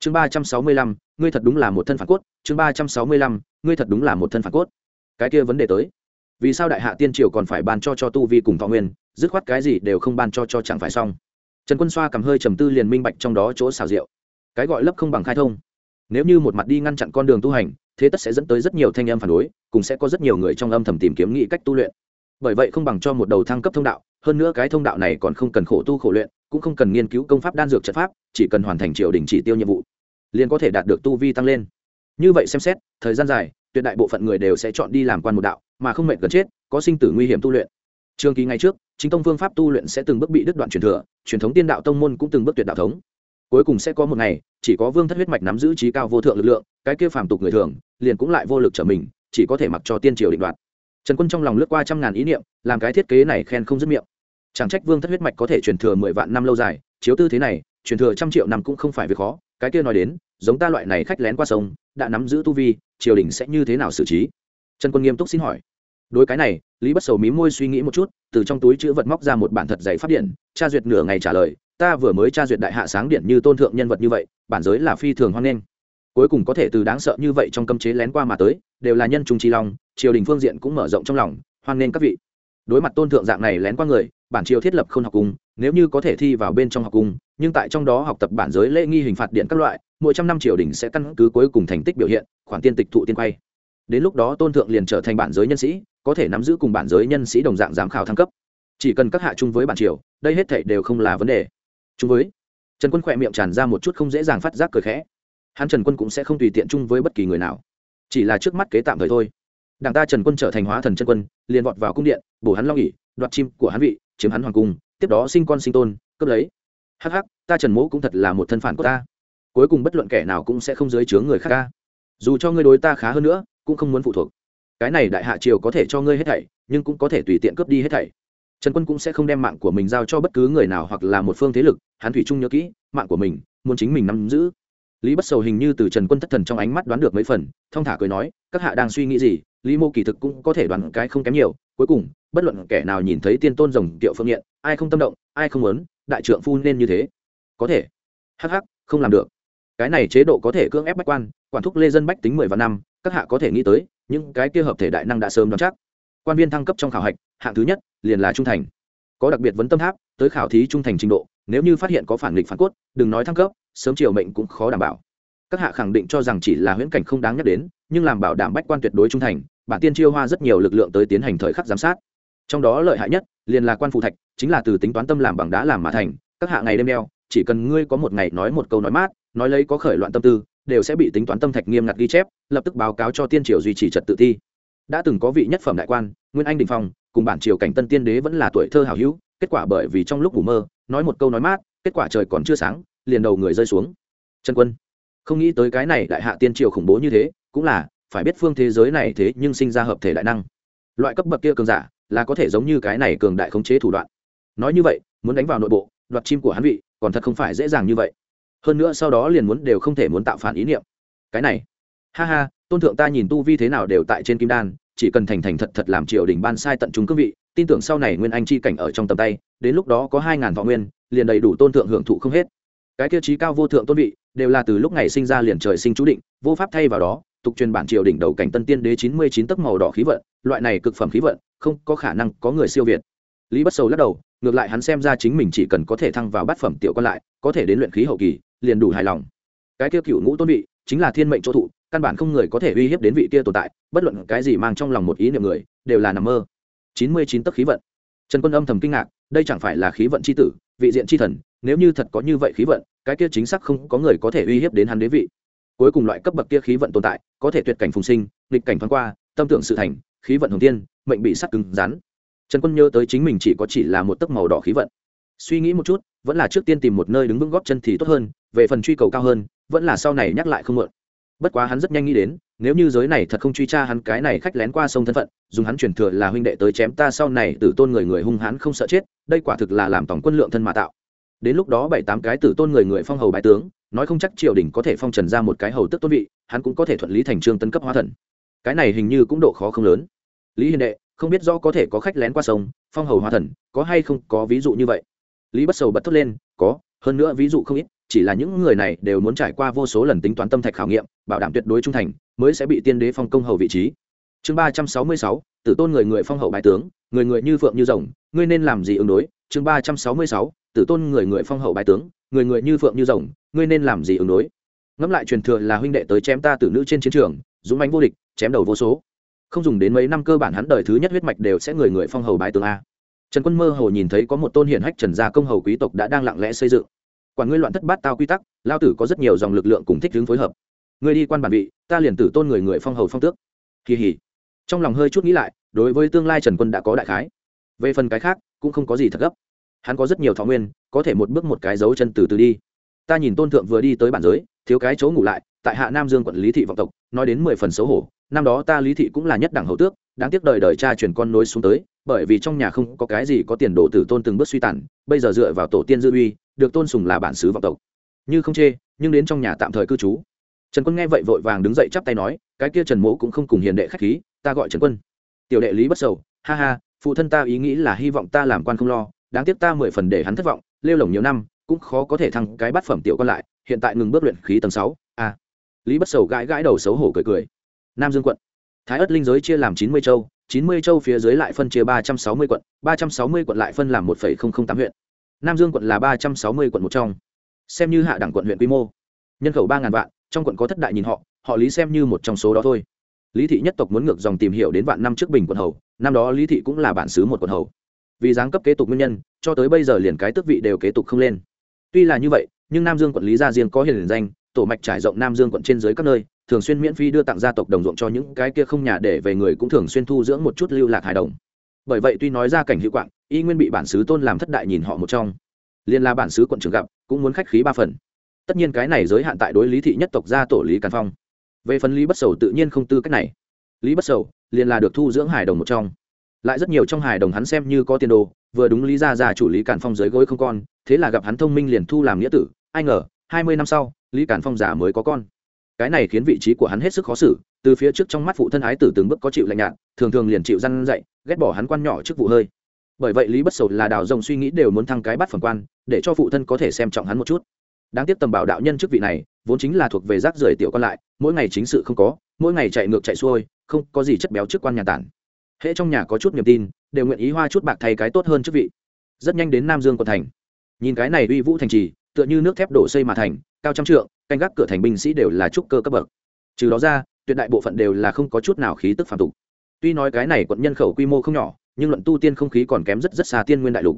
chương ba trăm sáu mươi lăm, ngươi thật đúng là một thân phản cốt. Chương ba trăm sáu mươi lăm, ngươi thật đúng là một thân phản cốt. Cái kia vấn đề tới. Vì sao đại hạ tiên triều còn phải ban cho cho tu vi cùng thọ nguyên, dứt khoát cái gì đều không ban cho cho chẳng phải xong? Trần quân xoa cầm hơi trầm tư liền minh bạch trong đó chỗ xào rượu cái gọi lấp không bằng khai thông. Nếu như một mặt đi ngăn chặn con đường tu hành, thế tất sẽ dẫn tới rất nhiều thanh âm phản đối, cùng sẽ có rất nhiều người trong âm thầm tìm kiếm nghị cách tu luyện. Bởi vậy không bằng cho một đầu thăng cấp thông đạo, hơn nữa cái thông đạo này còn không cần khổ tu khổ luyện, cũng không cần nghiên cứu công pháp đan dược trận pháp, chỉ cần hoàn thành triều đình chỉ tiêu nhiệm vụ liền có thể đạt được tu vi tăng lên. Như vậy xem xét, thời gian dài, tuyệt đại bộ phận người đều sẽ chọn đi làm quan một đạo, mà không mệt gần chết, có sinh tử nguy hiểm tu luyện. Trường kỳ ngày trước, chính tông phương pháp tu luyện sẽ từng bước bị đứt đoạn truyền thừa, truyền thống tiên đạo tông môn cũng từng bước tuyệt đạo thống. Cuối cùng sẽ có một ngày, chỉ có vương thất huyết mạch nắm giữ trí cao vô thượng lực lượng, cái kia phàm tục người thường, liền cũng lại vô lực trở mình, chỉ có thể mặc cho tiên triều định đoạt. Trần quân trong lòng lướt qua trăm ngàn ý niệm, làm cái thiết kế này khen không dứt miệng. Chẳng trách vương thất huyết mạch có thể truyền thừa mười vạn năm lâu dài, chiếu tư thế này, truyền thừa trăm triệu năm cũng không phải việc khó cái kia nói đến, giống ta loại này khách lén qua sông, đã nắm giữ tu vi, triều đình sẽ như thế nào xử trí? Trần quân nghiêm túc xin hỏi. Đối cái này, lý bất sầu mí môi suy nghĩ một chút, từ trong túi chữ vật móc ra một bản thật dày phát điện, tra duyệt nửa ngày trả lời, ta vừa mới tra duyệt đại hạ sáng điện như tôn thượng nhân vật như vậy, bản giới là phi thường hoan nghênh. Cuối cùng có thể từ đáng sợ như vậy trong cấm chế lén qua mà tới, đều là nhân trung trí long, triều đình phương diện cũng mở rộng trong lòng, hoan nghênh các vị. Đối mặt tôn thượng dạng này lén qua người, bản triều thiết lập không học cùng nếu như có thể thi vào bên trong học cung, nhưng tại trong đó học tập bản giới lễ nghi hình phạt điện các loại, mỗi trăm năm triều đình sẽ căn cứ cuối cùng thành tích biểu hiện, khoản tiên tịch thụ tiên quay. Đến lúc đó tôn thượng liền trở thành bản giới nhân sĩ, có thể nắm giữ cùng bản giới nhân sĩ đồng dạng giám khảo thăng cấp. Chỉ cần các hạ chung với bản triều, đây hết thảy đều không là vấn đề. Chung với, trần quân khỏe miệng tràn ra một chút không dễ dàng phát giác cười khẽ. Hắn trần quân cũng sẽ không tùy tiện chung với bất kỳ người nào. Chỉ là trước mắt kế tạm thời thôi. Đảng ta trần quân trở thành hóa thần chân quân, liền vọt vào cung điện, bổ hắn long nghỉ đoạt chim của hắn vị, chiếm hắn hoàng cung tiếp đó sinh con sinh tôn, cướp lấy. Hắc hắc, ta trần mỗ cũng thật là một thân phản của ta. Cuối cùng bất luận kẻ nào cũng sẽ không dưới chướng người khác ca dù cho ngươi đối ta khá hơn nữa, cũng không muốn phụ thuộc. Cái này đại hạ triều có thể cho ngươi hết thảy, nhưng cũng có thể tùy tiện cướp đi hết thảy. Trần quân cũng sẽ không đem mạng của mình giao cho bất cứ người nào hoặc là một phương thế lực, hắn thủy chung nhớ kỹ, mạng của mình, muốn chính mình nắm giữ. Lý bất sầu hình như từ trần quân thất thần trong ánh mắt đoán được mấy phần, thong thả cười nói, các hạ đang suy nghĩ gì, lý mô kỳ thực cũng có thể đoán cái không kém nhiều cuối cùng, bất luận kẻ nào nhìn thấy tiên tôn rồng kiệu phương nghiện ai không tâm động, ai không muốn, đại trượng phu nên như thế. Có thể. Hh không làm được. Cái này chế độ có thể cưỡng ép bách quan, quản thúc lê dân bách tính mười vạn năm, các hạ có thể nghĩ tới, những cái kia hợp thể đại năng đã sớm đón chắc. Quan viên thăng cấp trong khảo hạch, hạng thứ nhất, liền là trung thành. Có đặc biệt vấn tâm tháp, tới khảo thí trung thành trình độ, nếu như phát hiện có phản nghịch phản cốt, đừng nói thăng cấp, sớm chiều mệnh cũng khó đảm bảo. Các hạ khẳng định cho rằng chỉ là huyễn cảnh không đáng nhắc đến, nhưng làm bảo đảm bách quan tuyệt đối trung thành bản tiên chiêu hoa rất nhiều lực lượng tới tiến hành thời khắc giám sát. Trong đó lợi hại nhất, liền là quan phụ thạch, chính là từ tính toán tâm làm bằng đá làm mà thành. Các hạ ngày đêm đeo, chỉ cần ngươi có một ngày nói một câu nói mát, nói lấy có khởi loạn tâm tư, đều sẽ bị tính toán tâm thạch nghiêm ngặt ghi chép, lập tức báo cáo cho tiên triều duy trì trật tự thi. Đã từng có vị nhất phẩm đại quan, nguyên anh đình phong, cùng bản triều cảnh tân tiên đế vẫn là tuổi thơ hào hữu, kết quả bởi vì trong lúc ngủ mơ, nói một câu nói mát, kết quả trời còn chưa sáng, liền đầu người rơi xuống. Trần quân, không nghĩ tới cái này đại hạ tiên triều khủng bố như thế, cũng là phải biết phương thế giới này thế nhưng sinh ra hợp thể đại năng. Loại cấp bậc kia cường giả là có thể giống như cái này cường đại khống chế thủ đoạn. Nói như vậy, muốn đánh vào nội bộ, đoạt chim của hắn vị, còn thật không phải dễ dàng như vậy. Hơn nữa sau đó liền muốn đều không thể muốn tạo phản ý niệm. Cái này, ha ha, tôn thượng ta nhìn tu vi thế nào đều tại trên kim đan, chỉ cần thành thành thật thật làm triều đình ban sai tận trung cương vị, tin tưởng sau này nguyên anh chi cảnh ở trong tầm tay, đến lúc đó có hai ngàn võ nguyên, liền đầy đủ tôn thượng hưởng thụ không hết. Cái tiêu chí cao vô thượng tôn vị, đều là từ lúc ngày sinh ra liền trời sinh chú định, vô pháp thay vào đó tục truyền bản triều đỉnh đầu cảnh tân tiên đế chín mươi chín tấc màu đỏ khí vận, loại này cực phẩm khí vận, không có khả năng có người siêu việt. Lý bất sầu lắc đầu, ngược lại hắn xem ra chính mình chỉ cần có thể thăng vào bát phẩm tiểu còn lại, có thể đến luyện khí hậu kỳ, liền đủ hài lòng. Cái kia cựu ngũ tôn vị, chính là thiên mệnh chỗ thụ, căn bản không người có thể uy hiếp đến vị kia tồn tại, bất luận cái gì mang trong lòng một ý niệm người, đều là nằm mơ. chín mươi chín tấc khí vận. Trần quân âm thầm kinh ngạc, đây chẳng phải là khí vận c h i tử, vị diện c h i thần, nếu như thật có như vậy khí vận, cái kia chính xác không có người có thể uy hiếp đến hắn đế vị cuối cùng loại cấp bậc kia khí vận tồn tại, có thể tuyệt cảnh phùng sinh, nghịch cảnh thoáng qua, tâm tưởng sự thành, khí vận hồng tiên, mệnh bị sắt cứng, rắn. Trần quân nhớ tới chính mình chỉ có chỉ là một tấc màu đỏ khí vận. Suy nghĩ một chút, vẫn là trước tiên tìm một nơi đứng vững góp chân thì tốt hơn, về phần truy cầu cao hơn, vẫn là sau này nhắc lại không mượn bất quá hắn rất nhanh nghĩ đến, nếu như giới này thật không truy tra hắn cái này khách lén qua sông thân phận, dùng hắn truyền thừa là huynh đệ tới chém ta sau này tử tôn người người hung hãn không sợ chết, đây quả thực là làm tổng quân lượng thân mà tạo. Đến lúc đó bảy tám cái tử tôn người người phong hầu bái tướng nói không chắc triều đình có thể phong trần ra một cái hầu tức tôn vị, hắn cũng có thể thuận lý thành trương tân cấp hóa thần. Cái này hình như cũng độ khó không lớn. Lý hiền đệ, không biết rõ có thể có khách lén qua sông, phong hầu hóa thần, có hay không có ví dụ như vậy? Lý bất sầu bật thốt lên, có, hơn nữa ví dụ không ít, chỉ là những người này đều muốn trải qua vô số lần tính toán tâm thạch khảo nghiệm, bảo đảm tuyệt đối trung thành, mới sẽ bị tiên đế phong công hầu vị trí. Chương ba trăm sáu mươi sáu, tử tôn người người phong hậu bài tướng, người người như phượng như rồng, ngươi nên làm gì ứng đối? Chương ba trăm sáu mươi sáu tử tôn người người phong hậu bài tướng, người người như phượng như rồng, ngươi nên làm gì ứng đối? Ngẫm lại truyền thừa là huynh đệ tới chém ta tử nữ trên chiến trường, dũng mãnh vô địch, chém đầu vô số. Không dùng đến mấy năm cơ bản hắn đời thứ nhất huyết mạch đều sẽ người người phong hầu bái tướng a. Trần quân mơ hồ nhìn thấy có một tôn hiển hách trần gia công hầu quý tộc đã đang lặng lẽ xây dựng. Quản ngươi loạn thất bát tao quy tắc, lao tử có rất nhiều dòng lực lượng cùng thích hướng phối hợp. Ngươi đi quan bản vị, ta liền tử tôn người người phong hầu phong tước. Kỳ hỉ. Trong lòng hơi chút nghĩ lại, đối với tương lai trần quân đã có đại khái. Về phần cái khác, cũng không có gì thật gấp hắn có rất nhiều thọ nguyên, có thể một bước một cái dấu chân từ từ đi. Ta nhìn tôn thượng vừa đi tới bản giới, thiếu cái chỗ ngủ lại, tại hạ nam dương quận lý thị vọng tộc, nói đến mười phần xấu hổ, năm đó ta lý thị cũng là nhất đẳng hậu tước, đáng tiếc đời đời cha truyền con nối xuống tới, bởi vì trong nhà không có cái gì có tiền đồ tử tôn từng bước suy tàn, bây giờ dựa vào tổ tiên dư uy, được tôn sùng là bản xứ vọng tộc. Như không chê, nhưng đến trong nhà tạm thời cư trú. Trần quân nghe vậy vội vàng đứng dậy chắp tay nói, cái kia trần mỗ cũng không cùng hiền đệ khách khí, ta gọi trần quân. Tiểu đệ lý bất sầu, ha ha, phụ thân ta ý nghĩ là hy vọng ta làm quan không lo đáng tiếc ta mười phần để hắn thất vọng, lêu lỏng nhiều năm, cũng khó có thể thăng cái bát phẩm tiểu còn lại, hiện tại ngừng bước luyện khí tầng sáu a lý bất sầu gãi gãi đầu xấu hổ cười cười. Nam dương quận. Thái ất linh giới chia làm chín mươi châu, chín mươi châu phía dưới lại phân chia ba trăm sáu mươi quận, ba trăm sáu mươi quận lại phân làm một phẩy không không tám huyện. Nam dương quận là ba trăm sáu mươi quận một trong. Xem như hạ đẳng quận huyện quy mô. Nhân khẩu ba ngàn vạn, trong quận có thất đại nhìn họ họ lý xem như một trong số đó thôi. Lý thị nhất tộc muốn ngược dòng tìm hiểu đến vạn năm trước bình quận hầu, năm đó lý thị cũng là bản xứ một quận hầu vì giáng cấp kế tục nguyên nhân, cho tới bây giờ liền cái tước vị đều kế tục không lên. Tuy là như vậy, nhưng nam dương quận lý gia riêng có hiền danh, tổ mạch trải rộng nam dương quận trên dưới các nơi, thường xuyên miễn phí đưa tặng gia tộc đồng ruộng cho những cái kia không nhà để về người cũng thường xuyên thu dưỡng một chút lưu lạc hài đồng. Bởi vậy tuy nói ra cảnh hữu quạng, y nguyên bị bản xứ tôn làm thất đại nhìn họ một trong. Liên là bản xứ quận trưởng gặp, cũng muốn khách khí ba phần. Tất nhiên cái này giới hạn tại đối lý thị nhất tộc gia tổ lý càn phong. Về phần lý bất sầu tự nhiên không tư cách này. Lý bất sầu, liền là được thu dưỡng hài đồng một trong lại rất nhiều trong hài đồng hắn xem như có tiền đồ, vừa đúng lý ra ra chủ lý cản phong dưới gối không con, thế là gặp hắn thông minh liền thu làm nghĩa tử. Ai ngờ, hai mươi năm sau, lý cản phong giả mới có con. Cái này khiến vị trí của hắn hết sức khó xử, từ phía trước trong mắt phụ thân ái tử từng bước có chịu lạnh nhạt, thường thường liền chịu răn dậy ghét bỏ hắn quan nhỏ chức vụ hơi. Bởi vậy lý bất sầu là đào rồng suy nghĩ đều muốn thăng cái bắt phần quan, để cho phụ thân có thể xem trọng hắn một chút. Đáng tiếc tầm bảo đạo nhân chức vị này, vốn chính là thuộc về rác rưởi tiểu con lại, mỗi ngày chính sự không có, mỗi ngày chạy ngược chạy xuôi, không có gì chất béo chức quan nhà tản hễ trong nhà có chút niềm tin, đều nguyện ý hoa chút bạc thay cái tốt hơn chức vị. Rất nhanh đến nam dương quận thành. Nhìn cái này uy vũ thành trì, tựa như nước thép đổ xây mà thành, cao trăm trượng, canh gác cửa thành binh sĩ đều là trúc cơ cấp bậc. Trừ đó ra, tuyệt đại bộ phận đều là không có chút nào khí tức phản tục. Tuy nói cái này quận nhân khẩu quy mô không nhỏ, nhưng luận tu tiên không khí còn kém rất rất xa tiên nguyên đại lục.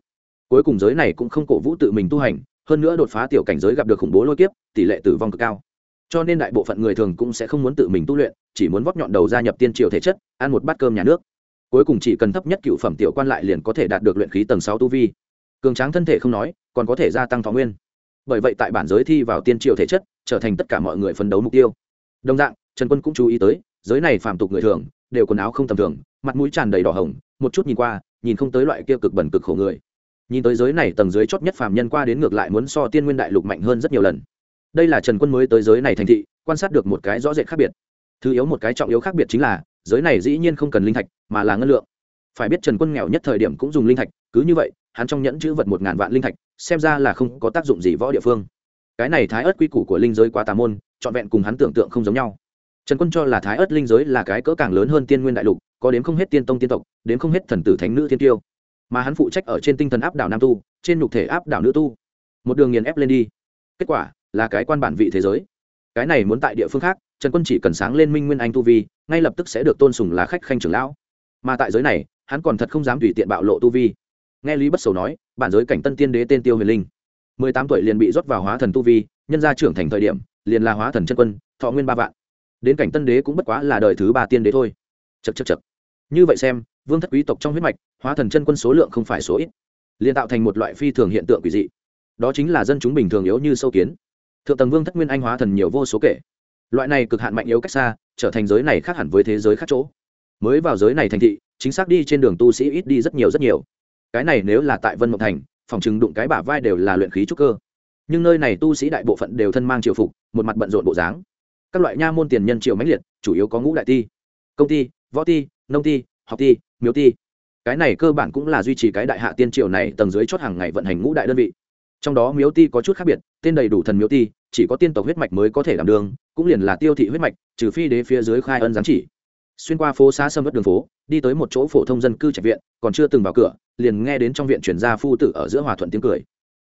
Cuối cùng giới này cũng không cổ vũ tự mình tu hành, hơn nữa đột phá tiểu cảnh giới gặp được khủng bố lôi kiếp, tỷ lệ tử vong cực cao. Cho nên đại bộ phận người thường cũng sẽ không muốn tự mình tu luyện, chỉ muốn vóc nhọn đầu gia nhập tiên triều thể chất, ăn một bát cơm nhà nước cuối cùng chỉ cần thấp nhất cựu phẩm tiểu quan lại liền có thể đạt được luyện khí tầng sáu tu vi. Cường tráng thân thể không nói, còn có thể gia tăng thọ nguyên. Bởi vậy tại bản giới thi vào tiên triều thể chất, trở thành tất cả mọi người phấn đấu mục tiêu. Đồng dạng, trần quân cũng chú ý tới, giới này phàm tục người thường, đều quần áo không tầm thường, mặt mũi tràn đầy đỏ hồng, một chút nhìn qua, nhìn không tới loại kia cực bẩn cực khổ người. Nhìn tới giới này tầng dưới chót nhất phàm nhân qua đến ngược lại muốn so tiên nguyên đại lục mạnh hơn rất nhiều lần. Đây là trần quân mới tới giới này thành thị, quan sát được một cái rõ rệt khác biệt. Thứ yếu một cái trọng yếu khác biệt chính là giới này dĩ nhiên không cần linh thạch, mà là ngân lượng. Phải biết trần quân nghèo nhất thời điểm cũng dùng linh thạch, cứ như vậy, hắn trong nhẫn chữ vật một ngàn vạn linh thạch, xem ra là không có tác dụng gì võ địa phương. Cái này thái ớt quy củ của linh giới quá tà môn, trọn vẹn cùng hắn tưởng tượng không giống nhau. Trần quân cho là thái ớt linh giới là cái cỡ càng lớn hơn tiên nguyên đại lục, có đến không hết tiên tông tiên tộc, đến không hết thần tử thánh nữ thiên tiêu. Mà hắn phụ trách ở trên tinh thần áp đảo nam tu, trên nhục thể áp đảo nữ tu. Một đường nghiền ép lên đi. Kết quả là cái quan bản vị thế giới cái này muốn tại địa phương khác, trần quân chỉ cần sáng lên minh nguyên anh tu vi, ngay lập tức sẽ được tôn sùng là khách khanh trưởng lão. Mà tại giới này, hắn còn thật không dám tùy tiện bạo lộ tu vi. Nghe lý bất sầu nói, bản giới cảnh tân tiên đế tên tiêu huyền linh. Mười tám tuổi liền bị rót vào hóa thần tu vi, nhân gia trưởng thành thời điểm, liền là hóa thần chân quân, thọ nguyên ba vạn. Đến cảnh tân đế cũng bất quá là đời thứ ba tiên đế thôi. Chật chật chật như vậy xem, vương thất quý tộc trong huyết mạch, hóa thần chân quân số lượng không phải số ít. Liền tạo thành một loại phi thường hiện tượng quỷ dị. Đó chính là dân chúng bình thường yếu như sâu kiến thượng tầng vương thất nguyên anh hóa thần nhiều vô số kể. Loại này cực hạn mạnh yếu cách xa, trở thành giới này khác hẳn với thế giới khác chỗ. Mới vào giới này thành thị, chính xác đi trên đường tu sĩ ít đi rất nhiều rất nhiều. Cái này nếu là tại vân mộng thành, phòng chừng đụng cái bả vai đều là luyện khí trúc cơ. Nhưng nơi này tu sĩ đại bộ phận đều thân mang triều phục, một mặt bận rộn bộ dáng. Các loại nha môn tiền nhân triều mãnh liệt, chủ yếu có ngũ đại ti, công ty võ ti, nông ti, học ti, miếu ti. Cái này cơ bản cũng là duy trì cái đại hạ tiên triều này tầng dưới chót hàng ngày vận hành ngũ đại đơn vị trong đó miếu ti có chút khác biệt, tên đầy đủ thần miếu ti, chỉ có tiên tộc huyết mạch mới có thể làm đường, cũng liền là tiêu thị huyết mạch, trừ phi đế phía dưới khai ân giám chỉ. Xuyên qua phố xá sâm vất đường phố, đi tới một chỗ phổ thông dân cư trạch viện, còn chưa từng vào cửa, liền nghe đến trong viện chuyển gia phu tử ở giữa hòa thuận tiếng cười.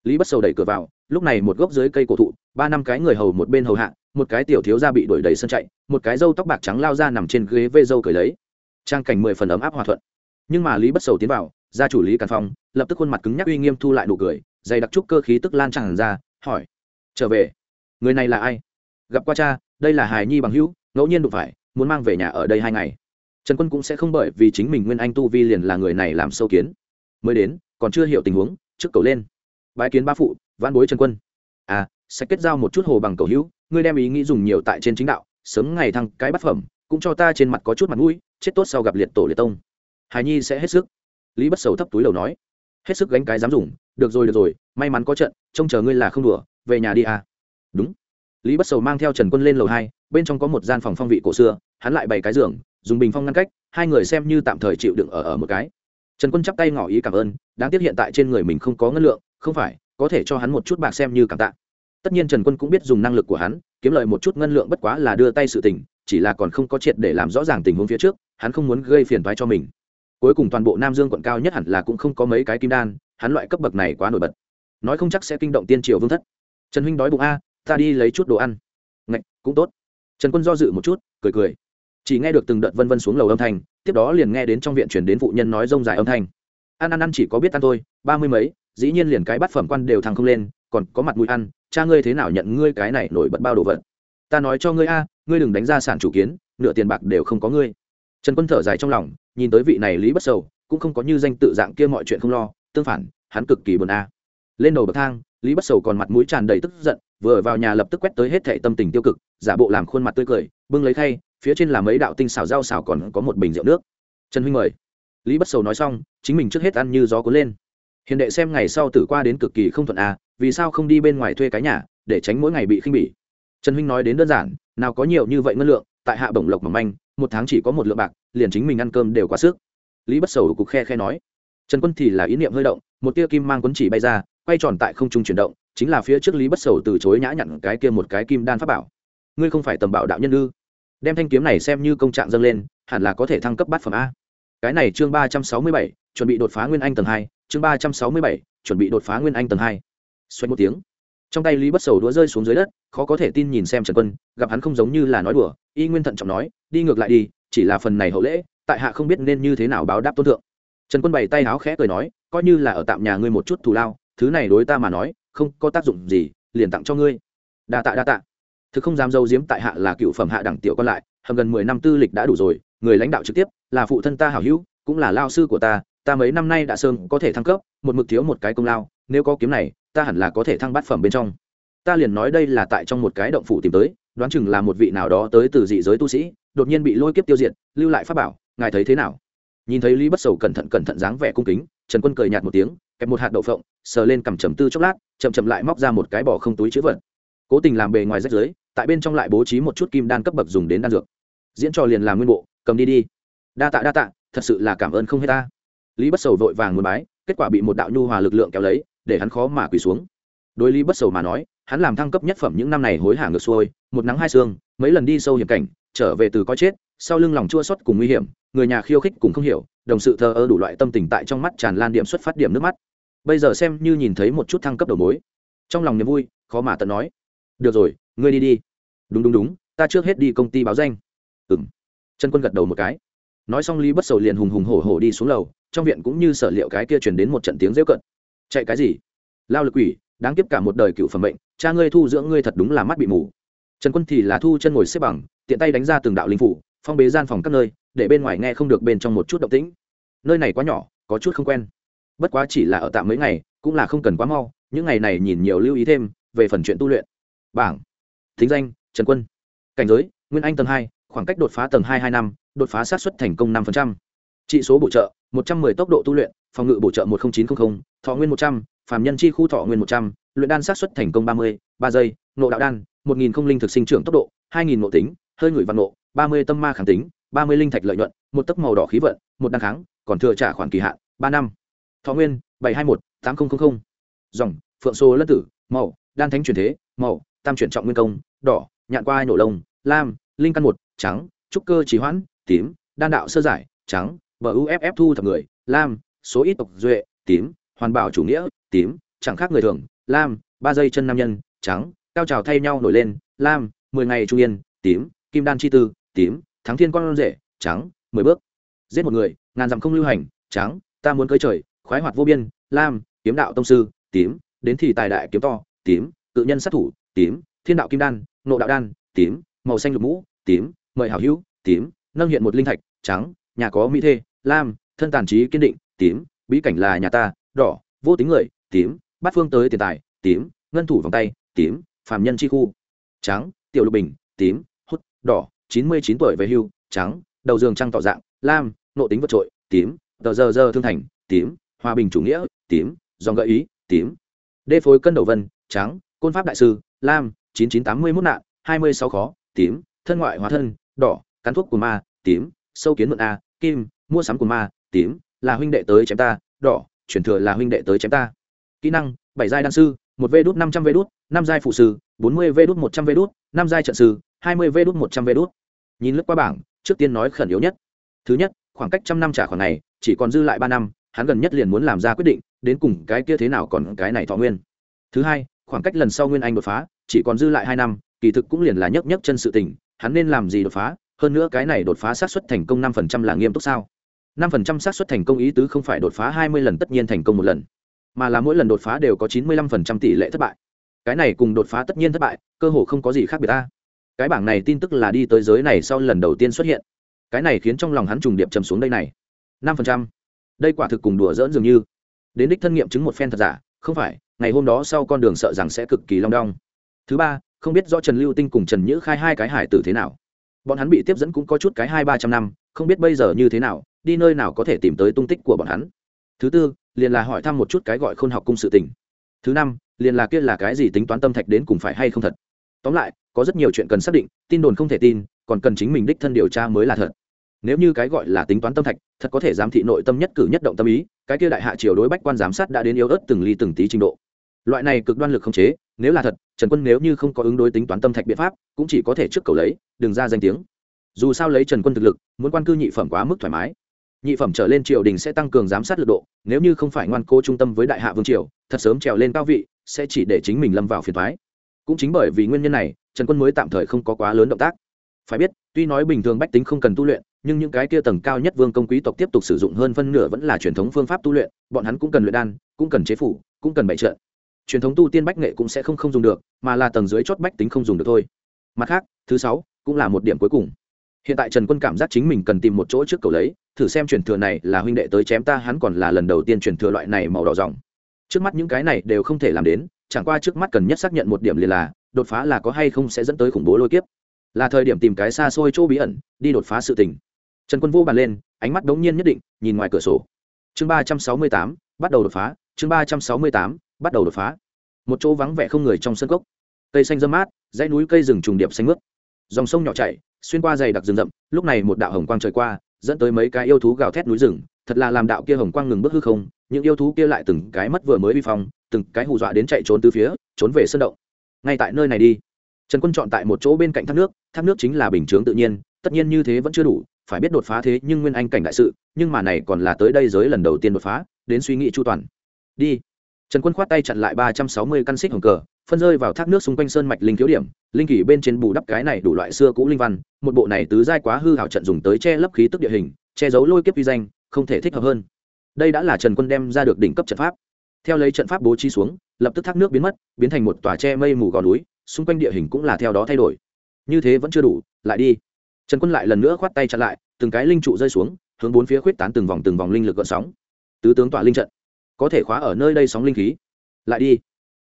Lý bất sầu đẩy cửa vào, lúc này một gốc dưới cây cổ thụ, ba năm cái người hầu một bên hầu hạ, một cái tiểu thiếu gia bị đuổi đầy sân chạy, một cái râu tóc bạc trắng lao ra nằm trên ghế vê râu cười lấy. Trang cảnh mười phần ấm áp hòa thuận. Nhưng mà lý bất sầu tiến vào, gia chủ lý càn phong, lập tức khuôn mặt cứng nhắc uy nghiêm thu lại nụ cười dày đặc trúc cơ khí tức lan tràn ra, hỏi, trở về? Người này là ai? Gặp qua cha, đây là hài nhi bằng hữu, ngẫu nhiên đụng phải, muốn mang về nhà ở đây hai ngày. Trần quân cũng sẽ không bởi vì chính mình nguyên anh tu vi liền là người này làm sâu kiến. Mới đến, còn chưa hiểu tình huống, trước cầu lên. Bãi kiến ba phụ văn bối trần quân. À sẽ kết giao một chút hồ bằng cầu hữu, ngươi đem ý nghĩ dùng nhiều tại trên chính đạo, sớm ngày thăng cái bát phẩm, cũng cho ta trên mặt có chút mặt mũi, chết tốt sau gặp liệt tổ liệt tông. Hài nhi sẽ hết sức. Lý bất sầu thấp túi đầu nói. Hết sức gánh cái dám dùng được rồi được rồi, may mắn có trận, trông chờ ngươi là không đùa, về nhà đi à. Đúng. Lý bất sầu mang theo trần quân lên lầu hai, bên trong có một gian phòng phong vị cổ xưa, hắn lại bày cái giường, dùng bình phong ngăn cách, hai người xem như tạm thời chịu đựng ở ở một cái. Trần quân chắp tay ngỏ ý cảm ơn, đáng tiếc hiện tại trên người mình không có ngân lượng, không phải, có thể cho hắn một chút bạc xem như cảm tạ. Tất nhiên trần quân cũng biết dùng năng lực của hắn, kiếm lợi một chút ngân lượng bất quá là đưa tay sự tình, chỉ là còn không có triệt để làm rõ ràng tình huống phía trước, hắn không muốn gây phiền thoái cho mình cuối cùng toàn bộ nam dương quận cao nhất hẳn là cũng không có mấy cái kim đan, hắn loại cấp bậc này quá nổi bật. Nói không chắc sẽ kinh động tiên triều vương thất. Trần huynh đói bụng a, ta đi lấy chút đồ ăn. Ngạch, cũng tốt. Trần quân do dự một chút, cười cười. Chỉ nghe được từng đợt vân vân xuống lầu âm thanh, tiếp đó liền nghe đến trong viện chuyển đến phụ nhân nói rông dài âm thanh. Ăn ăn ăn, chỉ có biết ăn thôi, ba mươi mấy, dĩ nhiên liền cái bát phẩm quan đều thăng không lên, còn có mặt mũi ăn, cha ngươi thế nào nhận ngươi cái này nổi bật bao đồ vật? Ta nói cho ngươi a, ngươi đừng đánh ra sản chủ kiến, nửa tiền bạc đều không có ngươi. Trần quân thở dài trong lòng nhìn tới vị này lý bất sầu, cũng không có như danh tự dạng kia mọi chuyện không lo, tương phản, hắn cực kỳ buồn a. Lên đầu bậc thang, lý bất sầu còn mặt mũi tràn đầy tức giận, vừa vào nhà lập tức quét tới hết thệ tâm tình tiêu cực, giả bộ làm khuôn mặt tươi cười, bưng lấy khay, phía trên là mấy đạo tinh xào rau xào còn có một bình rượu nước. Trần huynh mời. Lý bất sầu nói xong, chính mình trước hết ăn như gió cuốn lên. Hiền đệ xem ngày sau tử qua đến cực kỳ không thuận à vì sao không đi bên ngoài thuê cái nhà, để tránh mỗi ngày bị khinh bỉ? Trần huynh nói đến đơn giản, nào có nhiều như vậy ngân lượng, tại hạ bổng lộc mỏng manh một tháng chỉ có một lượng bạc, liền chính mình ăn cơm đều quá sức. Lý bất sầu cục khe khe nói. Trần quân thì là ý niệm hơi động, một tia kim mang quấn chỉ bay ra, quay tròn tại không trung chuyển động, chính là phía trước lý bất sầu từ chối nhã nhặn cái kia một cái kim đan pháp bảo. Ngươi không phải tầm bảo đạo nhân ư? Đem thanh kiếm này xem như công trạng dâng lên, hẳn là có thể thăng cấp bát phẩm a. Cái này chương ba trăm sáu mươi bảy, chuẩn bị đột phá nguyên anh tầng hai, chương ba trăm sáu mươi bảy, chuẩn bị đột phá nguyên anh tầng hai. Xoay một tiếng trong tay lý bất sầu đũa rơi xuống dưới đất, khó có thể tin nhìn xem trần quân, gặp hắn không giống như là nói đùa, y nguyên thận trọng nói, đi ngược lại đi, chỉ là phần này hậu lễ, tại hạ không biết nên như thế nào báo đáp tôn thượng. Trần quân bày tay áo khẽ cười nói, coi như là ở tạm nhà ngươi một chút thù lao, thứ này đối ta mà nói, không có tác dụng gì, liền tặng cho ngươi. Đa tạ đa tạ. Thực không dám dâu diếm tại hạ là cựu phẩm hạ đẳng tiểu còn lại, hầm gần mười năm tư lịch đã đủ rồi, người lãnh đạo trực tiếp, là phụ thân ta hảo hữu, cũng là lao sư của ta ta mấy năm nay đã sơn có thể thăng cấp, một mực thiếu một cái công lao, nếu có kiếm này ta hẳn là có thể thăng bát phẩm bên trong. Ta liền nói đây là tại trong một cái động phủ tìm tới, đoán chừng là một vị nào đó tới từ dị giới tu sĩ, đột nhiên bị lôi kiếp tiêu diệt, lưu lại pháp bảo, ngài thấy thế nào? Nhìn thấy lý bất sầu cẩn thận cẩn thận dáng vẻ cung kính, trần quân cười nhạt một tiếng, kẹp một hạt đậu phộng, sờ lên cầm trầm tư chốc lát, chậm chậm lại móc ra một cái bỏ không túi chữ vật. Cố tình làm bề ngoài rách dưới tại bên trong lại bố trí một chút kim đan cấp bậc dùng đến đan dược. Diễn trò liền làm nguyên bộ, cầm đi đi. Đa tạ đa tạ, thật sự là cảm ơn không hết ta. Lý bất sầu vội vàng muốn bái, kết quả bị một đạo nhu hòa lực lượng kéo lấy để hắn khó mà quỳ xuống. Đối lý bất sầu mà nói, hắn làm thăng cấp nhất phẩm những năm này hối hả ngược xuôi, một nắng hai xương mấy lần đi sâu hiểm cảnh, trở về từ có chết, sau lưng lòng chua xót cùng nguy hiểm, người nhà khiêu khích cùng không hiểu, đồng sự thờ ơ đủ loại tâm tình tại trong mắt tràn lan điểm xuất phát điểm nước mắt. Bây giờ xem như nhìn thấy một chút thăng cấp đầu mối. Trong lòng niềm vui, khó mà tận nói. Được rồi, ngươi đi đi. Đúng đúng đúng, ta trước hết đi công ty báo danh. Ừ m trần quân gật đầu một cái. Nói xong lý bất sầu liền hùng hùng hổ hổ đi xuống lầu, trong viện cũng như sở liệu cái kia chuyển đến một trận tiếng rêu cận chạy cái gì? Lao lực quỷ, đáng kiếp cả một đời cựu phẩm bệnh cha ngươi thu dưỡng ngươi thật đúng là mắt bị mù. Trần quân thì là thu chân ngồi xếp bằng, tiện tay đánh ra từng đạo linh phủ, phong bế gian phòng các nơi, để bên ngoài nghe không được bên trong một chút động tĩnh. Nơi này quá nhỏ, có chút không quen. Bất quá chỉ là ở tạm mấy ngày, cũng là không cần quá mau, những ngày này nhìn nhiều lưu ý thêm, về phần chuyện tu luyện. Bảng. Thính danh, trần quân. Cảnh giới, nguyên anh tầng hai, khoảng cách đột phá tầng hai hai năm, đột phá sát xuất thành công năm trị số bổ trợ, một trăm 110 tốc độ tu luyện phòng ngự bổ trợ một nghìn chín trăm linh thọ nguyên một trăm, phàm nhân chi khu thọ nguyên một trăm, luyện đan sát xuất thành công ba mươi, ba giây nộ đạo đan, một nghìn không linh thực sinh trưởng tốc độ, hai nghìn nộ tính, hơi ngửi văn nộ ba mươi tâm ma kháng tính, ba mươi linh thạch lợi nhuận, một tấc màu đỏ khí vận, một đan kháng, còn thừa trả khoản kỳ hạn, ba năm. Thọ nguyên, bảy trăm hai mươi một, tám nghìn dòng, phượng số lân tử, màu, đan thánh truyền thế, màu, tam chuyển trọng nguyên công, đỏ, nhạn qua nổ lông, lam, linh căn một, trắng, trúc cơ trì hoãn, tím, đan đạo sơ giải, trắng, bờ uff thu thập người, lam số ít tộc duệ, tím, hoàn bảo chủ nghĩa, tím, chẳng khác người thường, lam, ba dây chân nam nhân, trắng, cao trào thay nhau nổi lên, lam, mười ngày trung yên, tím, kim đan chi tư, tím, thắng thiên con rể, trắng, mười bước. Giết một người, ngàn dặm không lưu hành, trắng, ta muốn cưới trời, khoái hoạt vô biên, lam, kiếm đạo tông sư, tím, đến thì tài đại kiếm to, tím, cự nhân sát thủ, tím, thiên đạo kim đan, nộ đạo đan, tím, màu xanh lục mũ, tím, mời hảo hữu, tím, nâng hiện một linh thạch, trắng, nhà có mỹ thê, lam, thân tàn trí kiên định tím, bí cảnh là nhà ta, đỏ, vô tính người, tím, bát phương tới tiền tài, tím, ngân thủ vòng tay, tím, phàm nhân chi khu. Trắng, tiểu lục bình, tím, hút, đỏ, chín mươi chín tuổi về hưu, trắng, đầu giường trăng tỏ dạng, lam, nộ tính vượt trội, tím, tờ giờ giờ thương thành, tím, hòa bình chủ nghĩa, tím, dòng gợi ý, tím. Đê phối cân đầu vân, trắng, côn pháp đại sư, lam, chín chín tám mươi mốt nạn, hai mươi sáu khó, tím, thân ngoại hóa thân, đỏ, cắn thuốc của ma, tím, sâu kiến mượn a, kim, mua sắm của ma, tím là huynh đệ tới chém ta, đỏ, chuyển thừa là huynh đệ tới chém ta. Kỹ năng, bảy giai đan sư, một v đút năm trăm v đút, năm giai phụ sư, bốn mươi v đút một trăm v đút, năm giai trận sư, hai mươi v đút một trăm v đút. Nhìn lướt qua bảng, trước tiên nói khẩn yếu nhất. Thứ nhất, khoảng cách trăm năm trả khoản này, chỉ còn dư lại ba năm, hắn gần nhất liền muốn làm ra quyết định, đến cùng cái kia thế nào còn cái này thọ nguyên. Thứ hai, khoảng cách lần sau nguyên anh đột phá, chỉ còn dư lại hai năm, kỳ thực cũng liền là nhấc nhấc chân sự tình, hắn nên làm gì đột phá? Hơn nữa cái này đột phá xác suất thành công năm phần trăm là nghiêm túc sao? Năm phần trăm xác suất thành công ý tứ không phải đột phá hai mươi lần tất nhiên thành công một lần, mà là mỗi lần đột phá đều có chín mươi lăm phần trăm tỷ lệ thất bại. Cái này cùng đột phá tất nhiên thất bại, cơ hồ không có gì khác biệt ta. Cái bảng này tin tức là đi tới giới này sau lần đầu tiên xuất hiện. Cái này khiến trong lòng hắn trùng điệp trầm xuống đây này. năm phần trăm. Đây quả thực cùng đùa dỡn dường như. Đến đích thân nghiệm chứng một phen thật giả, không phải, ngày hôm đó sau con đường sợ rằng sẽ cực kỳ long đong. Thứ ba, không biết do trần lưu tinh cùng trần nhữ khai hai cái hải tử thế nào. Bọn hắn bị tiếp dẫn cũng có chút cái hai ba trăm năm, không biết bây giờ như thế nào đi nơi nào có thể tìm tới tung tích của bọn hắn. Thứ tư, liền là hỏi thăm một chút cái gọi khôn học cung sự tình. Thứ năm, liền là kia là cái gì tính toán tâm thạch đến cùng phải hay không thật. Tóm lại, có rất nhiều chuyện cần xác định, tin đồn không thể tin, còn cần chính mình đích thân điều tra mới là thật. Nếu như cái gọi là tính toán tâm thạch, thật có thể giám thị nội tâm nhất cử nhất động tâm ý, cái kia đại hạ triều đối bách quan giám sát đã đến yếu ớt từng ly từng tí trình độ. Loại này cực đoan lực không chế, nếu là thật, trần quân nếu như không có ứng đối tính toán tâm thạch biện pháp, cũng chỉ có thể trước cầu lấy, đừng ra danh tiếng. Dù sao lấy trần quân thực lực, muốn quan cư nhị phẩm quá mức thoải mái nhị phẩm trở lên triều đình sẽ tăng cường giám sát lực độ, nếu như không phải ngoan cố trung tâm với đại hạ vương triều, thật sớm trèo lên cao vị, sẽ chỉ để chính mình lâm vào phiền thoái cũng chính bởi vì nguyên nhân này, trần quân mới tạm thời không có quá lớn động tác. Phải biết, tuy nói bình thường bách tính không cần tu luyện, nhưng những cái kia tầng cao nhất vương công quý tộc tiếp tục sử dụng hơn phân nửa vẫn là truyền thống phương pháp tu luyện, bọn hắn cũng cần luyện đan, cũng cần chế phủ, cũng cần bày trợ truyền thống tu tiên bách nghệ cũng sẽ không không dùng được, mà là tầng dưới chót bách tính không dùng được thôi. Mặt khác, thứ sáu cũng là một điểm cuối cùng hiện tại trần quân cảm giác chính mình cần tìm một chỗ trước cầu lấy, thử xem truyền thừa này là huynh đệ tới chém ta, hắn còn là lần đầu tiên truyền thừa loại này màu đỏ dòng trước mắt những cái này đều không thể làm đến, chẳng qua trước mắt cần nhất xác nhận một điểm liền là, đột phá là có hay không sẽ dẫn tới khủng bố lôi kiếp. Là thời điểm tìm cái xa xôi chỗ bí ẩn, đi đột phá sự tình. Trần quân vô bàn lên, ánh mắt đống nhiên nhất định, nhìn ngoài cửa sổ. Chương ba trăm sáu mươi tám, bắt đầu đột phá, chương ba trăm sáu mươi tám, bắt đầu đột phá. Một chỗ vắng vẻ không người trong sân cốc. Cây xanh dâm mát, dãy núi cây rừng trùng điệp xanh mướt. Dòng sông nhỏ chảy xuyên qua dày đặc rừng rậm, lúc này một đạo hồng quang trời qua, dẫn tới mấy cái yêu thú gào thét núi rừng, thật là làm đạo kia hồng quang ngừng bước hư không, những yêu thú kia lại từng cái mất vừa mới vi phong, từng cái hù dọa đến chạy trốn từ phía, trốn về sân động. Ngay tại nơi này đi, trần quân chọn tại một chỗ bên cạnh thác nước thác nước chính là bình chướng tự nhiên, tất nhiên như thế vẫn chưa đủ, phải biết đột phá thế nhưng nguyên anh cảnh đại sự, nhưng mà này còn là tới đây giới lần đầu tiên đột phá, đến suy nghĩ chu toàn. Đi. Trần quân khoát tay chặn lại ba trăm sáu mươi căn xích hồng cờ, phân rơi vào thác nước xung quanh sơn mạch linh thiếu điểm linh kỷ bên trên bù đắp cái này đủ loại xưa cũ linh văn, một bộ này tứ giai quá hư hảo trận dùng tới che lấp khí tức địa hình, che giấu lôi kiếp vi danh, không thể thích hợp hơn. Đây đã là trần quân đem ra được đỉnh cấp trận pháp. Theo lấy trận pháp bố trí xuống, lập tức thác nước biến mất, biến thành một tòa che mây mù gò núi, xung quanh địa hình cũng là theo đó thay đổi. Như thế vẫn chưa đủ, lại đi. Trần quân lại lần nữa khoát tay chặn lại, từng cái linh trụ rơi xuống, hướng bốn phía khuyết tán từng vòng từng vòng linh lực gợn sóng. Tứ tướng tỏa linh trận, có thể khóa ở nơi đây sóng linh khí. Lại đi.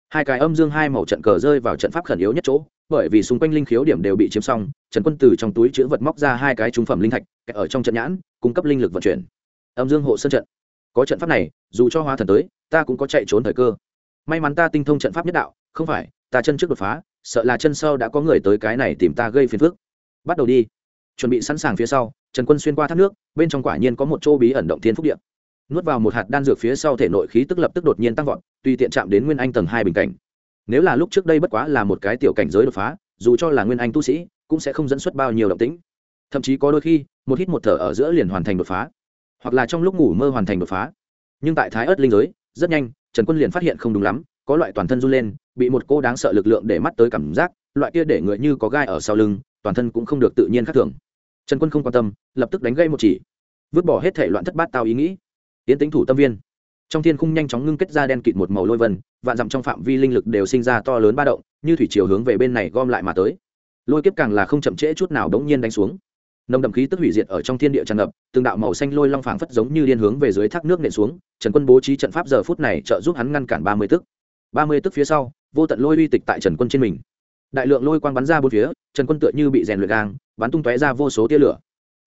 Hai cái âm dương hai màu trận cờ rơi vào trận pháp khẩn yếu nhất chỗ bởi vì xung quanh linh khiếu điểm đều bị chiếm xong, trần quân từ trong túi chữ vật móc ra hai cái trung phẩm linh thạch ở trong trận nhãn, cung cấp linh lực vận chuyển. Âm dương hộ sơn trận. Có trận pháp này, dù cho hóa thần tới, ta cũng có chạy trốn thời cơ. May mắn ta tinh thông trận pháp nhất đạo, không phải, ta chân trước đột phá, sợ là chân sau đã có người tới cái này tìm ta gây phiền phức. Bắt đầu đi. Chuẩn bị sẵn sàng phía sau, trần quân xuyên qua thác nước, bên trong quả nhiên có một chỗ bí ẩn động thiên phúc điện nuốt vào một hạt đan dược phía sau thể nội khí tức lập tức đột nhiên tăng vọt, tùy tiện chạm đến nguyên anh tầng hai bình cảnh nếu là lúc trước đây bất quá là một cái tiểu cảnh giới đột phá, dù cho là nguyên anh tu sĩ, cũng sẽ không dẫn xuất bao nhiêu động tĩnh. Thậm chí có đôi khi, một hít một thở ở giữa liền hoàn thành đột phá, hoặc là trong lúc ngủ mơ hoàn thành đột phá. Nhưng tại thái ớt linh giới, rất nhanh, trần quân liền phát hiện không đúng lắm, có loại toàn thân run lên, bị một cô đáng sợ lực lượng để mắt tới cảm giác, loại kia để người như có gai ở sau lưng, toàn thân cũng không được tự nhiên khác thường. Trần quân không quan tâm, lập tức đánh gây một chỉ, vứt bỏ hết thể loạn thất bát tao ý nghĩ. Tiến tính thủ tâm viên trong thiên khung nhanh chóng ngưng kết ra đen kịt một màu lôi vân, vạn dặm trong phạm vi linh lực đều sinh ra to lớn ba động, như thủy chiều hướng về bên này gom lại mà tới. Lôi kiếp càng là không chậm trễ chút nào đống nhiên đánh xuống. Nồng đậm khí tức hủy diệt ở trong thiên địa tràn ngập, từng đạo màu xanh lôi long phảng phất giống như điên hướng về dưới thác nước nện xuống, trần quân bố trí trận pháp giờ phút này trợ giúp hắn ngăn cản ba mươi tức. Ba mươi tức phía sau, vô tận lôi uy tịch tại trần quân trên mình. Đại lượng lôi quang bắn ra bốn phía, trần quân tựa như bị rèn luyện gang, bắn tung tóe ra vô số tia lửa.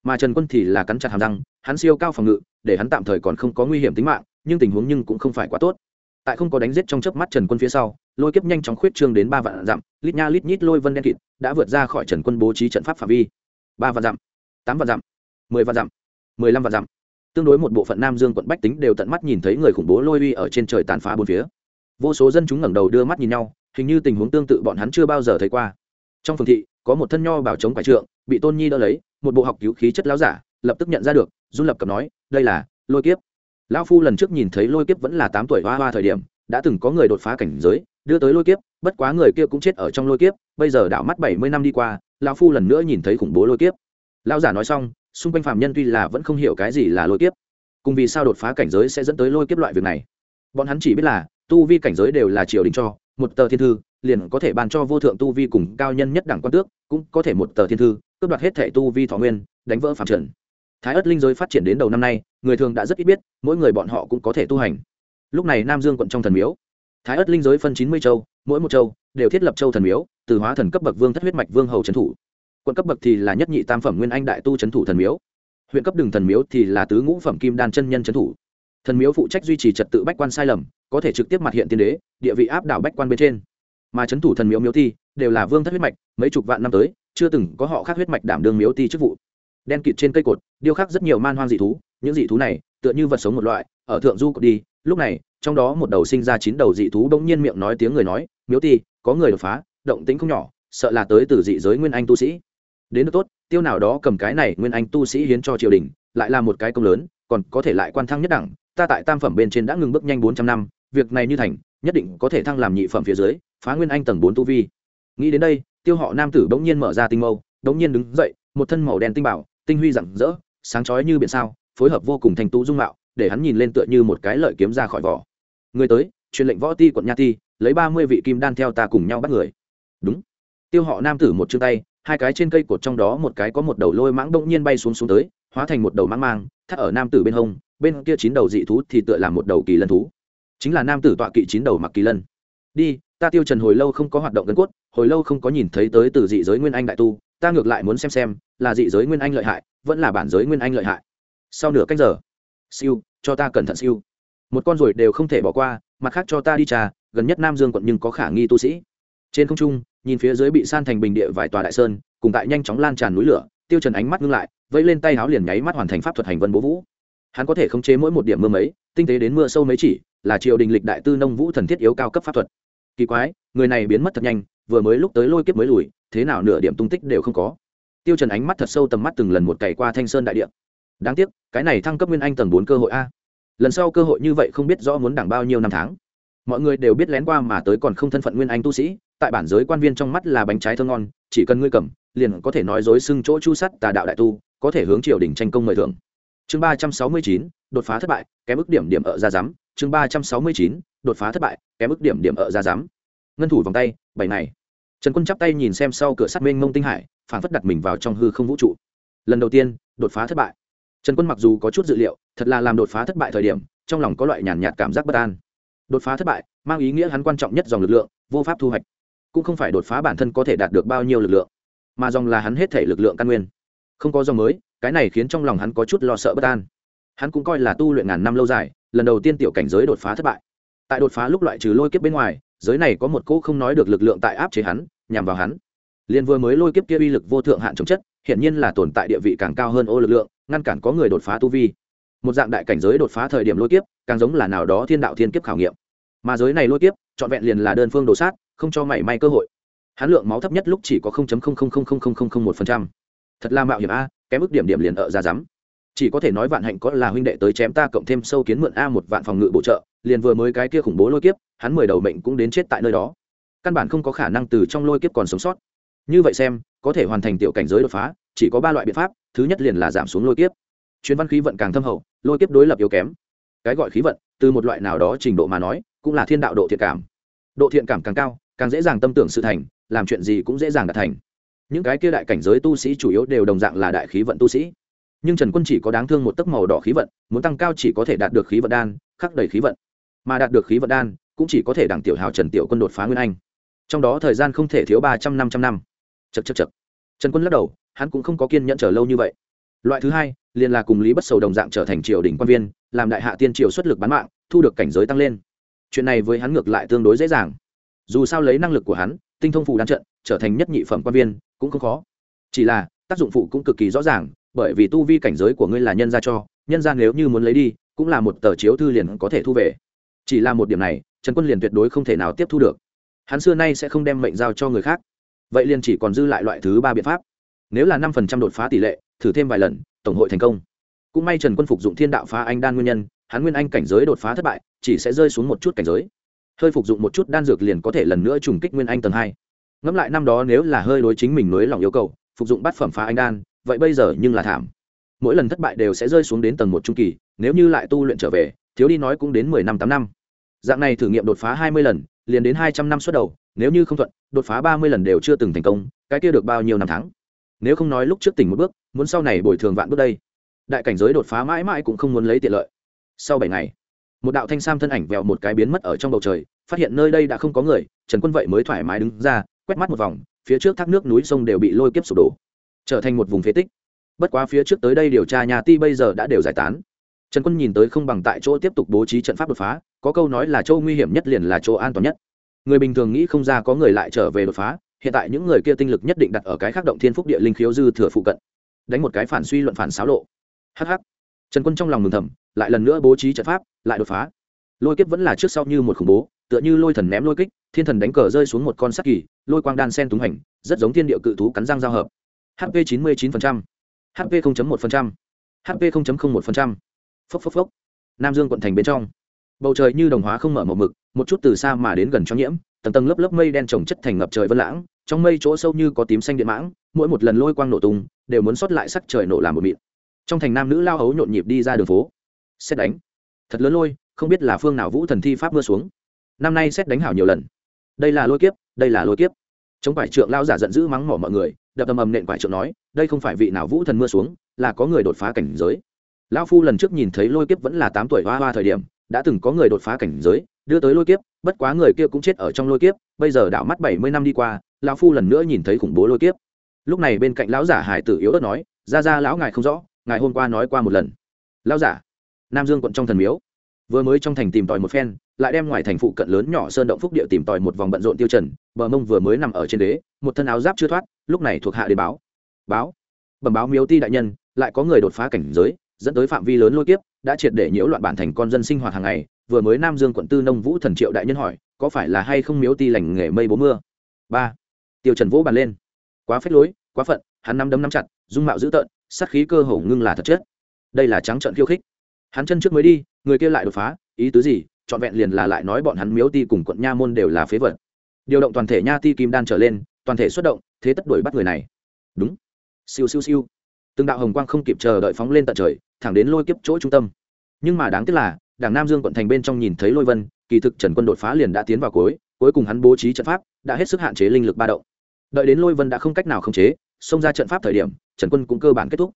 Mà trần quân thì là cắn chặt hàm răng, hắn siêu cao phòng ngự, để hắn tạm thời còn không có nguy hiểm tính mạng nhưng tình huống nhưng cũng không phải quá tốt. Tại không có đánh giết trong chớp mắt trần quân phía sau, lôi kiếp nhanh chóng khuyết trương đến ba vạn dặm, lít nha lít nhít lôi vân đen kịt đã vượt ra khỏi trần quân bố trí trận pháp phạm vi. Ba vạn dặm, tám vạn dặm, mười vạn dặm, mười lăm vạn dặm. Tương đối một bộ phận nam dương quận bách tính đều tận mắt nhìn thấy người khủng bố lôi uy ở trên trời tàn phá bốn phía. Vô số dân chúng ngẩng đầu đưa mắt nhìn nhau, hình như tình huống tương tự bọn hắn chưa bao giờ thấy qua. Trong phường thị, có một thân nho bảo chống quải trượng, bị tôn nhi đỡ lấy, một bộ học cứu khí chất láo giả, lập tức nhận ra được, run lập cập nói, đây là lôi kiếp lão phu lần trước nhìn thấy lôi kiếp vẫn là tám tuổi hoa hoa thời điểm, đã từng có người đột phá cảnh giới, đưa tới lôi kiếp, bất quá người kia cũng chết ở trong lôi kiếp, bây giờ đảo mắt bảy mươi năm đi qua, lão phu lần nữa nhìn thấy khủng bố lôi kiếp. Lão giả nói xong, xung quanh phạm nhân tuy là vẫn không hiểu cái gì là lôi kiếp, cùng vì sao đột phá cảnh giới sẽ dẫn tới lôi kiếp loại việc này. Bọn hắn chỉ biết là, tu vi cảnh giới đều là triều đình cho, một tờ thiên thư, liền có thể ban cho vô thượng tu vi cùng cao nhân nhất đẳng quan tước, cũng có thể một tờ thiên thư, cướp đoạt hết thẻ tu vi thọ nguyên, đánh vỡ phạm trần thái ớt linh giới phát triển đến đầu năm nay, người thường đã rất ít biết, mỗi người bọn họ cũng có thể tu hành. Lúc này nam dương quận trong thần miếu, thái ớt linh giới phân chín mươi châu, mỗi một châu đều thiết lập châu thần miếu, từ hóa thần cấp bậc vương thất huyết mạch vương hầu trấn thủ. Quận cấp bậc thì là nhất nhị tam phẩm nguyên anh đại tu trấn thủ thần miếu. Huyện cấp đường thần miếu thì là tứ ngũ phẩm kim đan chân nhân trấn thủ. Thần miếu phụ trách duy trì trật tự bách quan sai lầm, có thể trực tiếp mặt hiện tiên đế, địa vị áp đảo bách quan bên trên. Mà trấn thủ thần miếu miếu thi đều là vương thất huyết mạch, mấy chục vạn năm tới, chưa từng có họ khác huyết mạch đảm đương miếu thi chức vụ đen kịt trên cây cột, điêu khắc rất nhiều man hoang dị thú. Những dị thú này, tựa như vật sống một loại, ở thượng du cột đi. Lúc này, trong đó một đầu sinh ra chín đầu dị thú bỗng nhiên miệng nói tiếng người nói, miếu ti, có người đột phá, động tính không nhỏ, sợ là tới từ dị giới nguyên anh tu sĩ. Đến được tốt, tiêu nào đó cầm cái này nguyên anh tu sĩ hiến cho triều đình, lại là một cái công lớn, còn có thể lại quan thăng nhất đẳng. Ta tại tam phẩm bên trên đã ngừng bước nhanh bốn trăm năm, việc này như thành, nhất định có thể thăng làm nhị phẩm phía dưới, phá nguyên anh tầng bốn tu vi. Nghĩ đến đây, tiêu họ nam tử bỗng nhiên mở ra tinh mâu, bỗng nhiên đứng dậy, một thân màu đen tinh bảo tinh huy rạng rỡ, sáng chói như biển sao, phối hợp vô cùng thành tú dung mạo, để hắn nhìn lên tựa như một cái lợi kiếm ra khỏi vỏ. Người tới, truyền lệnh võ ti quận nha ti, lấy ba mươi vị kim đan theo ta cùng nhau bắt người. Đúng. Tiêu họ nam tử một chương tay, hai cái trên cây cột trong đó một cái có một đầu lôi mãng đông nhiên bay xuống xuống tới, hóa thành một đầu mãng mang, thắt ở nam tử bên hông, bên kia chín đầu dị thú thì tựa làm một đầu kỳ lân thú. Chính là nam tử tọa kỵ chín đầu mặc kỳ lân. Đi, ta tiêu trần hồi lâu không có hoạt động gần cốt, hồi lâu không có nhìn thấy tới từ dị giới nguyên anh đại tu ta ngược lại muốn xem xem, là dị giới nguyên anh lợi hại, vẫn là bản giới nguyên anh lợi hại. Sau nửa cách giờ, siêu, cho ta cẩn thận siêu. Một con ruồi đều không thể bỏ qua, mặt khác cho ta đi trà, gần nhất nam dương quận nhưng có khả nghi tu sĩ. Trên không trung, nhìn phía dưới bị san thành bình địa vài tòa đại sơn, cùng tại nhanh chóng lan tràn núi lửa, tiêu trần ánh mắt ngưng lại, vẫy lên tay áo liền nháy mắt hoàn thành pháp thuật hành vân bố vũ. Hắn có thể khống chế mỗi một điểm mưa mấy, tinh tế đến mưa sâu mấy chỉ, là triều đình lịch đại tư nông vũ thần thiết yếu cao cấp pháp thuật kỳ quái, người này biến mất thật nhanh, vừa mới lúc tới lôi kiếp mới lùi, thế nào nửa điểm tung tích đều không có. Tiêu trần ánh mắt thật sâu tầm mắt từng lần một cày qua thanh sơn đại địa. Đáng tiếc, cái này thăng cấp nguyên anh tầng bốn cơ hội a. Lần sau cơ hội như vậy không biết rõ muốn đảng bao nhiêu năm tháng. Mọi người đều biết lén qua mà tới còn không thân phận nguyên anh tu sĩ, tại bản giới quan viên trong mắt là bánh trái thơ ngon, chỉ cần ngươi cầm, liền có thể nói dối xưng chỗ chu sắt tà đạo đại tu, có thể hướng triều đình tranh công mời thưởng. Chương ba trăm sáu mươi chín, đột phá thất bại, kém ức điểm điểm ở ra rắm chương ba trăm sáu mươi chín, đột phá thất bại, kém ức điểm điểm ở ra giám. Ngân thủ vòng tay, bảy này trần quân chắp tay nhìn xem sau cửa sắt mênh mông tinh hải phản phất đặt mình vào trong hư không vũ trụ. Lần đầu tiên, đột phá thất bại. Trần quân mặc dù có chút dự liệu, thật là làm đột phá thất bại thời điểm, trong lòng có loại nhàn nhạt cảm giác bất an. Đột phá thất bại, mang ý nghĩa hắn quan trọng nhất dòng lực lượng, vô pháp thu hoạch. Cũng không phải đột phá bản thân có thể đạt được bao nhiêu lực lượng, mà dòng là hắn hết thể lực lượng căn nguyên. Không có dòng mới, cái này khiến trong lòng hắn có chút lo sợ bất an. Hắn cũng coi là tu luyện ngàn năm lâu dài lần đầu tiên tiểu cảnh giới đột phá thất bại. Tại đột phá lúc loại trừ lôi kiếp bên ngoài, giới này có một cỗ không nói được lực lượng tại áp chế hắn, nhằm vào hắn. Liền vừa mới lôi kiếp kia uy lực vô thượng hạn chống chất hiện nhiên là tồn tại địa vị càng cao hơn ô lực lượng, ngăn cản có người đột phá tu vi. Một dạng đại cảnh giới đột phá thời điểm lôi kiếp, càng giống là nào đó thiên đạo thiên kiếp khảo nghiệm. Mà giới này lôi kiếp, trọn vẹn liền là đơn phương đồ sát, không cho mảy may cơ hội. Hán lượng máu thấp nhất lúc chỉ có một thật là mạo hiểm a, kém ức điểm điểm liền ở ra rắm chỉ có thể nói vạn hạnh có là huynh đệ tới chém ta cộng thêm sâu kiến mượn a một vạn phòng ngự bổ trợ, liền vừa mới cái kia khủng bố lôi kiếp, hắn mười đầu mệnh cũng đến chết tại nơi đó. Căn bản không có khả năng từ trong lôi kiếp còn sống sót. Như vậy xem, có thể hoàn thành tiểu cảnh giới đột phá, chỉ có ba loại biện pháp, thứ nhất liền là giảm xuống lôi kiếp. Chuyến văn khí vận càng thâm hậu, lôi kiếp đối lập yếu kém. Cái gọi khí vận, từ một loại nào đó trình độ mà nói, cũng là thiên đạo độ thiện cảm. Độ thiện cảm càng cao, càng dễ dàng tâm tưởng sự thành, làm chuyện gì cũng dễ dàng đạt thành. Những cái kia đại cảnh giới tu sĩ chủ yếu đều đồng dạng là đại khí vận tu sĩ nhưng trần quân chỉ có đáng thương một tấc màu đỏ khí vận, muốn tăng cao chỉ có thể đạt được khí vận đan, khắc đầy khí vận. Mà đạt được khí vận đan, cũng chỉ có thể đảng tiểu hào trần tiểu quân đột phá nguyên anh. Trong đó thời gian không thể thiếu ba trăm năm trăm năm. Chật chật chật trần quân lắc đầu, hắn cũng không có kiên nhẫn chờ lâu như vậy. Loại thứ hai, liền là cùng lý bất sầu đồng dạng trở thành triều đình quan viên, làm đại hạ tiên triều xuất lực bán mạng, thu được cảnh giới tăng lên. Chuyện này với hắn ngược lại tương đối dễ dàng. Dù sao lấy năng lực của hắn, tinh thông phù đan trận, trở thành nhất nhị phẩm quan viên, cũng không khó. Chỉ là, tác dụng phụ cũng cực kỳ rõ ràng bởi vì tu vi cảnh giới của ngươi là nhân gia cho, nhân gia nếu như muốn lấy đi, cũng là một tờ chiếu thư liền có thể thu về. Chỉ là một điểm này, trần quân liền tuyệt đối không thể nào tiếp thu được. Hắn xưa nay sẽ không đem mệnh giao cho người khác. Vậy liền chỉ còn dư lại loại thứ ba biện pháp. Nếu là năm phần trăm đột phá tỷ lệ, thử thêm vài lần, tổng hội thành công. Cũng may trần quân phục dụng thiên đạo phá anh đan nguyên nhân, hắn nguyên anh cảnh giới đột phá thất bại, chỉ sẽ rơi xuống một chút cảnh giới. Hơi phục dụng một chút đan dược liền có thể lần nữa trùng kích nguyên anh tầng hai. Ngẫm lại năm đó nếu là hơi đối chính mình nới lòng yêu cầu, phục dụng bát phẩm phá anh đan vậy bây giờ nhưng là thảm. Mỗi lần thất bại đều sẽ rơi xuống đến tầng một trung kỳ, nếu như lại tu luyện trở về, thiếu đi nói cũng đến mười năm tám năm. Dạng này thử nghiệm đột phá hai mươi lần, liền đến hai trăm năm suốt đầu, nếu như không thuận, đột phá ba mươi lần đều chưa từng thành công, cái kia được bao nhiêu năm tháng? Nếu không nói lúc trước tỉnh một bước, muốn sau này bồi thường vạn bước đây. Đại cảnh giới đột phá mãi mãi cũng không muốn lấy tiện lợi. Sau bảy ngày, một đạo thanh sam thân ảnh vẹo một cái biến mất ở trong bầu trời, phát hiện nơi đây đã không có người, trần quân vậy mới thoải mái đứng ra, quét mắt một vòng, phía trước thác nước núi sông đều bị lôi kiếp sụp đổ trở thành một vùng phế tích. Bất quá phía trước tới đây điều tra nhà ti bây giờ đã đều giải tán. Trần quân nhìn tới không bằng tại chỗ tiếp tục bố trí trận pháp đột phá, có câu nói là chỗ nguy hiểm nhất liền là chỗ an toàn nhất. Người bình thường nghĩ không ra có người lại trở về đột phá, hiện tại những người kia tinh lực nhất định đặt ở cái khắc động thiên phúc địa linh khiếu dư thừa phụ cận. Đánh một cái phản suy luận phản xáo lộ. Hh trần quân trong lòng mừng thầm, lại lần nữa bố trí trận pháp, lại đột phá. Lôi kiếp vẫn là trước sau như một khủng bố, tựa như lôi thần ném lôi kích, thiên thần đánh cờ rơi xuống một con sắc kỳ, lôi quang đan sen túng hành, rất giống thiên địa cự thú cắn răng giao hợp hp chín mươi chín hp một hp một phốc phốc phốc. Nam dương quận thành bên trong. Bầu trời như đồng hóa không mở một mực, một chút từ xa mà đến gần cho nhiễm, tầng tầng lớp lớp mây đen trồng chất thành ngập trời vân lãng, trong mây chỗ sâu như có tím xanh điện mãng, mỗi một lần lôi quang nổ tung, đều muốn xuất lại sắc trời nổ làm một mịn. Trong thành nam nữ lao hấu nhộn nhịp đi ra đường phố. Xét đánh. Thật lớn lôi, không biết là phương nào vũ thần thi pháp mưa xuống. Năm nay xét đánh hảo nhiều lần. Đây là lôi kiếp, đây là lôi kiếp. Chống phải trượng lao giả giận dữ mắng mỏ mọi người đập ầm ầm nện quải trượng nói, đây không phải vị nào vũ thần mưa xuống, là có người đột phá cảnh giới. Lão phu lần trước nhìn thấy lôi kiếp vẫn là tám tuổi hoa hoa thời điểm, đã từng có người đột phá cảnh giới, đưa tới lôi kiếp, bất quá người kia cũng chết ở trong lôi kiếp, bây giờ đảo mắt bảy mươi năm đi qua, lão phu lần nữa nhìn thấy khủng bố lôi kiếp. Lúc này bên cạnh lão giả hải tử yếu ớt nói, ra ra, lão ngài không rõ, ngài hôm qua nói qua một lần. Lão giả, nam dương quận trong thần miếu vừa mới trong thành tìm tòi một phen lại đem ngoài thành phụ cận lớn nhỏ sơn động phúc địa tìm tòi một vòng bận rộn tiêu trần bờ mông vừa mới nằm ở trên đế một thân áo giáp chưa thoát lúc này thuộc hạ đến báo. Báo. Bẩm báo miếu ti đại nhân lại có người đột phá cảnh giới dẫn tới phạm vi lớn lôi kiếp đã triệt để nhiễu loạn bản thành con dân sinh hoạt hàng ngày vừa mới nam dương quận tư nông vũ thần triệu đại nhân hỏi có phải là hay không miếu ti lành nghề mây bố mưa? Ba. Tiêu trần vỗ bàn lên. Quá phết lối quá phận hắn nắm đấm nắm chặt dung mạo dữ tợn sát khí cơ hồ ngưng là thật chết, đây là trắng trợn khiêu khích hắn chân trước mới đi, người kia lại đột phá, ý tứ gì? Trọn vẹn liền là lại nói bọn hắn miếu ti cùng quận nha môn đều là phế vật. Điều động toàn thể nha ti kim đan trở lên, toàn thể xuất động, thế tất đuổi bắt người này. Đúng. Siêu siêu siêu. Từng đạo hồng quang không kịp chờ đợi phóng lên tận trời, thẳng đến lôi kiếp chỗ trung tâm. Nhưng mà đáng tiếc là, đảng nam dương quận thành bên trong nhìn thấy lôi vân, kỳ thực trần quân đột phá liền đã tiến vào cuối cuối cùng hắn bố trí trận pháp, đã hết sức hạn chế linh lực ba động. Đợi đến lôi vân đã không cách nào khống chế, xông ra trận pháp thời điểm, trần quân cũng cơ bản kết thúc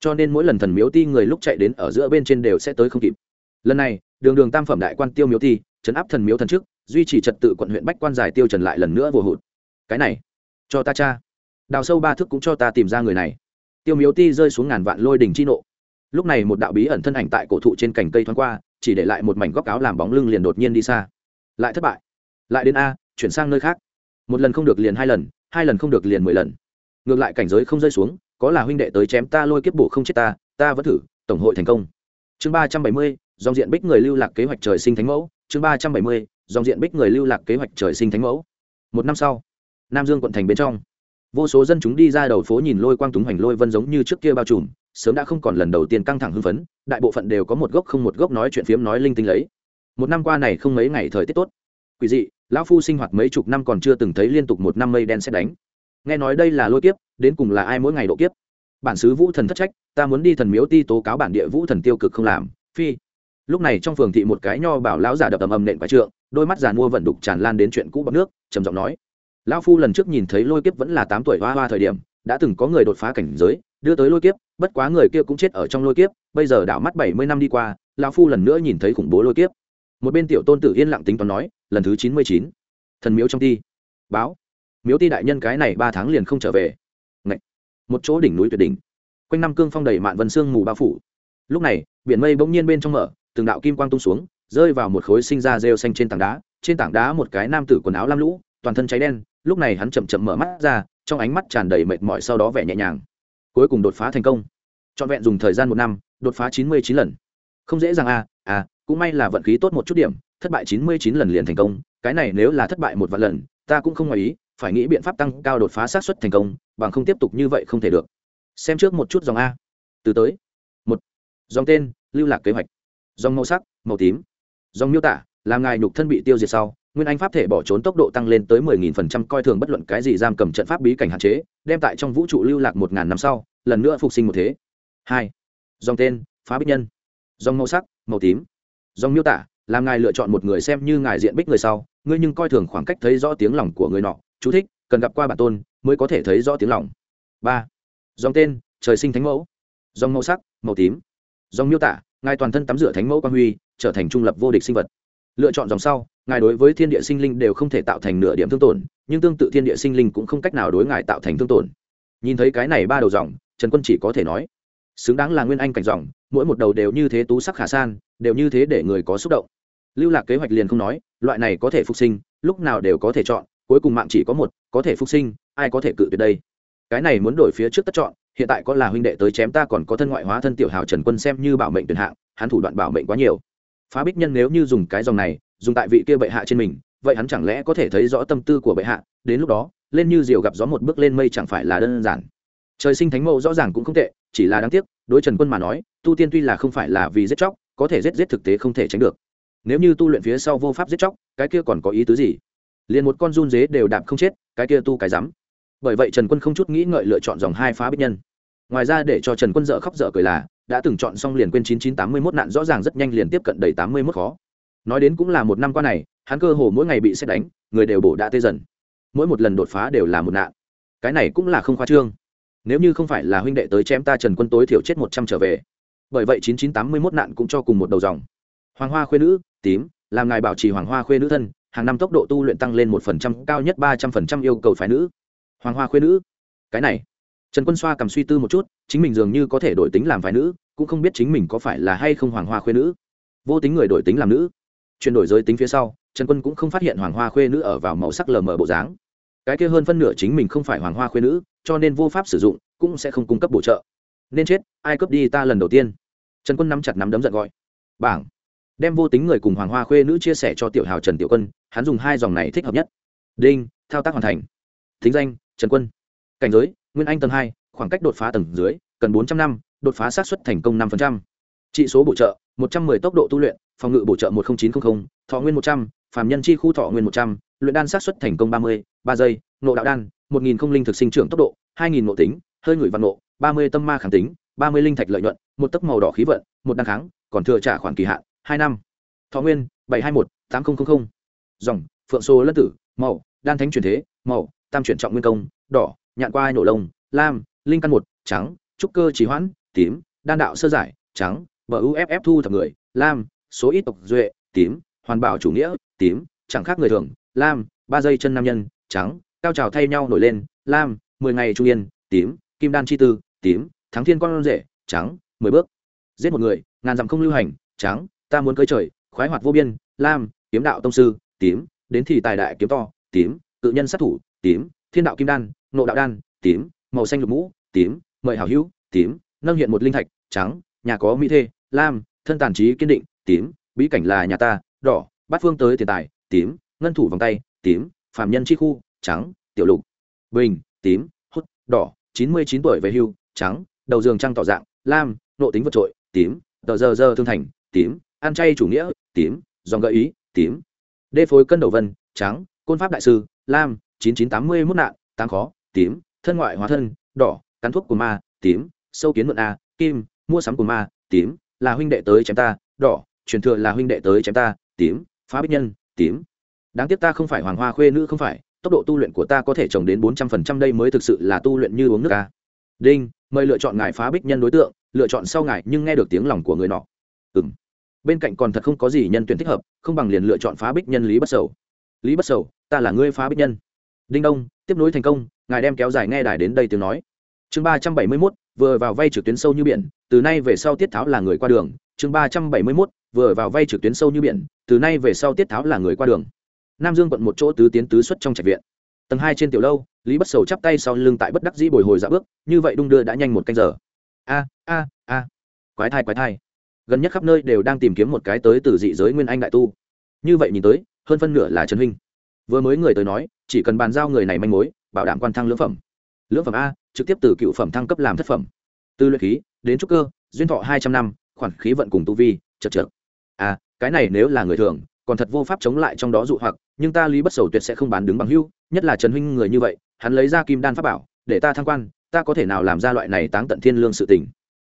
cho nên mỗi lần thần miếu ti người lúc chạy đến ở giữa bên trên đều sẽ tới không kịp. Lần này, đường đường tam phẩm đại quan tiêu miếu ti chấn áp thần miếu thần trước, duy trì trật tự quận huyện bách quan giải tiêu trần lại lần nữa vô hụt. Cái này, cho ta cha. Đào sâu ba thước cũng cho ta tìm ra người này. Tiêu miếu ti rơi xuống ngàn vạn lôi đỉnh chi nộ. Lúc này một đạo bí ẩn thân ảnh tại cổ thụ trên cành cây thoáng qua, chỉ để lại một mảnh góc áo làm bóng lưng liền đột nhiên đi xa. Lại thất bại. Lại đến a, chuyển sang nơi khác. Một lần không được liền hai lần hai lần không được liền mười lần. Ngược lại cảnh giới không rơi xuống có là huynh đệ tới chém ta lôi kiếp bổ không chết ta ta vẫn thử, tổng hội thành công. Chương ba trăm bảy mươi, dòng diện bích người lưu lạc kế hoạch trời sinh thánh mẫu. Chương ba trăm bảy mươi, dòng diện bích người lưu lạc kế hoạch trời sinh thánh mẫu. Một năm sau, nam dương quận thành bên trong. Vô số dân chúng đi ra đầu phố nhìn lôi quang túng hoành lôi vân giống như trước kia bao trùm, sớm đã không còn lần đầu tiên căng thẳng hưng phấn, đại bộ phận đều có một gốc không một gốc nói chuyện phiếm nói linh tinh lấy. Một năm qua này không mấy ngày thời tiết tốt. Quỷ dị, lão phu sinh hoạt mấy chục năm còn chưa từng thấy liên tục một năm mây đen xét đánh nghe nói đây là lôi kiếp, đến cùng là ai mỗi ngày độ kiếp? Bản xứ vũ thần thất trách, ta muốn đi thần miếu ti tố cáo bản địa vũ thần tiêu cực không làm, phi. Lúc này trong phường thị một cái nho bảo lão giả đập ầm ầm nện quái trượng, đôi mắt giàn mua vận đục tràn lan đến chuyện cũ bọc nước, trầm giọng nói. Lão phu lần trước nhìn thấy lôi kiếp vẫn là tám tuổi hoa hoa thời điểm, đã từng có người đột phá cảnh giới, đưa tới lôi kiếp, bất quá người kia cũng chết ở trong lôi kiếp, bây giờ đảo mắt bảy mươi năm đi qua, lão phu lần nữa nhìn thấy khủng bố lôi kiếp. Một bên tiểu tôn tử yên lặng tính toán nói, lần thứ chín mươi chín. Thần miếu trong ti. Báo miếu ti đại nhân cái này ba tháng liền không trở về. Ngậy. một chỗ đỉnh núi tuyệt đỉnh. Quanh năm cương phong đầy mạn vân sương mù bao phủ. Lúc này, biển mây bỗng nhiên bên trong mở, từng đạo kim quang tung xuống, rơi vào một khối sinh ra rêu xanh trên tảng đá, trên tảng đá một cái nam tử quần áo lam lũ, toàn thân cháy đen, lúc này hắn chậm chậm mở mắt ra, trong ánh mắt tràn đầy mệt mỏi sau đó vẻ nhẹ nhàng. Cuối cùng đột phá thành công. Trọn vẹn dùng thời gian một năm, đột phá chín mươi chín lần. Không dễ dàng à à cũng may là vận khí tốt một chút điểm, thất bại chín mươi chín lần liền thành công, cái này nếu là thất bại một vạn lần, ta cũng không ngoài ý phải nghĩ biện pháp tăng cao đột phá xác suất thành công, bằng không tiếp tục như vậy không thể được. Xem trước một chút dòng a. Từ tới. Một. Dòng tên, lưu lạc kế hoạch. Dòng màu sắc, màu tím. Dòng miêu tả, làm ngài nhục thân bị tiêu diệt sau, nguyên anh pháp thể bỏ trốn tốc độ tăng lên tới mười nghìn phần trăm, coi thường bất luận cái gì giam cầm trận pháp bí cảnh hạn chế, đem tại trong vũ trụ lưu lạc một ngàn năm sau, lần nữa phục sinh một thế. Hai. Dòng tên, phá bích nhân. Dòng màu sắc, màu tím. Dòng miêu tả, làm ngài lựa chọn một người xem như ngài diện bích người sau, ngươi nhưng coi thường khoảng cách thấy rõ tiếng lòng của người nọ chú thích, cần gặp qua bản tôn mới có thể thấy rõ tiếng lòng. Ba, dòng tên, trời sinh thánh mẫu. Dòng màu sắc, màu tím. Dòng miêu tả, ngài toàn thân tắm rửa thánh mẫu quang huy, trở thành trung lập vô địch sinh vật. Lựa chọn dòng sau, ngài đối với thiên địa sinh linh đều không thể tạo thành nửa điểm thương tổn, nhưng tương tự thiên địa sinh linh cũng không cách nào đối ngài tạo thành thương tổn. Nhìn thấy cái này ba đầu dòng, trần quân chỉ có thể nói, xứng đáng là nguyên anh cảnh dòng, mỗi một đầu đều như thế tú sắc khả san, đều như thế để người có xúc động. Lưu lạc kế hoạch liền không nói, loại này có thể phục sinh, lúc nào đều có thể chọn cuối cùng mạng chỉ có một, có thể phục sinh, ai có thể cự tuyệt đây? Cái này muốn đổi phía trước tất chọn, hiện tại có là huynh đệ tới chém ta còn có thân ngoại hóa thân tiểu hào trần quân xem như bảo mệnh tuyển hạng, hắn thủ đoạn bảo mệnh quá nhiều. Phá bích nhân nếu như dùng cái dòng này, dùng tại vị kia bệ hạ trên mình, vậy hắn chẳng lẽ có thể thấy rõ tâm tư của bệ hạ? Đến lúc đó, lên như diều gặp gió một bước lên mây chẳng phải là đơn giản. Trời sinh thánh mẫu rõ ràng cũng không tệ, chỉ là đáng tiếc, đối trần quân mà nói, tu tiên tuy là không phải là vì giết chóc, có thể giết giết thực tế không thể tránh được. Nếu như tu luyện phía sau vô pháp giết chóc, cái kia còn có ý tứ gì? Liền một con run dế đều đạp không chết, cái kia tu cái rắm. Bởi vậy trần quân không chút nghĩ ngợi lựa chọn dòng hai phá bích nhân. Ngoài ra để cho trần quân dợ khóc dở cười là, đã từng chọn xong liền quên chín chín tám mươi mốt nạn rõ ràng rất nhanh liền tiếp cận đầy tám mươi mốt khó. Nói đến cũng là một năm qua này, hắn cơ hồ mỗi ngày bị xét đánh, người đều bổ đã tê dần. Mỗi một lần đột phá đều là một nạn. Cái này cũng là không khoa trương. Nếu như không phải là huynh đệ tới chém ta trần quân tối thiểu chết một trăm trở về. Bởi vậy chín chín tám mươi mốt nạn cũng cho cùng một đầu dòng. Hoàng hoa khuê nữ, tím, làm ngài bảo trì hoàng hoa khuê nữ thân hàng năm tốc độ tu luyện tăng lên một phần trăm, cao nhất ba trăm phần trăm yêu cầu phái nữ. Hoàng hoa khuyên nữ, cái này. Trần quân xoa cầm suy tư một chút, chính mình dường như có thể đổi tính làm phái nữ, cũng không biết chính mình có phải là hay không hoàng hoa khuyên nữ. Vô tính người đổi tính làm nữ. Chuyển đổi giới tính phía sau, trần quân cũng không phát hiện hoàng hoa khuê nữ ở vào màu sắc lờ mờ bộ dáng. Cái kia hơn phân nửa chính mình không phải hoàng hoa khuê nữ, cho nên vô pháp sử dụng, cũng sẽ không cung cấp bổ trợ. Nên chết, ai cướp đi ta lần đầu tiên? Trần quân nắm chặt nắm đấm giận gọi. Bảng. Đem vô tính người cùng hoàng hoa khuê nữ chia sẻ cho tiểu hào trần tiểu quân hắn dùng hai dòng này thích hợp nhất. Đinh, thao tác hoàn thành. Thính danh, trần quân. Cảnh giới, nguyên anh tầng hai, khoảng cách đột phá tầng dưới, cần bốn trăm năm, đột phá xác suất thành công năm trị số bổ trợ, một trăm 110 tốc độ tu luyện, phòng ngự bổ trợ một nghìn chín trăm linh thọ nguyên một trăm, phàm nhân chi khu thọ nguyên một trăm, luyện đan sát xuất thành công ba mươi, ba giây nộ đạo đan, một nghìn không linh thực sinh trưởng tốc độ, hai nghìn nộ tính, hơi ngửi văn nộ ba mươi tâm ma khẳng tính, ba mươi linh thạch lợi nhuận, một tấc màu đỏ khí vận, một đăng kháng, còn thừa trả khoản kỳ hạn, hai năm. Thọ nguyên, bảy hai một, tám nghìn dòng, phượng số lân tử, màu, đan thánh truyền thế, màu, tam chuyển trọng nguyên công, đỏ, nhạn qua nổ lông, lam, linh căn một, trắng, trúc cơ trí hoãn, tím, đan đạo sơ giải, trắng, bờ uff thu thập người, lam, số ít tộc duệ, tím, hoàn bảo chủ nghĩa, tím, chẳng khác người thường, lam, ba dây chân nam nhân, trắng, cao trào thay nhau nổi lên, lam, mười ngày trung yên, tím, kim đan chi tư, tím, thắng thiên con rể, trắng, mười bước. Giết một người, ngàn dặm không lưu hành, trắng, ta muốn cưới trời, khoái hoạt vô biên, lam, kiếm đạo tông sư tím, đến thì tài đại kiếm to, tím, cự nhân sát thủ, tím, thiên đạo kim đan nộ đạo đan, tím, màu xanh lục mũ, tím, mời hảo hữu, tím, nâng hiện một linh thạch, trắng, nhà có mỹ thê, lam, thân tàn trí kiên định, tím, bí cảnh là nhà ta, đỏ, bát phương tới tiền tài, tím, ngân thủ vòng tay, tím phạm nhân chi khu, trắng, tiểu lục, bình, tím, hút, đỏ, chín mươi chín tuổi về hưu, trắng, đầu giường trăng tỏ dạng, lam, nộ tính vượt trội, tím, tờ giờ giờ thương thành, tím, ăn chay chủ nghĩa, tím, dòng gợi ý, tím đê phối cân đầu vân, trắng, côn pháp đại sư, lam, chín chín tám mươi mốt nạn, tám khó, tím, thân ngoại hóa thân, đỏ, cắn thuốc của ma, tím, sâu kiến mượn a, kim, mua sắm của ma, tím, là huynh đệ tới chém ta, đỏ, truyền thừa là huynh đệ tới chém ta, tím, phá bích nhân, tím. Đáng tiếc ta không phải hoàng hoa khuê nữ không phải, tốc độ tu luyện của ta có thể trồng đến bốn trăm phần trăm đây mới thực sự là tu luyện như uống nước ca đinh, mời lựa chọn ngài phá bích nhân đối tượng, lựa chọn sau ngài nhưng nghe được tiếng lòng của người nọ. Ừ m bên cạnh còn thật không có gì nhân tuyển thích hợp, không bằng liền lựa chọn phá bích nhân lý bất sầu. Lý bất sầu, ta là ngươi phá bích nhân. Đinh đông, tiếp nối thành công, ngài đem kéo dài nghe đài đến đây tiếng nói. Chương ba trăm bảy mươi mốt, vừa vào vay trực tuyến sâu như biển, từ nay về sau tiết tháo là người qua đường. Chương ba trăm bảy mươi mốt, vừa vào vay trực tuyến sâu như biển, từ nay về sau tiết tháo là người qua đường. Nam dương quận một chỗ tứ tiến tứ xuất trong trạch viện. Tầng hai trên tiểu lâu, lý bất sầu chắp tay sau lưng tại bất đắc dĩ bồi hồi dạ bước, như vậy đung đưa đã nhanh một canh giờ. A a a. Quái thai quái thai gần nhất khắp nơi đều đang tìm kiếm một cái tới từ dị giới nguyên anh đại tu. Như vậy nhìn tới, hơn phân nửa là trần huynh. Vừa mới người tới nói, chỉ cần bàn giao người này manh mối, bảo đảm quan thăng lưỡng phẩm. Lưỡng phẩm a, trực tiếp từ cựu phẩm thăng cấp làm thất phẩm. Từ luyện khí, đến trúc cơ, duyên thọ hai trăm năm, khoản khí vận cùng tu vi, chật chật à cái này nếu là người thường, còn thật vô pháp chống lại trong đó dụ hoặc, nhưng ta lý bất sầu tuyệt sẽ không bán đứng bằng hưu, nhất là trần huynh người như vậy, hắn lấy ra kim đan pháp bảo, để ta thăng quan, ta có thể nào làm ra loại này táng tận thiên lương sự tình?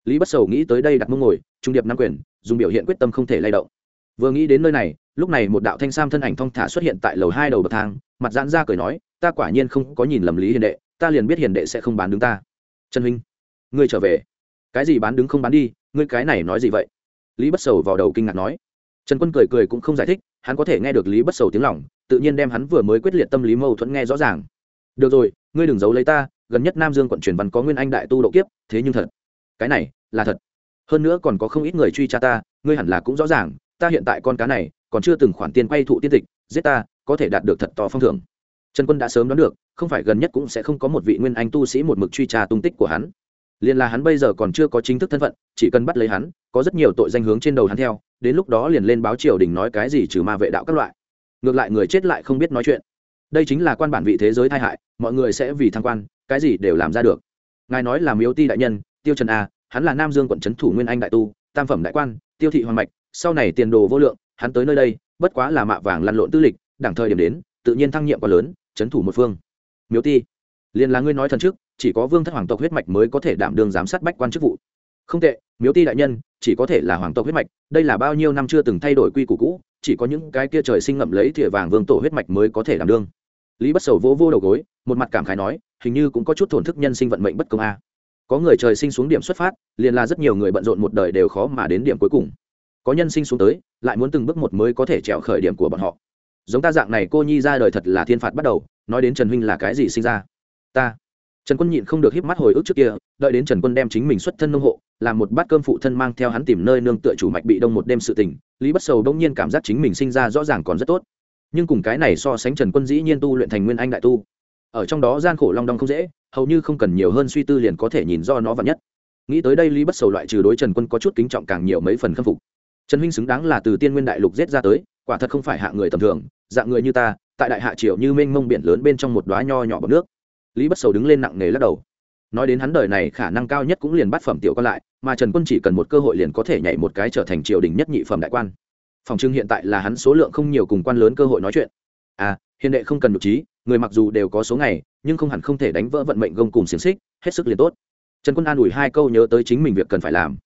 Lý bất sầu nghĩ tới đây đặt mông ngồi, trung điệp nắm quyền, dùng biểu hiện quyết tâm không thể lay động. Vừa nghĩ đến nơi này, lúc này một đạo thanh sam thân ảnh thong thả xuất hiện tại lầu hai đầu bậc thang, mặt giãn ra cười nói, ta quả nhiên không có nhìn lầm lý hiền đệ, ta liền biết hiền đệ sẽ không bán đứng ta. Trần huynh, ngươi trở về. Cái gì bán đứng không bán đi, ngươi cái này nói gì vậy? Lý bất sầu vào đầu kinh ngạc nói. Trần quân cười cười cũng không giải thích, hắn có thể nghe được lý bất sầu tiếng lòng, tự nhiên đem hắn vừa mới quyết liệt tâm lý mâu thuẫn nghe rõ ràng. Được rồi, ngươi đừng giấu lấy ta, gần nhất nam dương quận truyền văn có nguyên anh đại tu độ kiếp, thế nhưng thật cái này là thật. Hơn nữa còn có không ít người truy tra ta, ngươi hẳn là cũng rõ ràng, ta hiện tại con cá này còn chưa từng khoản tiền quay thụ tiên tịch, giết ta, có thể đạt được thật to phong thưởng. Trần quân đã sớm đoán được, không phải gần nhất cũng sẽ không có một vị nguyên anh tu sĩ một mực truy tra tung tích của hắn. Liền là hắn bây giờ còn chưa có chính thức thân phận, chỉ cần bắt lấy hắn, có rất nhiều tội danh hướng trên đầu hắn theo, đến lúc đó liền lên báo triều đình nói cái gì trừ ma vệ đạo các loại. Ngược lại người chết lại không biết nói chuyện. Đây chính là quan bản vị thế giới tai hại, mọi người sẽ vì thăng quan, cái gì đều làm ra được. Ngài nói là miếu ti đại nhân tiêu trần a, hắn là nam dương quận trấn thủ nguyên anh đại tu, tam phẩm đại quan, tiêu thị hoàng mạch, sau này tiền đồ vô lượng, hắn tới nơi đây, bất quá là mạ vàng lăn lộn tư lịch, đẳng thời điểm đến, tự nhiên thăng nhiệm quá lớn, trấn thủ một phương. Miếu ti, liền là ngươi nói thần trước, chỉ có vương thất hoàng tộc huyết mạch mới có thể đảm đương giám sát bách quan chức vụ. Không tệ miếu ti đại nhân, chỉ có thể là hoàng tộc huyết mạch, đây là bao nhiêu năm chưa từng thay đổi quy củ cũ, chỉ có những cái kia trời sinh ngậm lấy thìa vàng vương tổ huyết mạch mới có thể đảm đương. Lý bất sầu vô vô đầu gối, một mặt cảm khái nói, hình như cũng có chút thổn thức nhân sinh vận mệnh bất công a có người trời sinh xuống điểm xuất phát, liền là rất nhiều người bận rộn một đời đều khó mà đến điểm cuối cùng. Có nhân sinh xuống tới, lại muốn từng bước một mới có thể trèo khởi điểm của bọn họ. Giống ta dạng này, cô nhi ra đời thật là thiên phạt bắt đầu, nói đến trần huynh là cái gì sinh ra? Ta. Trần quân nhịn không được híp mắt hồi ức trước kia, đợi đến trần quân đem chính mình xuất thân nông hộ, làm một bát cơm phụ thân mang theo hắn tìm nơi nương tựa chủ mạch bị đông một đêm sự tình, lý bất sầu đông nhiên cảm giác chính mình sinh ra rõ ràng còn rất tốt. Nhưng cùng cái này so sánh trần quân dĩ nhiên tu luyện thành nguyên anh đại tu. Ở trong đó gian khổ long đong không dễ hầu như không cần nhiều hơn suy tư liền có thể nhìn do nó vật nhất. Nghĩ tới đây lý bất sầu loại trừ đối trần quân có chút kính trọng càng nhiều mấy phần khâm phục. Trần huynh xứng đáng là từ tiên nguyên đại lục giết ra tới, quả thật không phải hạ người tầm thường, dạng người như ta, tại đại hạ triều như mênh mông biển lớn bên trong một đoá nho nhỏ bọc nước. Lý bất sầu đứng lên nặng nề lắc đầu. Nói đến hắn đời này khả năng cao nhất cũng liền bắt phẩm tiểu còn lại, mà trần quân chỉ cần một cơ hội liền có thể nhảy một cái trở thành triều đình nhất nhị phẩm đại quan. Phòng trưng hiện tại là hắn số lượng không nhiều cùng quan lớn cơ hội nói chuyện. À hiền đệ không cần nhục trí, người mặc dù đều có số ngày nhưng không hẳn không thể đánh vỡ vận mệnh gông cùng xiềng xích, hết sức liền tốt. Trần quân an ủi hai câu nhớ tới chính mình việc cần phải làm.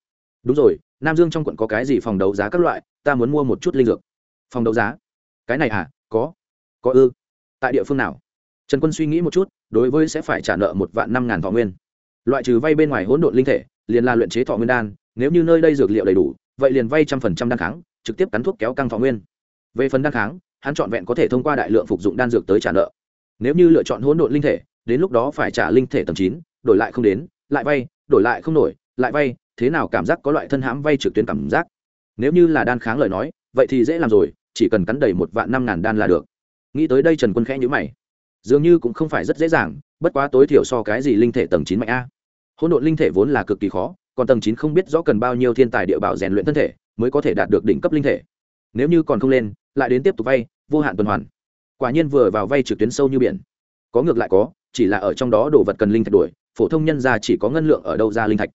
Đúng rồi, nam dương trong quận có cái gì phòng đấu giá các loại, ta muốn mua một chút linh dược. Phòng đấu giá? Cái này à có. Có ư? Tại địa phương nào? Trần quân suy nghĩ một chút, đối với sẽ phải trả nợ một vạn năm ngàn thọ nguyên. Loại trừ vay bên ngoài hỗn độn linh thể, liền là luyện chế thọ nguyên đan, nếu như nơi đây dược liệu đầy đủ, vậy liền vay trăm phần trăm đan kháng, trực tiếp cắn thuốc kéo căng thọ nguyên. Về phần đan kháng, hắn chọn vẹn có thể thông qua đại lượng phục dụng đan dược tới trả nợ nếu như lựa chọn hỗn độn linh thể, đến lúc đó phải trả linh thể tầm chín, đổi lại không đến, lại vay, đổi lại không nổi, lại vay, thế nào cảm giác có loại thân hãm vay trực tuyến cảm giác? Nếu như là đan kháng lời nói, vậy thì dễ làm rồi, chỉ cần cắn đầy một vạn năm ngàn đan là được. Nghĩ tới đây trần quân khẽ nhữ mày. Dường như cũng không phải rất dễ dàng, bất quá tối thiểu so cái gì linh thể tầng chín mạnh a. Hỗn độn linh thể vốn là cực kỳ khó, còn tầng chín không biết rõ cần bao nhiêu thiên tài địa bảo rèn luyện thân thể, mới có thể đạt được đỉnh cấp linh thể. Nếu như còn không lên, lại đến tiếp tục vay, vô hạn tuần hoàn quả nhiên vừa vào vay trực tuyến sâu như biển. Có ngược lại có, chỉ là ở trong đó đồ vật cần linh thạch đuổi, phổ thông nhân ra chỉ có ngân lượng ở đâu ra linh thạch.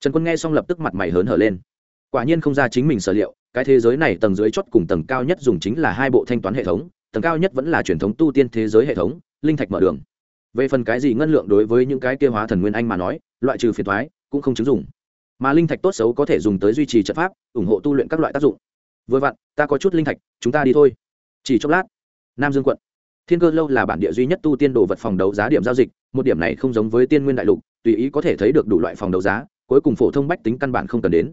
Trần quân nghe xong lập tức mặt mày hớn hở lên. Quả nhiên không ra chính mình sở liệu, cái thế giới này tầng dưới chót cùng tầng cao nhất dùng chính là hai bộ thanh toán hệ thống, tầng cao nhất vẫn là truyền thống tu tiên thế giới hệ thống, linh thạch mở đường. Về phần cái gì ngân lượng đối với những cái kia hóa thần nguyên anh mà nói, loại trừ phiền thoái cũng không chứng dụng. Mà linh thạch tốt xấu có thể dùng tới duy trì trận pháp, ủng hộ tu luyện các loại tác dụng. Vừa vặn, ta có chút linh thạch, chúng ta đi thôi. Chỉ chốc lát nam dương quận. Thiên cơ lâu là bản địa duy nhất tu tiên đồ vật phòng đấu giá điểm giao dịch, một điểm này không giống với tiên nguyên đại lục, tùy ý có thể thấy được đủ loại phòng đấu giá, cuối cùng phổ thông bách tính căn bản không cần đến.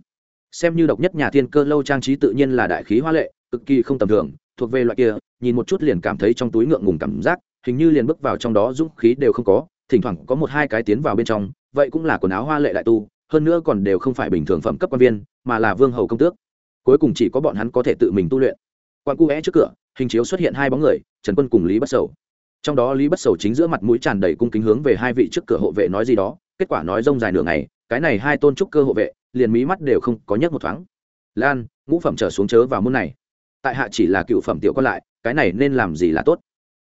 Xem như độc nhất nhà thiên cơ lâu trang trí tự nhiên là đại khí hoa lệ, cực kỳ không tầm thường, thuộc về loại kia, nhìn một chút liền cảm thấy trong túi ngượng ngùng cảm giác, hình như liền bước vào trong đó dũng khí đều không có, thỉnh thoảng có một hai cái tiến vào bên trong, vậy cũng là quần áo hoa lệ đại tu, hơn nữa còn đều không phải bình thường phẩm cấp quan viên, mà là vương hầu công tước. Cuối cùng chỉ có bọn hắn có thể tự mình tu luyện. Quan cu vẽ trước cửa hình chiếu xuất hiện hai bóng người, trần quân cùng lý bất sầu. Trong đó lý bất sầu chính giữa mặt mũi tràn đầy cung kính hướng về hai vị trước cửa hộ vệ nói gì đó, kết quả nói rông dài nửa ngày, cái này hai tôn trúc cơ hộ vệ, liền mí mắt đều không có nhấc một thoáng. Lan, ngũ phẩm trở xuống chớ vào môn này. Tại hạ chỉ là cựu phẩm tiểu còn lại, cái này nên làm gì là tốt?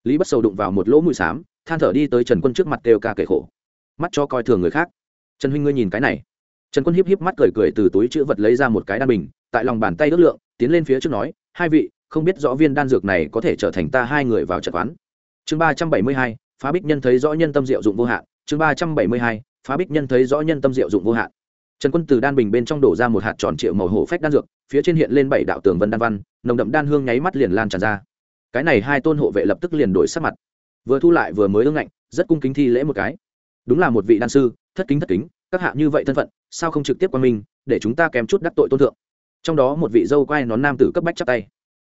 Lý bất sầu đụng vào một lỗ mũi xám, than thở đi tới trần quân trước mặt kêu ca kể khổ. Mắt cho coi thường người khác. Trần huynh ngươi nhìn cái này. Trần quân híp híp mắt cười cười từ túi chữ vật lấy ra một cái đan bình, tại lòng bàn tay ước lượng, tiến lên phía trước nói, hai vị không biết rõ viên đan dược này có thể trở thành ta hai người vào trận quán. Chương ba trăm bảy mươi hai, phá bích nhân thấy rõ nhân tâm diệu dụng vô hạn. Chương ba trăm bảy mươi hai, phá bích nhân thấy rõ nhân tâm diệu dụng vô hạn. Trần quân từ đan bình bên trong đổ ra một hạt tròn triệu màu hổ phách đan dược, phía trên hiện lên bảy đạo tường vân đan văn, nồng đậm đan hương nháy mắt liền lan tràn ra. Cái này hai tôn hộ vệ lập tức liền đổi sắc mặt. Vừa thu lại vừa mới ương ngạnh, rất cung kính thi lễ một cái. Đúng là một vị đan sư, thất kính thất kính, các hạ như vậy thân phận, sao không trực tiếp qua mình, để chúng ta kém chút đắc tội tôn thượng. Trong đó một vị dâu quai nón nam tử cấp bách chắp tay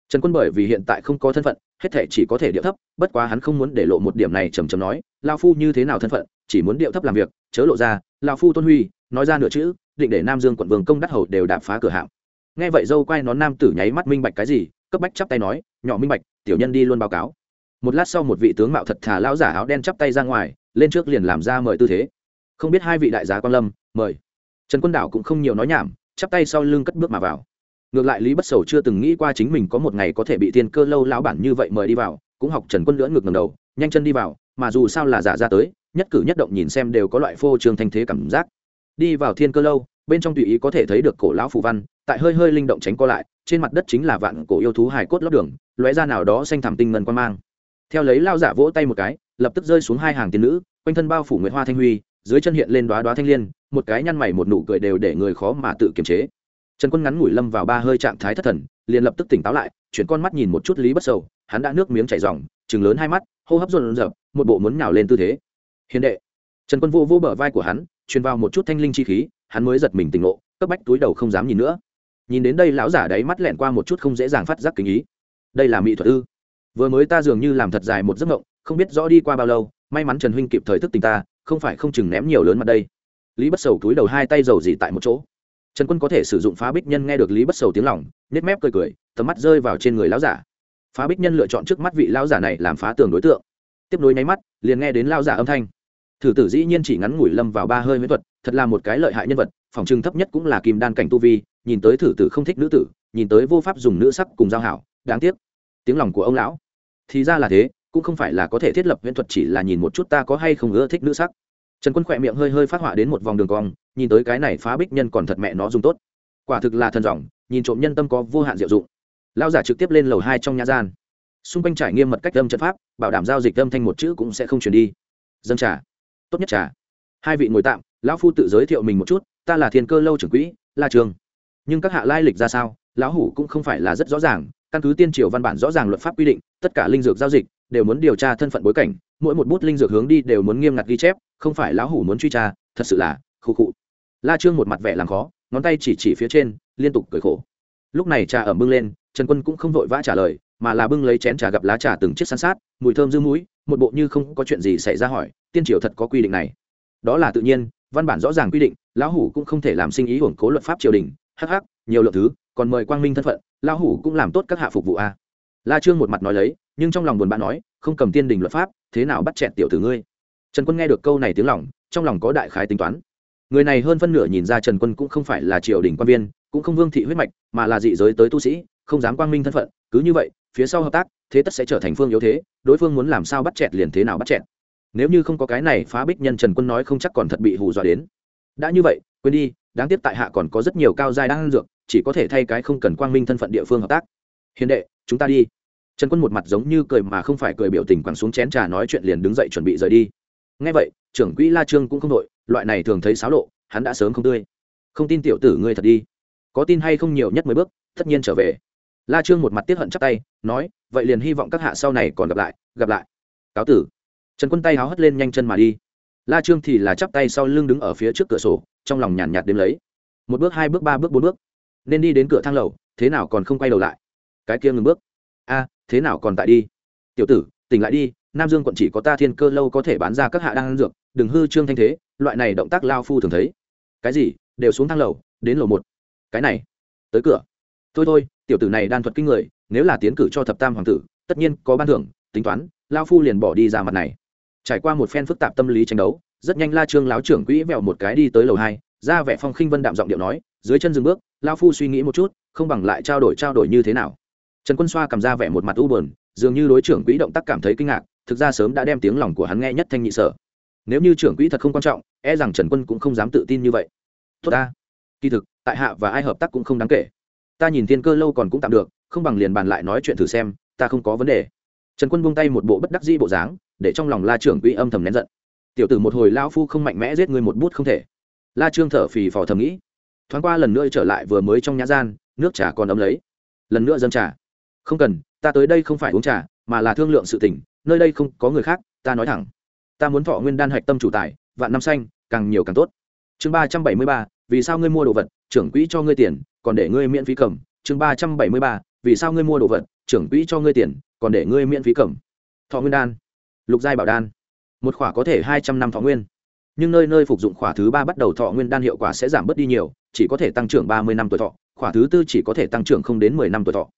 trần quân bởi vì hiện tại không có thân phận, hết thể chỉ có thể điệu thấp, bất quá hắn không muốn để lộ một điểm này trầm trầm nói lao phu như thế nào thân phận, chỉ muốn điệu thấp làm việc, chớ lộ ra lao phu tôn huy, nói ra nửa chữ, định để nam dương quận vương công đắc hầu đều đạp phá cửa hạm. Nghe vậy dâu quay nón nam tử nháy mắt minh bạch cái gì, cấp bách chắp tay nói, nhỏ minh bạch, tiểu nhân đi luôn báo cáo. Một lát sau một vị tướng mạo thật thà lão giả áo đen chắp tay ra ngoài, lên trước liền làm ra mời tư thế. Không biết hai vị đại giá quan lâm, mời. Trần quân đảo cũng không nhiều nói nhảm, chắp tay sau lưng cất bước mà vào ngược lại lý bất sầu chưa từng nghĩ qua chính mình có một ngày có thể bị thiên cơ lâu lão bản như vậy mời đi vào, cũng học trần quân lưỡn ngược ngầm đầu, nhanh chân đi vào, mà dù sao là giả ra tới, nhất cử nhất động nhìn xem đều có loại phô trương thanh thế cảm giác. Đi vào thiên cơ lâu, bên trong tùy ý có thể thấy được cổ lão phù văn, tại hơi hơi linh động tránh co lại, trên mặt đất chính là vạn cổ yêu thú hài cốt lót đường, lóe ra nào đó xanh thảm tinh ngân quan mang. Theo lấy lao giả vỗ tay một cái, lập tức rơi xuống hai hàng tiên nữ, quanh thân bao phủ nguyễn hoa thanh huy, dưới chân hiện lên đoá đoá thanh liên, một cái nhăn mày một nụ cười đều để người khó mà tự kiềm chế trần quân ngắn ngủi lâm vào ba hơi trạng thái thất thần, liền lập tức tỉnh táo lại, chuyển con mắt nhìn một chút lý bất sầu, hắn đã nước miếng chảy ròng chừng lớn hai mắt, hô hấp rộn rợp một bộ muốn nhào lên tư thế. Hiền đệ. Trần quân vô vô bờ vai của hắn, truyền vào một chút thanh linh chi khí, hắn mới giật mình tỉnh ngộ, cấp bách túi đầu không dám nhìn nữa. Nhìn đến đây lão giả đáy mắt lẹn qua một chút không dễ dàng phát giác kính ý. Đây là mỹ thuật ư? Vừa mới ta dường như làm thật dài một giấc mộng, không biết rõ đi qua bao lâu, may mắn trần huynh kịp thời thức tình ta, không phải không chừng ném nhiều lớn mặt đây. Lý bất sầu túi đầu hai tay dầu dỉ tại một chỗ trần quân có thể sử dụng phá bích nhân nghe được lý bất sầu tiếng lòng nếp mép cười cười, tầm mắt rơi vào trên người lão giả. Phá bích nhân lựa chọn trước mắt vị lão giả này làm phá tường đối tượng. Tiếp nối nháy mắt, liền nghe đến lão giả âm thanh. Thử tử dĩ nhiên chỉ ngắn ngủi lâm vào ba hơi miễn thuật, thật là một cái lợi hại nhân vật, phòng trưng thấp nhất cũng là kim đan cảnh tu vi, nhìn tới thử tử không thích nữ tử, nhìn tới vô pháp dùng nữ sắc cùng giao hảo, đáng tiếc. Tiếng lòng của ông lão. Thì ra là thế, cũng không phải là có thể thiết lập huyễn thuật chỉ là nhìn một chút ta có hay không ưa thích nữ sắc trần quân khỏe miệng hơi hơi phát họa đến một vòng đường cong, nhìn tới cái này phá bích nhân còn thật mẹ nó dùng tốt. Quả thực là thần dòng, nhìn trộm nhân tâm có vô hạn diệu dụng. Lao giả trực tiếp lên lầu hai trong nhà gian. Xung quanh trải nghiêm mật cách âm trận pháp, bảo đảm giao dịch âm thanh một chữ cũng sẽ không chuyển đi. Dân trà. Tốt nhất trà. Hai vị ngồi tạm, lão phu tự giới thiệu mình một chút, ta là thiên cơ lâu trưởng quỹ, la trường. Nhưng các hạ lai lịch ra sao, lão hủ cũng không phải là rất rõ ràng, căn cứ tiên triều văn bản rõ ràng luật pháp quy định, tất cả linh dược giao dịch, đều muốn điều tra thân phận bối cảnh, mỗi một bút linh dược hướng đi đều muốn nghiêm ngặt ghi chép không phải lão hủ muốn truy tra thật sự là khụ khụ. La trương một mặt vẻ làm khó ngón tay chỉ chỉ phía trên liên tục cười khổ. Lúc này trà ẩm bưng lên trần quân cũng không vội vã trả lời mà là bưng lấy chén trà gặp lá trà từng chiếc san sát mùi thơm dư mũi một bộ như không có chuyện gì xảy ra hỏi tiên triều thật có quy định này. Đó là tự nhiên văn bản rõ ràng quy định lão hủ cũng không thể làm sinh ý hưởng cố luật pháp triều đình hắc hắc, nhiều lượng thứ còn mời quang minh thân phận lão hủ cũng làm tốt các hạ phục vụ a. La trương một mặt nói lấy nhưng trong lòng buồn bã nói không cầm tiên đình luật pháp thế nào bắt chẹt tiểu tử ngươi? Trần quân nghe được câu này tiếng lòng, trong lòng có đại khái tính toán. Người này hơn phân nửa nhìn ra trần quân cũng không phải là triều đình quan viên, cũng không vương thị huyết mạch, mà là dị giới tới tu sĩ, không dám quang minh thân phận, cứ như vậy, phía sau hợp tác, thế tất sẽ trở thành phương yếu thế, đối phương muốn làm sao bắt chẹt liền thế nào bắt chẹt. Nếu như không có cái này phá bích nhân trần quân nói không chắc còn thật bị hù dọa đến. Đã như vậy, quên đi, đáng tiếc tại hạ còn có rất nhiều cao giai đang dược, chỉ có thể thay cái không cần quang minh thân phận địa phương hợp tác. Hiền đệ, chúng ta đi. Trần quân một mặt giống như cười mà không phải cười biểu tình quẳng xuống chén trà nói chuyện liền đứng dậy chuẩn bị rời đi ngay vậy, trưởng quỹ la trương cũng không đội loại này thường thấy xáo lộ, hắn đã sớm không tươi. Không tin tiểu tử ngươi thật đi. Có tin hay không nhiều nhất mười bước, tất nhiên trở về. La trương một mặt tiết hận chắc tay, nói, vậy liền hy vọng các hạ sau này còn gặp lại gặp lại. Cáo tử. Trần quân tay háo hất lên nhanh chân mà đi. La trương thì là chắp tay sau lưng đứng ở phía trước cửa sổ, trong lòng nhàn nhạt đếm lấy. Một bước, hai bước, ba bước, bốn bước. Nên đi đến cửa thang lầu, thế nào còn không quay đầu lại? Cái kia ngừng bước. A, thế nào còn tại đi? Tiểu tử, tỉnh lại đi nam dương quận chỉ có ta thiên cơ lâu có thể bán ra các hạ đang ăn dược đừng hư trương thanh thế loại này động tác lao phu thường thấy. Cái gì? Đều xuống thang lầu đến lầu một. Cái này tới cửa. Thôi thôi tiểu tử này đan thuật kinh người nếu là tiến cử cho thập tam hoàng tử tất nhiên có ban thưởng tính toán lao phu liền bỏ đi ra mặt này. Trải qua một phen phức tạp tâm lý tranh đấu rất nhanh la trương láo trưởng quỹ vẹo một cái đi tới lầu hai ra vẻ phong khinh vân đạm giọng điệu nói dưới chân dừng bước lao phu suy nghĩ một chút không bằng lại trao đổi trao đổi như thế nào. Trần quân xoa cầm ra vẻ một mặt u buồn, dường như đối trưởng quỹ động tác cảm thấy kinh ngạc thực ra sớm đã đem tiếng lòng của hắn nghe nhất thanh nhị sở. Nếu như trưởng quỹ thật không quan trọng e rằng trần quân cũng không dám tự tin như vậy. Tốt ta. Kỳ thực, tại hạ và ai hợp tác cũng không đáng kể. Ta nhìn thiên cơ lâu còn cũng tạm được, không bằng liền bàn lại nói chuyện thử xem, ta không có vấn đề. Trần quân buông tay một bộ bất đắc dĩ bộ dáng, để trong lòng la trưởng quỹ âm thầm nén giận. Tiểu tử một hồi lao phu không mạnh mẽ giết người một bút không thể. La trương thở phì phò thầm nghĩ. Thoáng qua lần nữa trở lại vừa mới trong nhã gian, nước trà còn ấm lấy. Lần nữa dâng trà. Không cần, ta tới đây không phải uống trà, mà là thương lượng sự tình nơi đây không có người khác, ta nói thẳng. Ta muốn thọ nguyên đan hạch tâm chủ tài, vạn năm xanh, càng nhiều càng tốt. Chương ba trăm bảy mươi ba, vì sao ngươi mua đồ vật, trưởng quỹ cho ngươi tiền, còn để ngươi miễn phí cầm. Chương ba trăm bảy mươi ba, vì sao ngươi mua đồ vật, trưởng quỹ cho ngươi tiền, còn để ngươi miễn phí cầm. Thọ nguyên đan. Lục giai bảo đan. Một khỏa có thể hai trăm năm thọ nguyên. Nhưng nơi nơi phục dụng khỏa thứ ba bắt đầu thọ nguyên đan hiệu quả sẽ giảm bớt đi nhiều, chỉ có thể tăng trưởng ba mươi năm tuổi thọ, khỏa thứ tư chỉ có thể tăng trưởng không đến mười năm tuổi thọ.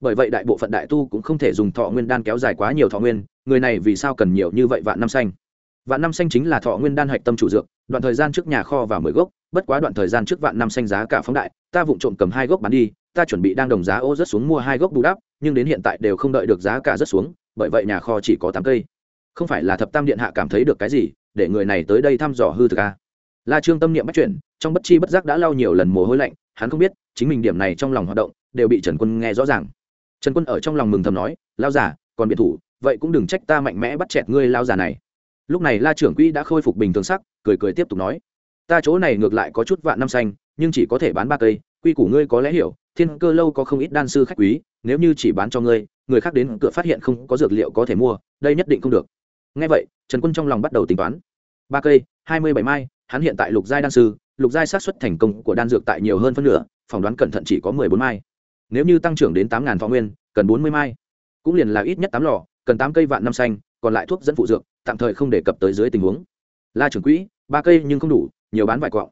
Bởi vậy đại bộ phận đại tu cũng không thể dùng thọ nguyên đan kéo dài quá nhiều thọ nguyên người này vì sao cần nhiều như vậy vạn năm xanh? Vạn năm xanh chính là thọ nguyên đan hạch tâm chủ dược, đoạn thời gian trước nhà kho và mười gốc, bất quá đoạn thời gian trước vạn năm xanh giá cả phóng đại, ta vụng trộm cầm hai gốc bán đi, ta chuẩn bị đang đồng giá ô rất xuống mua hai gốc bù đắp, nhưng đến hiện tại đều không đợi được giá cả rất xuống, bởi vậy nhà kho chỉ có tám cây. Không phải là thập tam điện hạ cảm thấy được cái gì, để người này tới đây thăm dò hư thực a la trương tâm niệm bắt chuyển, trong bất chi bất giác đã lau nhiều lần mồ hôi lạnh, hắn không biết, chính mình điểm này trong lòng hoạt động, đều bị trần quân nghe rõ ràng. Trần quân ở trong lòng mừng thầm nói lao giả còn biệt thủ vậy cũng đừng trách ta mạnh mẽ bắt chẹt ngươi lao già này. Lúc này la trưởng quỹ đã khôi phục bình thường sắc, cười cười tiếp tục nói. Ta chỗ này ngược lại có chút vạn năm xanh, nhưng chỉ có thể bán ba cây, quy củ ngươi có lẽ hiểu, thiên cơ lâu có không ít đan sư khách quý, nếu như chỉ bán cho ngươi, người khác đến cửa phát hiện không có dược liệu có thể mua, đây nhất định không được. Ngay vậy, trần quân trong lòng bắt đầu tính toán. Ba cây, hai mươi bảy mai, hắn hiện tại lục giai đan sư, lục giai sát xuất thành công của đan dược tại nhiều hơn phân nửa, phỏng đoán cẩn thận chỉ có mười bốn mai. Nếu như tăng trưởng đến tám ngàn thọ nguyên, cần bốn mươi mai. Cũng liền là ít nhất tám lò cần tám cây vạn năm xanh, còn lại thuốc dẫn phụ dược, tạm thời không đề cập tới dưới tình huống. La trưởng quỹ, ba cây nhưng không đủ, nhiều bán vài quọng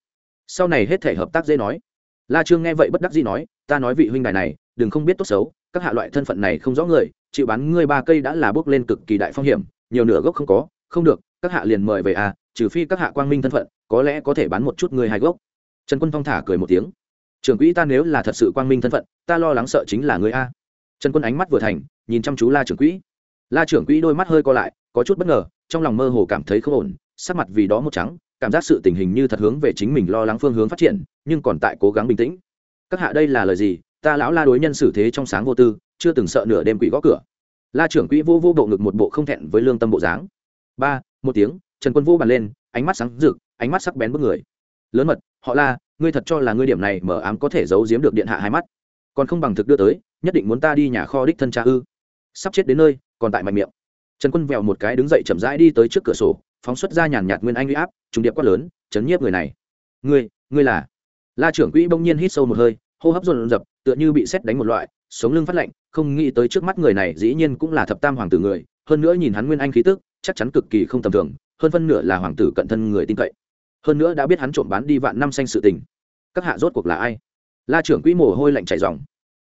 sau này hết thể hợp tác dễ nói. La trương nghe vậy bất đắc dĩ nói, ta nói vị huynh đài này, đừng không biết tốt xấu, các hạ loại thân phận này không rõ người, chịu bán ngươi ba cây đã là bước lên cực kỳ đại phong hiểm, nhiều nửa gốc không có, không được, các hạ liền mời về à trừ phi các hạ quang minh thân phận, có lẽ có thể bán một chút người hai gốc. Trần quân phong thả cười một tiếng. Trưởng quỹ ta nếu là thật sự quang minh thân phận, ta lo lắng sợ chính là người a. Trần quân ánh mắt vừa thành, nhìn chăm chú la trưởng quỹ la trưởng quỹ đôi mắt hơi co lại, có chút bất ngờ, trong lòng mơ hồ cảm thấy không ổn, sắc mặt vì đó một trắng, cảm giác sự tình hình như thật hướng về chính mình lo lắng phương hướng phát triển, nhưng còn tại cố gắng bình tĩnh. Các hạ đây là lời gì? Ta lão la đối nhân xử thế trong sáng vô tư, chưa từng sợ nửa đêm quỷ gõ cửa. La trưởng quỹ vô vô bộ ngực một bộ không thẹn với lương tâm bộ dáng. Ba, một tiếng, trần quân vô bàn lên, ánh mắt sáng rực, ánh mắt sắc bén bức người. Lớn mật, họ la, ngươi thật cho là ngươi điểm này mở ám có thể giấu giếm được điện hạ hai mắt. Còn không bằng thực đưa tới, nhất định muốn ta đi nhà kho đích thân cha ư sắp chết đến nơi, còn tại mạnh miệng. Trần quân vèo một cái đứng dậy chậm rãi đi tới trước cửa sổ, phóng xuất ra nhàn nhạt nguyên anh uy áp, trùng điệp quát lớn chấn nhiếp người này. Ngươi ngươi là? La trưởng quỹ bỗng nhiên hít sâu một hơi, hô hấp dồn dập, tựa như bị xét đánh một loại, sống lưng phát lạnh, không nghĩ tới trước mắt người này dĩ nhiên cũng là thập tam hoàng tử người, hơn nữa nhìn hắn nguyên anh khí tức, chắc chắn cực kỳ không tầm thường, hơn phân nửa là hoàng tử cận thân người tin cậy. Hơn nữa đã biết hắn trộm bán đi vạn năm xanh sự tình. Các hạ rốt cuộc là ai? La trưởng quỹ mồ hôi lạnh chảy dòng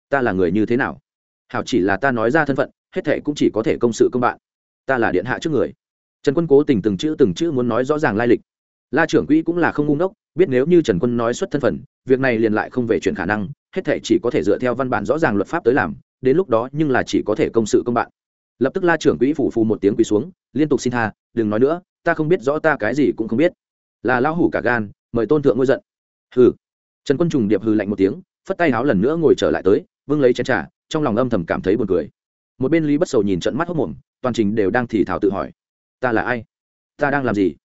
ta là người như thế nào? Hảo chỉ là ta nói ra thân phận, hết thệ cũng chỉ có thể công sự công bạn. Ta là điện hạ trước người. Trần quân cố tình từng chữ từng chữ muốn nói rõ ràng lai lịch. La trưởng quỹ cũng là không ngu ngốc, biết nếu như trần quân nói xuất thân phận, việc này liền lại không về chuyển khả năng, hết thệ chỉ có thể dựa theo văn bản rõ ràng luật pháp tới làm, đến lúc đó nhưng là chỉ có thể công sự công bạn. Lập tức la trưởng quỹ phủ phù một tiếng quỳ xuống, liên tục xin tha, đừng nói nữa, ta không biết rõ ta cái gì cũng không biết. Là lão hủ cả gan, mời tôn thượng ngôi giận. Hừ. Trần quân trùng điệp hừ lạnh một tiếng, phất tay háo lần nữa ngồi trở lại tới vương lấy chén trà trong lòng âm thầm cảm thấy buồn cười. Một bên lý bất sầu nhìn trận mắt hốc mồm, toàn trình đều đang thì thảo tự hỏi. Ta là ai? Ta đang làm gì?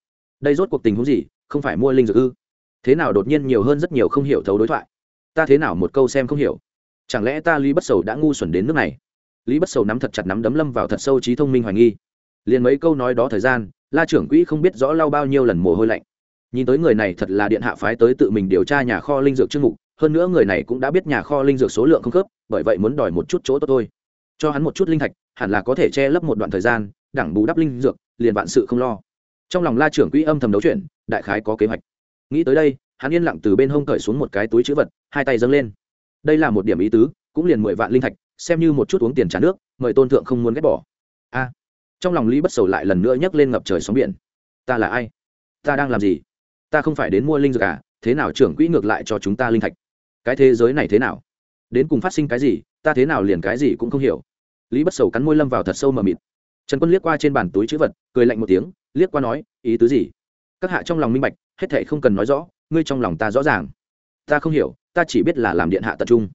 Đây rốt cuộc tình huống gì? Không phải mua linh dược ư? Thế nào đột nhiên nhiều hơn rất nhiều không hiểu thấu đối thoại? Ta thế nào một câu xem không hiểu? Chẳng lẽ ta lý bất sầu đã ngu xuẩn đến nước này? Lý bất sầu nắm thật chặt nắm đấm lâm vào thật sâu trí thông minh hoài nghi. Liền mấy câu nói đó thời gian, la trưởng quỹ không biết rõ lau bao nhiêu lần mồ hôi lạnh. Nhìn tới người này thật là điện hạ phái tới tự mình điều tra nhà kho linh dược chương mục hơn nữa người này cũng đã biết nhà kho linh dược số lượng không khớp, bởi vậy muốn đòi một chút chỗ tốt thôi. Cho hắn một chút linh thạch, hẳn là có thể che lấp một đoạn thời gian, đẳng bù đắp linh dược, liền vạn sự không lo. Trong lòng la trưởng quỹ âm thầm đấu chuyện đại khái có kế hoạch. Nghĩ tới đây, hắn yên lặng từ bên hông cởi xuống một cái túi chữ vật, hai tay dâng lên. Đây là một điểm ý tứ, cũng liền mười vạn linh thạch, xem như một chút uống tiền trả nước, mời tôn thượng không muốn ghét bỏ. A. Trong lòng lý bất sầu lại lần nữa nhấc lên ngập trời sóng biển. Ta là ai? Ta đang làm gì? Ta không phải đến mua linh dược à? Thế nào trưởng quỹ ngược lại cho chúng ta linh thạch? Cái thế giới này thế nào? Đến cùng phát sinh cái gì, ta thế nào liền cái gì cũng không hiểu. Lý bất sầu cắn môi lâm vào thật sâu mờ mịt. Trần quân liếc qua trên bàn túi chữ vật, cười lạnh một tiếng, liếc qua nói, ý tứ gì? Các hạ trong lòng minh bạch, hết thệ không cần nói rõ, ngươi trong lòng ta rõ ràng. Ta không hiểu, ta chỉ biết là làm điện hạ tập trung.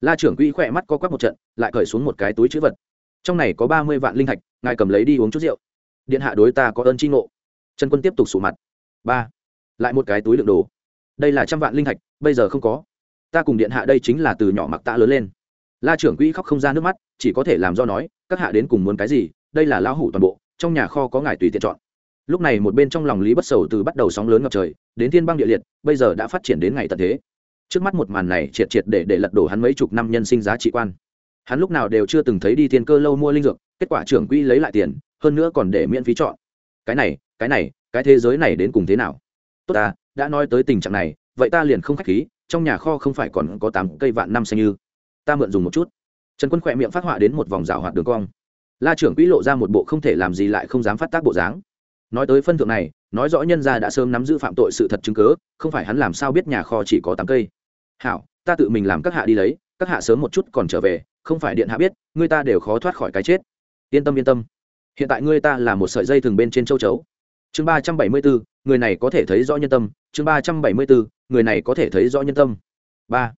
La trưởng quỹ khỏe mắt co quắp một trận, lại cởi xuống một cái túi chữ vật. Trong này có ba mươi vạn linh thạch, ngài cầm lấy đi uống chút rượu. Điện hạ đối ta có ơn tri ngộ. Trần quân tiếp tục sủ mặt. Ba. Lại một cái túi đựng đồ. Đây là trăm vạn linh thạch, bây giờ không có ta cùng điện hạ đây chính là từ nhỏ mặc ta lớn lên. La trưởng quỹ khóc không ra nước mắt, chỉ có thể làm do nói, các hạ đến cùng muốn cái gì, đây là lão hủ toàn bộ, trong nhà kho có ngài tùy tiện chọn. Lúc này một bên trong lòng lý bất sầu từ bắt đầu sóng lớn ngập trời, đến thiên băng địa liệt, bây giờ đã phát triển đến ngày tận thế. Trước mắt một màn này triệt triệt để để lật đổ hắn mấy chục năm nhân sinh giá trị quan. Hắn lúc nào đều chưa từng thấy đi thiên cơ lâu mua linh dược, kết quả trưởng quỹ lấy lại tiền, hơn nữa còn để miễn phí chọn. Cái này cái này, cái thế giới này đến cùng thế nào? Tốt ta, đã nói tới tình trạng này, vậy ta liền không khách khí trong nhà kho không phải còn có tám cây vạn năm xanh như. Ta mượn dùng một chút. Trần quân khỏe miệng phát họa đến một vòng rào hoạt đường cong. La trưởng quỹ lộ ra một bộ không thể làm gì lại không dám phát tác bộ dáng. Nói tới phân thượng này, nói rõ nhân gia đã sớm nắm giữ phạm tội sự thật chứng cớ không phải hắn làm sao biết nhà kho chỉ có tám cây. Hảo, ta tự mình làm các hạ đi lấy, các hạ sớm một chút còn trở về, không phải điện hạ biết, người ta đều khó thoát khỏi cái chết. Yên tâm yên tâm. Hiện tại ngươi ta là một sợi dây thường bên trên châu chấu. Chương ba trăm bảy mươi bốn người này có thể thấy rõ nhân tâm. Chương ba trăm bảy mươi bốn người này có thể thấy rõ nhân tâm. Ba,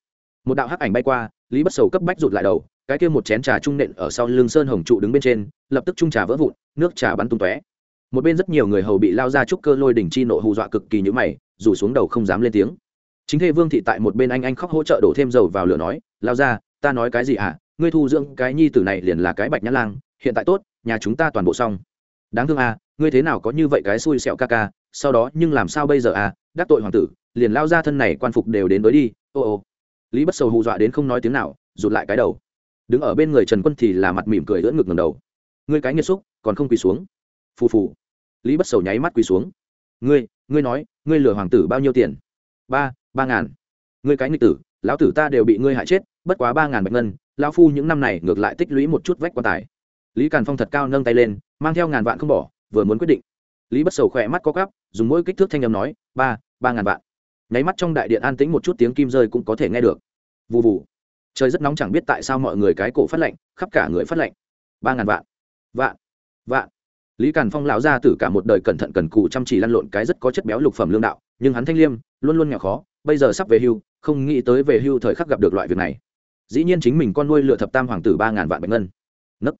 một đạo hắc ảnh bay qua, lý bất sầu cấp bách rụt lại đầu, cái kia một chén trà trung nện ở sau lưng sơn hồng trụ đứng bên trên, lập tức trung trà vỡ vụn, nước trà bắn tung tóe. Một bên rất nhiều người hầu bị lao ra trúc cơ lôi đỉnh chi nộ hù dọa cực kỳ như mày, rủ xuống đầu không dám lên tiếng. Chính thê vương thị tại một bên anh anh khóc hỗ trợ đổ thêm dầu vào lửa nói, lao ra, ta nói cái gì à ngươi thu dưỡng cái nhi tử này liền là cái bạch nhã lang, hiện tại tốt, nhà chúng ta toàn bộ xong. Đáng thương à ngươi thế nào có như vậy cái xui xẹo ca ca, sau đó nhưng làm sao bây giờ à? Đắc tội hoàng tử liền lao ra thân này quan phục đều đến đối đi, ô ô. Lý bất sầu hù dọa đến không nói tiếng nào, rụt lại cái đầu. Đứng ở bên người trần quân thì là mặt mỉm cười lưỡn ngực ngầm đầu. Ngươi cái nghiệt xúc, còn không quỳ xuống. Phù phù. Lý bất sầu nháy mắt quỳ xuống. Ngươi ngươi nói, ngươi lừa hoàng tử bao nhiêu tiền? Ba ba ngàn. Ngươi cái nghịch tử, lão tử ta đều bị ngươi hại chết, bất quá ba ngàn bạch ngân, lão phu những năm này ngược lại tích lũy một chút vách quan tài. Lý càn phong thật cao nâng tay lên, mang theo ngàn vạn không bỏ, vừa muốn quyết định. Lý bất sầu khỏe mắt có cắp dùng mỗi kích thước thanh â m nói, ba ba ngàn vạn nháy mắt trong đại điện an tĩnh một chút tiếng kim rơi cũng có thể nghe được. Vụ vụ trời rất nóng chẳng biết tại sao mọi người cái cổ phát lạnh, khắp cả người phát lạnh. Ba ngàn vạn. Vạn. Vạn. Lý càn phong lão ra từ cả một đời cẩn thận cần cù chăm chỉ lăn lộn cái rất có chất béo lục phẩm lương đạo, nhưng hắn thanh liêm, luôn luôn nghèo khó, bây giờ sắp về hưu, không nghĩ tới về hưu thời khắc gặp được loại việc này. Dĩ nhiên chính mình con nuôi lựa thập tam hoàng tử ba ngàn vạn bạch ngân. Nấc.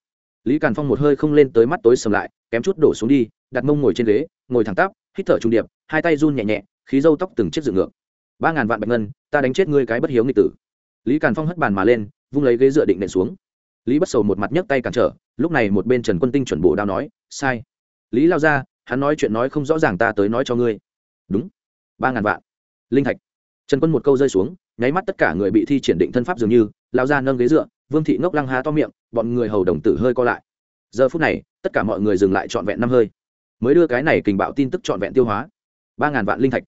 Lý càn phong một hơi không lên tới mắt tối sầm lại, kém chút đổ xuống đi, đặt mông ngồi trên ghế, ngồi thẳng tắp, hít thở trung điệp, hai tay run nhẹ nhẹ khí râu tóc từng chiếc dựng ngược. Ba ngàn vạn bạch ngân, ta đánh chết ngươi cái bất hiếu nghịch tử. Lý càn phong hất bàn mà lên, vung lấy ghế dựa định nện xuống. Lý bất sầu một mặt nhấc tay cản trở, lúc này một bên trần quân tinh chuẩn bộ đao nói, sai. Lý lao ra, hắn nói chuyện nói không rõ ràng ta tới nói cho ngươi. Đúng. Ba ngàn vạn. Linh thạch. Trần quân một câu rơi xuống, nháy mắt tất cả người bị thi triển định thân pháp dường như, lao ra nâng ghế dựa, vương thị ngốc lăng há to miệng, bọn người hầu đồng tử hơi co lại. Giờ phút này, tất cả mọi người dừng lại trọn vẹn năm hơi. Mới đưa cái này kình bạo tin tức trọn vẹn tiêu hóa. Ba ngàn vạn linh thạch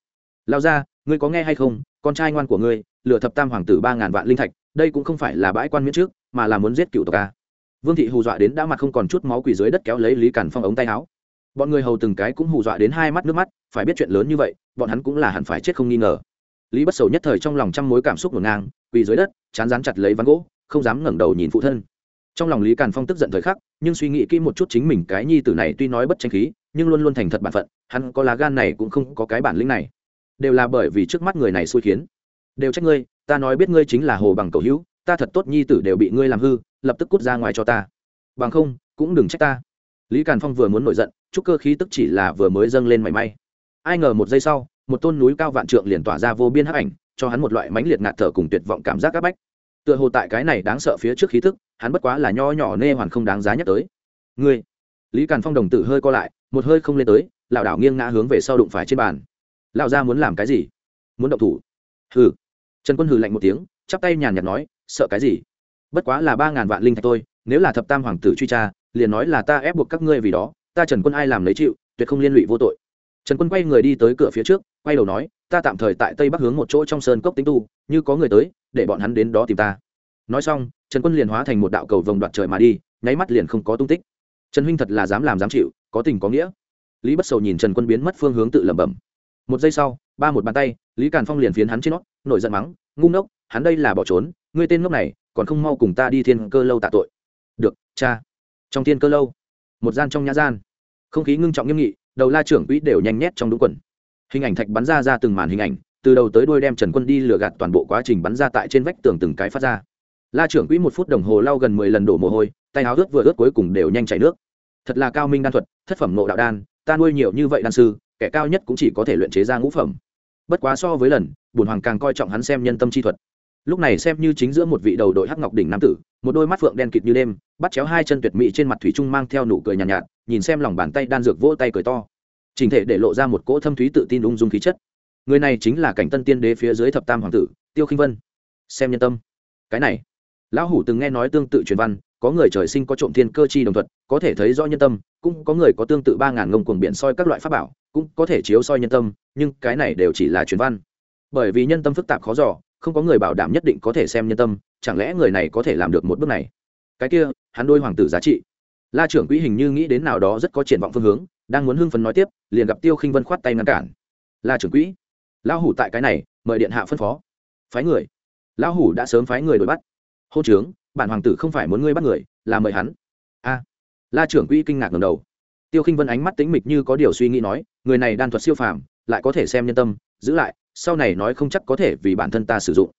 lao ra, ngươi có nghe hay không? Con trai ngoan của ngươi lựa thập tam hoàng tử ba ngàn vạn linh thạch, đây cũng không phải là bãi quan miễn trước, mà là muốn giết cựu tộc ca vương thị hù dọa đến đã mặt không còn chút máu quỳ dưới đất kéo lấy lý cản phong ống tay áo. Bọn người hầu từng cái cũng hù dọa đến hai mắt nước mắt, phải biết chuyện lớn như vậy, bọn hắn cũng là hẳn phải chết không nghi ngờ. Lý bất sầu nhất thời trong lòng trăm mối cảm xúc ngổn ngang, quỳ dưới đất, chán rán chặt lấy ván gỗ, không dám ngẩng đầu nhìn phụ thân. Trong lòng lý càn phong tức giận thời khắc, nhưng suy nghĩ kỹ một chút chính mình cái nhi tử này tuy nói bất tranh khí, nhưng luôn luôn thành thật bản phận, hắn có lá gan này cũng không có cái bản lĩnh này đều là bởi vì trước mắt người này xui khiến. Đều trách ngươi, ta nói biết ngươi chính là hồ bằng cầu hữu, ta thật tốt nhi tử đều bị ngươi làm hư, lập tức cút ra ngoài cho ta. Bằng không, cũng đừng trách ta. Lý càn phong vừa muốn nổi giận, chúc cơ khí tức chỉ là vừa mới dâng lên mảy may. Ai ngờ một giây sau, một tôn núi cao vạn trượng liền tỏa ra vô biên hắc ảnh, cho hắn một loại mãnh liệt ngạt thở cùng tuyệt vọng cảm giác áp bách. Tựa hồ tại cái này đáng sợ phía trước khí tức, hắn bất quá là nho nhỏ nê hoàn không đáng giá nhắc tới. Ngươi! Lý càn phong đồng tử hơi co lại, một hơi không lên tới, lảo đảo nghiêng ngã hướng về sau đụng phải trên bàn lão gia muốn làm cái gì? Muốn động thủ? Hừ. Trần quân hừ lạnh một tiếng, chắp tay nhàn nhạt nói, sợ cái gì? Bất quá là ba ngàn vạn linh thạch tôi nếu là thập tam hoàng tử truy tra, liền nói là ta ép buộc các ngươi vì đó, ta trần quân ai làm lấy chịu, tuyệt không liên lụy vô tội. Trần quân quay người đi tới cửa phía trước, quay đầu nói, ta tạm thời tại tây bắc hướng một chỗ trong sơn cốc tính tu, như có người tới, để bọn hắn đến đó tìm ta. Nói xong, trần quân liền hóa thành một đạo cầu vồng đoạt trời mà đi, nháy mắt liền không có tung tích. Trần huynh thật là dám làm dám chịu, có tình có nghĩa. Lý bất sầu nhìn trần quân biến mất phương hướng tự lẩm bẩm một giây sau, ba một bàn tay, lý càn phong liền phiến hắn trên nót nổi giận mắng, ngu ngốc, hắn đây là bỏ trốn, ngươi tên ngốc này, còn không mau cùng ta đi thiên cơ lâu tạ tội. Được, cha. Trong thiên cơ lâu, một gian trong nhã gian, không khí ngưng trọng nghiêm nghị, đầu la trưởng quỹ đều nhanh nhét trong đúng quần. Hình ảnh thạch bắn ra ra từng màn hình ảnh, từ đầu tới đuôi đem trần quân đi lừa gạt toàn bộ quá trình bắn ra tại trên vách tường từng cái phát ra. La trưởng quỹ một phút đồng hồ lau gần mười lần đổ mồ hôi, tay áo ướt vừa ướt cuối cùng đều nhanh chảy nước. Thật là cao minh đan thuật, thất phẩm nộ đạo đan ta nuôi nhiều như vậy đan sư kẻ cao nhất cũng chỉ có thể luyện chế ra ngũ phẩm. Bất quá so với lần bùn hoàng càng coi trọng hắn xem nhân tâm chi thuật. Lúc này xem như chính giữa một vị đầu đội hắc ngọc đỉnh nam tử một đôi mắt phượng đen kịt như đêm bắt chéo hai chân tuyệt mỹ trên mặt thủy trung mang theo nụ cười nhàn nhạt, nhạt nhìn xem lòng bàn tay đan dược vỗ tay cười to. Trình thể để lộ ra một cỗ thâm thúy tự tin ung dung khí chất. Người này chính là cảnh tân tiên đế phía dưới thập tam hoàng tử tiêu khinh vân. Xem nhân tâm. Cái này lão hủ từng nghe nói tương tự truyền văn có người trời sinh có trộm thiên cơ chi đồng thuật, có thể thấy rõ nhân tâm, cũng có người có tương tự ba ngàn ngông cuồng biển soi các loại pháp bảo, cũng có thể chiếu soi nhân tâm, nhưng cái này đều chỉ là truyền văn. Bởi vì nhân tâm phức tạp khó giỏ không có người bảo đảm nhất định có thể xem nhân tâm, chẳng lẽ người này có thể làm được một bước này? Cái kia, hắn đôi hoàng tử giá trị. La trưởng quỹ hình như nghĩ đến nào đó rất có triển vọng phương hướng, đang muốn hưng phấn nói tiếp, liền gặp tiêu khinh vân khoát tay ngăn cản. La trưởng quỹ, lão hủ tại cái này, mời điện hạ phân phó. Phái người. Lão hủ đã sớm phái người đuổi bắt. Hô trướng bản hoàng tử không phải muốn ngươi bắt người, là mời hắn. A. La trưởng quỹ kinh ngạc ngầm đầu. Tiêu khinh vân ánh mắt tĩnh mịch như có điều suy nghĩ nói, người này đan thuật siêu phàm, lại có thể xem nhân tâm, giữ lại, sau này nói không chắc có thể vì bản thân ta sử dụng.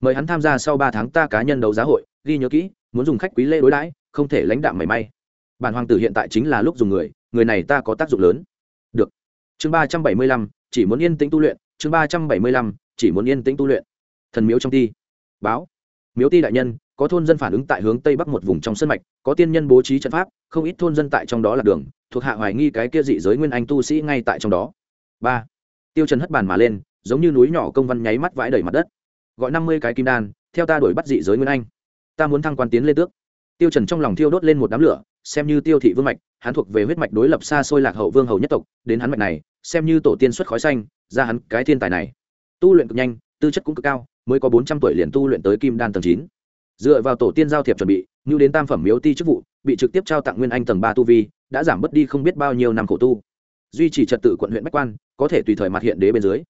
Mời hắn tham gia sau ba tháng ta cá nhân đấu giá hội, ghi nhớ kỹ, muốn dùng khách quý lễ đối đãi, không thể lãnh đạm mảy may. Bản hoàng tử hiện tại chính là lúc dùng người người này ta có tác dụng lớn. Được. Chương ba trăm bảy mươi lăm, chỉ muốn yên tĩnh tu luyện, chương ba trăm bảy mươi lăm, chỉ muốn yên tĩnh tu luyện. Thần miếu trong ti. Báo. Miếu ti đại nhân có thôn dân phản ứng tại hướng tây bắc một vùng trong sân mạch, có tiên nhân bố trí trận pháp, không ít thôn dân tại trong đó là đường, thuộc hạ hoài nghi cái kia dị giới nguyên anh tu sĩ ngay tại trong đó. Ba, tiêu trần hất bàn mà lên, giống như núi nhỏ công văn nháy mắt vãi đầy mặt đất. Gọi năm mươi cái kim đan, theo ta đuổi bắt dị giới nguyên anh. Ta muốn thăng quan tiến lên tước. Tiêu trần trong lòng thiêu đốt lên một đám lửa, xem như tiêu thị vương mạch, hắn thuộc về huyết mạch đối lập xa xôi lạc hậu vương hầu nhất tộc, đến hắn mạch này, xem như tổ tiên xuất khói xanh, ra hắn cái thiên tài này. Tu luyện cực nhanh, tư chất cũng cực cao, mới có bốn trăm tuổi liền tu luyện tới kim đan tầng chín dựa vào tổ tiên giao thiệp chuẩn bị như đến tam phẩm miếu ti chức vụ, bị trực tiếp trao tặng nguyên anh tầng ba tu vi, đã giảm bớt đi không biết bao nhiêu năm khổ tu. Duy trì trật tự quận huyện bách quan, có thể tùy thời mặt hiện đế bên dưới.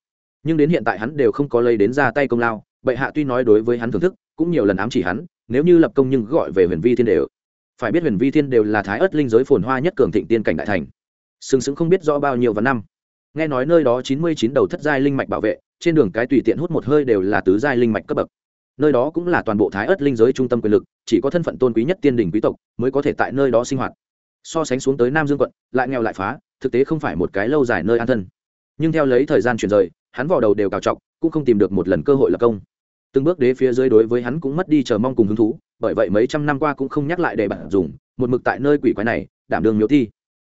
Nhưng đến hiện tại hắn đều không có lấy đến ra tay công lao, bệ hạ tuy nói đối với hắn thưởng thức, cũng nhiều lần ám chỉ hắn, nếu như lập công nhưng gọi về huyền vi thiên đều. Phải biết huyền vi thiên đều là thái ất linh giới phồn hoa nhất cường thịnh tiên cảnh đại thành. Sừng sững không biết rõ bao nhiêu và năm. Nghe nói nơi đó chín mươi chín đầu thất giai linh mạch bảo vệ, trên đường cái tùy tiện hút một hơi đều là tứ giai linh mạch cấp bậc nơi đó cũng là toàn bộ thái ớt linh giới trung tâm quyền lực, chỉ có thân phận tôn quý nhất tiên đình quý tộc mới có thể tại nơi đó sinh hoạt. So sánh xuống tới nam dương quận, lại nghèo lại phá, thực tế không phải một cái lâu dài nơi an thân. Nhưng theo lấy thời gian chuyển rời, hắn vào đầu đều cào trọng cũng không tìm được một lần cơ hội lập công. Từng bước đế phía dưới đối với hắn cũng mất đi chờ mong cùng hứng thú, bởi vậy mấy trăm năm qua cũng không nhắc lại để bạn dùng, một mực tại nơi quỷ quái này, đảm đương miếu thi.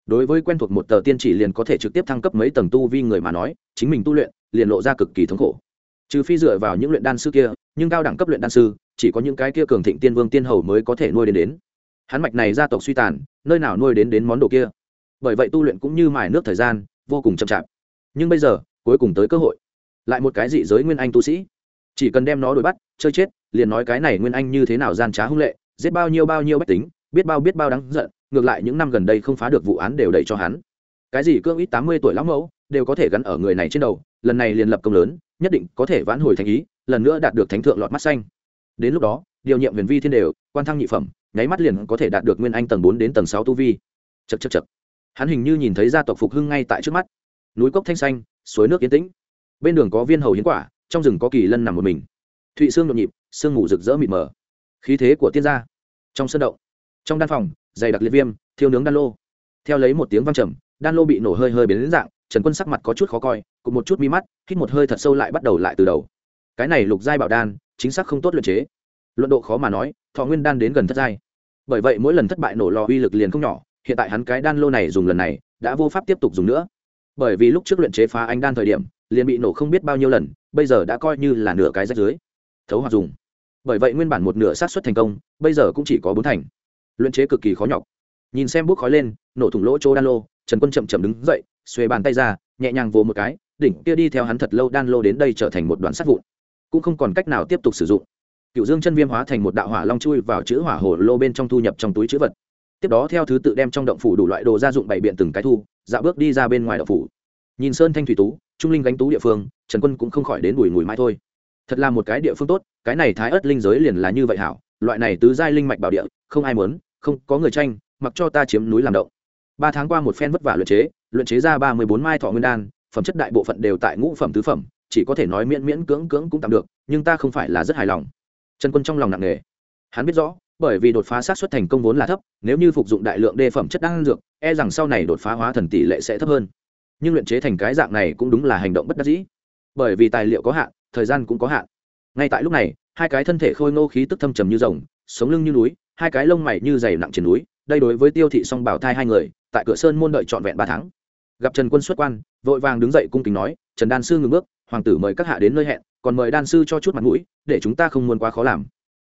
Đối với quen thuộc một tờ tiên chỉ liền có thể trực tiếp thăng cấp mấy tầng tu vi người mà nói, chính mình tu luyện, liền lộ ra cực kỳ thống khổ. Trừ phi dựa vào những luyện đan sư kia nhưng cao đẳng cấp luyện đan sư, chỉ có những cái kia cường thịnh tiên vương tiên hầu mới có thể nuôi đến đến. Hắn mạch này gia tộc suy tàn, nơi nào nuôi đến đến món đồ kia? Bởi vậy tu luyện cũng như mài nước thời gian, vô cùng chậm chạp. Nhưng bây giờ, cuối cùng tới cơ hội. Lại một cái dị giới nguyên anh tu sĩ. Chỉ cần đem nó đuổi bắt, chơi chết, liền nói cái này nguyên anh như thế nào gian trá hung lệ, giết bao nhiêu bao nhiêu bách tính, biết bao biết bao đáng giận, ngược lại những năm gần đây không phá được vụ án đều đẩy cho hắn. Cái gì cương ít tám mươi tuổi lão mẫu, đều có thể gắn ở người này trên đầu lần này liền lập công lớn, nhất định có thể vãn hồi thành ý, lần nữa đạt được thánh thượng lọt mắt xanh. Đến lúc đó, điều nhiệm huyền vi thiên đều, quan thăng nhị phẩm, nháy mắt liền có thể đạt được nguyên anh tầng bốn đến tầng sáu tu vi. Chật chật chật hắn hình như nhìn thấy gia tộc phục hưng ngay tại trước mắt. Núi cốc thanh xanh, suối nước yên tĩnh. Bên đường có viên hầu hiến quả, trong rừng có kỳ lân nằm một mình. Thụy xương nhộn nhịp, sương ngủ rực rỡ mịt mờ. Khí thế của tiên gia. Trong sân động, trong đan phòng, dày đặc liệt viêm, thiêu nướng đan lô. Theo lấy một tiếng văng trầm, đan lô bị nổ hơi hơi biến đến dạng trần quân sắc mặt có chút khó coi cùng một chút mi mắt, hít một hơi thật sâu lại bắt đầu lại từ đầu. Cái này lục giai bảo đan, chính xác không tốt luyện chế. Luận độ khó mà nói, thọ nguyên đan đến gần thất giai. Bởi vậy mỗi lần thất bại nổ lò uy lực liền không nhỏ, hiện tại hắn cái đan lô này dùng lần này, đã vô pháp tiếp tục dùng nữa. Bởi vì lúc trước luyện chế phá anh đan thời điểm, liền bị nổ không biết bao nhiêu lần, bây giờ đã coi như là nửa cái rách dưới. Thấu hoặc dùng. Bởi vậy nguyên bản một nửa sát xuất thành công, bây giờ cũng chỉ có bốn thành. Luyện chế cực kỳ khó nhọc. Nhìn xem bút khói lên, nổ thủng lỗ chỗ đan lô, trần quân chậm chậm đứng dậy xuề bàn tay ra, nhẹ nhàng vồ một cái, đỉnh kia đi theo hắn thật lâu đan lô đến đây trở thành một đoạn sắt vụn. Cũng không còn cách nào tiếp tục sử dụng. Cựu dương chân viêm hóa thành một đạo hỏa long chui vào chữ hỏa hồ lô bên trong thu nhập trong túi chữ vật. Tiếp đó theo thứ tự đem trong động phủ đủ loại đồ gia dụng bày biện từng cái thu dạo bước đi ra bên ngoài động phủ. Nhìn sơn thanh thủy tú, trung linh gánh tú địa phương, trần quân cũng không khỏi đến bùi mùi mai thôi. Thật là một cái địa phương tốt, cái này thái ớt linh giới liền là như vậy hảo, loại này tứ giai linh mạch bảo địa, không ai muốn, không có người tranh, mặc cho ta chiếm núi làm động ba tháng qua một phen vất vả luyện chế luyện chế ra ba mươi bốn mai thọ nguyên đan, phẩm chất đại bộ phận đều tại ngũ phẩm, tứ phẩm, chỉ có thể nói miễn miễn cưỡng cưỡng cũng tạm được, nhưng ta không phải là rất hài lòng. Trần quân trong lòng nặng nề. Hắn biết rõ, bởi vì đột phá sát xuất thành công vốn là thấp, nếu như phục dụng đại lượng đề phẩm chất đan dược e rằng sau này đột phá hóa thần tỷ lệ sẽ thấp hơn. Nhưng luyện chế thành cái dạng này cũng đúng là hành động bất đắc dĩ. Bởi vì tài liệu có hạn, thời gian cũng có hạn. Ngay tại lúc này, hai cái thân thể khôi ngô khí tức thâm trầm như rồng, sống lưng như núi, hai cái lông mày như dày nặng trên núi, đây đối với tiêu thị song bảo thai hai người tại cửa sơn môn đợi trọn vẹn ba tháng. Gặp trần quân xuất quan, vội vàng đứng dậy cung kính nói, trần đan sư ngừng bước, hoàng tử mời các hạ đến nơi hẹn, còn mời đan sư cho chút mặt mũi, để chúng ta không muốn quá khó làm.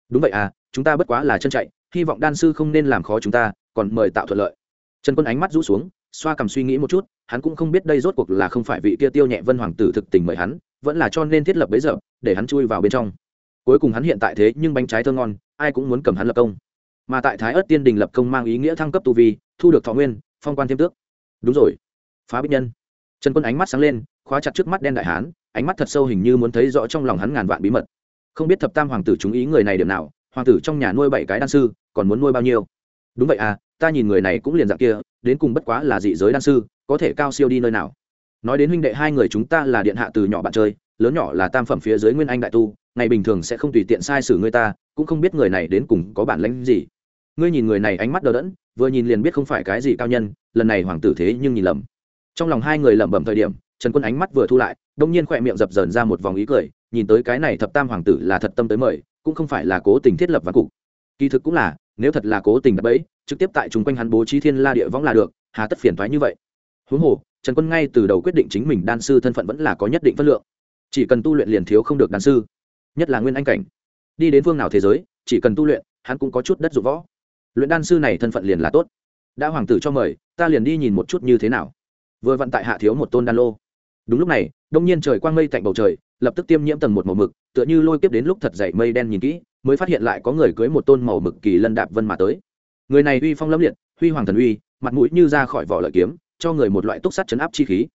Đúng vậy à chúng ta bất quá là chân chạy, hy vọng đan sư không nên làm khó chúng ta, còn mời tạo thuận lợi. Trần quân ánh mắt rũ xuống, xoa cầm suy nghĩ một chút, hắn cũng không biết đây rốt cuộc là không phải vị kia tiêu nhẹ vân hoàng tử thực tình mời hắn, vẫn là cho nên thiết lập bấy giờ, để hắn chui vào bên trong. Cuối cùng hắn hiện tại thế nhưng bánh trái thơ ngon, ai cũng muốn cầm hắn lập công. Mà tại thái ớt tiên đình lập công mang ý nghĩa thăng cấp tu vi, thu được thọ nguyên phong quan thêm tước. Đúng rồi. Phá bích nhân. Trần quân ánh mắt sáng lên, khóa chặt trước mắt đen đại hán, ánh mắt thật sâu hình như muốn thấy rõ trong lòng hắn ngàn vạn bí mật. Không biết thập tam hoàng tử chúng ý người này điểm nào, hoàng tử trong nhà nuôi bảy cái đan sư, còn muốn nuôi bao nhiêu? Đúng vậy à ta nhìn người này cũng liền dạng kia, đến cùng bất quá là dị giới đan sư, có thể cao siêu đi nơi nào? Nói đến huynh đệ hai người chúng ta là điện hạ từ nhỏ bạn chơi, lớn nhỏ là tam phẩm phía dưới nguyên anh đại tu, ngày bình thường sẽ không tùy tiện sai sử người ta, cũng không biết người này đến cùng có bản lãnh gì ngươi nhìn người này ánh mắt đờ đẫn, vừa nhìn liền biết không phải cái gì cao nhân, lần này hoàng tử thế nhưng nhìn lầm. Trong lòng hai người lẩm bẩm thời điểm, trần quân ánh mắt vừa thu lại, đông nhiên khỏe miệng dập dờn ra một vòng ý cười, nhìn tới cái này thập tam hoàng tử là thật tâm tới mời, cũng không phải là cố tình thiết lập văn cục. Kỳ thực cũng là, nếu thật là cố tình đập bẫy, trực tiếp tại chung quanh hắn bố trí thiên la địa võng là được, hà tất phiền thoái như vậy. Huống hồ, trần quân ngay từ đầu quyết định chính mình đan sư thân phận vẫn là có nhất định phân lượng. Chỉ cần tu luyện liền thiếu không được đan sư. Nhất là nguyên anh cảnh. Đi đến phương nào thế giới, chỉ cần tu luyện, hắn cũng có chút đất dụng võ luyện đan sư này thân phận liền là tốt. Đã hoàng tử cho mời, ta liền đi nhìn một chút như thế nào. Vừa vận tại hạ thiếu một tôn đan lô. Đúng lúc này, đông nhiên trời quang mây tạnh bầu trời, lập tức tiêm nhiễm tầng một màu mực, tựa như lôi kiếp đến lúc thật dậy mây đen nhìn kỹ, mới phát hiện lại có người cưới một tôn màu mực kỳ lân đạp vân mà tới. Người này uy phong lâm liệt, huy hoàng thần uy, mặt mũi như ra khỏi vỏ lợi kiếm, cho người một loại túc sắt chấn áp chi khí.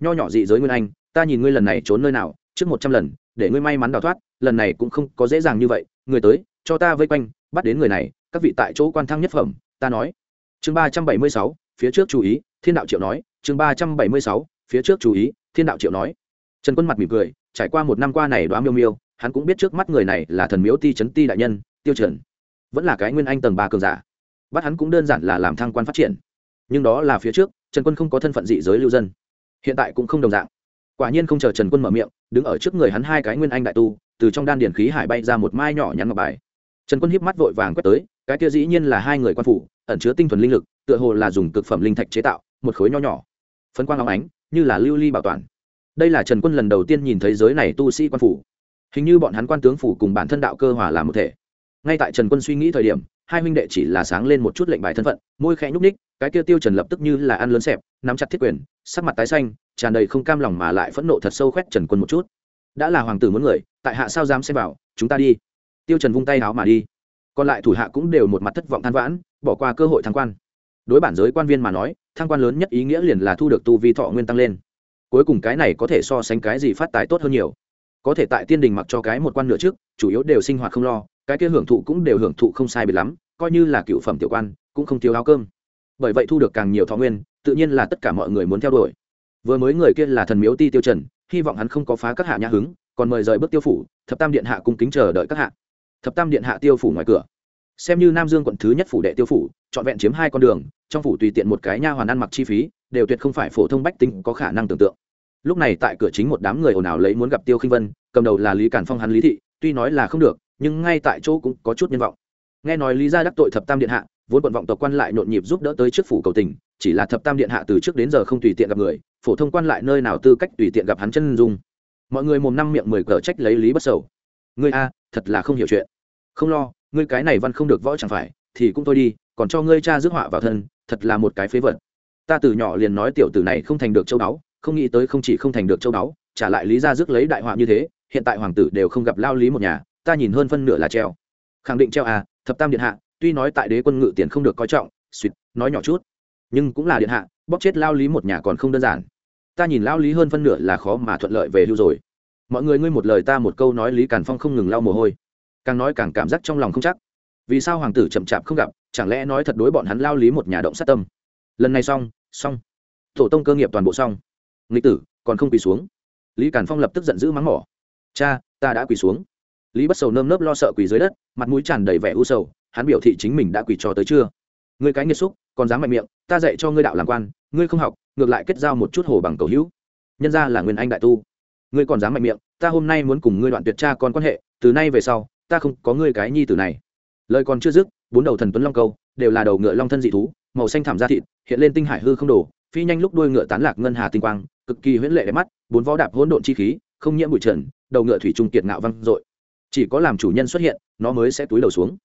Nho nhỏ dị giới nguyên anh, ta nhìn ngươi lần này trốn nơi nào, trước một trăm lần, để ngươi may mắn đào thoát, lần này cũng không có dễ dàng như vậy, người tới, cho ta vây quanh, bắt đến người này các vị tại chỗ quan thăng nhất phẩm, ta nói. Chương ba trăm bảy mươi sáu, phía trước chú ý, thiên đạo triệu nói. Chương ba trăm bảy mươi sáu, phía trước chú ý, thiên đạo triệu nói. Trần quân mặt mỉm cười, trải qua một năm qua này đoá miêu miêu, hắn cũng biết trước mắt người này là thần miếu ti trấn ti đại nhân, tiêu trần. Vẫn là cái nguyên anh tầng ba cường giả. Bắt hắn cũng đơn giản là làm thăng quan phát triển. Nhưng đó là phía trước, trần quân không có thân phận dị giới lưu dân. Hiện tại cũng không đồng dạng. Quả nhiên không chờ trần quân mở miệng, đứng ở trước người hắn hai cái nguyên anh đại tu, từ trong đan điển khí hải bay ra một mai nhỏ nhắn ngọc bài. Trần quân híp mắt vội vàng quét tới cái kia dĩ nhiên là hai người quan phủ, ẩn chứa tinh thuần linh lực, tựa hồ là dùng cực phẩm linh thạch chế tạo, một khối nho nhỏ. Phấn quang long ánh, như là lưu ly bảo toàn. Đây là trần quân lần đầu tiên nhìn thấy giới này tu sĩ quan phủ. Hình như bọn hắn quan tướng phủ cùng bản thân đạo cơ hòa làm một thể. Ngay tại trần quân suy nghĩ thời điểm, hai huynh đệ chỉ là sáng lên một chút lệnh bài thân phận, môi khẽ nhúc ních cái kia tiêu trần lập tức như là ăn lớn xẹp, nắm chặt thiết quyền, sắc mặt tái xanh, tràn đầy không cam lòng mà lại phẫn nộ thật sâu khoét trần quân một chút. Đã là hoàng tử muốn người, tại hạ sao dám xem vào, chúng ta đi. Tiêu trần vung tay áo mà đi còn lại thủ hạ cũng đều một mặt thất vọng than vãn, bỏ qua cơ hội thăng quan. Đối bản giới quan viên mà nói, thăng quan lớn nhất ý nghĩa liền là thu được tu vi thọ nguyên tăng lên. Cuối cùng cái này có thể so sánh cái gì phát tài tốt hơn nhiều. Có thể tại tiên đình mặc cho cái một quan nửa trước, chủ yếu đều sinh hoạt không lo, cái kia hưởng thụ cũng đều hưởng thụ không sai biệt lắm, coi như là cựu phẩm tiểu quan, cũng không thiếu áo cơm. Bởi vậy thu được càng nhiều thọ nguyên, tự nhiên là tất cả mọi người muốn theo đuổi. Vừa mới người kia là thần miếu ti tiêu trần, hy vọng hắn không có phá các hạ nhã hứng, còn mời rời bước tiêu phủ, thập tam điện hạ cung kính chờ đợi các hạ thập tam điện hạ tiêu phủ ngoài cửa. Xem như nam dương quận thứ nhất phủ đệ tiêu phủ, trọn vẹn chiếm hai con đường, trong phủ tùy tiện một cái nha hoàn ăn mặc chi phí, đều tuyệt không phải phổ thông bách tính có khả năng tưởng tượng. Lúc này tại cửa chính một đám người ồn ào lấy muốn gặp tiêu khinh vân, cầm đầu là lý cản phong hắn lý thị, tuy nói là không được, nhưng ngay tại chỗ cũng có chút nhân vọng. Nghe nói lý gia đắc tội thập tam điện hạ, vốn quận vọng tộc quan lại nhộn nhịp giúp đỡ tới trước phủ cầu tình, chỉ là thập tam điện hạ từ trước đến giờ không tùy tiện gặp người, phổ thông quan lại nơi nào tư cách tùy tiện gặp hắn chân dung. Mọi người mồm năm miệng mười cờ trách lấy lý bất sầu. Ngươi a, thật là không hiểu chuyện không lo, ngươi cái này văn không được võ chẳng phải, thì cũng thôi đi, còn cho ngươi cha rước họa vào thân, thật là một cái phế vật. Ta từ nhỏ liền nói tiểu tử này không thành được châu đáo không nghĩ tới không chỉ không thành được châu đáo trả lại lý ra rước lấy đại họa như thế, hiện tại hoàng tử đều không gặp lao lý một nhà, ta nhìn hơn phân nửa là treo. Khẳng định treo à thập tam điện hạ, tuy nói tại đế quân ngự tiền không được coi trọng suýt nói nhỏ chút. Nhưng cũng là điện hạ bóc chết lao lý một nhà còn không đơn giản. Ta nhìn lao lý hơn phân nửa là khó mà thuận lợi về hưu rồi. Mọi người ngươi một lời ta một câu nói lý càn phong không ngừng lau mồ hôi càng nói càng cảm giác trong lòng không chắc. Vì sao hoàng tử chậm chạp không gặp, chẳng lẽ nói thật đối bọn hắn lao lý một nhà động sát tâm? Lần này xong xong. Tổ tông cơ nghiệp toàn bộ xong. Nghịch tử, còn không quỳ xuống. Lý càn phong lập tức giận dữ mắng mỏ. Cha, ta đã quỳ xuống. Lý bất sầu nơm nớp lo sợ quỳ dưới đất, mặt mũi tràn đầy vẻ u sầu, hắn biểu thị chính mình đã quỳ cho tới chưa ngươi cái nghiệt xúc, còn dám mạnh miệng, ta dạy cho ngươi đạo làm quan, ngươi không học, ngược lại kết giao một chút hồ bằng cầu hữu. Nhân ra là nguyên anh đại tu. Ngươi còn dám mạnh miệng, ta hôm nay muốn cùng ngươi đoạn tuyệt cha con quan hệ, từ nay về sau ta không có ngươi cái nhi tử này. Lời còn chưa dứt, bốn đầu thần tuấn long câu đều là đầu ngựa long thân dị thú, màu xanh thảm da thịt, hiện lên tinh hải hư không đổ phi nhanh lúc đuôi ngựa tán lạc ngân hà tinh quang, cực kỳ huyễn lệ đẹp mắt, bốn vó đạp hỗn độn chi khí, không nhiễm bụi trần, đầu ngựa thủy trung kiệt ngạo văng dội. Chỉ có làm chủ nhân xuất hiện, nó mới sẽ túi đầu xuống.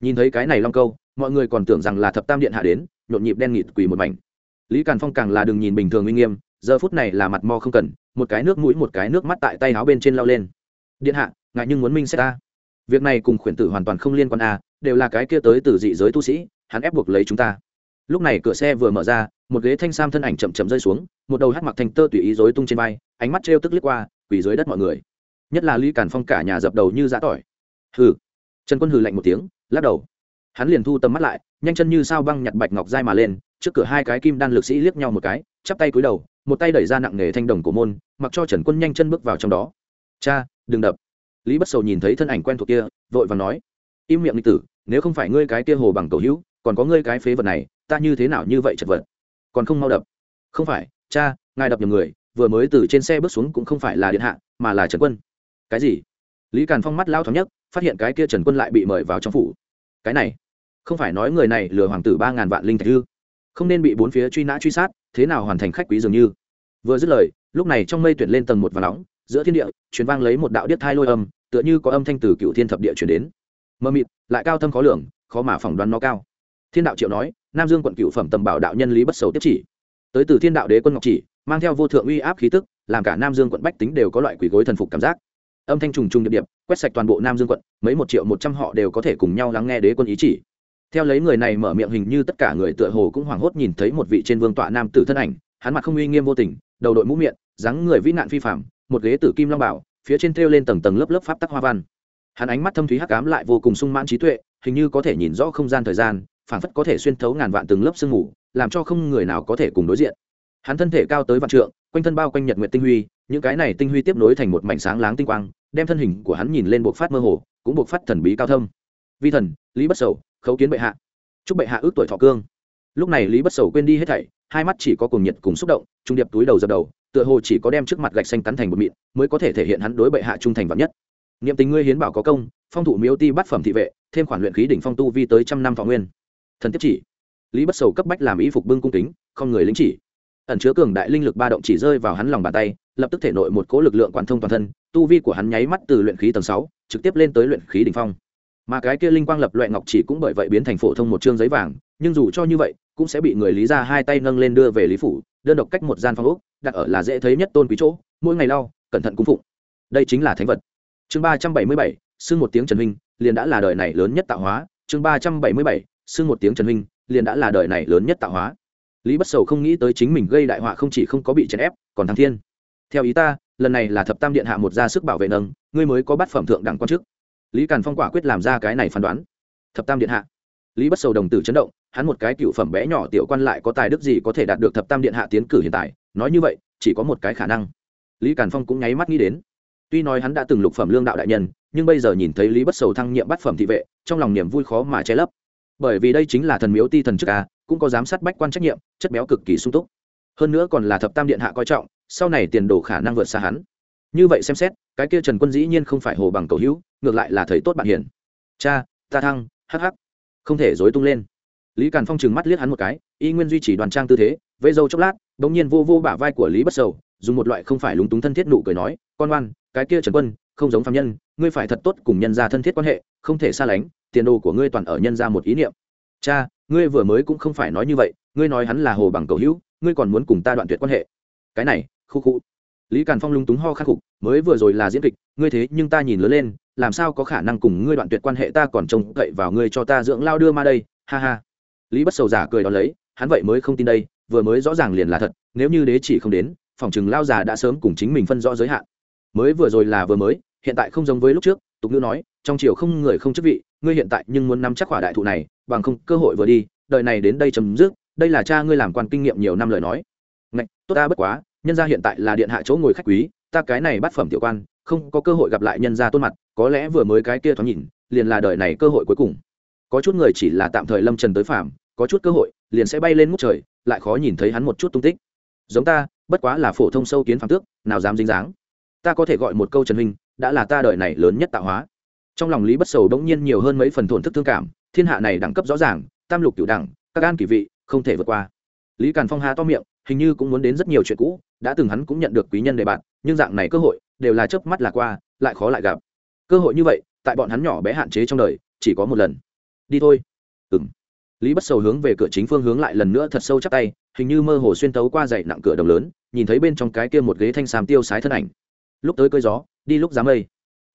Nhìn thấy cái này long câu, mọi người còn tưởng rằng là thập tam điện hạ đến, nhộn nhịp đen nghịt quỳ một mảnh. Lý càn phong càng là đừng nhìn bình thường uy nghiêm, giờ phút này là mặt mo không cần, một cái nước mũi một cái nước mắt tại tay áo bên trên lao lên. Điện hạ ngại nhưng muốn minh xét ta? Việc này cùng khuyển tử hoàn toàn không liên quan a đều là cái kia tới từ dị giới tu sĩ, hắn ép buộc lấy chúng ta. Lúc này cửa xe vừa mở ra, một ghế thanh sam thân ảnh chậm chậm rơi xuống, một đầu hắt mặc thành tơ tùy ý rối tung trên vai, ánh mắt trêu tức liếc qua, quỳ dưới đất mọi người. Nhất là lý càn phong cả nhà dập đầu như giã tỏi. Hừ. Trần quân hừ lạnh một tiếng, lắc đầu. Hắn liền thu tầm mắt lại, nhanh chân như sao băng nhặt bạch ngọc dai mà lên, trước cửa hai cái kim đan lực sĩ liếc nhau một cái, chắp tay cúi đầu, một tay đẩy ra nặng nghề thanh đồng của môn, mặc cho trần quân nhanh chân bước vào trong đó. Cha, đừng đập lý bất sầu nhìn thấy thân ảnh quen thuộc kia, vội và nói, im miệng lịch tử, nếu không phải ngươi cái kia hồ bằng cầu hữu, còn có ngươi cái phế vật này, ta như thế nào như vậy chật vật? Còn không mau đập. Không phải, cha, ngài đập nhầm người, vừa mới từ trên xe bước xuống cũng không phải là điện hạ, mà là trần quân. Cái gì? Lý càn phong mắt lao thoáng nhất phát hiện cái kia trần quân lại bị mời vào trong phủ. Cái này, không phải nói người này lừa hoàng tử ba ngàn vạn linh thạch ư? Không nên bị bốn phía truy nã truy sát, thế nào hoàn thành khách quý dường như? Vừa dứt lời, lúc này trong mây tuyển lên tầng một và nóng, giữa thiên địa, truyền vang lấy một đạo điếc thai lôi âm tựa như có âm thanh từ cựu thiên thập địa chuyển đến. Mơ mịt, lại cao thâm khó lường, khó mà phỏng đoán nó cao. Thiên đạo triệu nói, nam dương quận cựu phẩm tầm bảo đạo nhân lý bất sầu tiếp chỉ. Tới từ thiên đạo đế quân ngọc chỉ, mang theo vô thượng uy áp khí tức, làm cả nam dương quận bách tính đều có loại quỷ gối thần phục cảm giác. Âm thanh trùng trùng điệp điệp, quét sạch toàn bộ nam dương quận, mấy một triệu một trăm họ đều có thể cùng nhau lắng nghe đế quân ý chỉ. Theo lấy người này mở miệng hình như tất cả người tựa hồ cũng hoảng hốt nhìn thấy một vị trên vương tọa nam tử thân ảnh, hắn mặt không uy nghiêm vô tình, đầu đội mũ miệng, dáng người vĩ nạn phi phạm một ghế tử kim long bảo phía trên treo lên tầng tầng lớp lớp pháp tắc hoa văn. Hắn ánh mắt thâm thúy hắc ám lại vô cùng sung mãn trí tuệ, hình như có thể nhìn rõ không gian thời gian, phảng phất có thể xuyên thấu ngàn vạn từng lớp sương mù, làm cho không người nào có thể cùng đối diện. Hắn thân thể cao tới vạn trượng, quanh thân bao quanh nhật nguyện tinh huy, những cái này tinh huy tiếp nối thành một mảnh sáng láng tinh quang, đem thân hình của hắn nhìn lên buộc phát mơ hồ, cũng buộc phát thần bí cao thâm. Vi thần, lý bất sầu, khấu kiến bệ hạ. Chúc bệ hạ ước tuổi thọ cương. Lúc này lý bất sầu quên đi hết thảy, hai mắt chỉ có cùng nhiệt cùng xúc động, trung điệp túi đầu dập đầu tựa hồ chỉ có đem trước mặt gạch xanh cắn thành một mịn, mới có thể thể hiện hắn đối bệ hạ trung thành vạn nhất. Niệm tình ngươi hiến bảo có công, phong thụ miếu ti bắt phẩm thị vệ, thêm khoản luyện khí đỉnh phong tu vi tới trăm năm thọ nguyên. Thần tiếp chỉ. Lý bất sầu cấp bách làm ý phục bưng cung kính, không người lính chỉ. Ẩn chứa cường đại linh lực ba động chỉ rơi vào hắn lòng bàn tay, lập tức thể nội một cố lực lượng quản thông toàn thân, tu vi của hắn nháy mắt từ luyện khí tầng sáu, trực tiếp lên tới luyện khí đỉnh phong. Mà cái kia linh quang lập loại ngọc chỉ cũng bởi vậy biến thành phổ thông một chương giấy vàng, nhưng dù cho như vậy, cũng sẽ bị người lý ra hai tay nâng lên đưa về lý phủ đơn độc cách một gian phòng ốc đặt ở là dễ thấy nhất tôn quý chỗ, mỗi ngày lau, cẩn thận cung phụng. Đây chính là thánh vật. Chương ba trăm bảy mươi bảy, xưng một tiếng trần huynh, liền đã là đời này lớn nhất tạo hóa. Chương ba trăm bảy mươi bảy, xưng một tiếng trần huynh, liền đã là đời này lớn nhất tạo hóa. Lý bất sầu không nghĩ tới chính mình gây đại họa không chỉ không có bị chèn ép, còn thăng thiên. Theo ý ta, lần này là thập tam điện hạ một ra sức bảo vệ nâng, ngươi mới có bát phẩm thượng đẳng quan chức. Lý càn phong quả quyết làm ra cái này phán đoán. Thập tam điện hạ. Lý bất sầu đồng tử chấn động hắn một cái cựu phẩm bé nhỏ tiểu quan lại có tài đức gì có thể đạt được thập tam điện hạ tiến cử hiện tại, nói như vậy, chỉ có một cái khả năng. Lý càn phong cũng nháy mắt nghĩ đến. Tuy nói hắn đã từng lục phẩm lương đạo đại nhân, nhưng bây giờ nhìn thấy lý bất sầu thăng nhiệm bát phẩm thị vệ, trong lòng niềm vui khó mà che lấp. Bởi vì đây chính là thần miếu ti thần chức a, cũng có giám sát bách quan trách nhiệm, chất béo cực kỳ sung túc. Hơn nữa còn là thập tam điện hạ coi trọng, sau này tiền đồ khả năng vượt xa hắn. Như vậy xem xét, cái kia trần quân dĩ nhiên không phải hồ bằng cầu hữu, ngược lại là thầy tốt bạn hiền. Cha, ta thăng, hắc hắc. Không thể dối tung lên lý càn phong trừng mắt liếc hắn một cái, y nguyên duy trì đoàn trang tư thế vây dâu chốc lát đ ỗ n g nhiên vô vô bả vai của lý bất sầu, dùng một loại không phải lúng túng thân thiết nụ cười nói, con oan cái kia trần quân, không giống phạm nhân, ngươi phải thật tốt cùng nhân ra thân thiết quan hệ, không thể xa lánh, tiền đồ của ngươi toàn ở nhân ra một ý niệm. Cha, ngươi vừa mới cũng không phải nói như vậy, ngươi nói hắn là hồ bằng cầu hữu, ngươi còn muốn cùng ta đoạn tuyệt quan hệ. Cái này, khu khu. Lý càn phong lúng túng ho khắc phục mới vừa rồi là diễn kịch, ngươi thế nhưng ta nhìn lớn lên, làm sao có khả năng cùng ngươi đoạn tuyệt quan hệ ta còn trông cậy vào ngươi cho ta dưỡng lao đưa ma đây, ha ha lý bất sầu giả cười đón lấy, hắn vậy mới không tin đây, vừa mới rõ ràng liền là thật, nếu như đế chỉ không đến, phòng chừng lao già đã sớm cùng chính mình phân rõ giới hạn. Mới vừa rồi là vừa mới, hiện tại không giống với lúc trước, tục ngữ nói, trong triều không người không chức vị, ngươi hiện tại nhưng muốn nắm chắc khỏa đại thụ này, bằng không cơ hội vừa đi, đời này đến đây chấm dứt, đây là cha ngươi làm quan kinh nghiệm nhiều năm lời nói. Ngạch, tốt ta bất quá, nhân gia hiện tại là điện hạ chỗ ngồi khách quý, ta cái này bắt phẩm tiểu quan, không có cơ hội gặp lại nhân gia tôn mặt, có lẽ vừa mới cái kia thoáng nhìn, liền là đời này cơ hội cuối cùng có chút người chỉ là tạm thời lâm trần tới phạm có chút cơ hội, liền sẽ bay lên ngút trời, lại khó nhìn thấy hắn một chút tung tích. Giống ta, bất quá là phổ thông sâu kiến phạm tước, nào dám dính dáng. Ta có thể gọi một câu trần huynh, đã là ta đời này lớn nhất tạo hóa. Trong lòng lý bất sầu bỗng nhiên nhiều hơn mấy phần thổn thức thương cảm, thiên hạ này đẳng cấp rõ ràng, tam lục cửu đẳng, các an kỳ vị, không thể vượt qua. Lý càn phong hà to miệng, hình như cũng muốn đến rất nhiều chuyện cũ, đã từng hắn cũng nhận được quý nhân đề bạn nhưng dạng này cơ hội, đều là chớp mắt là qua, lại khó lại gặp. Cơ hội như vậy, tại bọn hắn nhỏ bé hạn chế trong đời, chỉ có một lần đi thôi. Ừng lý bất sầu hướng về cửa chính phương hướng lại lần nữa thật sâu chắc tay, hình như mơ hồ xuyên tấu qua dậy nặng cửa đồng lớn, nhìn thấy bên trong cái kia một ghế thanh sam tiêu sái thân ảnh. Lúc tới cơi gió, đi lúc dám mây.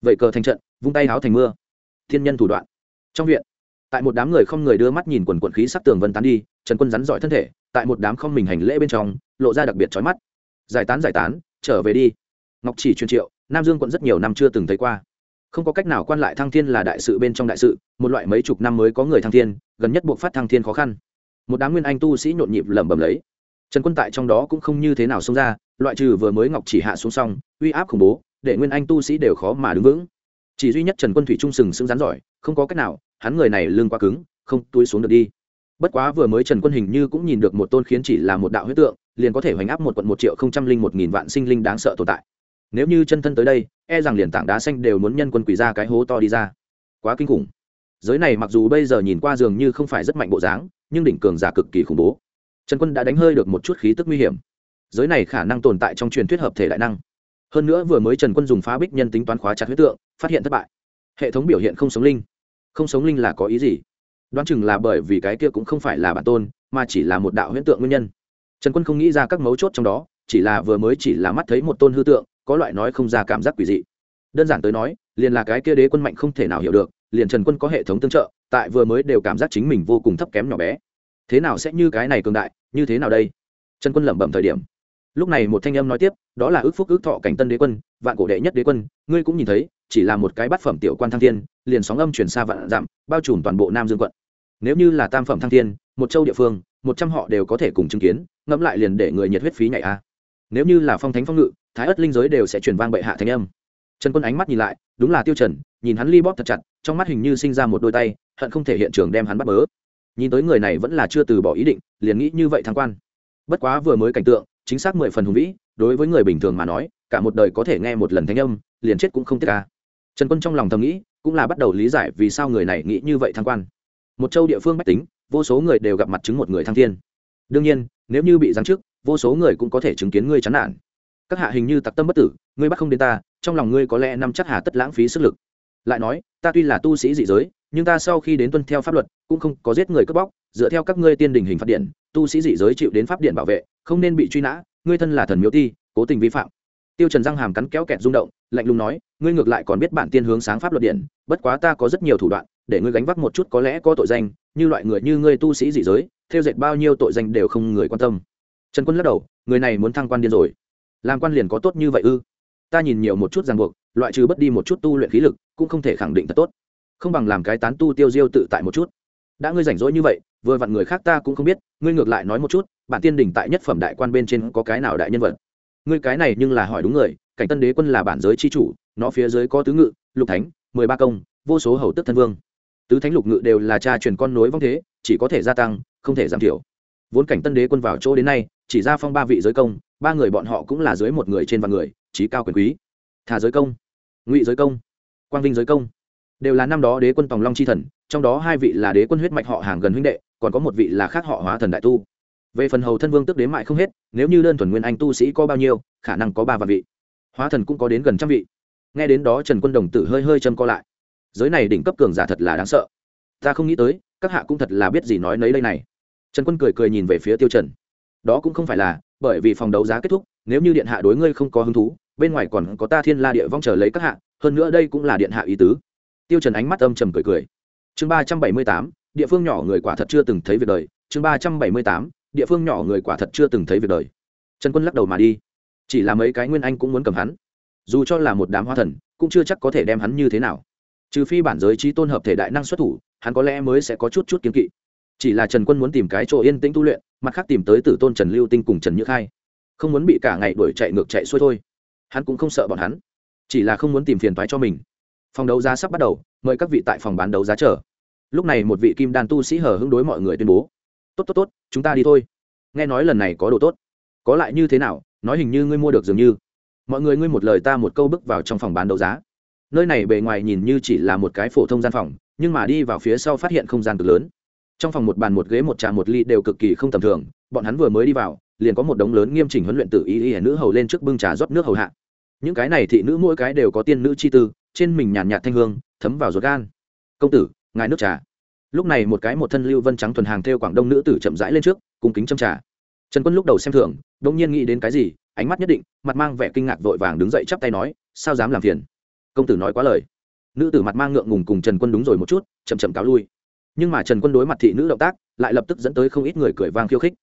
Vậy cờ thành trận, vung tay háo thành mưa. Thiên nhân thủ đoạn. Trong viện, tại một đám người không người đưa mắt nhìn quần quần khí sắc tường vân tán đi, trần quân rắn giỏi thân thể, tại một đám không mình hành lễ bên trong, lộ ra đặc biệt trói mắt. Giải tán giải tán, trở về đi. Ngọc chỉ truyền triệu, nam dương quận rất nhiều năm chưa từng thấy qua không có cách nào quan lại thăng thiên là đại sự bên trong đại sự, một loại mấy chục năm mới có người thăng thiên, gần nhất buộc phát thăng thiên khó khăn. Một đám nguyên anh tu sĩ nhộn nhịp lẩm bẩm lấy. Trần quân tại trong đó cũng không như thế nào xông ra, loại trừ vừa mới ngọc chỉ hạ xuống xong, uy áp khủng bố, để nguyên anh tu sĩ đều khó mà đứng vững. Chỉ duy nhất trần quân thủy trung sừng sững rắn giỏi, không có cách nào, hắn người này lưng quá cứng, không túi xuống được đi. Bất quá vừa mới trần quân hình như cũng nhìn được một tôn khiến chỉ là một đạo huyết tượng, liền có thể hoành áp một quận một triệu không trăm linh một nghìn vạn sinh linh đáng sợ tồn tại nếu như chân thân tới đây e rằng liền tảng đá xanh đều muốn nhân quân quỷ ra cái hố to đi ra. Quá kinh khủng. Giới này mặc dù bây giờ nhìn qua dường như không phải rất mạnh bộ dáng, nhưng đỉnh cường giả cực kỳ khủng bố. Trần quân đã đánh hơi được một chút khí tức nguy hiểm. Giới này khả năng tồn tại trong truyền thuyết hợp thể đại năng. Hơn nữa vừa mới trần quân dùng phá bích nhân tính toán khóa chặt huyết tượng, phát hiện thất bại. Hệ thống biểu hiện không sống linh. Không sống linh là có ý gì? Đoán chừng là bởi vì cái kia cũng không phải là bản tôn, mà chỉ là một đạo huyễn tượng nguyên nhân. Trần quân không nghĩ ra các mấu chốt trong đó, chỉ là vừa mới chỉ là mắt thấy một tôn hư tượng có loại nói không ra cảm giác quỷ dị. Đơn giản tới nói, liền là cái kia đế quân mạnh không thể nào hiểu được, liền trần quân có hệ thống tương trợ, tại vừa mới đều cảm giác chính mình vô cùng thấp kém nhỏ bé. Thế nào sẽ như cái này cường đại, như thế nào đây? Trần quân lẩm bẩm thời điểm. Lúc này một thanh âm nói tiếp, đó là ước phúc ước thọ cảnh tân đế quân, vạn cổ đệ nhất đế quân, ngươi cũng nhìn thấy, chỉ là một cái bát phẩm tiểu quan thăng thiên, liền sóng âm chuyển xa vạn dặm, bao trùm toàn bộ nam dương quận. Nếu như là tam phẩm thăng thiên, một châu địa phương, một trăm họ đều có thể cùng chứng kiến, ngẫm lại liền để người nhiệt huyết phí nhảy a. Nếu như là phong thánh phong ngự thái ất linh giới đều sẽ truyền vang bệ hạ thanh âm. Trần quân ánh mắt nhìn lại, đúng là tiêu trần, nhìn hắn li bóp thật chặt, trong mắt hình như sinh ra một đôi tay, hận không thể hiện trường đem hắn bắt bớ. Nhìn tới người này vẫn là chưa từ bỏ ý định, liền nghĩ như vậy thăng quan. Bất quá vừa mới cảnh tượng, chính xác mười phần hùng vĩ, đối với người bình thường mà nói, cả một đời có thể nghe một lần thanh âm, liền chết cũng không tiếc ca trần quân trong lòng thầm nghĩ, cũng là bắt đầu lý giải vì sao người này nghĩ như vậy thăng quan. Một châu địa phương bách tính, vô số người đều gặp mặt chứng một người thăng thiên. Đương nhiên, nếu như bị giáng chức, vô số người cũng có thể chứng kiến ngươi chán nản các hạ hình như tặc tâm bất tử, ngươi bắt không đến ta, trong lòng ngươi có lẽ năm chắc hà tất lãng phí sức lực. Lại nói, ta tuy là tu sĩ dị giới, nhưng ta sau khi đến tuân theo pháp luật, cũng không có giết người cướp bóc, dựa theo các ngươi tiên đình hình phát điện, tu sĩ dị giới chịu đến pháp điện bảo vệ, không nên bị truy nã, ngươi thân là thần miếu ti, cố tình vi phạm. Tiêu trần răng hàm cắn kéo kẹt rung động, lạnh lùng nói, ngươi ngược lại còn biết bản tiên hướng sáng pháp luật điện, bất quá ta có rất nhiều thủ đoạn, để ngươi gánh vác một chút có lẽ có tội danh, như loại người như ngươi tu sĩ dị giới, theo dệt bao nhiêu tội danh đều không người quan tâm. Trần quân lắc đầu, người này muốn thăng quan điên rồi làm quan liền có tốt như vậy ư? Ta nhìn nhiều một chút ràng buộc, loại trừ bất đi một chút tu luyện khí lực, cũng không thể khẳng định thật tốt. Không bằng làm cái tán tu tiêu diêu tự tại một chút. Đã ngươi rảnh rỗi như vậy, vừa vặn người khác ta cũng không biết, ngươi ngược lại nói một chút, bản tiên đỉnh tại nhất phẩm đại quan bên trên có cái nào đại nhân vật? Ngươi cái này nhưng là hỏi đúng người, cảnh tân đế quân là bản giới c h i chủ, nó phía dưới có tứ ngự, lục thánh, mười ba công, vô số hầu tức thân vương. Tứ thánh lục ngự đều là cha truyền con nối vong thế, chỉ có thể gia tăng, không thể giảm thiểu. Vốn cảnh tân đế quân vào chỗ đến nay chỉ ra phong ba vị giới công, ba người bọn họ cũng là dưới một người trên vạn người, trí cao quyền quý. Thà giới công, ngụy giới công, quang vinh giới công, đều là năm đó đế quân tòng long c h i thần, trong đó hai vị là đế quân huyết mạch họ hàng gần huynh đệ, còn có một vị là khác họ hóa thần đại tu. Về phần hầu thân vương tức đến mại không hết, nếu như đơn thuần nguyên anh tu sĩ có bao nhiêu, khả năng có ba vạn vị. Hóa thần cũng có đến gần trăm vị. Nghe đến đó trần quân đồng tử hơi hơi châm co lại. Giới này đỉnh cấp cường giả thật là đáng sợ. Ta không nghĩ tới, các hạ cũng thật là biết gì nói nấy đây này. Trần quân cười cười nhìn về phía tiêu trần đó cũng không phải là, bởi vì phòng đấu giá kết thúc, nếu như điện hạ đối ngươi không có hứng thú, bên ngoài còn có ta thiên la địa vong chờ lấy các hạ, hơn nữa đây cũng là điện hạ ý tứ. Tiêu trần ánh mắt âm trầm cười cười. Chương ba trăm bảy mươi tám, địa phương nhỏ người quả thật chưa từng thấy việc đời. Chương ba trăm bảy mươi tám, địa phương nhỏ người quả thật chưa từng thấy việc đời. Trần quân lắc đầu mà đi. Chỉ là mấy cái nguyên anh cũng muốn cầm hắn. Dù cho là một đám hoa thần, cũng chưa chắc có thể đem hắn như thế nào. Trừ phi bản giới trí tôn hợp thể đại năng xuất thủ, hắn có lẽ mới sẽ có chút chút kiến kỵ. Chỉ là trần quân muốn tìm cái chỗ yên tĩnh tu luyện mặt khác tìm tới tử tôn trần lưu tinh cùng trần nhữ khai không muốn bị cả ngày đuổi chạy ngược chạy xuôi thôi hắn cũng không sợ bọn hắn chỉ là không muốn tìm phiền toái cho mình phòng đấu giá sắp bắt đầu mời các vị tại phòng bán đấu giá chờ lúc này một vị kim đan tu sĩ hở hứng đối mọi người tuyên bố tốt tốt tốt chúng ta đi thôi nghe nói lần này có đồ tốt có lại như thế nào nói hình như ngươi mua được dường như mọi người ngươi một lời ta một câu bước vào trong phòng bán đấu giá nơi này bề ngoài nhìn như chỉ là một cái phổ thông gian phòng nhưng mà đi vào phía sau phát hiện không gian cực lớn trong phòng một bàn một ghế một trà một ly đều cực kỳ không tầm thường, bọn hắn vừa mới đi vào, liền có một đống lớn nghiêm chỉnh huấn luyện tử ý y nữ hầu lên trước bưng trà rót nước hầu hạ. Những cái này thị nữ mỗi cái đều có tiên nữ chi tư, trên mình nhàn nhạt thanh hương, thấm vào ruột gan. Công tử, ngài nước trà. Lúc này một cái một thân lưu vân trắng thuần hàng theo quảng đông nữ tử chậm rãi lên trước, cung kính châm trà. Trần quân lúc đầu xem thường đông nhiên nghĩ đến cái gì, ánh mắt nhất định, mặt mang vẻ kinh ngạc vội vàng đứng dậy chắp tay nói, sao dám làm phiền? Công tử nói quá lời. Nữ tử mặt mang ngượng ngùng cùng trần quân đúng rồi một chút, chậm chậm cáo lui nhưng mà trần quân đối mặt thị nữ động tác, lại lập tức dẫn tới không ít người cười vang khiêu khích.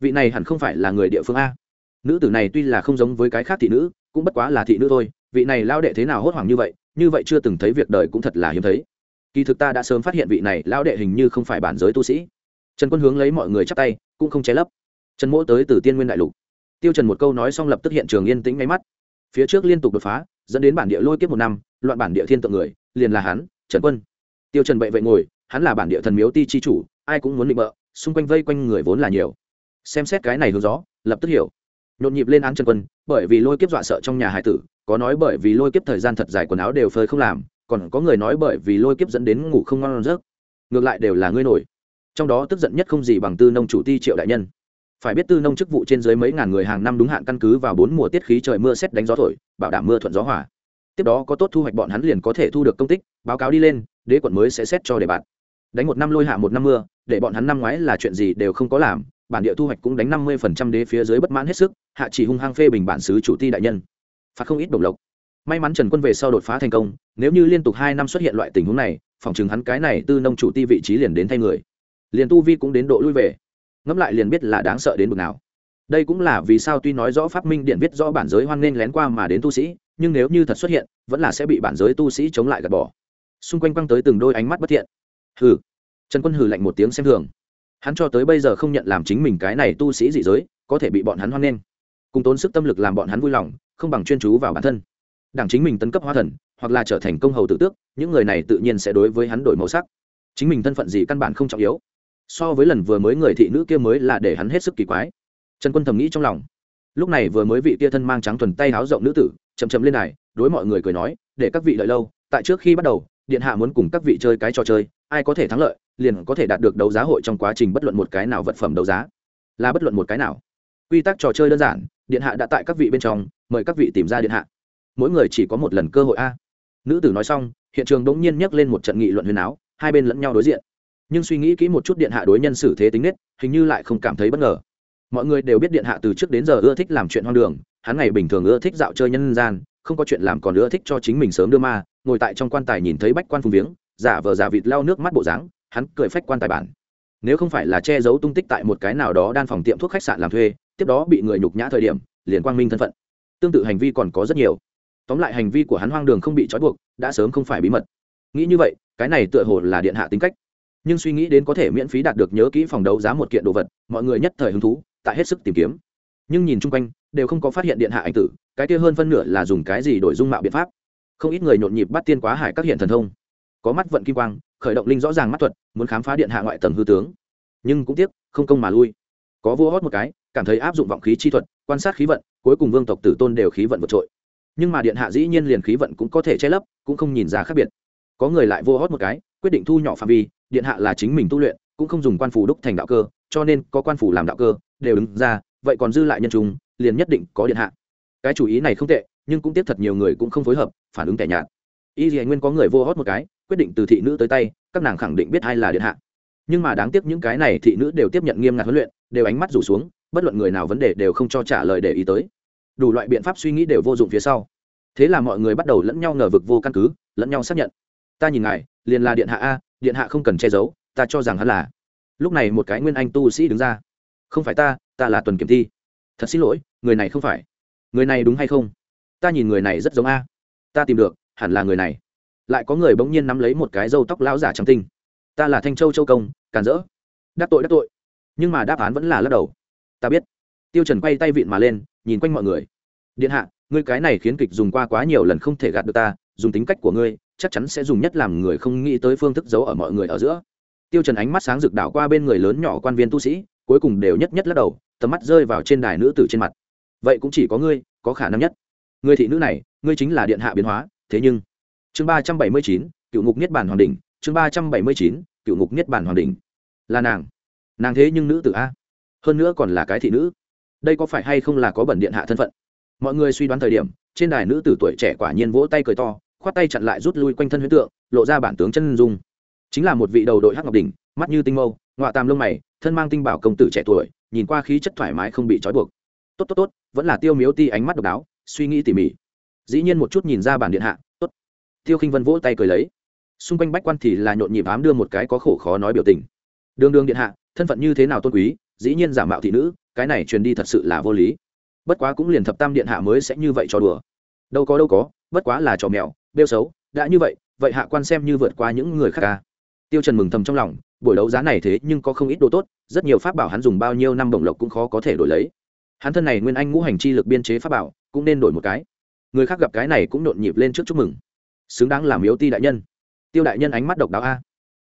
Vị này hẳn không phải là người địa phương a. Nữ tử này tuy là không giống với cái khác thị nữ, cũng bất quá là thị nữ thôi. Vị này lao đệ thế nào hốt hoảng như vậy như vậy chưa từng thấy việc đời cũng thật là hiếm thấy. Kỳ thực ta đã sớm phát hiện vị này lao đệ hình như không phải bản giới tu sĩ. Trần quân hướng lấy mọi người chắp tay, cũng không che lấp. Trần mỗ tới từ tiên nguyên đại lục. Tiêu trần một câu nói xong lập tức hiện trường yên tĩnh ngay mắt. Phía trước liên tục đột phá, dẫn đến bản địa lôi kiếp một năm, loạn bản địa thiên tượng người, liền là hắn, trần quân. Tiêu trần bệ vậy ngồi hắn là bản địa thần miếu ti chi chủ, ai cũng muốn định bợ xung quanh vây quanh người vốn là nhiều. Xem xét cái này hướng gió, lập tức hiểu. Nhộn nhịp lên án trần quân, bởi vì lôi kiếp dọa sợ trong nhà hải tử, có nói bởi vì lôi kiếp thời gian thật dài quần áo đều phơi không làm, còn có người nói bởi vì lôi kiếp dẫn đến ngủ không ngon giấc. Ngược lại đều là ngươi nổi. Trong đó tức giận nhất không gì bằng tư nông chủ ti triệu đại nhân. Phải biết tư nông chức vụ trên dưới mấy ngàn người hàng năm đúng hạn căn cứ vào bốn mùa tiết khí trời mưa xét đánh gió thổi, bảo đảm mưa thuận gió hỏa tiếp đó có tốt thu hoạch bọn hắn liền có thể thu được công tích, báo cáo đi lên, đế quận mới sẽ xét cho đề bạn đánh một năm lôi hạ một năm mưa, để bọn hắn năm ngoái là chuyện gì đều không có làm, bản địa thu hoạch cũng đánh năm mươi phần trăm đế phía dưới bất mãn hết sức, hạ chỉ hung hăng phê bình bản xứ chủ ti đại nhân. Phạt không ít đồng lộc. May mắn trần quân về sau đột phá thành công, nếu như liên tục hai năm xuất hiện loại tình huống này, phòng chừng hắn cái này tư nông chủ ti vị trí liền đến thay người. Liền tu vi cũng đến độ lui về. Ngẫm lại liền biết là đáng sợ đến bực nào. Đây cũng là vì sao tuy nói rõ phát minh điện viết rõ bản giới hoan nghênh lén qua mà đến tu sĩ, nhưng nếu như thật xuất hiện, vẫn là sẽ bị bản giới tu sĩ chống lại gạt bỏ. Xung quanh quăng tới từng đôi ánh mắt bất thiện hừ. Trần quân hừ lạnh một tiếng xem thường. Hắn cho tới bây giờ không nhận làm chính mình cái này tu sĩ dị giới, có thể bị bọn hắn hoan nghênh. Cùng tốn sức tâm lực làm bọn hắn vui lòng, không bằng chuyên chú vào bản thân. Đảng chính mình tấn cấp hóa thần, hoặc là trở thành công hầu tự tước, những người này tự nhiên sẽ đối với hắn đổi màu sắc. Chính mình thân phận gì căn bản không trọng yếu. So với lần vừa mới người thị nữ kia mới là để hắn hết sức kỳ quái. Trần quân thầm nghĩ trong lòng. Lúc này vừa mới vị kia thân mang trắng thuần tay háo rộng nữ tử, chậm chậm lên này đối mọi người cười nói, để các vị đợi lâu, tại trước khi bắt đầu điện hạ muốn cùng các vị chơi cái trò chơi, ai có thể thắng lợi, liền có thể đạt được đấu giá hội trong quá trình bất luận một cái nào vật phẩm đấu giá. Là bất luận một cái nào. Quy tắc trò chơi đơn giản, điện hạ đã tại các vị bên trong, mời các vị tìm ra điện hạ. Mỗi người chỉ có một lần cơ hội a. Nữ tử nói xong, hiện trường đ ỗ n g nhiên nhắc lên một trận nghị luận huyền áo, hai bên lẫn nhau đối diện. Nhưng suy nghĩ kỹ một chút điện hạ đối nhân xử thế tính nết, hình như lại không cảm thấy bất ngờ. Mọi người đều biết điện hạ từ trước đến giờ ưa thích làm chuyện hoang đường, hắn ngày bình thường ưa thích dạo chơi nhân gian không có chuyện làm còn nữa thích cho chính mình sớm đưa ma, ngồi tại trong quan tài nhìn thấy bách quan phùng viếng, giả vờ giả vịt lau nước mắt bộ dáng, hắn cười phách quan tài bản. Nếu không phải là che giấu tung tích tại một cái nào đó đan phòng tiệm thuốc khách sạn làm thuê, tiếp đó bị người nhục nhã thời điểm, liền quang minh thân phận. Tương tự hành vi còn có rất nhiều. Tóm lại hành vi của hắn hoang đường không bị trói buộc, đã sớm không phải bí mật. Nghĩ như vậy, cái này tựa hồ là điện hạ tính cách. Nhưng suy nghĩ đến có thể miễn phí đạt được nhớ kỹ phòng đấu giá một kiện đồ vật, mọi người nhất thời hứng thú, tại hết sức tìm kiếm. Nhưng nhìn chung quanh đều không có phát hiện điện hạ ảnh tử, cái kia hơn phân nửa là dùng cái gì đổi dung mạo biện pháp? Không ít người nhộn nhịp bắt tiên quá hải các hiện thần thông. Có mắt vận kim quang, khởi động linh rõ ràng mắt thuật, muốn khám phá điện hạ ngoại tầng hư tướng. Nhưng cũng tiếc, không công mà lui. Có vua hót một cái, cảm thấy áp dụng vọng khí chi thuật, quan sát khí vận, cuối cùng vương tộc tử tôn đều khí vận vượt trội. Nhưng mà điện hạ dĩ nhiên liền khí vận cũng có thể che lấp, cũng không nhìn ra khác biệt. Có người lại vua hót một cái, quyết định thu nhỏ phạm vi, điện hạ là chính mình tu luyện, cũng không dùng quan phủ đúc thành đạo cơ, cho nên có quan phủ làm đạo cơ, đều đứng ra, vậy còn dư lại nhân chúng liền nhất định có điện hạ. Cái chủ ý này không tệ, nhưng cũng tiếp thật nhiều người cũng không phối hợp, phản ứng tẻ nhạt. Y dì nguyên có người vô hót một cái, quyết định từ thị nữ tới tay, các nàng khẳng định biết ai là điện hạ. Nhưng mà đáng tiếc những cái này thị nữ đều tiếp nhận nghiêm ngặt huấn luyện, đều ánh mắt rủ xuống, bất luận người nào vấn đề đều không cho trả lời để ý tới. Đủ loại biện pháp suy nghĩ đều vô dụng phía sau. Thế là mọi người bắt đầu lẫn nhau ngờ vực vô căn cứ, lẫn nhau xác nhận. Ta nhìn ngài, liền là điện hạ a, điện hạ không cần che giấu, ta cho rằng hắn là. Lúc này một cái nguyên anh tu sĩ đứng ra. Không phải ta ta là tuần kiểm thi. Thật xin lỗi người này không phải. Người này đúng hay không? Ta nhìn người này rất giống a. Ta tìm được, hẳn là người này. Lại có người bỗng nhiên nắm lấy một cái râu tóc lão giả trắng tinh. Ta là thanh châu châu công, càn rỡ. Đắc tội đắc tội. Nhưng mà đáp án vẫn là lắc đầu. Ta biết. Tiêu trần quay tay vịn mà lên, nhìn quanh mọi người. Điện hạ, ngươi cái này khiến kịch dùng qua quá nhiều lần không thể gạt được ta, dùng tính cách của ngươi, chắc chắn sẽ dùng nhất làm người không nghĩ tới phương thức giấu ở mọi người ở giữa. Tiêu trần ánh mắt sáng rực đảo qua bên người lớn nhỏ quan viên tu sĩ, cuối cùng đều nhất nhất lắc đầu, tầm mắt rơi vào trên đài nữ tử trên mặt vậy cũng chỉ có ngươi, có khả năng nhất. Người thị nữ này, ngươi chính là điện hạ biến hóa, thế nhưng chương ba trăm bảy mươi chín, cựu ngục niết bản hoàng đỉnh, chương ba trăm bảy mươi chín, cựu ngục niết bản hoàng đỉnh. Là nàng. Nàng thế nhưng nữ tử a. Hơn nữa còn là cái thị nữ. Đây có phải hay không là có bẩn điện hạ thân phận? Mọi người suy đoán thời điểm, trên đài nữ tử tuổi trẻ quả nhiên vỗ tay cười to, khoát tay chặn lại rút lui quanh thân huyết tượng, lộ ra bản tướng chân dung. Chính là một vị đầu đội hắc ngọc đỉnh, mắt như tinh mâu ngoạ tàm lông mày, thân mang tinh bảo công tử trẻ tuổi, nhìn qua khí chất thoải mái không bị trói buộc tốt tốt tốt, vẫn là tiêu miếu ti ánh mắt độc đáo, suy nghĩ tỉ mỉ. Dĩ nhiên một chút nhìn ra bản điện hạ, tốt. Tiêu khinh vân vỗ tay cười lấy. Xung quanh bách quan thì là nhộn nhịp ám đưa một cái có khổ khó nói biểu tình. Đường đường điện hạ, thân phận như thế nào tôn quý, dĩ nhiên giả mạo thị nữ, cái này truyền đi thật sự là vô lý. Bất quá cũng liền thập tam điện hạ mới sẽ như vậy cho đùa. Đâu có đâu có, bất quá là trò mèo, bêu xấu, đã như vậy vậy hạ quan xem như vượt qua những người khác ca. Tiêu trần mừng thầm trong lòng, buổi đấu giá này thế nhưng có không ít đồ tốt, rất nhiều pháp bảo hắn dùng bao nhiêu năm bổng lộc cũng khó có thể đổi lấy hắn thân này nguyên anh ngũ hành chi lực biên chế pháp bảo, cũng nên đổi một cái. Người khác gặp cái này cũng nhộn nhịp lên trước chúc mừng. Xứng đáng làm miếu ti đại nhân. Tiêu đại nhân ánh mắt độc đáo a.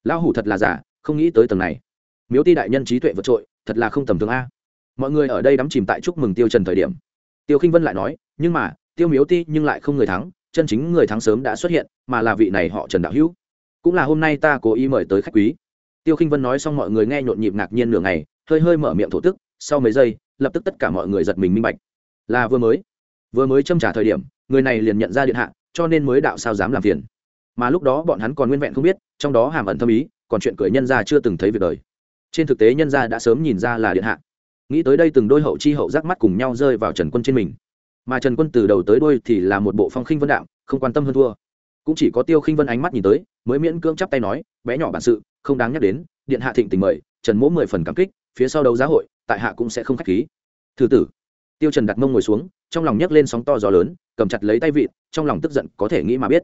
Lão hủ thật là giả, không nghĩ tới tầng này. Miếu ti đại nhân trí tuệ vượt trội, thật là không tầm thường a. Mọi người ở đây đắm chìm tại chúc mừng tiêu trần thời điểm. Tiêu khinh vân lại nói, nhưng mà, tiêu miếu ti nhưng lại không người thắng, chân chính người thắng sớm đã xuất hiện, mà là vị này họ trần đạo hữu. Cũng là hôm nay ta cố ý mời tới khách quý. Tiêu khinh vân nói xong mọi người nghe nhộn nhịp ngạc nhiên nửa ngày, hơi hơi mở miệng thổ tức sau mấy giây, lập tức tất cả mọi người giật mình minh bạch. Là vừa mới. Vừa mới châm trả thời điểm, người này liền nhận ra điện hạ, cho nên mới đạo sao dám làm phiền. Mà lúc đó bọn hắn còn nguyên vẹn không biết, trong đó hàm ẩn thâm ý, còn chuyện cười nhân gia chưa từng thấy việc đời. Trên thực tế nhân gia đã sớm nhìn ra là điện hạ. Nghĩ tới đây từng đôi hậu chi hậu giác mắt cùng nhau rơi vào trần quân trên mình. Mà trần quân từ đầu tới đôi thì là một bộ phong khinh vân đạo, không quan tâm hơn thua. Cũng chỉ có tiêu khinh vân ánh mắt nhìn tới, mới miễn cưỡng chắp tay nói, bé nhỏ bản sự, không đáng nhắc đến, điện hạ thịnh tình mời, trần mỗ mười phần cảm kích, phía sau đấu giá hội tại hạ cũng sẽ không khách khí. Thử tử. Tiêu trần đặt mông ngồi xuống, trong lòng nhấc lên sóng to gió lớn, cầm chặt lấy tay vịt trong lòng tức giận có thể nghĩ mà biết.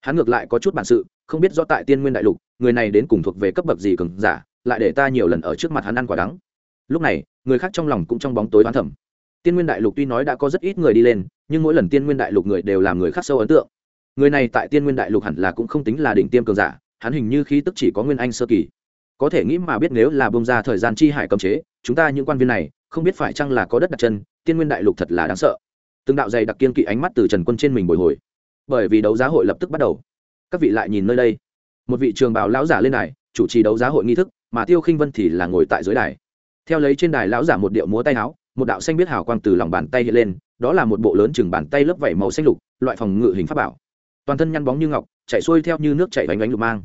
Hắn ngược lại có chút bản sự, không biết do tại tiên nguyên đại lục, người này đến cùng thuộc về cấp bậc gì cường giả, lại để ta nhiều lần ở trước mặt hắn ăn quả đắng. Lúc này, người khác trong lòng cũng trong bóng tối đoán thầm. Tiên nguyên đại lục tuy nói đã có rất ít người đi lên, nhưng mỗi lần tiên nguyên đại lục người đều làm người khác sâu ấn tượng. Người này tại tiên nguyên đại lục hẳn là cũng không tính là đỉnh tiêm cường giả, hắn hình như khí tức chỉ có nguyên anh sơ kỳ có thể nghĩ mà biết nếu là bông ra thời gian chi hải cấm chế, chúng ta những quan viên này, không biết phải chăng là có đất đặt chân, tiên nguyên đại lục thật là đáng sợ. Từng đạo dày đặc kiên kỵ ánh mắt từ trần quân trên mình bồi hồi. Bởi vì đấu giá hội lập tức bắt đầu. Các vị lại nhìn nơi đây. Một vị trường bảo lão giả lên đài, chủ trì đấu giá hội nghi thức, mà tiêu khinh vân thì là ngồi tại dưới đài. Theo lấy trên đài lão giả một điệu múa tay áo, một đạo xanh biết hào quang từ lòng bàn tay hiện lên, đó là một bộ lớn chừng bàn tay lớp vảy màu xanh lục, loại phòng ngự hình pháp bảo. Toàn thân nhăn bóng như ngọc, chạy xuôi theo như nước chạy vánh vánh lục mang.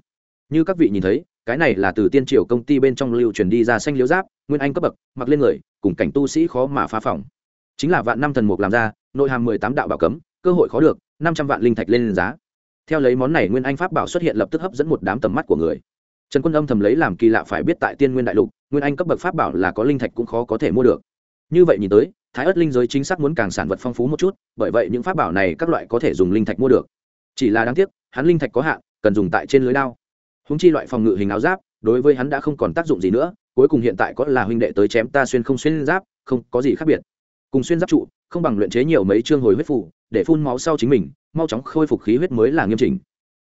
Như các vị nhìn thấy cái này là từ tiên triều công ty bên trong lưu truyền đi ra xanh liễu giáp, nguyên anh cấp bậc, mặc lên người, cùng cảnh tu sĩ khó mà phá phòng. Chính là vạn năm thần mục làm ra, nội hàm mười tám đạo bảo cấm, cơ hội khó được, năm trăm vạn linh thạch lên giá. Theo lấy món này, nguyên anh pháp bảo xuất hiện lập tức hấp dẫn một đám tầm mắt của người. Trần quân âm thầm lấy làm kỳ lạ phải biết tại tiên nguyên đại lục, nguyên anh cấp bậc pháp bảo là có linh thạch cũng khó có thể mua được. Như vậy nhìn tới, thái ớt linh giới chính xác muốn càng sản vật phong phú một chút, bởi vậy những pháp bảo này các loại có thể dùng linh thạch mua được. Chỉ là đáng tiếc, hắn linh thạch có hạn, cần dùng tại trên lưới đao húng chi loại phòng ngự hình áo giáp, đối với hắn đã không còn tác dụng gì nữa, cuối cùng hiện tại có là huynh đệ tới chém ta xuyên không xuyên giáp, không có gì khác biệt. Cùng xuyên giáp trụ, không bằng luyện chế nhiều mấy chương hồi huyết phủ để phun máu sau chính mình, mau chóng khôi phục khí huyết mới là nghiêm chỉnh.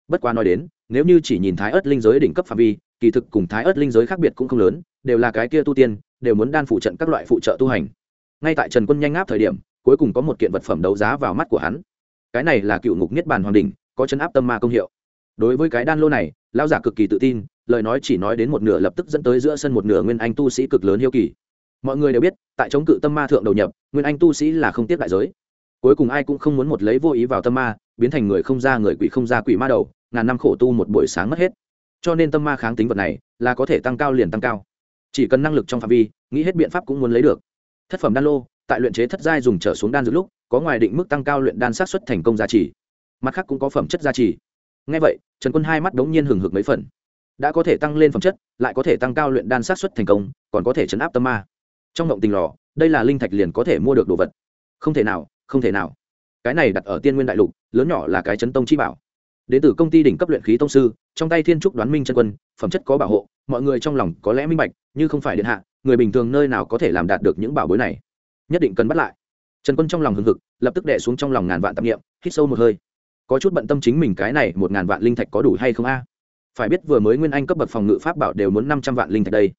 Bất quá nói đến, nếu như chỉ nhìn thái ớt linh giới đỉnh cấp phạm vi, kỳ thực cùng thái ớt linh giới khác biệt cũng không lớn, đều là cái kia tu tiên, đều muốn đan phụ trận các loại phụ trợ tu hành. Ngay tại trần quân nhanh áp thời điểm, cuối cùng có một kiện vật phẩm đấu giá vào mắt của hắn. Cái này là cựu ngục niết bàn hoàng đình có chấn áp tâm ma công hiệu đối với cái đan lô này lao giả cực kỳ tự tin, lời nói chỉ nói đến một nửa lập tức dẫn tới giữa sân một nửa nguyên anh tu sĩ cực lớn hiếu kỳ. Mọi người đều biết, tại chống cự tâm ma thượng đầu nhập, nguyên anh tu sĩ là không tiếp đại giới. Cuối cùng ai cũng không muốn một lấy vô ý vào tâm ma, biến thành người không ra người quỷ không ra quỷ ma đầu, ngàn năm khổ tu một buổi sáng mất hết. Cho nên tâm ma kháng tính vật này là có thể tăng cao liền tăng cao. Chỉ cần năng lực trong phạm vi, nghĩ hết biện pháp cũng muốn lấy được. Thất phẩm đan lô, tại luyện chế thất giai dùng trở xuống đan dược lúc, có ngoài định mức tăng cao luyện đan sát xuất thành công giá trị. Mặt khác cũng có phẩm chất giá trị ngay vậy, trần quân hai mắt đống nhiên hừng hực mấy phần. Đã có thể tăng lên phẩm chất, lại có thể tăng cao luyện đan sát xuất thành công, còn có thể chấn áp tâm ma. Trong động tình lò, đây là linh thạch liền có thể mua được đồ vật. Không thể nào, không thể nào. Cái này đặt ở tiên nguyên đại lục, lớn nhỏ là cái chấn tông chi bảo. Đến từ công ty đỉnh cấp luyện khí tông sư, trong tay thiên trúc đoán minh chân quân, phẩm chất có bảo hộ, mọi người trong lòng có lẽ minh bạch, như không phải điện hạ, người bình thường nơi nào có thể làm đạt được những bảo bối này. Nhất định cần bắt lại. Trần quân trong lòng hừng hực, lập tức đẻ xuống trong lòng ngàn vạn tạp nghiệm hít sâu một hơi có chút bận tâm chính mình cái này một ngàn vạn linh thạch có đủ hay không a? Phải biết vừa mới nguyên anh cấp bậc phòng ngự pháp bảo đều muốn năm trăm vạn linh thạch đây.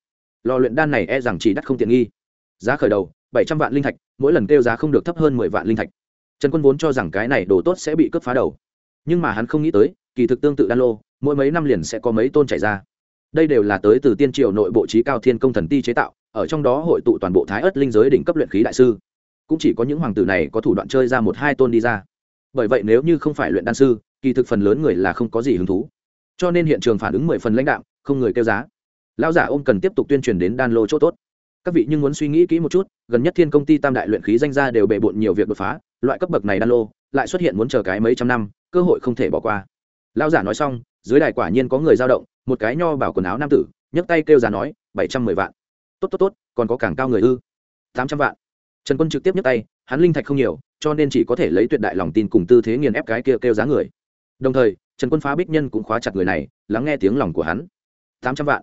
Lò luyện đan này e rằng chỉ đắt không tiện nghi. Giá khởi đầu, bảy trăm vạn linh thạch, mỗi lần kêu giá không được thấp hơn mười vạn linh thạch. Trần quân vốn cho rằng cái này đồ tốt sẽ bị cướp phá đầu. Nhưng mà hắn không nghĩ tới, kỳ thực tương tự đan lô, mỗi mấy năm liền sẽ có mấy tôn chảy ra. Đây đều là tới từ tiên triều nội bộ trí cao thiên công thần ti chế tạo, ở trong đó hội tụ toàn bộ thái ớt linh giới đỉnh cấp luyện khí đại sư. Cũng chỉ có những hoàng tử này có thủ đoạn chơi ra một hai tôn đi ra bởi vậy nếu như không phải luyện đan sư, kỳ thực phần lớn người là không có gì hứng thú. Cho nên hiện trường phản ứng mười phần lãnh đạo không người kêu giá. Lão giả ôm cần tiếp tục tuyên truyền đến đan lô chỗ tốt. Các vị nhưng muốn suy nghĩ kỹ một chút, gần nhất thiên công ty tam đại luyện khí danh gia đều bề bộn nhiều việc đột phá, loại cấp bậc này đan lô, lại xuất hiện muốn chờ cái mấy trăm năm, cơ hội không thể bỏ qua. Lão giả nói xong, dưới đài quả nhiên có người dao động, một cái nho bảo quần áo nam tử, nhấc tay kêu giá nói, bảy trăm mười vạn. Tốt tốt tốt, còn có càng cao người ư? Tám trăm vạn trần quân trực tiếp nhấc tay, hắn linh thạch không nhiều, cho nên chỉ có thể lấy tuyệt đại lòng tin cùng tư thế nghiền ép cái kia kêu giá người. Đồng thời, trần quân phá bích nhân cũng khóa chặt người này, lắng nghe tiếng lòng của hắn. Tám trăm vạn.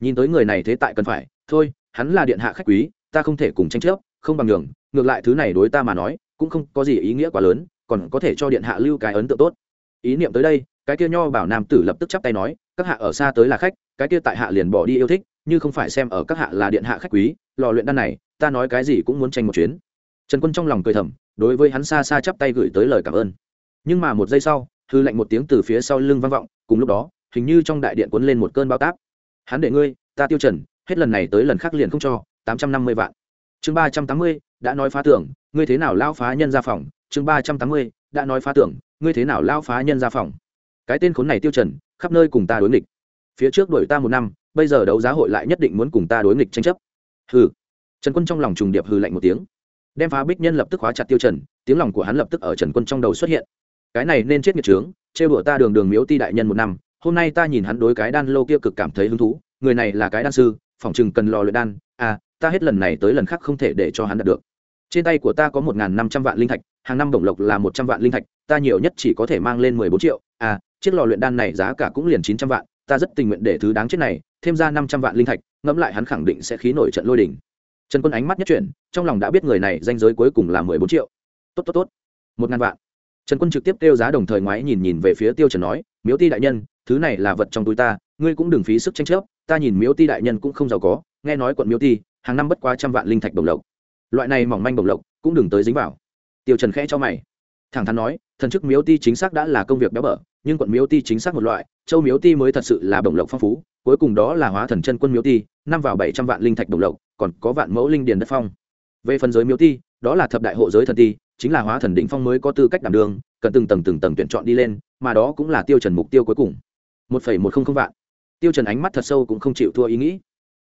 Nhìn tới người này thế tại cần phải, thôi, hắn là điện hạ khách quý, ta không thể cùng tranh chấp, không bằng đường ngược lại thứ này đối ta mà nói, cũng không có gì ý nghĩa quá lớn, còn có thể cho điện hạ lưu cái ấn tượng tốt. Ý niệm tới đây, cái kia nho bảo nam tử lập tức chắp tay nói, các hạ ở xa tới là khách, cái kia tại hạ liền bỏ đi yêu thích như không phải xem ở các hạ là điện hạ khách quý, lò luyện đan này, ta nói cái gì cũng muốn tranh một chuyến. Trần quân trong lòng cười thầm, đối với hắn xa xa chắp tay gửi tới lời cảm ơn. Nhưng mà một giây sau, hư lạnh một tiếng từ phía sau lưng vang vọng, cùng lúc đó, hình như trong đại điện cuốn lên một cơn bao táp. Hắn để ngươi, ta tiêu trần, hết lần này tới lần khác liền không cho, tám trăm năm mươi vạn. Chương ba trăm tám mươi, đã nói phá tưởng, ngươi thế nào lao phá nhân ra phòng? Chương ba trăm tám mươi, đã nói phá tưởng, ngươi thế nào lao phá nhân ra phòng? Cái tên khốn này tiêu trần, khắp nơi cùng ta đối nghịch. Phía trước đuổi ta một năm bây giờ đấu giá hội lại nhất định muốn cùng ta đối nghịch tranh chấp. Hừ. Trần quân trong lòng trùng điệp hừ lạnh một tiếng. Đem phá bích nhân lập tức khóa chặt tiêu trần, tiếng lòng của hắn lập tức ở trần quân trong đầu xuất hiện. Cái này nên chết nghiệt trướng trêu đùa ta đường đường miếu ti đại nhân một năm, hôm nay ta nhìn hắn đối cái đan lô kia cực cảm thấy hứng thú, người này là cái đan sư phỏng chừng cần lò luyện đan à ta hết lần này tới lần khác không thể để cho hắn đạt được. Trên tay của ta có một năm trăm vạn linh thạch, hàng năm bổng lộc là một trăm vạn linh thạch, ta nhiều nhất chỉ có thể mang lên mười bốn triệu à chiếc lò luyện đan này giá cả cũng liền chín trăm vạn, ta rất tình nguyện để thứ đáng chết này thêm ra năm trăm vạn linh thạch, ngẫm lại hắn khẳng định sẽ khí nổi trận lôi đỉnh trần quân ánh mắt nhất chuyển, trong lòng đã biết người này danh giới cuối cùng là mười bốn triệu. Tốt tốt tốt. Một ngàn vạn. Trần quân trực tiếp kêu giá đồng thời ngoái nhìn nhìn về phía tiêu trần nói, miếu ti đại nhân, thứ này là vật trong túi ta, ngươi cũng đừng phí sức tranh chấp, ta nhìn miếu ti đại nhân cũng không giàu có, nghe nói quận miếu ti, hàng năm bất quá trăm vạn linh thạch bổng lộc. Loại này mỏng manh bổng lộc, cũng đừng tới dính vào. Tiêu trần khẽ cho mày. Thẳng thắn nói thần chức miếu ti chính xác đã là công việc béo bở, nhưng quận miếu ti chính xác một loại, châu miếu ti mới thật sự là bổng lộc phong phú, cuối cùng đó là hóa thần chân quân miếu ti, năm vào bảy trăm vạn linh thạch bổng lộc, còn có vạn mẫu linh điền đất phong. Về phần giới miếu ti, đó là thập đại hộ giới thần ti, chính là hóa thần đỉnh phong mới có tư cách đảm đường cần từng tầng từng tầng tuyển chọn đi lên, mà đó cũng là tiêu trần mục tiêu cuối cùng. Một phẩy một không không vạn. Tiêu trần ánh mắt thật sâu cũng không chịu thua ý nghĩ.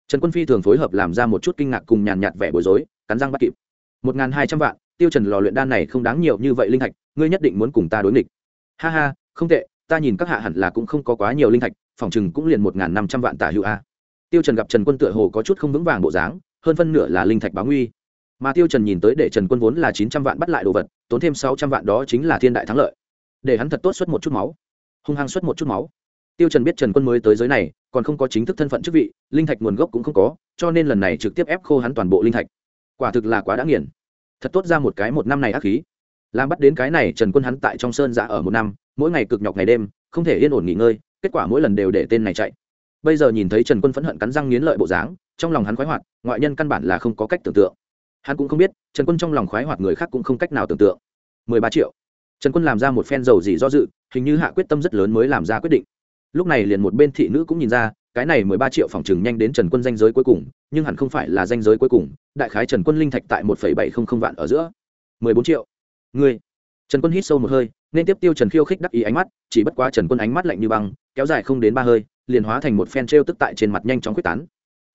Trần quân phi thường phối hợp làm ra một chút kinh ngạc cùng nhàn nhạt vẻ bối rối, cắn răng bắt kịp. Một ngàn hai trăm vạn tiêu trần lò luyện đan này không đáng nhiều như vậy linh thạch, ngươi nhất định muốn cùng ta đối nghịch. Ha ha, không tệ, ta nhìn các hạ hẳn là cũng không có quá nhiều linh thạch, phòng chừng cũng liền một ngàn năm trăm vạn tả hữu a. Tiêu trần gặp trần quân tựa hồ có chút không vững vàng bộ dáng, hơn phân nửa là linh thạch báo nguy. Mà tiêu trần nhìn tới để trần quân vốn là chín trăm vạn bắt lại đồ vật, tốn thêm sáu trăm vạn đó chính là thiên đại thắng lợi. Để hắn thật tốt xuất một chút máu. Hung hăng xuất một chút máu. Tiêu trần biết trần quân mới tới giới này, còn không có chính thức thân phận chức vị, linh thạch nguồn gốc cũng không có, cho nên lần này trực tiếp ép khô hắn toàn bộ linh thạch. Quả thực là quá đã nghiền thật tốt ra một cái một năm này ác khí. Làm bắt đến cái này, trần quân hắn tại trong sơn giã ở một năm, mỗi ngày cực nhọc ngày đêm, không thể yên ổn nghỉ ngơi, kết quả mỗi lần đều để tên này chạy. Bây giờ nhìn thấy trần quân phẫn hận cắn răng nghiến lợi bộ dáng, trong lòng hắn khoái hoạt, ngoại nhân căn bản là không có cách tưởng tượng. Hắn cũng không biết, trần quân trong lòng khoái hoạt người khác cũng không cách nào tưởng tượng. Mười ba triệu. Trần quân làm ra một phen dầu gì do dự, hình như hạ quyết tâm rất lớn mới làm ra quyết định. Lúc này liền một bên thị nữ cũng nhìn ra cái này mười ba triệu phòng trừng nhanh đến trần quân danh giới cuối cùng, nhưng hẳn không phải là danh giới cuối cùng, đại khái trần quân linh thạch tại một phẩy bảy không không vạn ở giữa. mười bốn triệu. Ngươi. Trần quân hít sâu một hơi, nên tiếp tiêu trần khiêu khích đắc ý ánh mắt, chỉ bất quá trần quân ánh mắt lạnh như băng, kéo dài không đến ba hơi, liền hóa thành một phen trêu tức tại trên mặt nhanh chóng quyết tán.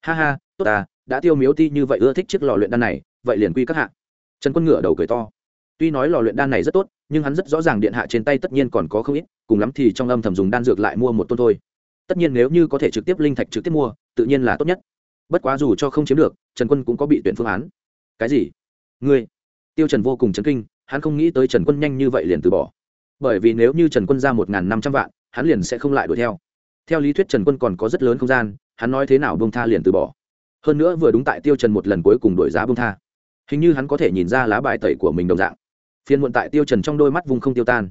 Ha ha, tốt à đã tiêu miếu ti như vậy ưa thích chiếc lò luyện đan này, vậy liền quy các hạ. Trần quân ngửa đầu cười to. Tuy nói lò luyện đan này rất tốt, nhưng hắn rất rõ ràng điện hạ trên tay tất nhiên còn có không ít, cùng lắm thì trong âm thầm dùng đan dược lại mua một tôn thôi tất nhiên nếu như có thể trực tiếp linh thạch trực tiếp mua, tự nhiên là tốt nhất. Bất quá dù cho không chiếm được, trần quân cũng có bị tuyển phương án. Cái gì? Ngươi? Tiêu trần vô cùng chấn kinh, hắn không nghĩ tới trần quân nhanh như vậy liền từ bỏ. Bởi vì nếu như trần quân ra một năm trăm vạn, hắn liền sẽ không lại đuổi theo. Theo lý thuyết trần quân còn có rất lớn không gian, hắn nói thế nào bông tha liền từ bỏ. Hơn nữa vừa đúng tại tiêu trần một lần cuối cùng đổi giá bông tha. Hình như hắn có thể nhìn ra lá bài tẩy của mình đồng dạng. Phiên muộn tại tiêu trần trong đôi mắt vùng không tiêu tan.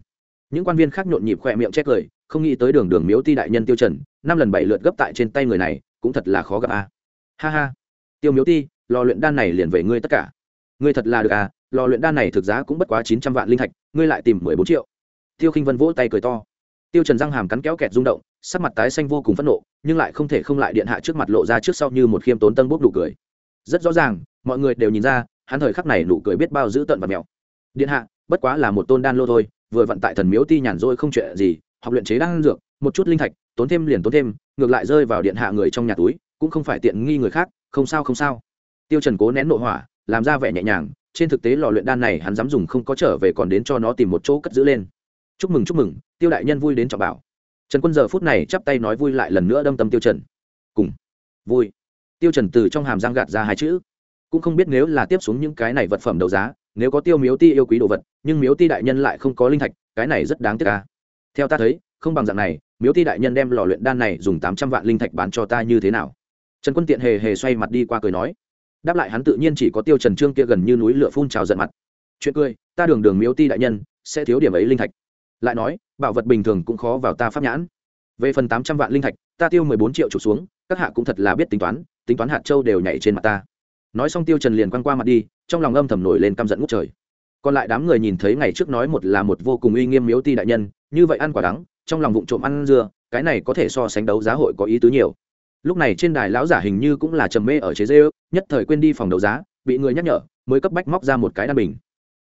Những quan viên khác nhộn nhịp khỏe miệng chết cười không nghĩ tới đường đường miếu ti đại nhân tiêu trần, năm lần bảy lượt gấp tại trên tay người này, cũng thật là khó gặp a. Ha ha. Tiêu miếu ti, lò luyện đan này liền về ngươi tất cả. Ngươi thật là được à lò luyện đan này thực giá cũng bất quá chín trăm vạn linh thạch, ngươi lại tìm mười bốn triệu. Tiêu khinh vân vỗ tay cười to. Tiêu trần răng hàm cắn kéo kẹt rung động, sắc mặt tái xanh vô cùng phẫn nộ, nhưng lại không thể không lại điện hạ trước mặt lộ ra trước sau như một khiêm tốn tân bốc nụ cười. Rất rõ ràng, mọi người đều nhìn ra, hắn thời khắc này nụ cười biết bao giữ tận và mèo điện hạ, bất quá là một tôn đan lô thôi, vừa vận tại thần miếu ti nhàn rỗi không chuyện gì học luyện chế đan dược, một chút linh thạch, tốn thêm liền tốn thêm, ngược lại rơi vào điện hạ người trong nhà túi, cũng không phải tiện nghi người khác, không sao không sao. Tiêu trần cố nén nội hỏa, làm ra vẻ nhẹ nhàng, trên thực tế lò luyện đan này hắn dám dùng không có trở về còn đến cho nó tìm một chỗ cất giữ lên. Chúc mừng chúc mừng, tiêu đại nhân vui đến trọng bảo. Trần quân giờ phút này chắp tay nói vui lại lần nữa đâm tâm tiêu trần. Cùng, vui. Tiêu trần từ trong hàm răng gạt ra hai chữ. Cũng không biết nếu là tiếp xuống những cái này vật phẩm đấu giá, nếu có tiêu miếu ti yêu quý đồ vật, nhưng miếu ti đại nhân lại không có linh thạch, cái này rất đáng tiếc ca theo ta thấy, không bằng dạng này, miếu ti đại nhân đem lò luyện đan này dùng tám trăm vạn linh thạch bán cho ta như thế nào? Trần quân tiện hề hề xoay mặt đi qua cười nói. Đáp lại hắn tự nhiên chỉ có tiêu trần trương kia gần như núi lửa phun trào giận mặt. Chuyện cười, ta đường đường miếu ti đại nhân, sẽ thiếu điểm ấy linh thạch. Lại nói, bảo vật bình thường cũng khó vào ta pháp nhãn. Về phần tám trăm vạn linh thạch, ta tiêu mười bốn triệu trục xuống, các hạ cũng thật là biết tính toán tính toán hạt châu đều nhảy trên mặt ta. Nói xong tiêu trần liền quăng qua mặt đi, trong lòng âm thầm nổi lên căm giận ngút trời. Còn lại đám người nhìn thấy ngày trước nói một là một vô cùng uy nghiêm miếu ti đại nhân như vậy ăn quả đắng, trong lòng vụng trộm ăn dưa, cái này có thể so sánh đấu giá hội có ý tứ nhiều. Lúc này trên đài lão giả hình như cũng là trầm mê ở chế dê nhất thời quên đi phòng đấu giá, bị người nhắc nhở, mới cấp bách móc ra một cái đan bình.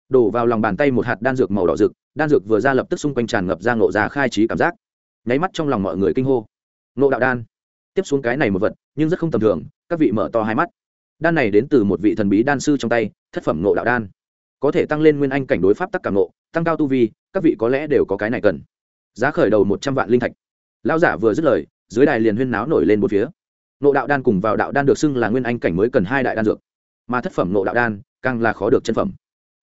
Đổ vào lòng bàn tay một hạt đan dược màu đỏ rực, đan dược vừa ra lập tức xung quanh tràn ngập ra ngộ ra khai trí cảm giác. Nháy mắt trong lòng mọi người kinh hô. Ngộ đạo đan. Tiếp xuống cái này một vật, nhưng rất không tầm thường, các vị mở to hai mắt. Đan này đến từ một vị thần bí đan sư trong tay, thất phẩm ngộ đạo đan. Có thể tăng lên nguyên anh cảnh đối pháp tắc cảm ngộ, tăng cao tu vi các vị có lẽ đều có cái này cần. Giá khởi đầu một trăm vạn linh thạch. Lão giả vừa dứt lời, dưới đài liền huyên náo nổi lên một phía. Nộ đạo đan cùng vào đạo đan được xưng là nguyên anh cảnh mới cần hai đại đan dược. Mà thất phẩm nộ đạo đan càng là khó được chân phẩm.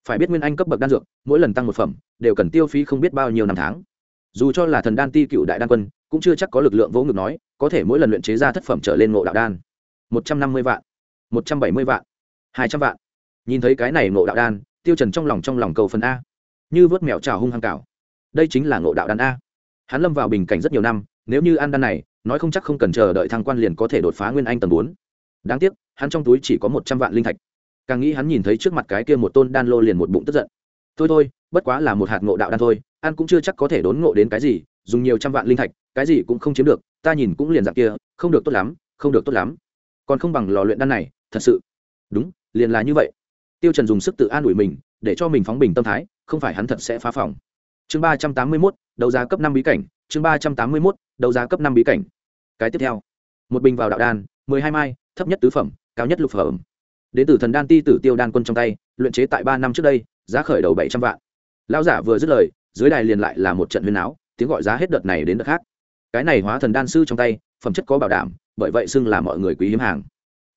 Phải biết nguyên anh cấp bậc đan dược, mỗi lần tăng một phẩm, đều cần tiêu phí không biết bao nhiêu năm tháng. Dù cho là thần đan ti cựu đại đan quân, cũng chưa chắc có lực lượng vỗ ngực nói, có thể mỗi lần luyện chế ra thất phẩm trở lên ngộ đạo đan. Một trăm năm mươi vạn, một trăm bảy mươi vạn, hai trăm vạn. Nhìn thấy cái này ngộ đạo đan, tiêu trần trong lòng trong lòng cầu phần a như vớt mèo trào hung hăng cào. Đây chính là ngộ đạo đan a. Hắn lâm vào bình cảnh rất nhiều năm, nếu như ăn đan này, nói không chắc không cần chờ đợi thăng quan liền có thể đột phá nguyên anh tầng bốn. Đáng tiếc, hắn trong túi chỉ có một trăm vạn linh thạch. Càng nghĩ hắn nhìn thấy trước mặt cái kia một tôn đan lô liền một bụng tức giận. Thôi thôi, bất quá là một hạt ngộ đạo đan thôi, ăn cũng chưa chắc có thể đốn ngộ đến cái gì, dùng nhiều trăm vạn linh thạch, cái gì cũng không chiếm được, ta nhìn cũng liền dạng kia, không được tốt lắm, không được tốt lắm. Còn không bằng lò luyện đan này, thật sự. Đúng, liền là như vậy. Tiêu trần dùng sức tự an ủi mình, để cho mình phóng bình tâm thái không phải hắn thật sẽ phá phòng. Chương ba trăm tám mươi 381, đấu giá cấp năm bí cảnh chương ba trăm tám mươi 381, đấu giá cấp năm bí cảnh. Cái tiếp theo. Một bình vào đạo đan mười hai mai thấp nhất tứ phẩm cao nhất lục phẩm. Đến từ thần đan ti tử tiêu đan quân trong tay luyện chế tại ba năm trước đây giá khởi đầu bảy trăm vạn. Lão giả vừa dứt lời dưới đài liền lại là một trận huyên áo tiếng gọi giá hết đợt này đến đợt khác. Cái này hóa thần đan sư trong tay phẩm chất có bảo đảm bởi vậy xưng là mọi người quý hiếm hàng.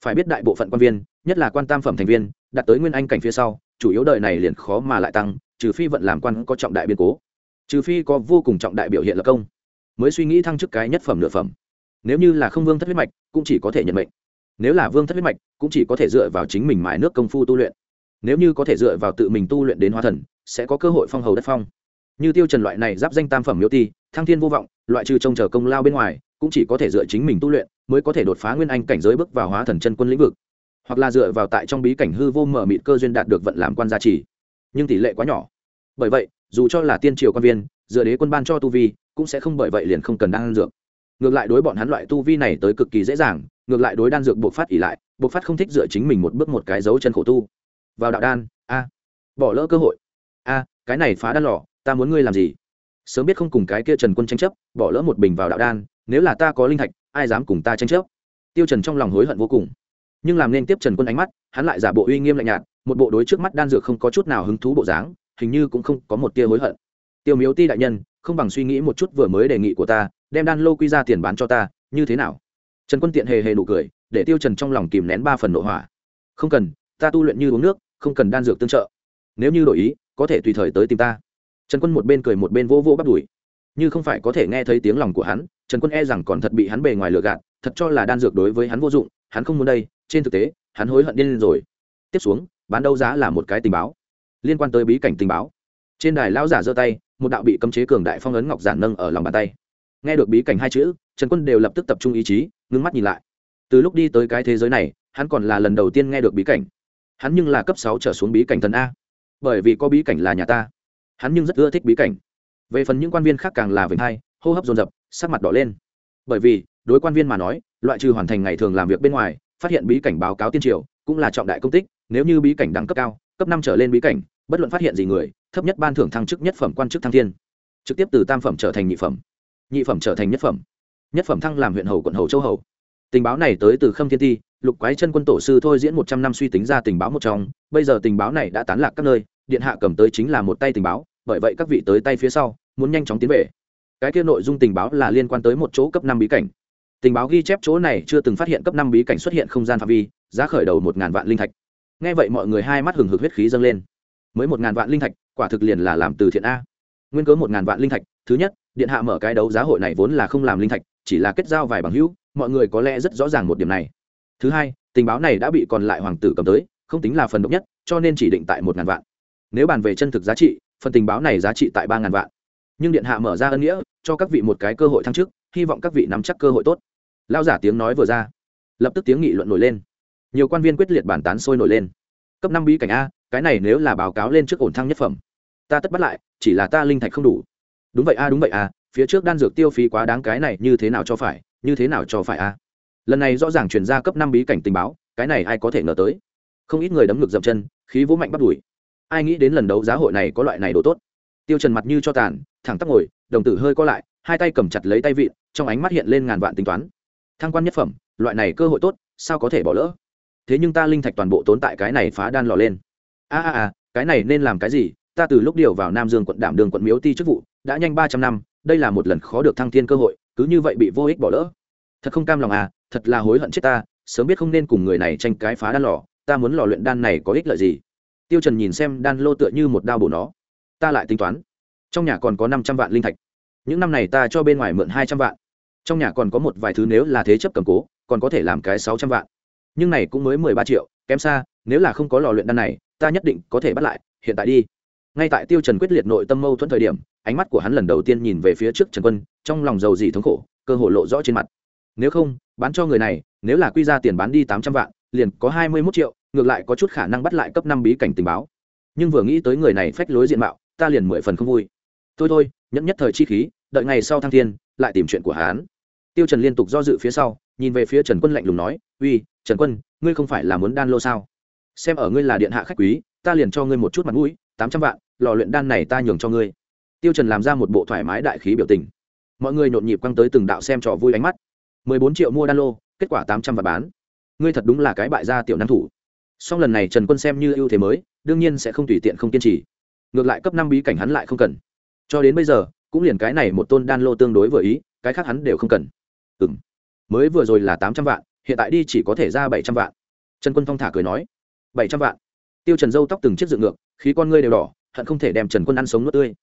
Phải biết đại bộ phận quan viên nhất là quan tam phẩm thành viên đặt tới nguyên anh cảnh phía sau chủ yếu đời này liền khó mà lại tăng trừ phi vận làm quan có trọng đại biên cố. Trừ phi có vô cùng trọng đại biểu hiện lập công, mới suy nghĩ thăng chức cái nhất phẩm nửa phẩm. Nếu như là không vương thất huyết mạch, cũng chỉ có thể nhận mệnh. Nếu là vương thất huyết mạch, cũng chỉ có thể dựa vào chính mình mãi nước công phu tu luyện. Nếu như có thể dựa vào tự mình tu luyện đến hóa thần, sẽ có cơ hội phong hầu đất phong. Như tiêu trần loại này giáp danh tam phẩm miêu ti, thăng thiên vô vọng, loại trừ trông chờ công lao bên ngoài, cũng chỉ có thể dựa chính mình tu luyện, mới có thể đột phá nguyên anh cảnh giới bước vào hóa thần chân quân lĩnh vực. Hoặc là dựa vào tại trong bí cảnh hư vô mở mịt cơ duyên đạt được vận làm quan gia trì nhưng tỷ lệ quá nhỏ. Bởi vậy, dù cho là tiên triều quan viên, dựa đế quân ban cho tu vi, cũng sẽ không bởi vậy liền không cần đan dược. Ngược lại đối bọn hắn loại tu vi này tới cực kỳ dễ dàng, ngược lại đối đan dược buộc phát ỉ lại, buộc phát không thích dựa chính mình một bước một cái dấu chân khổ tu. Vào đạo đan, a, bỏ lỡ cơ hội. A, cái này phá đan lò, ta muốn ngươi làm gì? Sớm biết không cùng cái kia trần quân tranh chấp, bỏ lỡ một bình vào đạo đan, nếu là ta có linh thạch, ai dám cùng ta tranh chấp? Tiêu trần trong lòng hối hận vô cùng nhưng làm nên tiếp trần quân ánh mắt, hắn lại giả bộ uy nghiêm lạnh nhạt, một bộ đối trước mắt đan dược không có chút nào hứng thú bộ dáng, hình như cũng không có một tia hối hận. Tiêu miếu ti đại nhân, không bằng suy nghĩ một chút vừa mới đề nghị của ta, đem đan lô quy ra tiền bán cho ta, như thế nào? Trần quân tiện hề hề nụ cười, để tiêu trần trong lòng kìm nén ba phần nội hỏa. Không cần, ta tu luyện như uống nước, không cần đan dược tương trợ. Nếu như đổi ý, có thể tùy thời tới tìm ta. Trần quân một bên cười một bên vô vô bắt đuổi như không phải có thể nghe thấy tiếng lòng của hắn, trần quân e rằng còn thật bị hắn bề ngoài lừa gạt, thật cho là đan dược đối với hắn vô dụng, hắn không muốn đây trên thực tế, hắn hối hận điên lên rồi. Tiếp xuống, bán đấu giá là một cái tình báo. Liên quan tới bí cảnh tình báo. Trên đài lão giả giơ tay, một đạo bị cấm chế cường đại phong ấn ngọc giản nâng ở lòng bàn tay. Nghe được bí cảnh hai chữ, trần quân đều lập tức tập trung ý chí, ngưng mắt nhìn lại. Từ lúc đi tới cái thế giới này, hắn còn là lần đầu tiên nghe được bí cảnh. Hắn nhưng là cấp sáu trở xuống bí cảnh thần a. Bởi vì có bí cảnh là nhà ta. Hắn nhưng rất ưa thích bí cảnh. Về phần những quan viên khác càng là vềnh hai hô hấp dồn dập, sắc mặt đỏ lên. Bởi vì, đối quan viên mà nói, loại trừ hoàn thành ngày thường làm việc bên ngoài phát hiện bí cảnh báo cáo tiên triều, cũng là trọng đại công tích, nếu như bí cảnh đẳng cấp cao, cấp năm trở lên bí cảnh, bất luận phát hiện gì người, thấp nhất ban thưởng thăng chức nhất phẩm quan chức thăng thiên. Trực tiếp từ tam phẩm trở thành nhị phẩm. Nhị phẩm trở thành nhất phẩm. Nhất phẩm thăng làm huyện hầu quận hầu châu hầu. Tình báo này tới từ khâm thiên ti, lục quái chân quân tổ sư thôi diễn một trăm năm suy tính ra tình báo một trong, bây giờ tình báo này đã tán lạc các nơi, điện hạ cầm tới chính là một tay tình báo, bởi vậy các vị tới tay phía sau, muốn nhanh chóng tiến về. Cái kia nội dung tình báo là liên quan tới một chỗ cấp năm bí cảnh tình báo ghi chép chỗ này chưa từng phát hiện cấp năm bí cảnh xuất hiện không gian phạm vi, giá khởi đầu một ngàn vạn linh thạch. Nghe vậy mọi người hai mắt hừng hực huyết khí dâng lên. Mới một ngàn vạn linh thạch, quả thực liền là làm từ thiện a. Nguyên cớ một ngàn vạn linh thạch, thứ nhất, điện hạ mở cái đấu giá hội này vốn là không làm linh thạch, chỉ là kết giao vài bằng hữu, mọi người có lẽ rất rõ ràng một điểm này. Thứ hai, tình báo này đã bị còn lại hoàng tử cầm tới, không tính là phần độc nhất, cho nên chỉ định tại một ngàn vạn. Nếu bàn về chân thực giá trị, phần tình báo này giá trị tại ba ngàn vạn. Nhưng điện hạ mở ra ân nghĩa, cho các vị một cái cơ hội thăng chức, hy vọng các vị nắm chắc cơ hội tốt lao giả tiếng nói vừa ra, lập tức tiếng nghị luận nổi lên. Nhiều quan viên quyết liệt bản tán sôi nổi lên. Cấp năm bí cảnh a, cái này nếu là báo cáo lên trước ổn thăng nhất phẩm, ta tất bắt lại, chỉ là ta linh thạch không đủ. Đúng vậy a, đúng vậy a, phía trước đan dược tiêu phí quá đáng cái này như thế nào cho phải, như thế nào cho phải a. Lần này rõ ràng chuyển ra cấp năm bí cảnh tình báo, cái này ai có thể ngờ tới. Không ít người đấm ngực dậm chân, khí vỗ mạnh bắt đùi ai nghĩ đến lần đấu giá hội này có loại này đồ tốt. Tiêu trần mặt như cho tàn, thẳng tắp ngồi, đồng tử hơi co lại, hai tay cầm chặt lấy tay vịn, trong ánh mắt hiện lên ngàn vạn tính toán thăng quan nhất phẩm, loại này cơ hội tốt, sao có thể bỏ lỡ? Thế nhưng ta linh thạch toàn bộ tốn tại cái này phá đan lò lên. A a a, cái này nên làm cái gì? Ta từ lúc điều vào nam dương quận đảm đường quận miếu ti chức vụ, đã nhanh ba trăm năm, đây là một lần khó được thăng thiên cơ hội, cứ như vậy bị vô ích bỏ lỡ. Thật không cam lòng à thật là hối hận chết ta, sớm biết không nên cùng người này tranh cái phá đan lò, ta muốn lò luyện đan này có ích lợi gì? Tiêu trần nhìn xem đan lô tựa như một đao bổ nó. Ta lại tính toán, trong nhà còn có năm trăm vạn linh thạch. Những năm này ta cho bên ngoài mượn hai trăm vạn trong nhà còn có một vài thứ nếu là thế chấp cầm cố, còn có thể làm cái sáu trăm vạn. Nhưng này cũng mới mười ba triệu, kém xa, nếu là không có lò luyện đan này, ta nhất định có thể bắt lại, hiện tại đi. Ngay tại tiêu trần quyết liệt nội tâm mâu thuẫn thời điểm, ánh mắt của hắn lần đầu tiên nhìn về phía trước trần quân, trong lòng giàu gì thống khổ, cơ hội lộ rõ trên mặt. Nếu không, bán cho người này, nếu là quy ra tiền bán đi tám trăm vạn, liền có hai mươi 21 triệu, ngược lại có chút khả năng bắt lại cấp năm bí cảnh tình báo. Nhưng vừa nghĩ tới người này phách lối diện mạo, ta liền mười phần không vui. Thôi thôi, nhẫn nhất thời chi khí, đợi ngày sau thăng thiên, lại tìm chuyện của hắn tiêu trần liên tục do dự phía sau, nhìn về phía trần quân lạnh lùng nói, uy, trần quân, ngươi không phải là muốn đan lô sao? Xem ở ngươi là điện hạ khách quý, ta liền cho ngươi một chút mặt mũi, tám trăm vạn, lò luyện đan này ta nhường cho ngươi. Tiêu trần làm ra một bộ thoải mái đại khí biểu tình. Mọi người nhộn nhịp quăng tới từng đạo xem trò vui ánh mắt. Mười bốn triệu mua đan lô, kết quả tám trăm vạn bán. Ngươi thật đúng là cái bại gia tiểu năng thủ. Song lần này trần quân xem như ưu thế mới, đương nhiên sẽ không tùy tiện không kiên trì. Ngược lại cấp năm bí cảnh hắn lại không cần. Cho đến bây giờ, cũng liền cái này một tôn đan lô tương đối vừa ý, cái khác hắn đều không cần ừng mới vừa rồi là tám trăm vạn, hiện tại đi chỉ có thể ra bảy trăm vạn. Trần quân phong thả cười nói, bảy trăm vạn. Tiêu trần dâu tóc từng chiếc dựng ngược, khí con ngươi đều đỏ, hận không thể đem trần quân ăn sống nuốt tươi.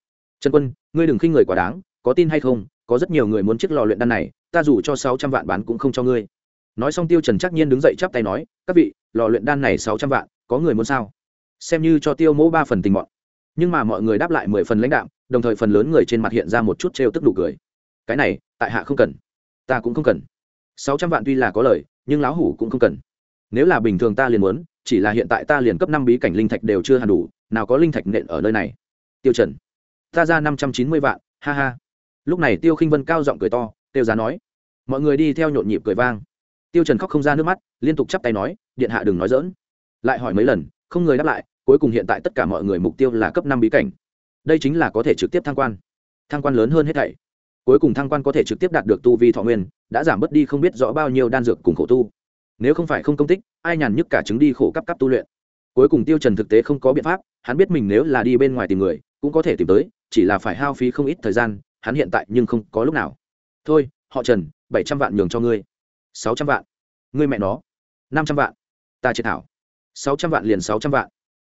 Trần quân, ngươi đừng khinh người quá đáng, có tin hay không, có rất nhiều người muốn chiếc lò luyện đan này, ta dù cho sáu trăm vạn bán cũng không cho ngươi. Nói xong tiêu trần chắc nhiên đứng dậy chắp tay nói, các vị, lò luyện đan này sáu trăm vạn, có người muốn sao? Xem như cho tiêu mẫu ba phần tình mọn. Nhưng mà mọi người đáp lại mười phần lãnh đạm, đồng thời phần lớn người trên mặt hiện ra một chút trêu tức đủ cười. Cái này, tại hạ không cần ta cũng không cần. Sáu trăm vạn tuy là có lời, nhưng lão hủ cũng không cần. Nếu là bình thường ta liền muốn, chỉ là hiện tại ta liền cấp năm bí cảnh linh thạch đều chưa hẳn đủ, nào có linh thạch nện ở nơi này. Tiêu trần, ta ra năm trăm chín mươi vạn, ha ha. Lúc này tiêu khinh vân cao giọng cười to, tiêu giá nói, mọi người đi theo nhộn nhịp cười vang. Tiêu trần khóc không ra nước mắt, liên tục chắp tay nói, điện hạ đừng nói dỡn lại hỏi mấy lần, không người đáp lại, cuối cùng hiện tại tất cả mọi người mục tiêu là cấp năm bí cảnh. Đây chính là có thể trực tiếp thăng quan. Thăng quan lớn hơn hết thảy cuối cùng thăng quan có thể trực tiếp đạt được tu vi thọ nguyên, đã giảm bớt đi không biết rõ bao nhiêu đan dược cùng khổ tu. Nếu không phải không công tích, ai nhàn nhức cả chứng đi khổ cấp cấp tu luyện. Cuối cùng tiêu trần thực tế không có biện pháp, hắn biết mình nếu là đi bên ngoài tìm người, cũng có thể tìm tới, chỉ là phải hao phí không ít thời gian, hắn hiện tại nhưng không có lúc nào. Thôi, họ trần, bảy trăm vạn nhường cho ngươi. Sáu trăm vạn. Ngươi mẹ nó. Năm trăm vạn. Ta chết thảo. Sáu trăm vạn liền sáu trăm vạn.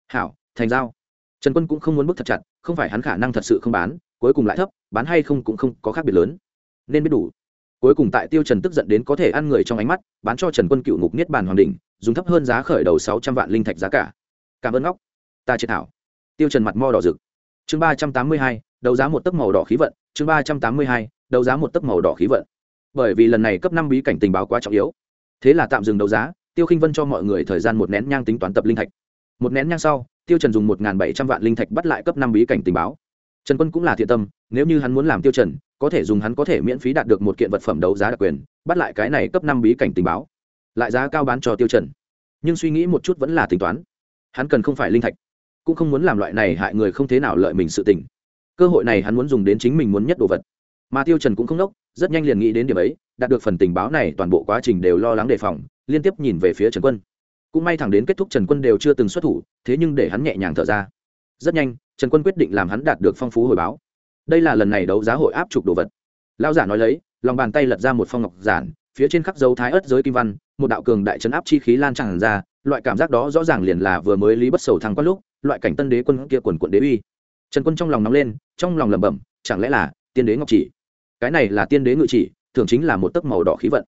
Hảo, thành giao. Trần quân cũng không muốn bước thật chặt, không phải hắn khả năng thật sự không bán cuối cùng lại thấp, bán hay không cũng không có khác biệt lớn. Nên biết đủ. Cuối cùng tại tiêu trần tức giận đến có thể ăn người trong ánh mắt, bán cho trần quân cựu ngục niết bàn hoàng đỉnh, dùng thấp hơn giá khởi đầu sáu trăm vạn linh thạch giá cả. Cảm ơn ngóc ta triệt thảo. Tiêu trần mặt mo đỏ rực. Chương ba trăm tám mươi hai, đấu giá một tấc màu đỏ khí vận. Chương ba trăm tám mươi hai, đấu giá một tấc màu đỏ khí vận. Bởi vì lần này cấp năm bí cảnh tình báo quá trọng yếu. Thế là tạm dừng đấu giá, tiêu khinh vân cho mọi người thời gian một nén nhang tính toán tập linh thạch. Một nén nhang sau, tiêu trần dùng một bảy trăm vạn linh thạch bắt lại cấp năm bí cảnh tình báo trần quân cũng là thiện tâm, nếu như hắn muốn làm tiêu trần, có thể dùng hắn có thể miễn phí đạt được một kiện vật phẩm đấu giá đặc quyền, bắt lại cái này cấp năm bí cảnh tình báo. Lại giá cao bán cho tiêu trần. Nhưng suy nghĩ một chút vẫn là tính toán. Hắn cần không phải linh thạch, cũng không muốn làm loại này hại người không thế nào lợi mình sự tình. Cơ hội này hắn muốn dùng đến chính mình muốn nhất đồ vật. Mà tiêu trần cũng không đốc rất nhanh liền nghĩ đến điểm ấy, đạt được phần tình báo này, toàn bộ quá trình đều lo lắng đề phòng, liên tiếp nhìn về phía trần quân. Cũng may thẳng đến kết thúc trần quân đều chưa từng xuất thủ, thế nhưng để hắn nhẹ nhàng thở ra rất nhanh, trần quân quyết định làm hắn đạt được phong phú hồi báo. Đây là lần này đấu giá hội áp trục đồ vật. Lao giả nói lấy, lòng bàn tay lật ra một phong ngọc giản, phía trên khắc dấu thái ớt giới kim văn, một đạo cường đại chấn áp chi khí lan tràn ra, loại cảm giác đó rõ ràng liền là vừa mới lý bất sầu thăng quan lúc, loại cảnh tân đế quân kia quần quận đế uy. Trần quân trong lòng nóng lên, trong lòng lẩm bẩm, chẳng lẽ là tiên đế ngọc chỉ? Cái này là tiên đế ngự chỉ, thường chính là một tấc màu đỏ khí vận.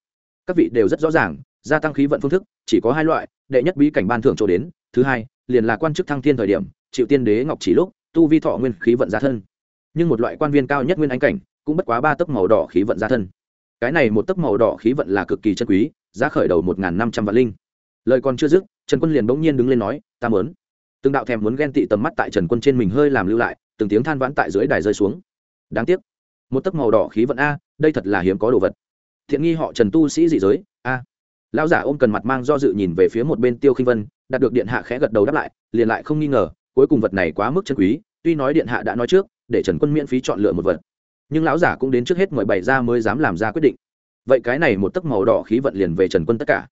Các vị đều rất rõ ràng, gia tăng khí vận phương thức, chỉ có hai loại, đệ nhất bí cảnh ban thưởng chỗ đến, thứ hai, liền là quan chức thăng thiên thời điểm chịu tiên đế ngọc chỉ lúc, tu vi thọ nguyên khí vận gia thân. Nhưng một loại quan viên cao nhất nguyên ánh cảnh, cũng bất quá ba tấc màu đỏ khí vận gia thân. Cái này một tấc màu đỏ khí vận là cực kỳ chân quý, giá khởi đầu một năm trăm vạn linh. Lời còn chưa dứt, trần quân liền bỗng nhiên đứng lên nói, ta mớn từng đạo thèm muốn ghen tị tầm mắt tại trần quân trên mình hơi làm lưu lại, từng tiếng than vãn tại dưới đài rơi xuống. Đáng tiếc, một tấc màu đỏ khí vận a, đây thật là hiếm có đồ vật. Thiện nghi họ trần tu sĩ dị giới, a. Lão giả ôm cần mặt mang do dự nhìn về phía một bên tiêu khinh vân, đạt được điện hạ khẽ gật đầu đáp lại, liền lại không nghi ngờ cuối cùng vật này quá mức chân quý, tuy nói điện hạ đã nói trước, để trần quân miễn phí chọn lựa một vật. Nhưng lão giả cũng đến trước hết mời bày ra mới dám làm ra quyết định. Vậy cái này một tấc màu đỏ khí vận liền về trần quân tất cả.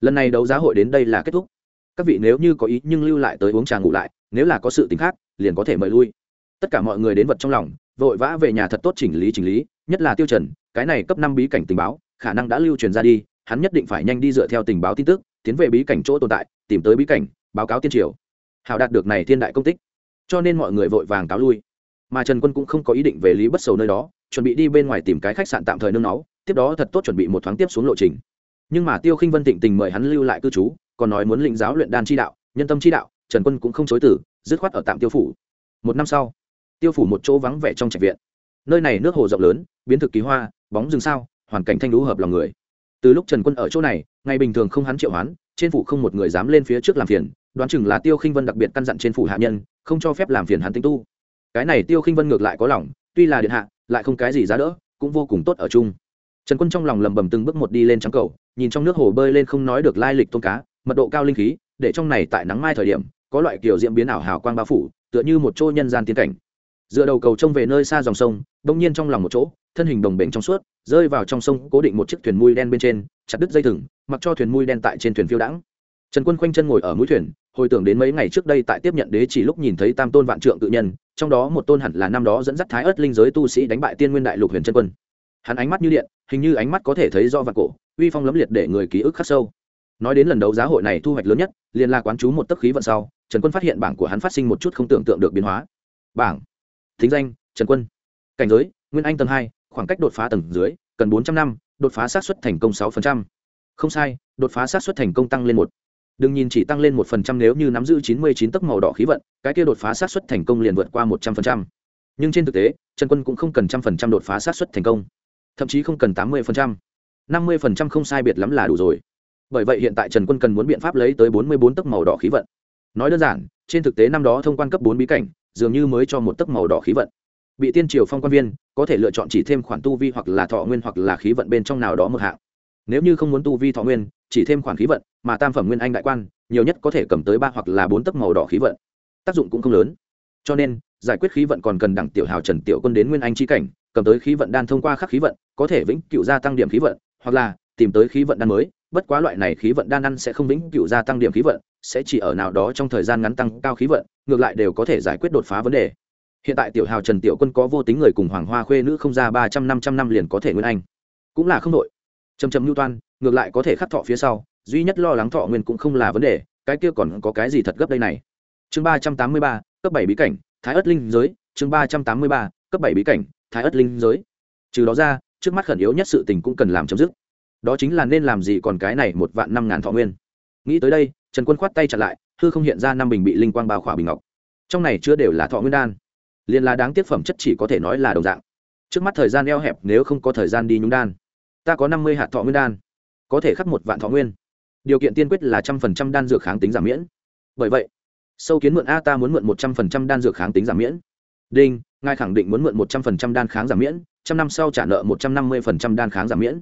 Lần này đấu giá hội đến đây là kết thúc. Các vị nếu như có ý nhưng lưu lại tới uống trà ngủ lại, nếu là có sự t khác, liền có thể mời lui. Tất cả mọi người đến vật trong lòng, vội vã về nhà thật tốt chỉnh lý chỉnh lý, nhất là tiêu trần, cái này cấp năm bí cảnh tình báo, khả năng đã lưu truyền ra đi, hắn nhất định phải nhanh đi dựa theo tình báo tin tức, tiến về bí cảnh chỗ tồn tại, tìm tới bí cảnh, báo cáo tiên triều hào đạt được này thiên đại công tích. Cho nên mọi người vội vàng cáo lui. Mà trần quân cũng không có ý định về lý bất sầu nơi đó, chuẩn bị đi bên ngoài tìm cái khách sạn tạm thời nương náu, tiếp đó thật tốt chuẩn bị một thoáng tiếp xuống lộ trình. Nhưng mà tiêu khinh vân tịnh tình mời hắn lưu lại cư trú, còn nói muốn lĩnh giáo luyện đan chi đạo, nhân tâm chi đạo, trần quân cũng không chối từ, dứt khoát ở tạm tiêu phủ. Một năm sau, tiêu phủ một chỗ vắng vẻ trong trạch viện. Nơi này nước hồ rộng lớn, biến thực kỳ hoa, bóng rừng sao, hoàn cảnh thanh lũ hợp lòng người. Từ lúc trần quân ở chỗ này, ngày bình thường không hắn triệu hoán, trên phủ không một người dám lên phía trước làm phiền đoán chừng là tiêu khinh vân đặc biệt căn dặn trên phủ hạ nhân, không cho phép làm phiền hắn tinh tu. Cái này tiêu khinh vân ngược lại có lòng, tuy là điện hạ, lại không cái gì giá đỡ, cũng vô cùng tốt ở chung. Trần quân trong lòng lầm bầm từng bước một đi lên trắng cầu, nhìn trong nước hồ bơi lên không nói được lai lịch tôm cá, mật độ cao linh khí, để trong này tại nắng mai thời điểm, có loại kiểu diễn biến ảo hào quang bao phủ, tựa như một chỗ nhân gian tiến cảnh. Dựa đầu cầu trông về nơi xa dòng sông, bỗng nhiên trong lòng một chỗ, thân hình đồng bệnh trong suốt, rơi vào trong sông, cố định một chiếc thuyền mui đen bên trên, chặt đứt dây thừng, mặc cho thuyền mui đen tại trên thuyền phiêu đãng. Trần quân khoanh chân ngồi ở mũi thuyền hồi tưởng đến mấy ngày trước đây tại tiếp nhận đế chỉ lúc nhìn thấy tam tôn vạn trượng tự nhân, trong đó một tôn hẳn là năm đó dẫn dắt thái ớt linh giới tu sĩ đánh bại tiên nguyên đại lục huyền trân quân. Hắn ánh mắt như điện, hình như ánh mắt có thể thấy do vạn cổ, uy phong lấm liệt để người ký ức khắc sâu. Nói đến lần đấu giá hội này thu hoạch lớn nhất, liền là quán chú một tấc khí vận sau, trần quân phát hiện bảng của hắn phát sinh một chút không tưởng tượng được biến hóa. Bảng. Thính danh, trần quân. Cảnh giới, nguyên anh tầng hai, khoảng cách đột phá tầng dưới, cần bốn trăm năm, đột phá sát xuất thành công sáu không sai, đột phá sát xuất thành công tăng lên một đừng nhìn chỉ tăng lên một phần trăm nếu như nắm giữ chín mươi chín tấc màu đỏ khí vận, cái kia đột phá sát xuất thành công liền vượt qua một trăm phần trăm. Nhưng trên thực tế, trần quân cũng không cần trăm phần trăm đột phá sát xuất thành công. Thậm chí không cần tám mươi phần trăm. năm mươi phần trăm không sai biệt lắm là đủ rồi. Bởi vậy hiện tại trần quân cần muốn biện pháp lấy tới bốn mươi bốn tấc màu đỏ khí vận. Nói đơn giản, trên thực tế năm đó thông quan cấp bốn bí cảnh, dường như mới cho một tấc màu đỏ khí vận. Bị tiên triều phong quan viên, có thể lựa chọn chỉ thêm khoản tu vi hoặc là thọ nguyên hoặc là khí vận bên trong nào đó một hạng nếu như không muốn tu vi thọ nguyên, chỉ thêm khoản khí vận, mà tam phẩm nguyên anh đại quan, nhiều nhất có thể cầm tới ba hoặc là bốn tấc màu đỏ khí vận. Tác dụng cũng không lớn. Cho nên, giải quyết khí vận còn cần đẳng tiểu hào trần tiểu quân đến nguyên anh chi cảnh, cầm tới khí vận đan thông qua khắc khí vận, có thể vĩnh cựu gia tăng điểm khí vận, hoặc là tìm tới khí vận đan mới, bất quá loại này khí vận đan ăn sẽ không vĩnh cựu gia tăng điểm khí vận, sẽ chỉ ở nào đó trong thời gian ngắn tăng cao khí vận, ngược lại đều có thể giải quyết đột phá vấn đề. Hiện tại tiểu hào trần tiểu quân có vô tính người cùng hoàng hoa khuê nữ không ra ba trăm năm trăm năm liền có thể nguyên anh. Cũng là không đội chầm chầm lưu toan, ngược lại có thể khắc thọ phía sau, duy nhất lo lắng thọ nguyên cũng không là vấn đề, cái kia còn có cái gì thật gấp đây này? Chương ba trăm tám mươi ba, cấp bảy bí cảnh, thái ất linh giới. Chương ba trăm tám mươi ba, cấp bảy bí cảnh, thái ất linh giới. Trừ đó ra, trước mắt khẩn yếu nhất sự tình cũng cần làm chấm dứt. Đó chính là nên làm gì còn cái này một vạn năm ngàn thọ nguyên. Nghĩ tới đây, trần quân khoát tay chặt lại, hư không hiện ra năm bình bị linh quang bao khỏa bình ngọc. Trong này chứa đều là thọ nguyên đan. Liền là đáng tiếc phẩm chất chỉ có thể nói là đồng dạng. Trước mắt thời gian eo hẹp, nếu không có thời gian đi nhúng đan ta có năm mươi hạt thọ nguyên đan, có thể khắc một vạn thọ nguyên. Điều kiện tiên quyết là trăm phần trăm đan dược kháng tính giảm miễn. Bởi vậy, sâu kiến mượn a ta muốn mượn một trăm phần trăm đan dược kháng tính giảm miễn. Đinh, ngài khẳng định muốn mượn một trăm phần trăm đan kháng giảm miễn, trăm năm sau trả nợ một trăm năm mươi phần trăm đan kháng giảm miễn.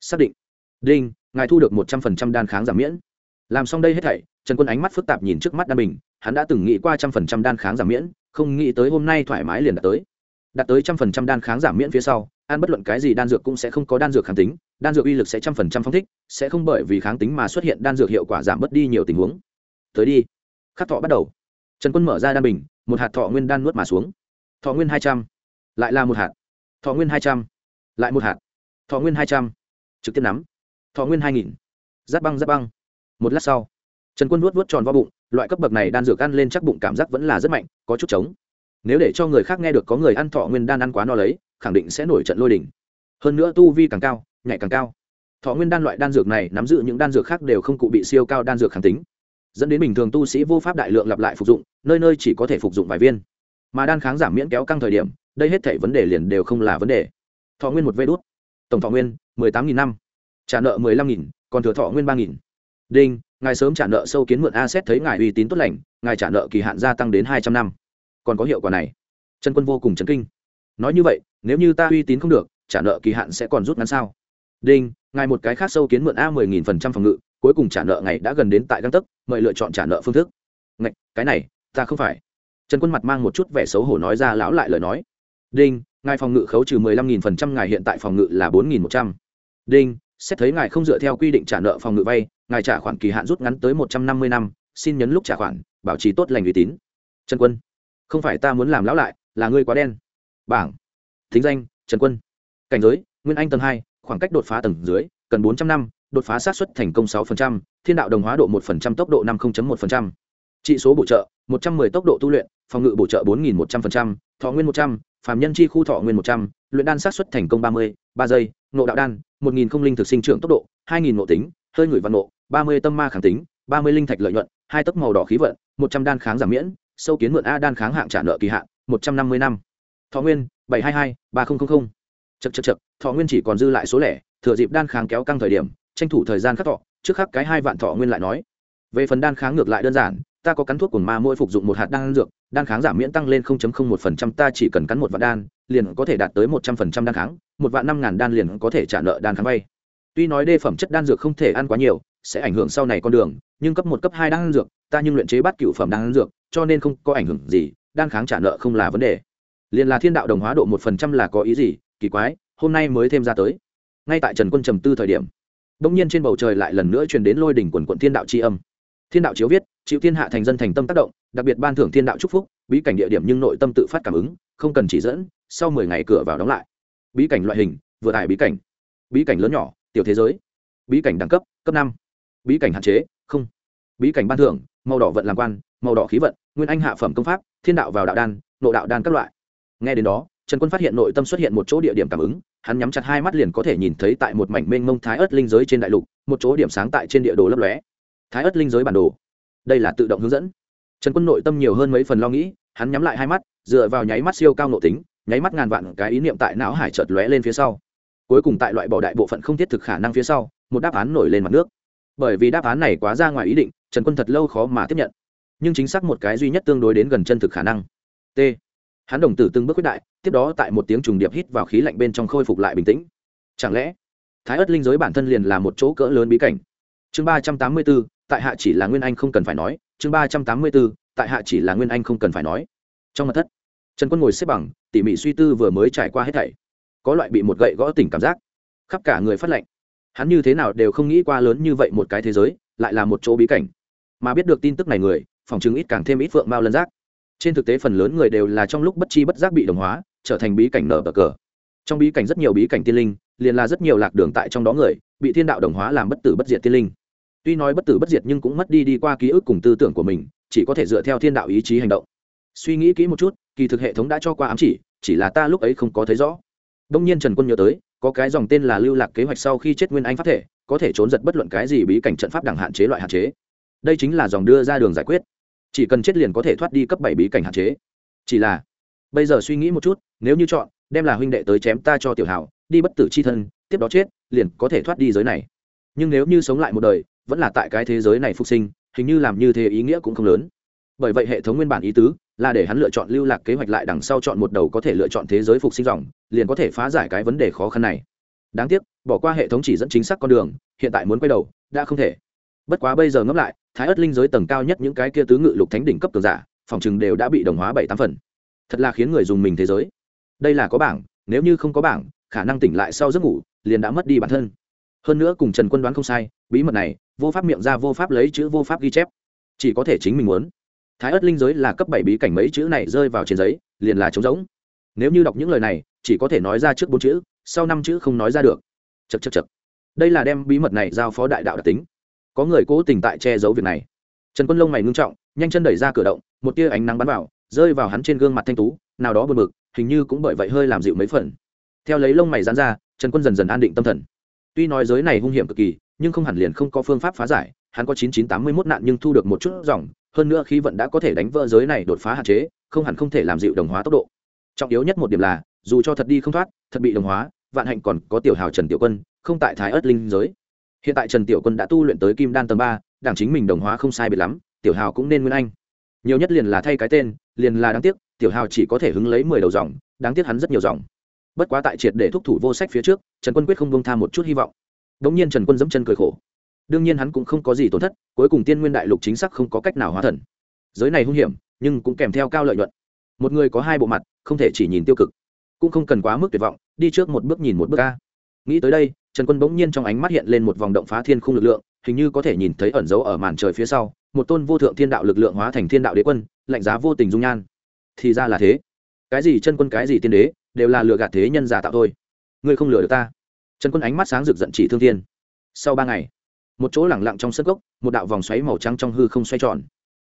Xác định. Đinh, ngài thu được một trăm phần trăm đan kháng giảm miễn. Làm xong đây hết thảy, trần quân ánh mắt phức tạp nhìn trước mắt đan bình, hắn đã từng nghĩ qua trăm phần trăm đan kháng giảm miễn, không nghĩ tới hôm nay thoải mái liền đạt tới. Đạt tới trăm phần trăm đan kháng giảm miễn phía sau ăn bất luận cái gì đan dược cũng sẽ không có đan dược kháng tính, đan dược uy lực sẽ trăm phần trăm phong thích, sẽ không bởi vì kháng tính mà xuất hiện đan dược hiệu quả giảm bớt đi nhiều tình huống. Tới đi. Khắc thọ bắt đầu. Trần quân mở ra đan bình, một hạt thọ nguyên đan nuốt mà xuống. Thọ nguyên hai trăm, lại là một hạt. Thọ nguyên hai trăm, lại một hạt. Thọ nguyên hai trăm, trực tiếp nắm. Thọ nguyên hai nghìn, giáp băng giáp băng. Một lát sau, trần quân nuốt nuốt tròn vào bụng, loại cấp bậc này đan dược ăn lên chắc bụng cảm giác vẫn là rất mạnh, có chút trống nếu để cho người khác nghe được có người ăn thọ nguyên đan ăn quá no lấy, khẳng định sẽ nổi trận lôi đình. Hơn nữa tu vi càng cao, nhạy càng cao. Thọ nguyên đan loại đan dược này nắm giữ những đan dược khác đều không cụ bị siêu cao đan dược kháng tính. Dẫn đến bình thường tu sĩ vô pháp đại lượng lặp lại phục dụng, nơi nơi chỉ có thể phục dụng vài viên. Mà đan kháng giảm miễn kéo căng thời điểm, đây hết thể vấn đề liền đều không là vấn đề. Thọ nguyên một vê đốt tổng thọ nguyên, mười tám nghìn năm. Trả nợ mười lăm nghìn, còn thừa thọ nguyên ba nghìn. Đinh, ngài sớm trả nợ sâu kiến mượn a xét thấy ngài uy tín tốt lành, ngài trả nợ kỳ hạn gia tăng đến hai trăm năm còn có hiệu quả này. Trần quân vô cùng chấn kinh. Nói như vậy, nếu như ta uy tín không được, trả nợ kỳ hạn sẽ còn rút ngắn sao? Đinh, ngài một cái khác sâu kiến mượn a mười nghìn phần trăm phòng ngự, cuối cùng trả nợ ngày đã gần đến tại găng tấc, mời lựa chọn trả nợ phương thức. Ngạch, cái này, ta không phải. Trần quân mặt mang một chút vẻ xấu hổ nói ra lão lại lời nói. Đinh, ngài phòng ngự khấu trừ mười lăm nghìn phần trăm, ngài hiện tại phòng ngự là bốn nghìn một trăm. Đinh, xét thấy ngài không dựa theo quy định trả nợ phòng ngự vay, ngài trả khoản kỳ hạn rút ngắn tới một trăm năm mươi năm, xin nhấn lúc trả khoản, bảo trì tốt lành uy tín. Trần quân không phải ta muốn làm lão lại, là ngươi quá đen. Bảng. Thính danh, trần quân. Cảnh giới, nguyên anh tầng hai, khoảng cách đột phá tầng dưới, cần bốn trăm năm, đột phá sát xuất thành công sáu thiên đạo đồng hóa độ một tốc độ năm một trị số bổ trợ, một trăm 110 tốc độ tu luyện, phòng ngự bổ trợ bốn nghìn một trăm linh thọ nguyên một trăm, phàm nhân chi khu thọ nguyên một trăm, luyện đan sát xuất thành công ba mươi, ba giây nộ đạo đan, một nghìn không linh thực sinh trưởng tốc độ, hai nghìn nộ tính, hơi ngửi văn nộ ba mươi tâm ma kháng tính, ba mươi linh thạch lợi nhuận, hai tấc màu đỏ khí vận, một trăm đan kháng giảm miễn sâu kiến mượn a đan kháng hạng trả nợ kỳ hạn, một trăm năm mươi năm. Thọ nguyên, bảy trăm hai mươi hai ba nghìn chật chật chật thọ nguyên chỉ còn dư lại số lẻ, thừa dịp đan kháng kéo căng thời điểm, tranh thủ thời gian khắc thọ, trước khắc cái hai vạn thọ nguyên lại nói. Về phần đan kháng ngược lại đơn giản, ta có cắn thuốc cồn ma mỗi phục dụng một hạt đan dược, đan kháng giảm miễn tăng lên 0.01% ta chỉ cần cắn một vạn đan, liền có thể đạt tới 100% đan kháng, một vạn năm ngàn đan liền có thể trả nợ đan kháng vay tuy nói đê phẩm chất đan dược không thể ăn quá nhiều, sẽ ảnh hưởng sau này con đường, nhưng cấp một, cấp hai đan dược, ta nhưng luyện chế bắt cựu phẩm đan dược cho nên không có ảnh hưởng gì đan kháng trả nợ không là vấn đề. Liền là thiên đạo đồng hóa độ một phần trăm là có ý gì? Kỳ quái, hôm nay mới thêm ra tới. Ngay tại trần quân trầm tư thời điểm bỗng nhiên trên bầu trời lại lần nữa truyền đến lôi đỉnh quần quận thiên đạo c âm. Thiên đạo chiếu viết, chịu thiên hạ thành dân thành tâm tác động, đặc biệt ban thưởng thiên đạo chúc phúc, bí cảnh địa điểm nhưng nội tâm tự phát cảm ứng, không cần chỉ dẫn, sau mười ngày cửa vào đóng lại. Bí cảnh loại hình, vừa tải bí cảnh. Bí cảnh lớn nhỏ, tiểu thế giới. Bí cảnh đẳng cấp cấp năm. Bí cảnh hạn chế, không. Bí cảnh ban thưởng, màu đỏ vận làm quan, màu đỏ khí vận nguyên anh hạ phẩm công pháp, thiên đạo vào đạo đan, nộ đạo đan các loại. Nghe đến đó, trần quân phát hiện nội tâm xuất hiện một chỗ địa điểm cảm ứng, hắn nhắm chặt hai mắt liền có thể nhìn thấy tại một mảnh mênh mông thái ớt linh giới trên đại lục, một chỗ điểm sáng tại trên địa đồ lấp lóe. Thái ớt linh giới bản đồ. Đây là tự động hướng dẫn. Trần quân nội tâm nhiều hơn mấy phần lo nghĩ, hắn nhắm lại hai mắt, dựa vào nháy mắt siêu cao nội tính, nháy mắt ngàn vạn cái ý niệm tại não hải chợt lóe lên phía sau. Cuối cùng tại loại bỏ đại bộ phận không thiết thực khả năng phía sau, một đáp án nổi lên mặt nước. Bởi vì đáp án này quá ra ngoài ý định, trần quân thật lâu khó mà tiếp nhận nhưng chính xác một cái duy nhất tương đối đến gần chân thực khả năng. T. Hắn đồng tử từng bước quyết đại, tiếp đó tại một tiếng trùng điệp hít vào khí lạnh bên trong khôi phục lại bình tĩnh. Chẳng lẽ, thái ớt linh giới bản thân liền là một chỗ cỡ lớn bí cảnh? Chương ba trăm tám mươi b ố tại hạ chỉ là nguyên anh không cần phải nói. Chương ba trăm tám mươi b ố tại hạ chỉ là nguyên anh không cần phải nói. Trong mặt thất, trần quân ngồi xếp bằng, tỉ mỉ suy tư vừa mới trải qua hết thảy. Có loại bị một gậy gõ tỉnh cảm giác. Khắp cả người phát lệnh hắn như thế nào đều không nghĩ qua lớn như vậy một cái thế giới, lại là một chỗ bí cảnh. Mà biết được tin tức này người phòng chứng ít càng thêm ít phượng mao lân giác. Trên thực tế phần lớn người đều là trong lúc bất chi bất giác bị đồng hóa, trở thành bí cảnh nở bờ cờ. Trong bí cảnh rất nhiều bí cảnh tiên linh, liền là rất nhiều lạc đường tại trong đó người, bị thiên đạo đồng hóa làm bất tử bất diệt tiên linh. Tuy nói bất tử bất diệt nhưng cũng mất đi đi qua ký ức cùng tư tưởng của mình, chỉ có thể dựa theo thiên đạo ý chí hành động. Suy nghĩ kỹ một chút, kỳ thực hệ thống đã cho qua ám chỉ chỉ là ta lúc ấy không có thấy rõ. Đông nhiên trần quân nhớ tới, có cái dòng tên là lưu lạc kế hoạch sau khi chết nguyên anh pháp thể, có thể trốn giật bất luận cái gì bí cảnh trận pháp đẳng hạn chế loại hạn chế. Đây chính là dòng đưa ra đường giải quyết chỉ cần chết liền có thể thoát đi cấp bảy bí cảnh hạn chế. Chỉ là, bây giờ suy nghĩ một chút, nếu như chọn, đem là huynh đệ tới chém ta cho tiểu hảo, đi bất tử c h i thân, tiếp đó chết, liền có thể thoát đi giới này. Nhưng nếu như sống lại một đời, vẫn là tại cái thế giới này phục sinh, hình như làm như thế ý nghĩa cũng không lớn. Bởi vậy hệ thống nguyên bản ý tứ là để hắn lựa chọn lưu lạc kế hoạch lại đằng sau chọn một đầu có thể lựa chọn thế giới phục sinh dòng, liền có thể phá giải cái vấn đề khó khăn này. Đáng tiếc, bỏ qua hệ thống chỉ dẫn chính xác con đường, hiện tại muốn quay đầu, đã không thể. Bất quá bây giờ ngẫm lại thái ớt linh giới tầng cao nhất những cái kia tứ ngự lục thánh đỉnh cấp cường giả, phòng chừng đều đã bị đồng hóa bảy tám phần. Thật là khiến người dùng mình thế giới. Đây là có bảng, nếu như không có bảng, khả năng tỉnh lại sau giấc ngủ, liền đã mất đi bản thân. Hơn nữa cùng trần quân đoán không sai, bí mật này, vô pháp miệng ra, vô pháp lấy chữ, vô pháp ghi chép. Chỉ có thể chính mình muốn. Thái ớt linh giới là cấp bảy bí cảnh mấy chữ này rơi vào trên giấy, liền là trống rỗng. Nếu như đọc những lời này, chỉ có thể nói ra trước bốn chữ, sau năm chữ không nói ra được. Chật chật chật đây là đem bí mật này giao phó đại đạo đặc tính có người cố tình tại che giấu việc này. Trần quân lông mày ngưng trọng, nhanh chân đẩy ra cửa động, một tia ánh nắng bắn vào, rơi vào hắn trên gương mặt thanh tú, nào đó bật mực hình như cũng bởi vậy hơi làm dịu mấy phần. Theo lấy lông mày dán ra, trần quân dần dần an định tâm thần. Tuy nói giới này hung hiểm cực kỳ, nhưng không hẳn liền không có phương pháp phá giải, hắn có chín chín tám mươi mốt nạn nhưng thu được một chút dòng, hơn nữa khí vận đã có thể đánh vỡ giới này đột phá hạn chế, không hẳn không thể làm dịu đồng hóa tốc độ. Trọng yếu nhất một điểm là, dù cho thật đi không thoát, thật bị đồng hóa, vạn hạnh còn có tiểu hào trần tiểu quân, không tại thái ớt linh giới hiện tại trần tiểu quân đã tu luyện tới kim đan tầng ba, đảng chính mình đồng hóa không sai biệt lắm, tiểu hào cũng nên nguyên anh. Nhiều nhất liền là thay cái tên, liền là đáng tiếc, tiểu hào chỉ có thể hứng lấy mười đầu dòng, đáng tiếc hắn rất nhiều dòng. Bất quá tại triệt để thúc thủ vô sách phía trước, trần quân quyết không bông tha một chút hy vọng. Đ ỗ n g nhiên trần quân dẫm chân cười khổ. Đương nhiên hắn cũng không có gì tổn thất, cuối cùng tiên nguyên đại lục chính xác không có cách nào hóa thần. Giới này hung hiểm, nhưng cũng kèm theo cao lợi nhuận. Một người có hai bộ mặt, không thể chỉ nhìn tiêu cực. Cũng không cần quá mức tuyệt vọng, đi trước một bước nhìn một bước ca nghĩ tới đây trần quân bỗng nhiên trong ánh mắt hiện lên một vòng động phá thiên khung lực lượng, hình như có thể nhìn thấy ẩn dấu ở màn trời phía sau, một tôn vô thượng thiên đạo lực lượng hóa thành thiên đạo đế quân, lạnh giá vô tình dung nhan. Thì ra là thế. Cái gì chân quân, cái gì tiên đế, đều là lừa gạt thế nhân giả tạo thôi. Ngươi không lừa được ta. Trần quân ánh mắt sáng rực giận chỉ thương thiên. Sau ba ngày, một chỗ lẳng lặng trong sân cốc một đạo vòng xoáy màu trắng trong hư không xoay tròn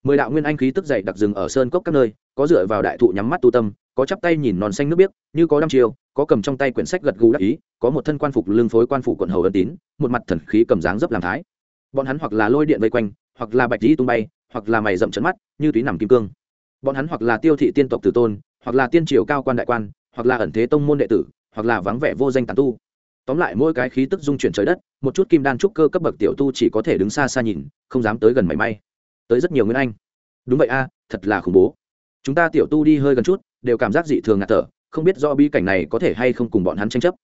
mười đạo nguyên anh khí tức dậy đặc rừng ở sơn cốc các nơi, có dựa vào đại thụ nhắm mắt tu tâm, có chắp tay nhìn non xanh nước biếc, như có đăm chiều có cầm trong tay quyển sách gật gù đắc ý, có một thân quan phục lương phối quan phủ quận hầu ân tín, một mặt thần khí cầm dáng dấp làm thái. Bọn hắn hoặc là lôi điện vây quanh, hoặc là bạch dĩ tung bay, hoặc là mày rậm trận mắt, như túy nằm kim cương. Bọn hắn hoặc là tiêu thị tiên tộc tử tôn, hoặc là tiên triều cao quan đại quan, hoặc là ẩn thế tông môn đệ tử, hoặc là vắng vẻ vô danh tàn tu. Tóm lại mỗi cái khí tức dung chuyển trời đất, một chút kim đan trúc cơ cấp bậc tiểu tu chỉ có thể đứng xa xa nhìn, không dám tới gần mảy may tới rất nhiều nguyên anh. Đúng vậy a, thật là khủng bố. Chúng ta tiểu tu đi hơi gần chút, đều cảm giác dị thường ngạt thở, không biết do bí cảnh này có thể hay không cùng bọn hắn tranh chấp.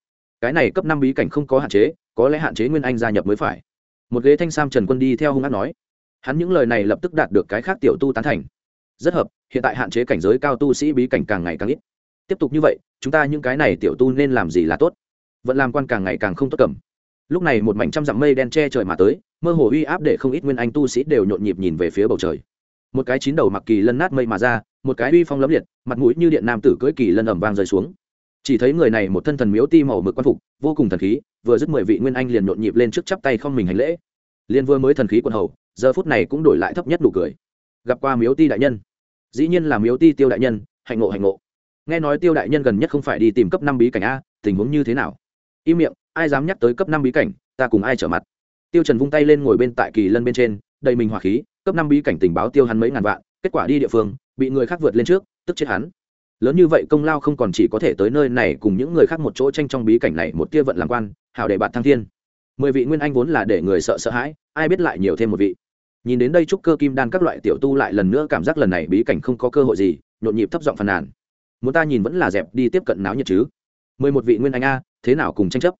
Cái này cấp năm bí cảnh không có hạn chế, có lẽ hạn chế nguyên anh gia nhập mới phải. Một ghế thanh sam trần quân đi theo hung hát nói. Hắn những lời này lập tức đạt được cái khác tiểu tu tán thành. Rất hợp, hiện tại hạn chế cảnh giới cao tu sĩ bí cảnh càng ngày càng ít. Tiếp tục như vậy, chúng ta những cái này tiểu tu nên làm gì là tốt? Vẫn làm quan càng ngày càng không tốt cầm. Lúc này một mảnh trăm dặm mây đen che trời mà tới mơ hồ uy áp để không ít nguyên anh tu sĩ đều nhộn nhịp nhìn về phía bầu trời. Một cái chín đầu mặc kỳ lân nát mây mà ra, một cái uy phong lấm liệt, mặt mũi như điện nam tử cưỡi kỳ lân ẩm vang rơi xuống. Chỉ thấy người này một thân thần miếu ti màu mực quan phục, vô cùng thần khí, vừa dứt mười vị nguyên anh liền nhộn nhịp lên trước chắp tay không mình hành lễ. Liên vừa mới thần khí quần hầu, giờ phút này cũng đổi lại thấp nhất đủ cười. Gặp qua miếu ti đại nhân. Dĩ nhiên là miếu ti tiêu đại nhân, hạnh ngộ hạnh ngộ. Nghe nói tiêu đại nhân gần nhất không phải đi tìm cấp năm bí cảnh a, tình huống như thế nào? Im miệng, ai dám nhắc tới cấp năm bí cảnh, ta cùng ai trở mặt? Tiêu trần vung tay lên ngồi bên tại kỳ lân bên trên, đầy mình hỏa khí, cấp năm bí cảnh tình báo tiêu hắn mấy ngàn vạn, kết quả đi địa phương, bị người khác vượt lên trước, tức chết hắn. Lớn như vậy công lao không còn chỉ có thể tới nơi này cùng những người khác một chỗ tranh trong bí cảnh này một tia vận làm quan, hảo để bạn thăng thiên. Mười vị nguyên anh vốn là để người sợ sợ hãi, ai biết lại nhiều thêm một vị. Nhìn đến đây trúc cơ kim đan các loại tiểu tu lại lần nữa cảm giác lần này bí cảnh không có cơ hội gì, nhộn nhịp thấp giọng phàn nàn. Muốn ta nhìn vẫn là dẹp đi tiếp cận náo nhiệt chứ? Mười một vị nguyên anh a, thế nào cùng tranh chấp?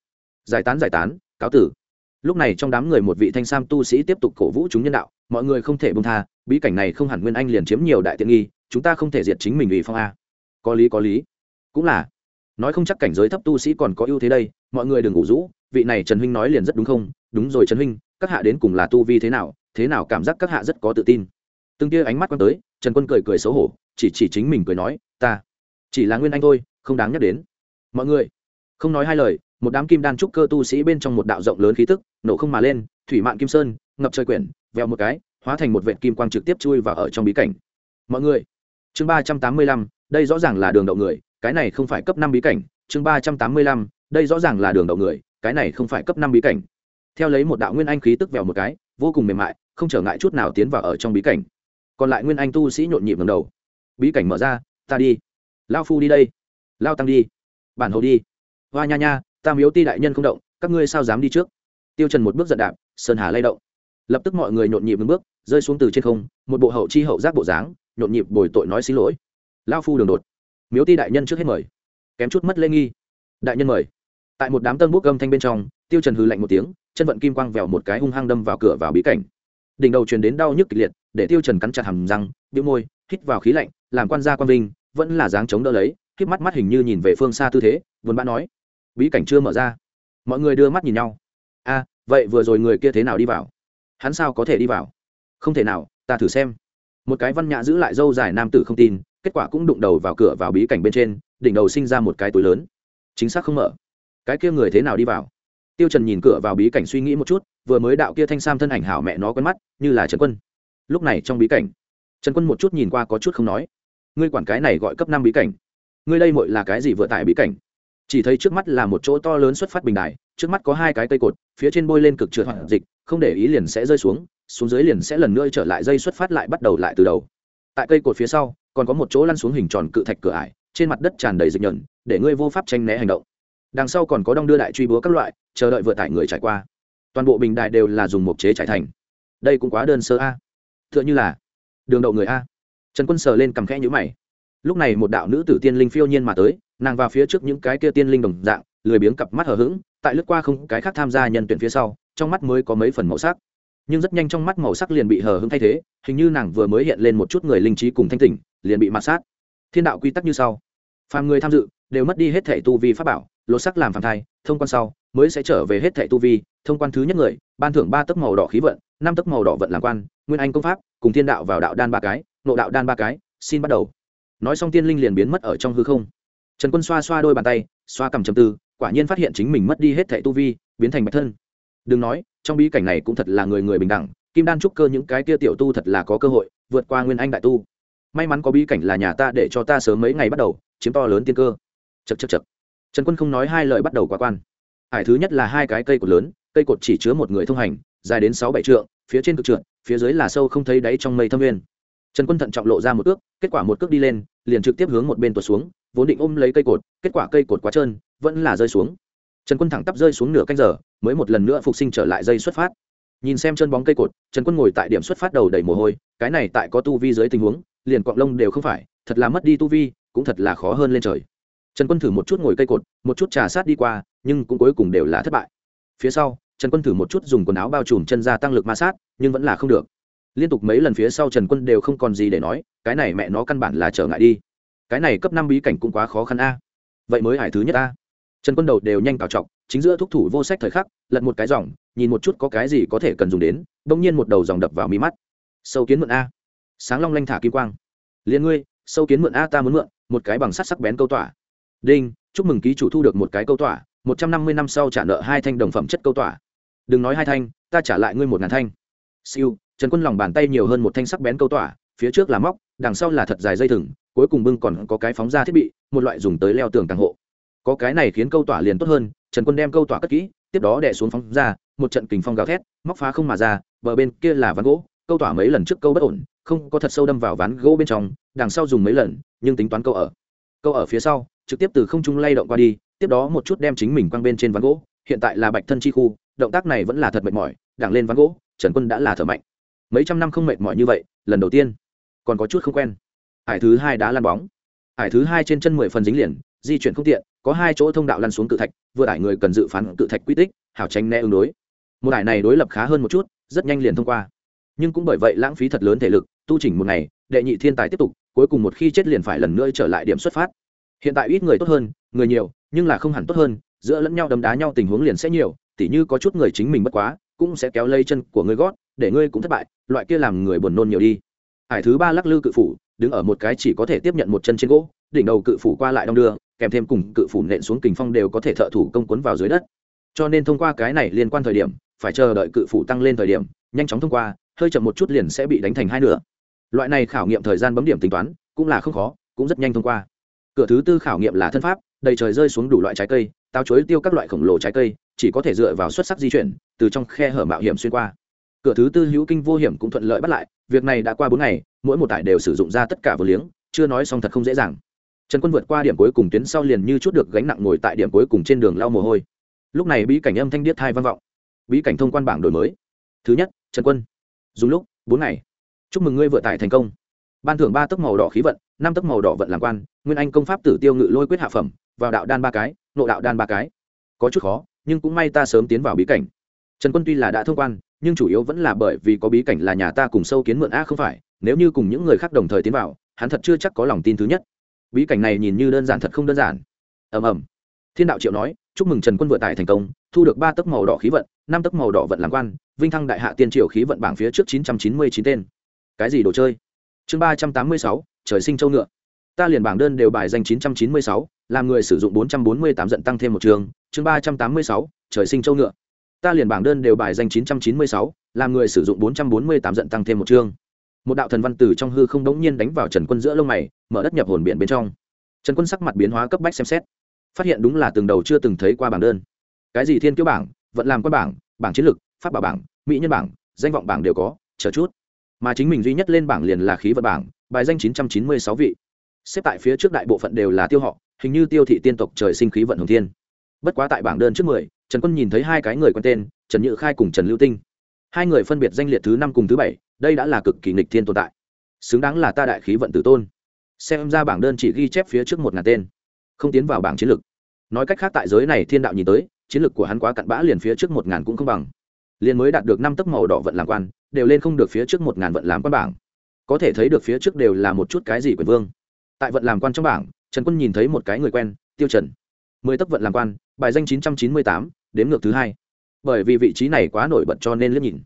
Giải tán giải tán, cáo tử lúc này trong đám người một vị thanh sam tu sĩ tiếp tục cổ vũ chúng nhân đạo, mọi người không thể bông tha, bí cảnh này không hẳn nguyên anh liền chiếm nhiều đại tiện nghi, chúng ta không thể diệt chính mình ủy phong a. Có lý có lý. Cũng là. Nói không chắc cảnh giới thấp tu sĩ còn có ưu thế đây, mọi người đừng ngủ rũ, vị này trần huynh nói liền rất đúng không? Đúng rồi trần huynh, các hạ đến cùng là tu vi thế nào thế nào cảm giác các hạ rất có tự tin. Từng kia ánh mắt quan tới, trần quân cười cười xấu hổ, chỉ chỉ chính mình cười nói, ta, chỉ là nguyên anh thôi, không đáng nhắc đến. Mọi người, không nói hai lời một đám kim đan trúc cơ tu sĩ bên trong một đạo rộng lớn khí tức, nổ không mà lên, thủy mạn kim sơn, ngập trời quyển, vèo một cái, hóa thành một vệ kim quang trực tiếp chui vào ở trong bí cảnh. Mọi người, chương ba trăm tám mươi lăm, đây rõ ràng là đường đậu người, cái này không phải cấp năm bí cảnh, chương ba trăm tám mươi lăm, đây rõ ràng là đường đậu người, cái này không phải cấp năm bí cảnh. Theo lấy một đạo nguyên anh khí tức vèo một cái, vô cùng mềm mại, không trở ngại chút nào tiến vào ở trong bí cảnh. Còn lại nguyên anh tu sĩ nhộn nhịp ngầm đầu. Bí cảnh mở ra, ta đi. Lao phu đi đây. Lao tăng đi. Bản hầu đi. Hoa nha nha ta miếu ti đại nhân không động, các ngươi sao dám đi trước? Tiêu trần một bước giận đạp, sơn hà lay động. Lập tức mọi người nhộn nhịp bước, rơi xuống từ trên không, một bộ hậu chi hậu giác bộ dáng, nhộn nhịp bồi tội nói xin lỗi. Lao phu đường đột. Miếu ti đại nhân trước hết mời. Kém chút mất lễ nghi. Đại nhân mời. Tại một đám tân bút gâm thanh bên trong, tiêu trần hừ lạnh một tiếng, chân vận kim quang vèo một cái hung hăng đâm vào cửa vào bí cảnh. Đỉnh đầu truyền đến đau nhức kịch liệt, để tiêu trần cắn chặt hàm răng, bĩu môi, hít vào khí lạnh, làm quan gia quan vinh, vẫn là dáng chống đỡ lấy, khiếp mắt mắt hình như nhìn về phương xa tư thế, buồn bã nói bí cảnh chưa mở ra. Mọi người đưa mắt nhìn nhau. A, vậy vừa rồi người kia thế nào đi vào? Hắn sao có thể đi vào? Không thể nào, ta thử xem. Một cái văn nhã giữ lại dâu dài nam tử không tin, kết quả cũng đụng đầu vào cửa vào bí cảnh bên trên, đỉnh đầu sinh ra một cái túi lớn. Chính xác không mở. Cái kia người thế nào đi vào? Tiêu trần nhìn cửa vào bí cảnh suy nghĩ một chút, vừa mới đạo kia thanh sam thân ảnh hảo mẹ nó quen mắt, như là trần quân. Lúc này trong bí cảnh, trần quân một chút nhìn qua có chút không nói. Ngươi quản cái này gọi cấp năm bí cảnh. Ngươi đây muội là cái gì vừa tại bí cảnh? Chỉ thấy trước mắt là một chỗ to lớn xuất phát bình đài, trước mắt có hai cái cây cột, phía trên bôi lên cực trượt hoạt dịch, không để ý liền sẽ rơi xuống xuống dưới liền sẽ lần nữa trở lại dây xuất phát lại bắt đầu lại từ đầu. Tại cây cột phía sau, còn có một chỗ lăn xuống hình tròn cự thạch cửa ải, trên mặt đất tràn đầy dịch nhẫn, để ngươi vô pháp tranh né hành động. Đằng sau còn có đong đưa đại truy búa các loại, chờ đợi vừa tải người trải qua. Toàn bộ bình đài đều là dùng mộc chế trải thành. Đây cũng quá đơn sơ a. T h ư ợ n h ư là đường đậu người a. Trần quân sờ lên cầm khẽ nhữ mày lúc này một đạo nữ tử tiên linh phiêu nhiên mà tới, nàng vào phía trước những cái kia tiên linh đồng dạng, lười biếng cặp mắt hờ hững, tại lướt qua không cái khác tham gia nhân tuyển phía sau, trong mắt mới có mấy phần màu sắc. Nhưng rất nhanh trong mắt màu sắc liền bị hờ hững thay thế, hình như nàng vừa mới hiện lên một chút người linh trí cùng thanh tỉnh, liền bị mạt sát. Thiên đạo quy tắc như sau. Phàm người tham dự, đều mất đi hết thẻ tu vi pháp bảo, lột sắc làm phàm thai, thông quan sau, mới sẽ trở về hết thẻ tu vi, thông quan thứ nhất người, ban thưởng ba tấc màu đỏ khí vận, năm tấc màu đỏ vận làm quan, nguyên anh công pháp, cùng thiên đạo vào đạo đan ba cái nộ đạo đan ba cái, xin bắt đầu nói xong tiên linh liền biến mất ở trong hư không. Trần quân xoa xoa đôi bàn tay, xoa cầm chầm tư, quả nhiên phát hiện chính mình mất đi hết thẻ tu vi, biến thành bạch thân. Đừng nói, trong bí cảnh này cũng thật là người người bình đẳng, kim đan trúc cơ những cái kia tiểu tu thật là có cơ hội, vượt qua nguyên anh đại tu. May mắn có bí cảnh là nhà ta để cho ta sớm mấy ngày bắt đầu, chiếm to lớn tiên cơ. Chật chật chật trần quân không nói hai lời bắt đầu quá quan. Hải thứ nhất là hai cái cây cột lớn, cây cột chỉ chứa một người thông hành, dài đến sáu bảy trượng, phía trên cực trượng, phía dưới là sâu không thấy đáy trong mây thâm nguyên trần quân thận trọng lộ ra một cước, kết quả một cước đi lên, liền trực tiếp hướng một bên tuột xuống, vốn định ôm lấy cây cột, kết quả cây cột quá trơn, vẫn là rơi xuống. Trần quân thẳng tắp rơi xuống nửa canh giờ, mới một lần nữa phục sinh trở lại dây xuất phát. Nhìn xem chân bóng cây cột, trần quân ngồi tại điểm xuất phát đầu đầy mồ hôi, cái này tại có tu vi dưới tình huống, liền cọng lông đều không phải, thật là mất đi tu vi, cũng thật là khó hơn lên trời. Trần quân thử một chút ngồi cây cột, một chút trà sát đi qua, nhưng cũng cuối cùng đều là thất bại. Phía sau, trần quân thử một chút dùng quần áo bao trùm chân ra tăng lực ma sát, nhưng vẫn là không được liên tục mấy lần phía sau trần quân đều không còn gì để nói, cái này mẹ nó căn bản là trở ngại đi. Cái này cấp năm bí cảnh cũng quá khó khăn a. Vậy mới hải thứ nhất a. Trần quân đầu đều nhanh cào trọng chính giữa thúc thủ vô sách thời khắc, lật một cái dòng, nhìn một chút có cái gì có thể cần dùng đến, bỗng nhiên một đầu dòng đập vào mí mắt. Sâu kiến mượn a. Sáng long lanh thả kim quang. Liền ngươi, sâu kiến mượn a ta muốn mượn, một cái bằng sắt sắc bén câu tỏa. Đinh, chúc mừng ký chủ thu được một cái câu tỏa, một trăm năm mươi năm sau trả nợ hai thanh đồng phẩm chất câu tỏa. Đừng nói hai thanh, ta trả lại ngươi một ngàn thanh siêu, trần quân lòng bàn tay nhiều hơn một thanh sắc bén câu tỏa, phía trước là móc, đằng sau là thật dài dây thừng, cuối cùng bưng còn có cái phóng ra thiết bị, một loại dùng tới leo tường càng hộ. Có cái này khiến câu tỏa liền tốt hơn, trần quân đem câu tỏa cất kỹ, tiếp đó đè xuống phóng ra, một trận kình phong gào thét, móc phá không mà ra, bờ bên kia là ván gỗ, câu tỏa mấy lần trước câu bất ổn, không có thật sâu đâm vào ván gỗ bên trong, đằng sau dùng mấy lần, nhưng tính toán câu ở. Câu ở phía sau, trực tiếp từ không trung lay động qua đi, tiếp đó một chút đem chính mình quăng bên trên ván gỗ, hiện tại là bạch thân chi khu, động tác này vẫn là thật mệt mỏi đằng lên ván gỗ trần quân đã là thở mạnh. Mấy trăm năm không mệt mỏi như vậy, lần đầu tiên, còn có chút không quen. Hải thứ hai đã lăn bóng. Hải thứ hai trên chân mười phần dính liền, di chuyển không tiện, có hai chỗ thông đạo lăn xuống cự thạch, vừa ải người cần dự phán cự thạch quy tích, hảo tránh né ứng đối. Một ải này đối lập khá hơn một chút, rất nhanh liền thông qua. Nhưng cũng bởi vậy lãng phí thật lớn thể lực, tu chỉnh một ngày, đệ nhị thiên tài tiếp tục, cuối cùng một khi chết liền phải lần nữa trở lại điểm xuất phát. Hiện tại ít người tốt hơn, người nhiều, nhưng là không hẳn tốt hơn, giữa lẫn nhau đấm đá nhau tình huống liền sẽ nhiều, tỉ như có chút người chính mình bất quá cũng sẽ kéo lây chân của ngươi gót, để ngươi cũng thất bại, loại kia làm người buồn nôn nhiều đi. Hải thứ ba lắc lư cự phủ, đứng ở một cái chỉ có thể tiếp nhận một chân trên gỗ, đỉnh đầu cự phủ qua lại đong đưa, kèm thêm cùng cự phủ nện xuống kình phong đều có thể thợ thủ công cuốn vào dưới đất. Cho nên thông qua cái này liên quan thời điểm, phải chờ đợi cự phủ tăng lên thời điểm, nhanh chóng thông qua, hơi chậm một chút liền sẽ bị đánh thành hai nửa. Loại này khảo nghiệm thời gian bấm điểm tính toán, cũng là không khó, cũng rất nhanh thông qua. Cửa thứ tư khảo nghiệm là thân pháp, đầy trời rơi xuống đủ loại trái cây tao chối tiêu các loại khổng lồ trái cây chỉ có thể dựa vào xuất sắc di chuyển, từ trong khe hở mạo hiểm xuyên qua. Cửa thứ tư hữu kinh vô hiểm cũng thuận lợi bắt lại, việc này đã qua bốn ngày, mỗi một tải đều sử dụng ra tất cả vừa liếng, chưa nói xong thật không dễ dàng. Trần quân vượt qua điểm cuối cùng tuyến sau liền như chút được gánh nặng ngồi tại điểm cuối cùng trên đường lau mồ hôi. Lúc này bí cảnh âm thanh điếc thai vang vọng. Bí cảnh thông quan bảng đổi mới. Thứ nhất, trần quân. Dùng lúc, bốn ngày. Chúc mừng ngươi vừa tải thành công. Ban thưởng ba tấc màu đỏ khí vận, năm tấc màu đỏ vận làm quan, nguyên anh công pháp tử tiêu ngự lôi quyết hạ phẩm, vào đạo đan ba cái, nộ đạo đan ba cái. Có chút khó nhưng cũng may ta sớm tiến vào bí cảnh. Trần quân tuy là đã thông quan, nhưng chủ yếu vẫn là bởi vì có bí cảnh là nhà ta cùng sâu kiến mượn a không phải, nếu như cùng những người khác đồng thời tiến vào, hắn thật chưa chắc có lòng tin thứ nhất. Bí cảnh này nhìn như đơn giản thật không đơn giản. Ầm ầm. Thiên đạo triệu nói, chúc mừng trần quân vượt tải thành công, thu được ba tấc màu đỏ khí vận, năm tấc màu đỏ vận làm quan, vinh thăng đại hạ tiên triều khí vận bảng phía trước chín trăm chín mươi chín tên. Cái gì đồ chơi? Chương ba trăm tám mươi sáu, trời sinh châu ngựa. Ta liền bảng đơn đều bài danh chín trăm chín mươi sáu, làm người sử dụng bốn trăm bốn mươi tám giận tăng thêm một trường chương ba trăm tám mươi sáu, trời sinh châu ngựa. Ta liền bảng đơn đều bài danh chín trăm chín mươi sáu, làm người sử dụng bốn trăm bốn mươi tám giận tăng thêm một chương. Một đạo thần văn từ trong hư không đống nhiên đánh vào trần quân giữa lông mày, mở đất nhập hồn biển bên trong. Trần quân sắc mặt biến hóa cấp bách xem xét. Phát hiện đúng là từng đầu chưa từng thấy qua bảng đơn. Cái gì thiên kiêu bảng, vận làm quân bảng bảng chiến lược pháp bảo bảng, mỹ nhân bảng, danh vọng bảng đều có, chờ chút. Mà chính mình duy nhất lên bảng liền là khí vận bảng, bài danh chín trăm chín mươi sáu vị. Xếp tại phía trước đại bộ phận đều là tiêu họ, hình như tiêu thị tiên tộc trời sinh khí vận hồng thiên bất quá tại bảng đơn trước mười, trần quân nhìn thấy hai cái người quen tên, trần nhự khai cùng trần lưu tinh. Hai người phân biệt danh liệt thứ năm cùng thứ bảy, đây đã là cực kỳ nghịch thiên tồn tại. Xứng đáng là ta đại khí vận tử tôn. Xem ra bảng đơn chỉ ghi chép phía trước một ngàn tên. Không tiến vào bảng chiến lược. Nói cách khác tại giới này thiên đạo nhìn tới, chiến lược của hắn quá cặn bã liền phía trước một ngàn cũng không bằng. Liền mới đạt được năm tấc màu đỏ vận làm quan, đều lên không được phía trước một ngàn vận làm quan bảng. Có thể thấy được phía trước đều là một chút cái gì quyền vương. Tại vận làm quan trong bảng, trần quân nhìn thấy một cái người quen, tiêu trần. Mười tấc vận làm quan bài danh chín trăm chín mươi tám, đếm ngược thứ hai. Bởi vì vị trí này quá nổi bật cho nên liếc nhìn.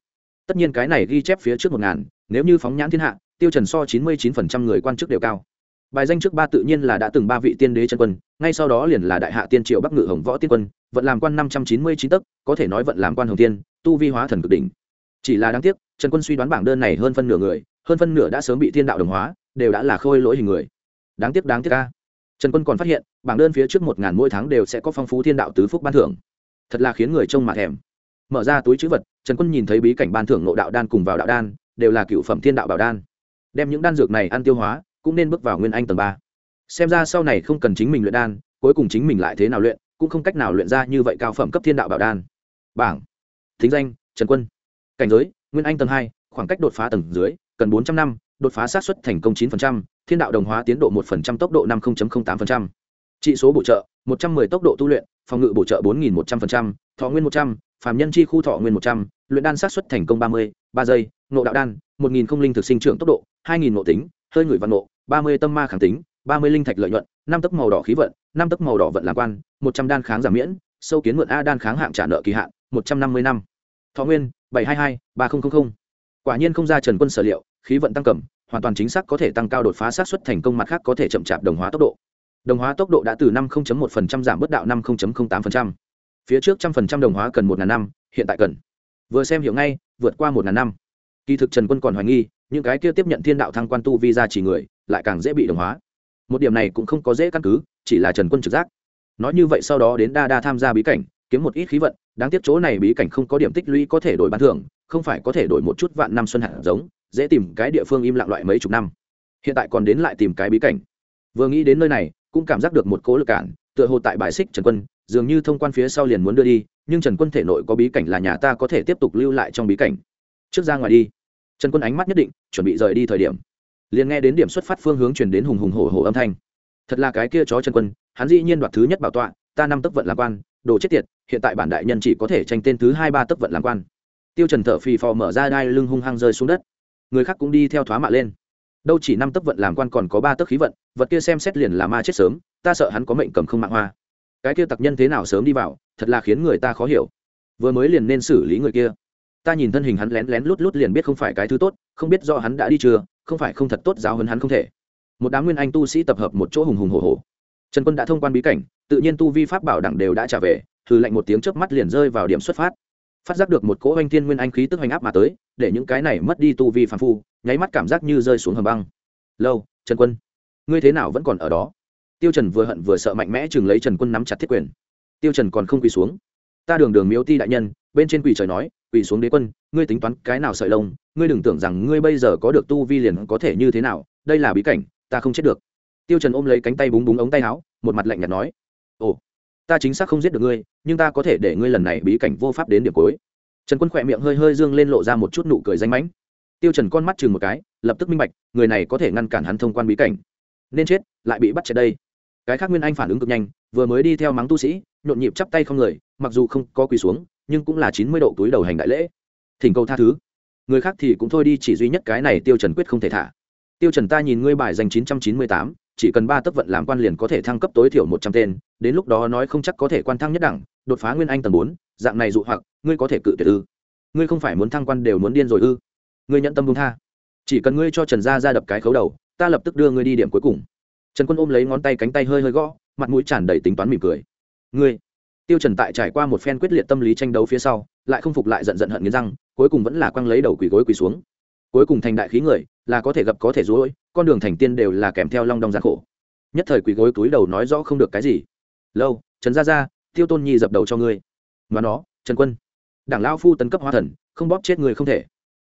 Tất nhiên cái này ghi chép phía trước một ngàn, nếu như phóng nhãn thiên hạ, tiêu trần so chín mươi chín phần trăm người quan chức đều cao. Bài danh trước ba tự nhiên là đã từng ba vị tiên đế chân quân, ngay sau đó liền là đại hạ tiên triệu bắc ngự hồng võ tiên quân, vận làm quan năm trăm chín mươi chín tấc, có thể nói vận làm quan hồng tiên, tu vi hóa thần cực đỉnh. Chỉ là đáng tiếc trần quân suy đoán bảng đơn này hơn phân nửa người, hơn phân nửa đã sớm bị thiên đạo đồng hóa, đều đã là khôi lỗi hình người. Đáng tiếc đáng tiếc a trần quân còn phát hiện, bảng đơn phía trước một ngàn mỗi tháng đều sẽ có phong phú thiên đạo tứ phúc ban thưởng. Thật là khiến người trông mà thèm. Mở ra túi chữ vật, trần quân nhìn thấy bí cảnh ban thưởng nộ đạo đan cùng vào đạo đan, đều là cựu phẩm thiên đạo bảo đan. Đem những đan dược này ăn tiêu hóa, cũng nên bước vào nguyên anh tầng ba. Xem ra sau này không cần chính mình luyện đan, cuối cùng chính mình lại thế nào luyện, cũng không cách nào luyện ra như vậy cao phẩm cấp thiên đạo bảo đan. Bảng. Thính danh, trần quân. Cảnh giới, nguyên anh tầng hai, khoảng cách đột phá tầng dưới, cần bốn trăm năm, đột phá sát xuất thành công chín thiên đạo đồng hóa tiến độ một phần trăm, tốc độ năm tám phần trăm. trị số bổ trợ một trăm mười tốc độ tu luyện phòng ngự bổ trợ bốn nghìn một trăm phần trăm, thọ nguyên một trăm phàm nhân chi khu thọ nguyên một trăm luyện đan sát xuất thành công ba mươi ba giây nộ đạo đan một nghìn không linh thực sinh trưởng tốc độ hai nghìn nộ tính hơi ngửi văn nộ ba mươi tâm ma kháng tính ba mươi linh thạch lợi nhuận năm tấc màu đỏ khí vận năm tấc màu đỏ vận lạc quan một trăm đan kháng giảm miễn sâu kiến mượn a đan kháng hạng trả nợ kỳ hạn một trăm năm mươi năm thọ nguyên bảy trăm hai mươi hai ba nghìn quả nhiên không ra trần quân sở liệu khí vận tăng cẩm hoàn toàn chính xác có thể tăng cao đột phá sát xuất thành công, mặt khác có thể chậm chạp đồng hóa tốc độ. Đồng hóa tốc độ đã từ năm 1 giảm bớt đạo năm 0.08%. phía trước trăm phần trăm đồng hóa cần một ngàn năm, hiện tại cần. Vừa xem hiểu ngay, vượt qua một ngàn năm. Kỳ thực trần quân còn hoài nghi, những cái kia tiếp nhận thiên đạo thăng quan tu vi ra chỉ người, lại càng dễ bị đồng hóa. Một điểm này cũng không có dễ căn cứ, chỉ là trần quân trực giác. Nói như vậy sau đó đến đa đa tham gia bí cảnh, kiếm một ít khí vận, đáng tiếc chỗ này bí cảnh không có điểm tích lũy có thể đổi bán thưởng, không phải có thể đổi một chút vạn năm xuân hạt giống dễ tìm cái địa phương im lặng loại mấy chục năm. Hiện tại còn đến lại tìm cái bí cảnh. Vừa nghĩ đến nơi này, cũng cảm giác được một cố lực cản, tựa hồ tại bài xích trần quân, dường như thông quan phía sau liền muốn đưa đi, nhưng trần quân thể nội có bí cảnh là nhà ta có thể tiếp tục lưu lại trong bí cảnh. Trước ra ngoài đi. Trần quân ánh mắt nhất định, chuẩn bị rời đi thời điểm. Liền nghe đến điểm xuất phát phương hướng chuyển đến hùng hùng hổ hổ âm thanh. Thật là cái kia chó trần quân, hắn dĩ nhiên đoạt thứ nhất bảo tọa, ta năm tấc vận làm quan, đồ chết tiệt, hiện tại bản đại nhân chỉ có thể tranh tên thứ hai ba tấc vận làm quan. Tiêu trần thở phì phò mở ra đai lưng hung hăng rơi xuống đất người khác cũng đi theo thoá mạ lên. Đâu chỉ năm tấc vận làm quan còn có ba tấc khí vận, vật kia xem xét liền là ma chết sớm, ta sợ hắn có mệnh cầm không mạng hoa. Cái kia tặc nhân thế nào sớm đi vào, thật là khiến người ta khó hiểu. Vừa mới liền nên xử lý người kia. Ta nhìn thân hình hắn lén lén lút lút liền biết không phải cái thứ tốt, không biết do hắn đã đi chưa, không phải không thật tốt giáo hơn hắn không thể. Một đám nguyên anh tu sĩ tập hợp một chỗ hùng hùng hồ hồ trần quân đã thông quan bí cảnh, tự nhiên tu vi pháp bảo đẳng đều đã trả về thử lạnh một tiếng chớp mắt liền rơi vào điểm xuất phát. Phát giác được một cỗ oanh thiên nguyên anh khí tức hoành áp mà tới để những cái này mất đi tu vi phàm phu, nháy mắt cảm giác như rơi xuống hầm băng. Lâu, trần quân, ngươi thế nào vẫn còn ở đó? Tiêu trần vừa hận vừa sợ mạnh mẽ chừng lấy trần quân nắm chặt thiết quyền. Tiêu trần còn không quỳ xuống. Ta đường đường miếu ti đại nhân, bên trên quỳ trời nói, quỳ xuống đế quân, ngươi tính toán cái nào sợi lông, ngươi đừng tưởng rằng ngươi bây giờ có được tu vi liền có thể như thế nào, đây là bí cảnh, ta không chết được. Tiêu trần ôm lấy cánh tay búng búng ống tay áo, một mặt lạnh nhạt nói, ồ, ta chính xác không giết được ngươi, nhưng ta có thể để ngươi lần này bí cảnh vô pháp đến điểm cuối trần quân khỏe miệng hơi hơi dương lên lộ ra một chút nụ cười danh mãnh. Tiêu trần con mắt chừng một cái, lập tức minh bạch, người này có thể ngăn cản hắn thông quan bí cảnh. Nên chết, lại bị bắt chạy đây. Cái khác nguyên anh phản ứng cực nhanh, vừa mới đi theo mắng tu sĩ, nhộn nhịp chắp tay không người, mặc dù không có quỳ xuống, nhưng cũng là chín mươi độ túi đầu hành đại lễ. Thỉnh cầu tha thứ. Người khác thì cũng thôi đi, chỉ duy nhất cái này tiêu trần quyết không thể thả. Tiêu trần ta nhìn ngươi bài dành chín trăm chín mươi tám, chỉ cần ba tấc vận làm quan liền có thể thăng cấp tối thiểu một trăm tên, đến lúc đó nói không chắc có thể quan thăng nhất đẳng, đột phá nguyên anh tầng bốn dạng này dụ hoặc, ngươi có thể cự tuyệt ư? Ngươi không phải muốn thăng quan đều muốn điên rồi ư? Ngươi nhận tâm bung tha. Chỉ cần ngươi cho trần gia ra đập cái khấu đầu, ta lập tức đưa ngươi đi điểm cuối cùng. Trần quân ôm lấy ngón tay cánh tay hơi hơi gõ, mặt mũi tràn đầy tính toán mỉm cười. Ngươi. Tiêu trần tại trải qua một phen quyết liệt tâm lý tranh đấu phía sau, lại không phục lại giận giận hận nghiến răng, cuối cùng vẫn là quăng lấy đầu quỳ gối quỳ xuống. Cuối cùng thành đại khí người, là có thể gặp có thể dối con đường thành tiên đều là kèm theo long đong gian khổ. Nhất thời quỳ gối túi đầu nói rõ không được cái gì. Lâu, trần gia gia, tiêu tôn nhi dập đầu cho ngươi mà nó, trần quân. Đảng lao phu tấn cấp hóa thần, không bóp chết người không thể.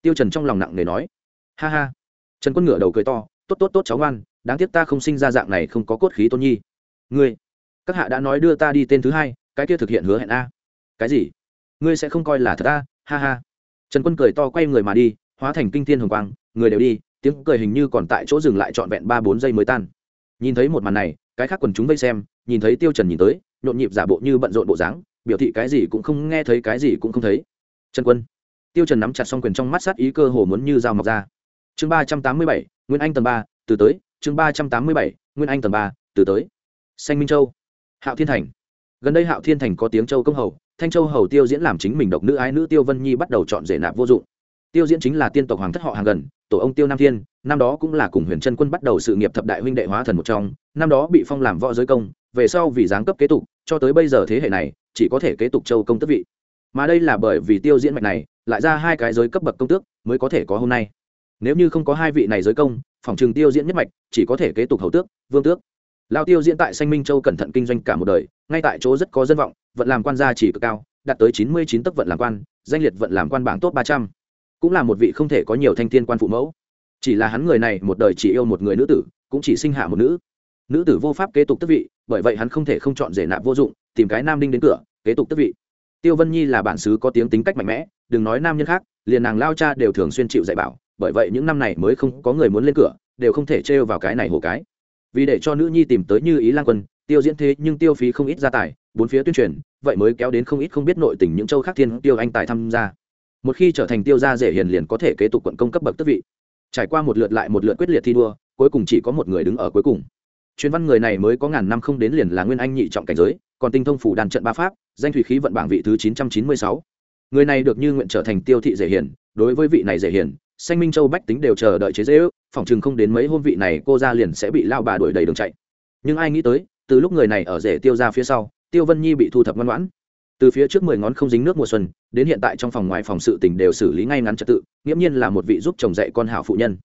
Tiêu trần trong lòng nặng nề nói. Ha ha. Trần quân ngửa đầu cười to, tốt tốt tốt, cháu ngoan, đáng tiếc ta không sinh ra dạng này không có cốt khí tôn nhi. Ngươi, các hạ đã nói đưa ta đi tên thứ hai, cái kia thực hiện hứa hẹn a. Cái gì? Ngươi sẽ không coi là thật a? Ha ha. Trần quân cười to quay người mà đi, hóa thành kinh thiên hồng quang, người đều đi, tiếng cười hình như còn tại chỗ dừng lại trọn vẹn ba bốn giây mới tan. Nhìn thấy một màn này, cái khác quần chúng vây xem, nhìn thấy tiêu trần nhìn tới, nhộn nhịp giả bộ như bận rộn bộ dáng biểu thị cái gì cũng không nghe thấy, cái gì cũng không thấy. Trần quân. Tiêu trần nắm chặt song quyền trong mắt sát ý cơ hồ muốn như dao mọc ra. Chương ba trăm tám mươi bảy, nguyên anh tầng ba, từ tới. Chương ba trăm tám mươi bảy, nguyên anh tầng ba, từ tới. Xanh minh châu. Hạo thiên thành. Gần đây hạo thiên thành có tiếng châu công hầu, thanh châu hầu tiêu diễn làm chính mình độc nữ ái nữ tiêu vân nhi bắt đầu chọn rể nạp vô dụng. Tiêu diễn chính là tiên tộc hoàng thất họ hàng gần, tổ ông tiêu nam thiên, năm đó cũng là cùng huyền trân quân bắt đầu sự nghiệp thập đại huynh đệ hóa thần một trong, năm đó bị phong làm võ giới công, về sau vì giáng cấp kế tục, cho tới bây giờ thế hệ này chỉ có thể kế tục châu công tước vị. Mà đây là bởi vì tiêu diễn mạch này lại ra hai cái giới cấp bậc công tước mới có thể có hôm nay. Nếu như không có hai vị này giới công phòng trường tiêu diễn nhất mạch chỉ có thể kế tục hầu tước, vương tước. Lao tiêu diễn tại sanh minh châu cẩn thận kinh doanh cả một đời, ngay tại chỗ rất có dân vọng, vận làm quan gia chỉ cực cao, đạt tới chín mươi chín tấc vận làm quan, danh liệt vận làm quan bảng top ba trăm. Cũng là một vị không thể có nhiều thanh thiên quan phụ mẫu. Chỉ là hắn người này một đời chỉ yêu một người nữ tử, cũng chỉ sinh hạ một nữ. Nữ tử vô pháp kế tục tước vị, bởi vậy hắn không thể không chọn rể nạp vô dụng, tìm cái nam đinh đến cửa kế tục tước vị. Tiêu vân nhi là bản xứ có tiếng tính cách mạnh mẽ, đừng nói nam nhân khác, liền nàng lao cha đều thường xuyên chịu dạy bảo, bởi vậy những năm này mới không có người muốn lên cửa, đều không thể trêu vào cái này hồ cái. Vì để cho nữ nhi tìm tới như ý lan quân, tiêu diễn thế nhưng tiêu phí không ít gia tài, bốn phía tuyên truyền, vậy mới kéo đến không ít không biết nội tình những châu khác thiên tiêu anh tài tham gia. Một khi trở thành tiêu gia dễ hiền liền có thể kế tục quận công cấp bậc tước vị. Trải qua một lượt lại một lượt quyết liệt thi đua, cuối cùng chỉ có một người đứng ở cuối cùng. Chuyên văn người này mới có ngàn năm không đến liền là nguyên anh nhị trọng cảnh giới còn tinh thông phủ đàn trận ba pháp, danh thủy khí vận bảng vị thứ chín trăm chín mươi sáu. Người này được như nguyện trở thành tiêu thị dễ hiền đối với vị này dễ hiền xanh minh châu bách tính đều chờ đợi chế dễ ước phòng chừng không đến mấy hôm vị này cô ra liền sẽ bị lao bà đuổi đầy đường chạy. Nhưng ai nghĩ tới, từ lúc người này ở rể tiêu ra phía sau, tiêu vân nhi bị thu thập ngoan ngoãn. Từ phía trước mười ngón không dính nước mùa xuân, đến hiện tại trong phòng ngoài phòng sự tình đều xử lý ngay ngắn trật tự, nghiễm nhiên là một vị giúp chồng dạy con hảo phụ nhân.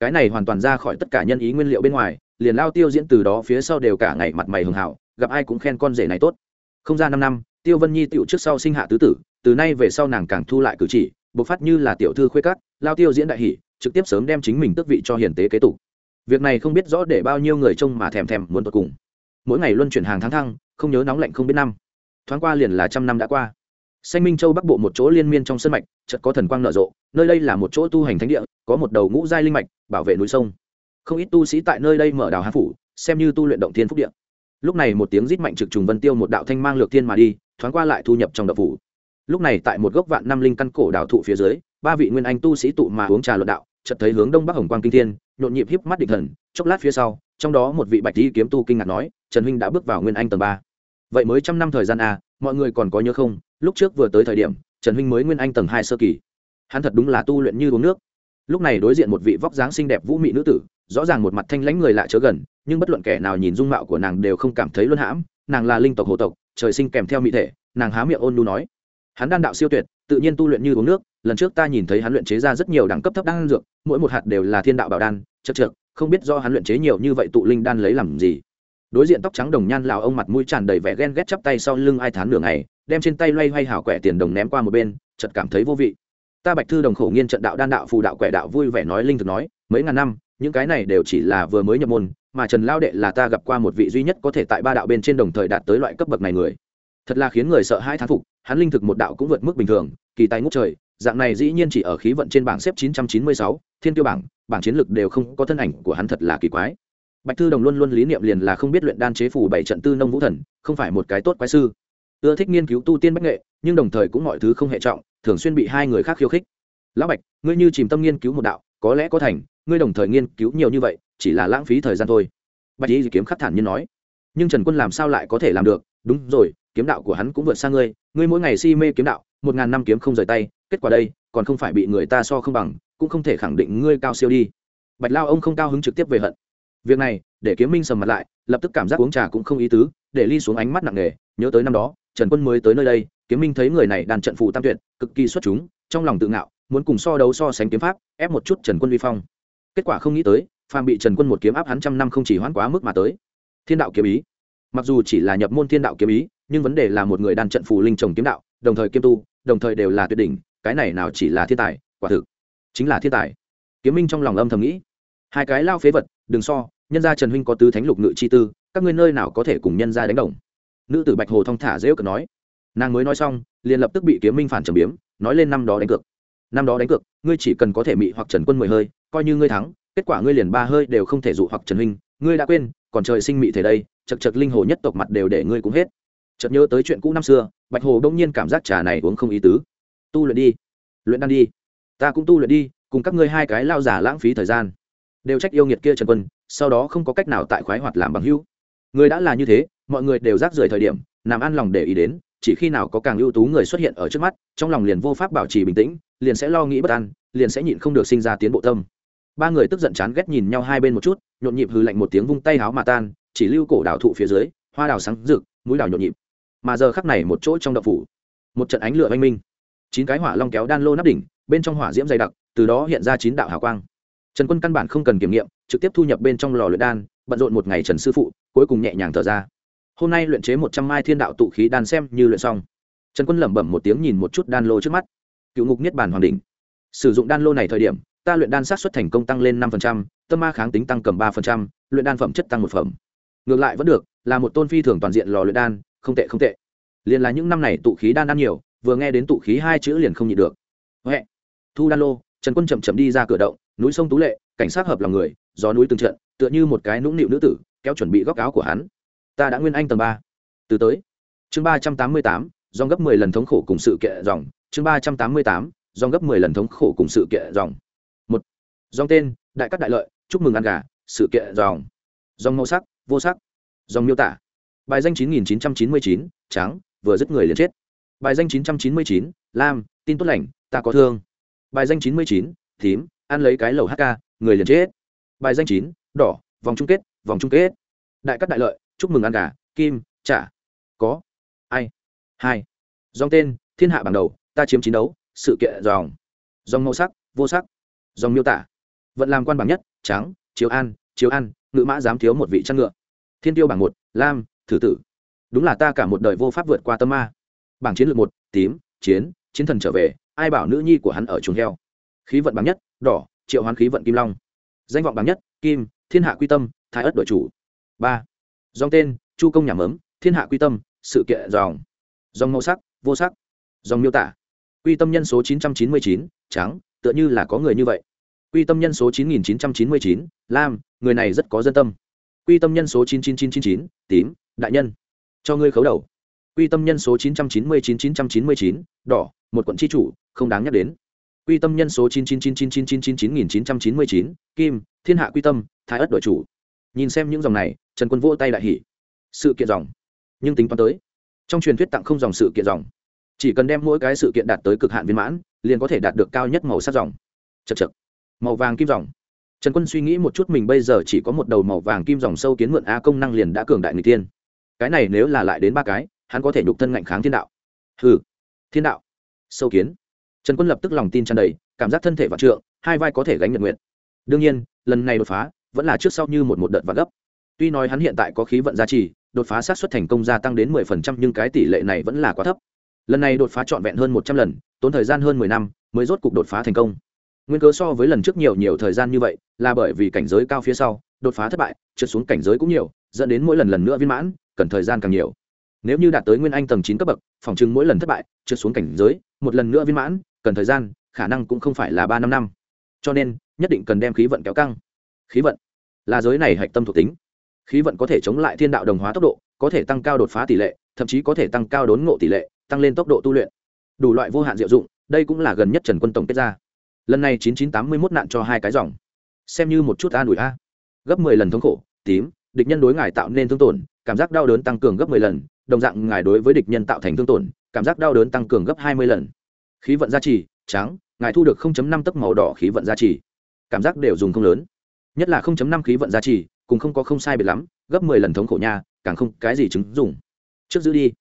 Cái này hoàn toàn ra khỏi tất cả nhân ý nguyên liệu bên ngoài, liền lao tiêu diễn từ đó phía sau đều cả ngày mặt mày hường hảo gặp ai cũng khen con rể này tốt. Không ra năm năm tiêu vân nhi tựu trước sau sinh hạ tứ tử từ nay về sau nàng càng thu lại cử chỉ bộc phát như là tiểu thư khuê cát, lao tiêu diễn đại hỷ trực tiếp sớm đem chính mình tước vị cho hiền tế kế tục. Việc này không biết rõ để bao nhiêu người trông mà thèm thèm muốn tột cùng. Mỗi ngày luân chuyển hàng tháng thăng không nhớ nóng lạnh không biết năm. Thoáng qua liền là trăm năm đã qua. Xanh minh châu bắc bộ một chỗ liên miên trong sân mạch chợt có thần quang nở rộ nơi đây là một chỗ tu hành thánh địa có một đầu ngũ giai linh mạch bảo vệ núi sông. Không ít tu sĩ tại nơi đây mở đào hán phủ xem như tu luyện động thiên phúc địa lúc này một tiếng rít mạnh trực trùng vân tiêu một đạo thanh mang lược thiên mà đi, thoáng qua lại thu nhập trong đậu phủ. Lúc này tại một gốc vạn năm linh căn cổ đào thụ phía dưới, ba vị nguyên anh tu sĩ tụ mà uống trà luận đạo, chợt thấy hướng đông bắc hồng quang kinh thiên, nhộn nhịp híp mắt định thần, chốc lát phía sau, trong đó một vị bạch thi kiếm tu kinh ngạc nói, trần huynh đã bước vào nguyên anh tầng ba. Vậy mới trăm năm thời gian à mọi người còn có nhớ không, lúc trước vừa tới thời điểm, trần huynh mới nguyên anh tầng hai sơ kỳ. Hắn thật đúng là tu luyện như uống nước. Lúc này đối diện một vị vóc dáng xinh đẹp vũ mị nữ tử rõ ràng một mặt thanh lãnh người lạ chớ gần, nhưng bất luận kẻ nào nhìn dung mạo của nàng đều không cảm thấy luân hãm. Nàng là linh tộc hồ tộc, trời sinh kèm theo mỹ thể, nàng há miệng ôn nu nói. Hắn đan đạo siêu tuyệt, tự nhiên tu luyện như uống nước, lần trước ta nhìn thấy hắn luyện chế ra rất nhiều đẳng cấp thấp đan dược, mỗi một hạt đều là thiên đạo bảo đan, chật trượt không biết do hắn luyện chế nhiều như vậy tụ linh đan lấy làm gì. Đối diện tóc trắng đồng nhan lào ông mặt mũi tràn đầy vẻ ghen ghét chắp tay sau lưng ai thán nửa ngày, đem trên tay loay hoay hảo quẻ tiền đồng ném qua một bên, chợt cảm thấy vô vị. Ta bạch thư đồng khổ nghiên trận đạo đan đạo phù đạo quẻ đạo vui vẻ nói linh thực nói, mấy ngàn năm những cái này đều chỉ là vừa mới nhập môn mà trần lao đệ là ta gặp qua một vị duy nhất có thể tại ba đạo bên trên đồng thời đạt tới loại cấp bậc này người. Thật là khiến người sợ hai thán phục hắn linh thực một đạo cũng vượt mức bình thường kỳ tài ngút trời dạng này dĩ nhiên chỉ ở khí vận trên bảng xếp 996, thiên tiêu bảng bảng chiến lược đều không có thân ảnh của hắn thật là kỳ quái. Bạch thư đồng luôn luôn lý niệm liền là không biết luyện đan chế phủ bảy trận tư nông vũ thần không phải một cái tốt quái sư. Ưa thích nghiên cứu tu tiên bách nghệ nhưng đồng thời cũng mọi thứ không hệ trọng thường xuyên bị hai người khác khiêu khích. Lão bạch ngươi như chìm tâm nghiên cứu một đạo có lẽ có thành, ngươi đồng thời nghiên cứu nhiều như vậy, chỉ là lãng phí thời gian thôi. Bạch y kiếm khắc thản nhiên nói. Nhưng trần quân làm sao lại có thể làm được? Đúng rồi, kiếm đạo của hắn cũng vượt xa ngươi ngươi mỗi ngày si mê kiếm đạo, một ngàn năm kiếm không rời tay, kết quả đây, còn không phải bị người ta so không bằng, cũng không thể khẳng định ngươi cao siêu đi. Bạch lao ông không cao hứng trực tiếp về hận. Việc này, để kiếm minh sầm mặt lại, lập tức cảm giác uống trà cũng không ý tứ, để ly xuống ánh mắt nặng nề, nhớ tới năm đó, trần quân mới tới nơi đây, kiếm minh thấy người này đàn trận phù tam tuyệt, cực kỳ xuất chúng, trong lòng tự ngạo muốn cùng so đấu so sánh kiếm pháp, ép một chút trần quân vi phong. Kết quả không nghĩ tới, phàm bị trần quân một kiếm áp hắn trăm năm không chỉ hoãn quá mức mà tới. Thiên đạo kiếm ý. Mặc dù chỉ là nhập môn thiên đạo kiếm ý, nhưng vấn đề là một người đàn trận phù linh trồng kiếm đạo, đồng thời kiêm tu, đồng thời đều là tuyệt đỉnh, cái này nào chỉ là thiên tài, quả thực chính là thiên tài. Kiếm minh trong lòng âm thầm nghĩ, hai cái lao phế vật, đừng so, nhân gia trần huynh có tứ thánh lục ngự chi tư, các ngươi nơi nào có thể cùng nhân gia đánh đồng? Nữ tử bạch hồ thong thả dễ cợt nói. Nàng mới nói xong, liền lập tức bị kiếm minh phản trầm biếm, nói lên năm đó đánh cược năm đó đánh cược, ngươi chỉ cần có thể mị hoặc trần quân mười hơi, coi như ngươi thắng, kết quả ngươi liền ba hơi đều không thể dụ hoặc trần huynh, ngươi đã quên, còn trời sinh mị thể đây, chật chật linh hồ nhất tộc mặt đều để ngươi cũng hết. Chợt nhớ tới chuyện cũ năm xưa, bạch hồ đông nhiên cảm giác trà này uống không ý tứ. Tu luyện đi. Luyện đan đi. Ta cũng tu luyện đi, cùng các ngươi hai cái lao giả lãng phí thời gian. Đều trách yêu nghiệt kia trần quân, sau đó không có cách nào tại khoái hoạt làm bằng hữu. Người đã là như thế, mọi người đều rác rưởi thời điểm, nằm ăn lòng để ý đến, chỉ khi nào có càng ưu tú người xuất hiện ở trước mắt, trong lòng liền vô pháp bảo trì bình tĩnh liền sẽ lo nghĩ bất an, liền sẽ nhịn không được sinh ra tiến bộ tâm. Ba người tức giận chán ghét nhìn nhau hai bên một chút, nhộn nhịp hư lạnh một tiếng vung tay háo mà tan, chỉ lưu cổ đảo thụ phía dưới, hoa đào sáng rực, mũi đào nhộn nhịp. Mà giờ khắc này một chỗ trong đậu phủ, một trận ánh lửa oanh minh. Chín cái hỏa long kéo đan lô nắp đỉnh, bên trong hỏa diễm dày đặc, từ đó hiện ra chín đạo hào quang. Trần quân căn bản không cần kiểm nghiệm, trực tiếp thu nhập bên trong lò luyện đan, bận rộn một ngày trần sư phụ, cuối cùng nhẹ nhàng thở ra. Hôm nay luyện chế một trăm mai thiên đạo tụ khí đan xem như luyện xong. Trần quân lẩm bẩm một tiếng nhìn một chút đan lô trước mắt cựu ngục niết bàn hoàng đỉnh. Sử dụng đan lô này thời điểm, ta luyện đan sát xuất thành công tăng lên năm tâm ma kháng tính tăng cầm ba luyện đan phẩm chất tăng một phẩm. Ngược lại vẫn được, là một tôn phi thường toàn diện lò luyện đan, không tệ không tệ. Liền là những năm này tụ khí đan ăn nhiều, vừa nghe đến tụ khí hai chữ liền không nhịn được. Huệ. Thu đan lô, trần quân chậm chậm đi ra cửa động, núi sông tú lệ, cảnh sát hợp lòng người, gió núi từng trận, tựa như một cái nũng nịu nữ tử, kéo chuẩn bị góc áo của hắn. Ta đã nguyên anh tầng ba. Từ tới. Chương ba trăm tám mươi tám do gấp mười lần thống khổ cùng sự kệ dòng chương ba trăm tám mươi tám do gấp mười lần thống khổ cùng sự kiện dòng. Một, dòng tên, đại cắt đại lợi, chúc mừng ăn gà, sự kiện dòng. Dòng màu sắc, vô sắc. Dòng miêu tả. Bài danh chín nghìn chín trăm chín mươi chín, trắng, vừa dứt người liền chết. Bài danh chín trăm chín mươi chín, lam, tin tốt lành, ta có thương. Bài danh chín mươi chín, thím, ăn lấy cái lầu hk người liền chết. Bài danh chín, đỏ, vòng chung kết, vòng chung kết. Đại cắt đại lợi, chúc mừng ăn gà, kim trả có. Ai. Hai, dòng tên, thiên hạ bằng đầu ta chiếm chiến đấu, sự kiện dòng. Dòng màu sắc, vô sắc. Dòng miêu tả. Vận làm quan bảng nhất, trắng, chiếu an chiếu an, ngự mã dám thiếu một vị chăn ngựa. Thiên tiêu bảng một, lam, thử tử. Đúng là ta cả một đời vô pháp vượt qua tâm ma. Bảng chiến lược một, tím, chiến chiến thần trở về, ai bảo nữ nhi của hắn ở chuồng heo. Khí vận bảng nhất, đỏ, triệu hoán khí vận kim long. Danh vọng bảng nhất, kim, thiên hạ quy tâm, thái ất đội chủ. Ba, dòng tên, chu công nhà mớm, thiên hạ quy tâm, sự kiện dòng. Dòng màu sắc, vô sắc. Dòng miêu tả quy tâm nhân số 999, trắng tựa như là có người như vậy quy tâm nhân số 9999, lam người này rất có dân tâm quy tâm nhân số 99999, tím đại nhân cho ngươi khấu đầu quy tâm nhân số 999999, đỏ một quận tri chủ không đáng nhắc đến quy tâm nhân số 99999999999, kim thiên hạ quy tâm thái ất đội chủ nhìn xem những dòng này trần quân vỗ tay đại hỉ sự kiện dòng nhưng tính toán tới trong truyền thuyết tặng không dòng sự kiện dòng chỉ cần đem mỗi cái sự kiện đạt tới cực hạn viên mãn, liền có thể đạt được cao nhất màu sắc dòng. Chật chật màu vàng kim dòng. Trần quân suy nghĩ một chút mình bây giờ chỉ có một đầu màu vàng kim dòng sâu kiến mượn a công năng liền đã cường đại người tiên cái này nếu là lại đến ba cái, hắn có thể nhục thân ngạnh kháng thiên đạo. Hừ. Thiên đạo. Sâu kiến. Trần quân lập tức lòng tin tràn đầy, cảm giác thân thể vạn trượng, hai vai có thể gánh nhật nguyện. Đương nhiên, lần này đột phá, vẫn là trước sau như một một đợt và gấp. Tuy nói hắn hiện tại có khí vận gia trì, đột phá sát xuất thành công gia tăng đến mười phần trăm nhưng cái tỷ lệ này vẫn là quá thấp lần này đột phá trọn vẹn hơn một trăm lần, tốn thời gian hơn mười năm mới rốt cục đột phá thành công. Nguyên cớ so với lần trước nhiều nhiều thời gian như vậy là bởi vì cảnh giới cao phía sau, đột phá thất bại, trượt xuống cảnh giới cũng nhiều, dẫn đến mỗi lần lần nữa viên mãn, cần thời gian càng nhiều. Nếu như đạt tới nguyên anh tầng chín cấp bậc, phòng chừng mỗi lần thất bại, trượt xuống cảnh giới, một lần nữa viên mãn, cần thời gian, khả năng cũng không phải là ba năm năm. Cho nên, nhất định cần đem khí vận kéo căng. Khí vận là giới này hạch tâm thuộc tính. Khí vận có thể chống lại thiên đạo đồng hóa tốc độ, có thể tăng cao đột phá tỷ lệ, thậm chí có thể tăng cao đốn ngộ tỷ lệ tăng lên tốc độ tu luyện. Đủ loại vô hạn diệu dụng, đây cũng là gần nhất trần quân tổng kết ra. Lần này chín chín tám mươi mốt nạn cho hai cái dòng. Xem như một chút an ủi a. Gấp mười lần thống khổ, tím, địch nhân đối ngài tạo nên thương tổn, cảm giác đau đớn tăng cường gấp mười lần, đồng dạng ngài đối với địch nhân tạo thành thương tổn, cảm giác đau đớn tăng cường gấp hai mươi lần. Khí vận gia trì, trắng, ngài thu được năm tấc màu đỏ khí vận gia trì. Cảm giác đều dùng không lớn. Nhất là năm khí vận gia trì, cùng không có không sai biệt lắm, gấp mười lần thống khổ nha, càng không cái gì chứng dùng trước giữ đi.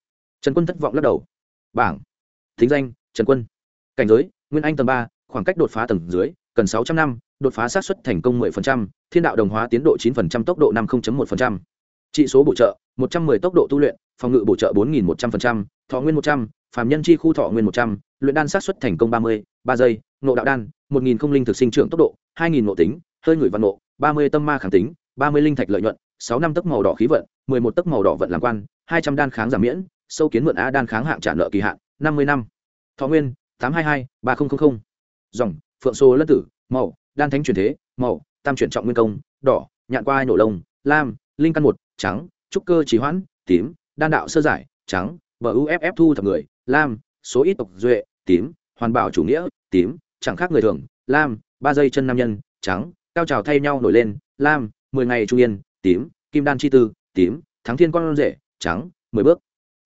Trần quân thất vọng lắc đầu bảng thính danh trần quân cảnh giới nguyên anh tầng ba khoảng cách đột phá tầng dưới cần sáu trăm năm đột phá sát xuất thành công 10%, thiên đạo đồng hóa tiến độ 9% tốc độ 50.1%. Trị số bổ trợ 110 tốc độ tu luyện, phòng ngự bổ trợ 4100%, thọ nguyên 100, phàm nhân chi khu thọ nguyên 100, luyện đan sát xuất thành công 30, 3 giây, nộ đạo đan, 1000 không linh thực sinh trưởng tốc độ, 2000 ngộ tính, hơi người văn nộ, 30 tâm ma kháng tính, 30 linh thạch lợi nhuận, 6 năm tấc màu đỏ khí vận, 11 tấc màu đỏ vận làm quan, 200 đan kháng giảm miễn, sâu kiến mượn á đan kháng hạng trả nợ kỳ hạn, 50 năm. Thọ nguyên 822 3000. Dòng Phượng Sô Lân Tử, màu đan thánh truyền thế màu tam chuyển trọng nguyên công đỏ nhạn qua nổ lông lam linh căn một trắng trúc cơ trí hoãn tím đan đạo sơ giải trắng vợ uff thu thập người lam số ít tộc duệ tím hoàn bảo chủ nghĩa tím chẳng khác người thường lam ba dây chân nam nhân trắng cao trào thay nhau nổi lên lam mười ngày trung yên tím kim đan chi tư tím thắng thiên con rể trắng mười bước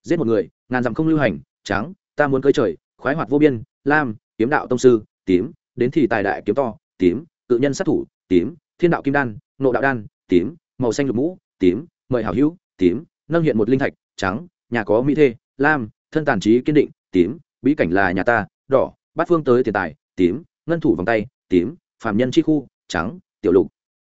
giết một người, ngàn dặm không lưu hành, trắng, ta muốn cơi trời, khoái hoạt vô biên, lam, kiếm đạo tông sư, tím, đến thì tài đại kiếm to, tím, cự nhân sát thủ, tím, thiên đạo kim đan, nộ đạo đan, tím, màu xanh lục mũ, tím, mời hảo hữu, tím, nâng hiện một linh thạch, trắng, nhà có mỹ thê, lam, thân tàn trí kiên định, tím, bí cảnh là nhà ta, đỏ, bát phương tới tiền tài, tím, ngân thủ vòng tay, tím phạm nhân chi khu, trắng, tiểu lục,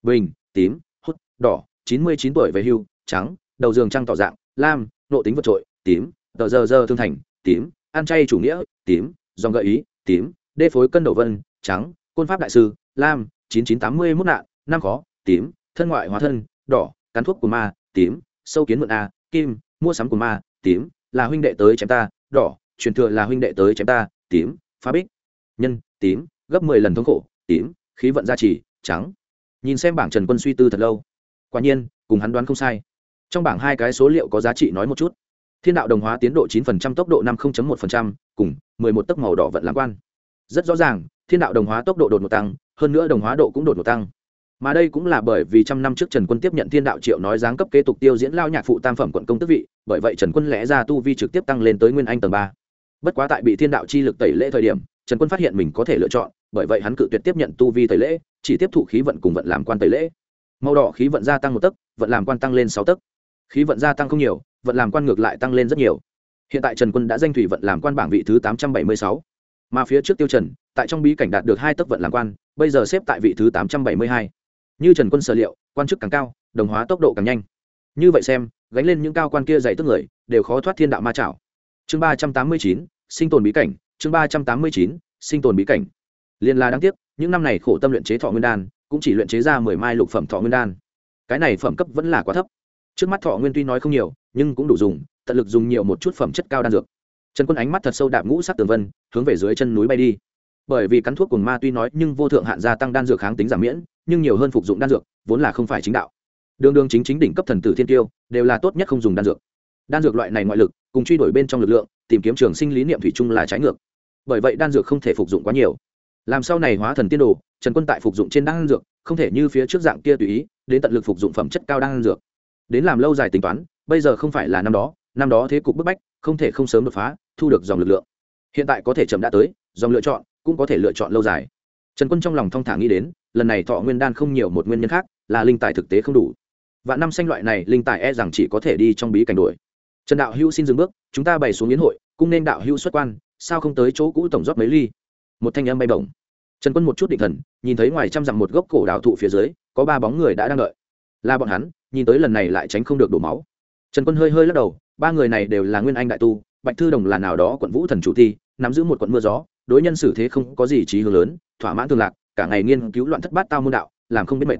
bình, tím, hút, đỏ, chín mươi chín tuổi về hưu, trắng, đầu giường trăng tỏ dạng, lam, nộ tính vượt trội tím, tờ giờ giờ thương thành, tím, ăn chay chủ nghĩa, tím, dòng gợi ý, tím, đê phối cân đầu vân, trắng, côn pháp đại sư, lam, chín chín tám mươi mốt nạn, năm khó, tím, thân ngoại hóa thân, đỏ, cắn thuốc của ma, tím, sâu kiến mượn a, kim, mua sắm của ma, tím, là huynh đệ tới chém ta, đỏ, truyền thừa là huynh đệ tới chém ta, tím, phá bích. Nhân, tím, gấp mười lần thống khổ, tím, khí vận gia trì, trắng. Nhìn xem bảng trần quân suy tư thật lâu. Quả nhiên, cùng hắn đoán không sai. Trong bảng hai cái số liệu có giá trị nói một chút thiên đạo đồng hóa tiến độ 9% tốc độ 50.1%, cùng 11 tấc màu đỏ vận lãng quan. Rất rõ ràng thiên đạo đồng hóa tốc độ đột ngột tăng hơn nữa đồng hóa độ cũng đột ngột tăng. Mà đây cũng là bởi vì trăm năm trước trần quân tiếp nhận thiên đạo triệu nói giáng cấp kế tục tiêu diễn lao nhạc phụ tam phẩm quận công tước vị bởi vậy trần quân lẽ ra tu vi trực tiếp tăng lên tới nguyên anh tầng ba. Bất quá tại bị thiên đạo chi lực tẩy lễ thời điểm trần quân phát hiện mình có thể lựa chọn bởi vậy hắn cự tuyệt tiếp nhận tu vi tẩy lễ chỉ tiếp thụ khí vận cùng vận làm quan tẩy lễ. Màu đỏ khí vận gia tăng một tấc vận làm quan tăng lên sáu tấc. Khí vận gia tăng không nhiều vận làm quan ngược lại tăng lên rất nhiều. Hiện tại trần quân đã danh thủy vận làm quan bảng vị thứ tám trăm bảy mươi sáu, mà phía trước tiêu trần, tại trong bí cảnh đạt được hai tấc vận làm quan, bây giờ xếp tại vị thứ tám trăm bảy mươi hai. Như trần quân sở liệu, quan chức càng cao, đồng hóa tốc độ càng nhanh. Như vậy xem, gánh lên những cao quan kia dạy tức người, đều khó thoát thiên đạo ma chảo. Chương ba trăm tám mươi chín, sinh tồn bí cảnh, chương ba trăm tám mươi chín, sinh tồn bí cảnh. Liên la đáng tiếc, những năm này khổ tâm luyện chế thọ nguyên đan, cũng chỉ luyện chế ra mười mai lục phẩm thọ nguyên đan. Cái này phẩm cấp vẫn là quá thấp trước mắt thọ nguyên tuy nói không nhiều, nhưng cũng đủ dùng, tận lực dùng nhiều một chút phẩm chất cao đan dược. Trần quân ánh mắt thật sâu đạp ngũ sắc tường vân, hướng về dưới chân núi bay đi. Bởi vì cắn thuốc cùng ma tuy nói, nhưng vô thượng hạn gia tăng đan dược kháng tính giảm miễn, nhưng nhiều hơn phục dụng đan dược, vốn là không phải chính đạo. Đường đường chính chính đỉnh cấp thần tử thiên tiêu đều là tốt nhất không dùng đan dược. Đan dược loại này ngoại lực, cùng truy đuổi bên trong lực lượng, tìm kiếm trường sinh lý niệm thủy chung là trái ngược. Bởi vậy đan dược không thể phục dụng quá nhiều. Làm sau này hóa thần tiên đồ, trần quân tại phục dụng trên đan dược, không thể như phía trước dạng kia tùy ý, đến tận lực phục dụng phẩm chất cao đan dược đến làm lâu dài tính toán, bây giờ không phải là năm đó năm đó thế cục bức bách, không thể không sớm đột phá, thu được dòng lực lượng. Hiện tại có thể chậm đã tới, dòng lựa chọn cũng có thể lựa chọn lâu dài. Trần quân trong lòng thong thả nghĩ đến, lần này thọ nguyên đan không nhiều một nguyên nhân khác, là linh tài thực tế không đủ. Và năm xanh loại này, linh tài e rằng chỉ có thể đi trong bí cảnh đuổi. Trần đạo hữu xin dừng bước, chúng ta bày xuống yến hội cũng nên đạo hữu xuất quan, sao không tới chỗ cũ tổng rót mấy ly? Một thanh âm bay bổng. Trần quân một chút định thần, nhìn thấy ngoài trăm dặm một gốc cổ đạo thụ phía dưới, có ba bóng người đã đang đợi. Là bọn hắn nhìn tới lần này lại tránh không được đổ máu. Trần quân hơi hơi lắc đầu, ba người này đều là nguyên anh đại tu, bạch thư đồng là nào đó quận vũ thần chủ thi, nắm giữ một quận mưa gió, đối nhân xử thế không có gì trí hướng lớn, thỏa mãn thường lạc, cả ngày nghiên cứu loạn thất bát tao môn đạo, làm không biết mệt.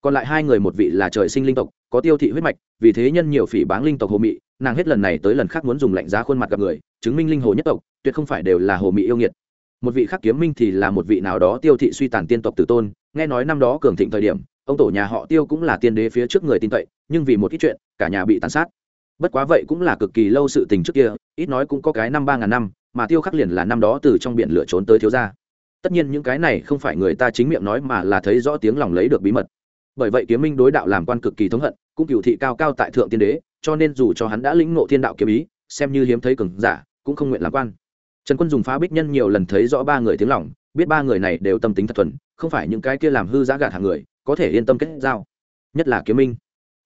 Còn lại hai người một vị là trời sinh linh tộc, có tiêu thị huyết mạch, vì thế nhân nhiều phỉ báng linh tộc hồ mị, nàng hết lần này tới lần khác muốn dùng lạnh giá khuôn mặt gặp người, chứng minh linh hồ nhất tộc, tuyệt không phải đều là hồ mị yêu nghiệt. Một vị khác kiếm minh thì là một vị nào đó tiêu thị suy tàn tiên tộc tử tôn, nghe nói năm đó cường thịnh thời điểm ông tổ nhà họ tiêu cũng là tiên đế phía trước người tin cậy, nhưng vì một ít chuyện, cả nhà bị tàn sát. Bất quá vậy cũng là cực kỳ lâu sự tình trước kia, ít nói cũng có cái năm ba ngàn năm, mà tiêu khắc liền là năm đó từ trong biển lửa trốn tới thiếu gia. Tất nhiên những cái này không phải người ta chính miệng nói mà là thấy rõ tiếng lòng lấy được bí mật. Bởi vậy kiếm minh đối đạo làm quan cực kỳ thống hận, cũng cựu thị cao cao tại thượng tiên đế, cho nên dù cho hắn đã lĩnh ngộ thiên đạo kiếm ý, xem như hiếm thấy cường giả, cũng không nguyện làm quan. Trần quân dùng phá bích nhân nhiều lần thấy rõ ba người tiếng lòng, biết ba người này đều tâm tính thật thuần, không phải những cái kia làm hư giá gạt hàng người có thể yên tâm kết giao. Nhất là kiếm minh.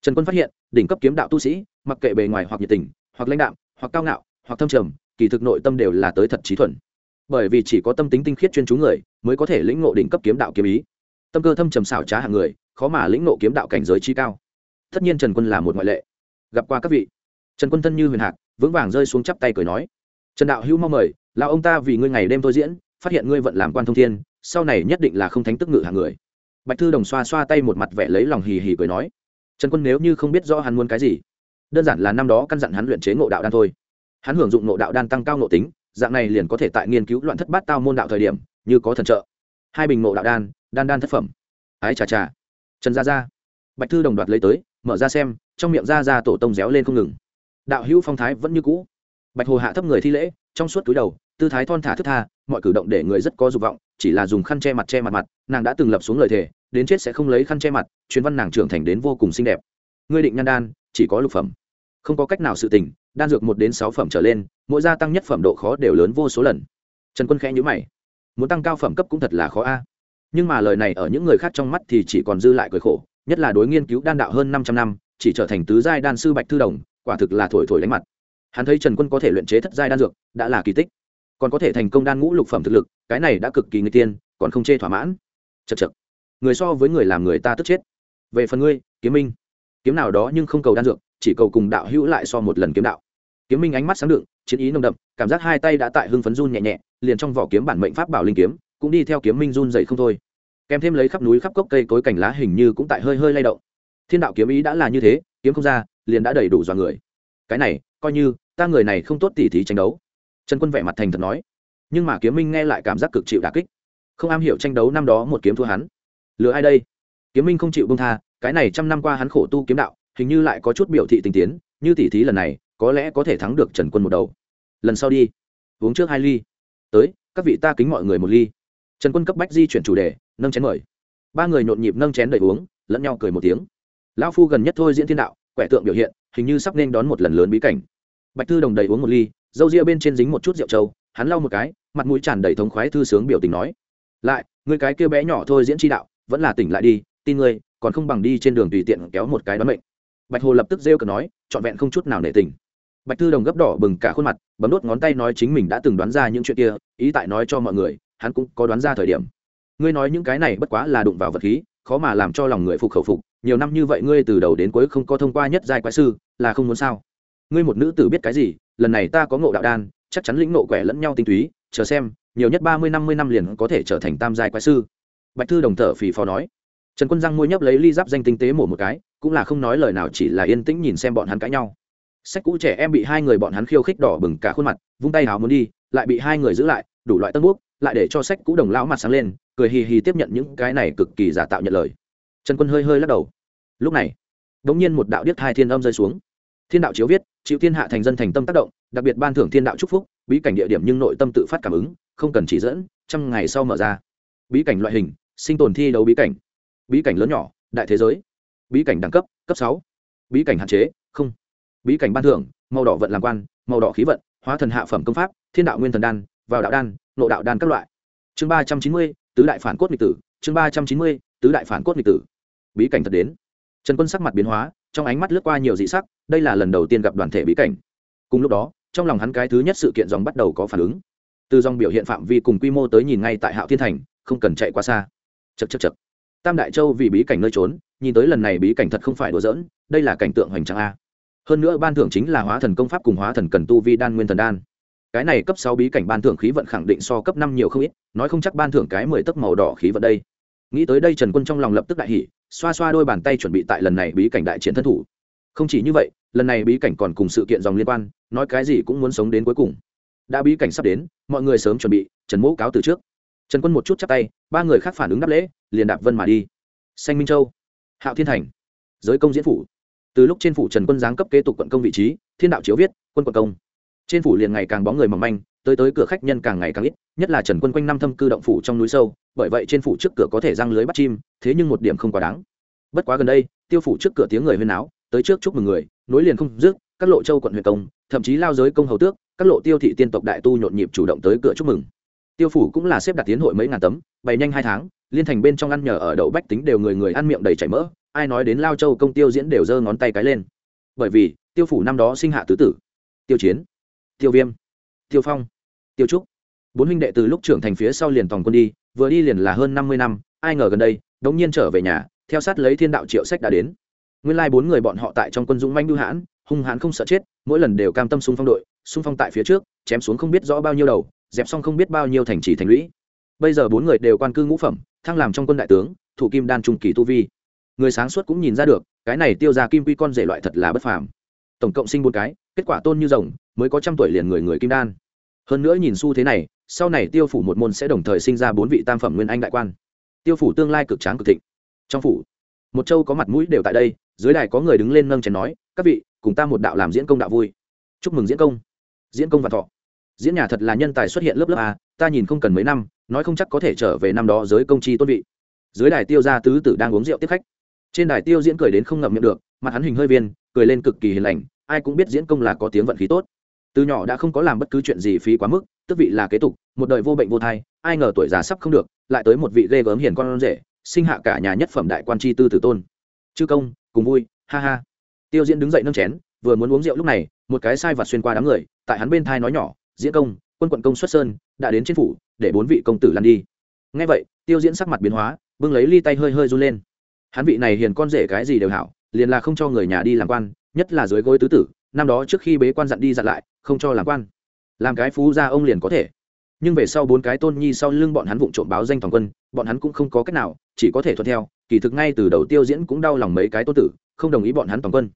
Trần quân phát hiện, đỉnh cấp kiếm đạo tu sĩ, mặc kệ bề ngoài hoặc nhiệt tình, hoặc lãnh đạo hoặc cao ngạo, hoặc thâm trầm, kỳ thực nội tâm đều là tới thật trí thuần. Bởi vì chỉ có tâm tính tinh khiết chuyên chú người, mới có thể lĩnh ngộ đỉnh cấp kiếm đạo kiếm ý. Tâm cơ thâm trầm xảo trá hàng người, khó mà lĩnh ngộ kiếm đạo cảnh giới chi cao. Tất nhiên trần quân là một ngoại lệ. Gặp qua các vị. Trần quân thân như huyền hạc, vững vàng rơi xuống chắp tay cười nói. Trần đạo hữu mong mời là ông ta vì ngươi ngày đêm thôi diễn, phát hiện ngươi vận làm quan thông thiên, sau này nhất định là không thánh tức ngự hàng người bạch thư đồng xoa xoa tay một mặt vẻ lấy lòng hì hì cười nói, trần quân nếu như không biết rõ hắn muốn cái gì, đơn giản là năm đó căn dặn hắn luyện chế ngộ đạo đan thôi. Hắn hưởng dụng ngộ đạo đan tăng cao ngộ tính, dạng này liền có thể tại nghiên cứu loạn thất bát tao môn đạo thời điểm, như có thần trợ. Hai bình ngộ đạo đan đan đan thất phẩm. Ái chà chà. Trần gia gia. Bạch thư đồng đoạt lấy tới, mở ra xem, trong miệng gia gia tổ tông réo lên không ngừng. Đạo hữu phong thái vẫn như cũ. Bạch hồ hạ thấp người thi lễ, trong suốt túi đầu, tư thái thon thả thức tha mọi cử động để người rất có dục vọng, chỉ là dùng khăn che mặt che mặt mặt, nàng đã từng lập xuống lời thề, đến chết sẽ không lấy khăn che mặt, chuyến văn nàng trưởng thành đến vô cùng xinh đẹp. Ngươi định nhan đan, chỉ có lục phẩm. Không có cách nào sự tình, đan dược một đến sáu phẩm trở lên, mỗi gia tăng nhất phẩm độ khó đều lớn vô số lần. Trần quân khẽ nhữ mày. Muốn tăng cao phẩm cấp cũng thật là khó a. Nhưng mà lời này ở những người khác trong mắt thì chỉ còn dư lại cười khổ, nhất là đối nghiên cứu đan đạo hơn 500 năm, chỉ trở thành tứ giai đan sư bạch thư đồng, quả thực là thổi thổi đánh mặt. Hắn thấy trần quân có thể luyện chế thất giai đan dược, đã là kỳ tích còn có thể thành công đan ngũ lục phẩm thực lực, cái này đã cực kỳ người tiên, còn không chê thỏa mãn. Chật chật người so với người làm người ta tức chết. Về phần ngươi, kiếm minh. Kiếm nào đó nhưng không cầu đan dược, chỉ cầu cùng đạo hữu lại so một lần kiếm đạo. Kiếm minh ánh mắt sáng đựng, chiến ý nồng đậm, cảm giác hai tay đã tại hưng phấn run nhẹ nhẹ, liền trong vỏ kiếm bản mệnh pháp bảo linh kiếm, cũng đi theo kiếm minh run dậy không thôi. Kèm thêm lấy khắp núi khắp cốc cây cối cành lá hình như cũng tại hơi hơi lay động. Thiên đạo kiếm ý đã là như thế, kiếm không ra, liền đã đầy đủ dọa người. Cái này, coi như, ta người này không tốt tỉ thí tranh đấu trần quân vẻ mặt thành thật nói. Nhưng mà kiếm minh nghe lại cảm giác cực chịu đà kích. Không am hiểu tranh đấu năm đó một kiếm thua hắn. Lừa ai đây? Kiếm minh không chịu bông tha, cái này trăm năm qua hắn khổ tu kiếm đạo, hình như lại có chút biểu thị tình tiến, như tỉ thí lần này, có lẽ có thể thắng được trần quân một đầu. Lần sau đi. Uống trước hai ly. Tới, các vị ta kính mọi người một ly. Trần quân cấp bách di chuyển chủ đề, nâng chén mời. Ba người nhộn nhịp nâng chén đợi uống, lẫn nhau cười một tiếng. Lão phu gần nhất thôi diễn thiên đạo, quẻ tượng biểu hiện, hình như sắp nên đón một lần lớn bí cảnh. Bạch thư đồng đầy uống một ly dâu ria bên trên dính một chút rượu trâu, hắn lau một cái, mặt mũi tràn đầy thống khoái thư sướng biểu tình nói. Lại người cái kia bé nhỏ thôi diễn chi đạo, vẫn là tỉnh lại đi, tin ngươi, còn không bằng đi trên đường tùy tiện kéo một cái đoán mệnh. Bạch hồ lập tức rêu cờ nói, trọn vẹn không chút nào nể tình. Bạch thư đồng gấp đỏ bừng cả khuôn mặt, bấm đốt ngón tay nói chính mình đã từng đoán ra những chuyện kia, ý tại nói cho mọi người, hắn cũng có đoán ra thời điểm. Ngươi nói những cái này bất quá là đụng vào vật khí, khó mà làm cho lòng người phục khẩu phục, nhiều năm như vậy ngươi từ đầu đến cuối không có thông qua nhất giai quái sư, là không muốn sao? Ngươi một nữ tử biết cái gì, lần này ta có ngộ đạo đan, chắc chắn lĩnh nộ quẻ lẫn nhau tinh túy, chờ xem, nhiều nhất ba mươi, năm mươi năm liền có thể trở thành tam giai quái sư. Bạch thư đồng thở phì phò nói. Trần quân giang môi nhấp lấy ly giáp danh tinh tế mổ một cái, cũng là không nói lời nào chỉ là yên tĩnh nhìn xem bọn hắn cãi nhau. Sách cũ trẻ em bị hai người bọn hắn khiêu khích đỏ bừng cả khuôn mặt, vung tay hào muốn đi, lại bị hai người giữ lại, đủ loại tân bút, lại để cho sách cũ đồng lão mặt sáng lên, cười hì hì tiếp nhận những cái này cực kỳ giả tạo nhận lời. Trần quân hơi hơi lắc đầu. Lúc này đ ỗ n g nhiên một đạo điếc hai thiên âm rơi xuống thiên đạo chiếu viết, chịu thiên hạ thành dân thành tâm tác động, đặc biệt ban thưởng thiên đạo chúc phúc, bí cảnh địa điểm nhưng nội tâm tự phát cảm ứng, không cần chỉ dẫn, trăm ngày sau mở ra. Bí cảnh loại hình, sinh tồn thi đấu bí cảnh. Bí cảnh lớn nhỏ, đại thế giới. Bí cảnh đẳng cấp cấp sáu. Bí cảnh hạn chế, không. Bí cảnh ban thưởng, màu đỏ vận làm quan, màu đỏ khí vận, hóa thần hạ phẩm công pháp, thiên đạo nguyên thần đan, vào đạo đan, nộ đạo đan các loại. Chương ba trăm chín mươi, tứ đại phản cốt nghịch tử, chương ba trăm chín mươi, tứ đại phản cốt nghịch tử. Bí cảnh thật đến. Trần quân sắc mặt biến hóa trong ánh mắt lướt qua nhiều dị sắc, đây là lần đầu tiên gặp đoàn thể bí cảnh. Cùng lúc đó, trong lòng hắn cái thứ nhất sự kiện dòng bắt đầu có phản ứng. Từ dòng biểu hiện phạm vi cùng quy mô tới nhìn ngay tại hạo thiên thành, không cần chạy quá xa. Chật chật chật tam đại châu vì bí cảnh nơi trốn, nhìn tới lần này bí cảnh thật không phải đùa giỡn, đây là cảnh tượng hoành tráng a. Hơn nữa ban thưởng chính là hóa thần công pháp cùng hóa thần cần tu vi đan nguyên thần đan. Cái này cấp sáu bí cảnh ban thưởng khí vận khẳng định so cấp năm nhiều không ít, nói không chắc ban thưởng cái mười tấc màu đỏ khí vận đây nghĩ tới đây trần quân trong lòng lập tức đại hỉ, xoa xoa đôi bàn tay chuẩn bị tại lần này bí cảnh đại chiến thân thủ. Không chỉ như vậy, lần này bí cảnh còn cùng sự kiện dòng liên quan, nói cái gì cũng muốn sống đến cuối cùng. Đã bí cảnh sắp đến, mọi người sớm chuẩn bị, trần Mẫu cáo từ trước. Trần quân một chút chắp tay, ba người khác phản ứng đáp lễ, liền đạp vân mà đi. Xanh minh châu, hạo thiên thành, giới công diễn phủ. Từ lúc trên phủ trần quân giáng cấp kế tục quận công vị trí, thiên đạo chiếu viết, quân quận công. Trên phủ liền ngày càng bóng người mỏng manh, tới tới cửa khách nhân càng ngày càng ít, nhất là trần quân quanh năm thâm cư động phủ trong núi sâu bởi vậy trên phủ trước cửa có thể răng lưới bắt chim, thế nhưng một điểm không quá đáng. Bất quá gần đây, tiêu phủ trước cửa tiếng người huyên áo tới trước chúc mừng người, nối liền không dứt, các lộ châu quận huyện công, thậm chí lao giới công hầu tước, các lộ tiêu thị tiên tộc đại tu nhộn nhịp chủ động tới cửa chúc mừng. Tiêu phủ cũng là xếp đặt tiến hội mấy ngàn tấm, bày nhanh hai tháng, liên thành bên trong ăn nhờ ở đậu bách tính đều người người ăn miệng đầy chảy mỡ, ai nói đến lao châu công tiêu diễn đều giơ ngón tay cái lên. Bởi vì, tiêu phủ năm đó sinh hạ tứ tử, tiêu chiến, tiêu viêm, tiêu phong, tiêu trúc, bốn huynh đệ từ lúc trưởng thành phía sau liền tòng quân đi vừa đi liền là hơn năm mươi năm, ai ngờ gần đây, đống nhiên trở về nhà, theo sát lấy thiên đạo triệu sách đã đến. Nguyên lai bốn người bọn họ tại trong quân dũng manh bưu hãn, hung hãn không sợ chết, mỗi lần đều cam tâm xung phong đội, xung phong tại phía trước, chém xuống không biết rõ bao nhiêu đầu, dẹp xong không biết bao nhiêu thành trì thành lũy. Bây giờ bốn người đều quan cư ngũ phẩm, thăng làm trong quân đại tướng, thủ kim đan trung kỳ tu vi. Người sáng suốt cũng nhìn ra được, cái này tiêu ra kim quy con rể loại thật là bất phàm. Tổng cộng sinh bốn cái, kết quả tôn như rồng, mới có trăm tuổi liền người người kim đan. Hơn nữa nhìn xu thế này sau này tiêu phủ một môn sẽ đồng thời sinh ra bốn vị tam phẩm nguyên anh đại quan. Tiêu phủ tương lai cực tráng cực thịnh. Trong phủ, một châu có mặt mũi đều tại đây, dưới đài có người đứng lên nâng chén nói, các vị, cùng ta một đạo làm diễn công đạo vui. Chúc mừng diễn công. Diễn công và thọ. Diễn nhà thật là nhân tài xuất hiện lớp lớp a, ta nhìn không cần mấy năm, nói không chắc có thể trở về năm đó giới công chi tôn vị. Dưới đài tiêu gia tứ tử đang uống rượu tiếp khách. Trên đài tiêu diễn cười đến không ngậm miệng được, mặt hắn hình hơi viên, cười lên cực kỳ hiền lành, ai cũng biết diễn công là có tiếng vận khí tốt. Từ nhỏ đã không có làm bất cứ chuyện gì phí quá mức tức vị là kế tục, một đời vô bệnh vô thai, ai ngờ tuổi già sắp không được, lại tới một vị ghê gớm hiền con rể, sinh hạ cả nhà nhất phẩm đại quan tri tư tử tôn. Chư công, cùng vui, ha ha. Tiêu diễn đứng dậy nâng chén, vừa muốn uống rượu lúc này, một cái sai vặt xuyên qua đám người, tại hắn bên thai nói nhỏ, diễn công, quân quận công xuất sơn, đã đến trên phủ, để bốn vị công tử lăn đi. Ngay vậy, tiêu diễn sắc mặt biến hóa, bưng lấy ly tay hơi hơi run lên. Hắn vị này hiền con rể cái gì đều hảo, liền là không cho người nhà đi làm quan, nhất là dưới gối tứ tử, năm đó trước khi bế quan dặn đi dặn lại, không cho làm quan làm cái phú gia ông liền có thể. Nhưng về sau bốn cái tôn nhi sau lưng bọn hắn vụng trộm báo danh toàn quân, bọn hắn cũng không có cách nào, chỉ có thể thuận theo, kỳ thực ngay từ đầu tiêu diễn cũng đau lòng mấy cái tôn tử, không đồng ý bọn hắn toàn quân.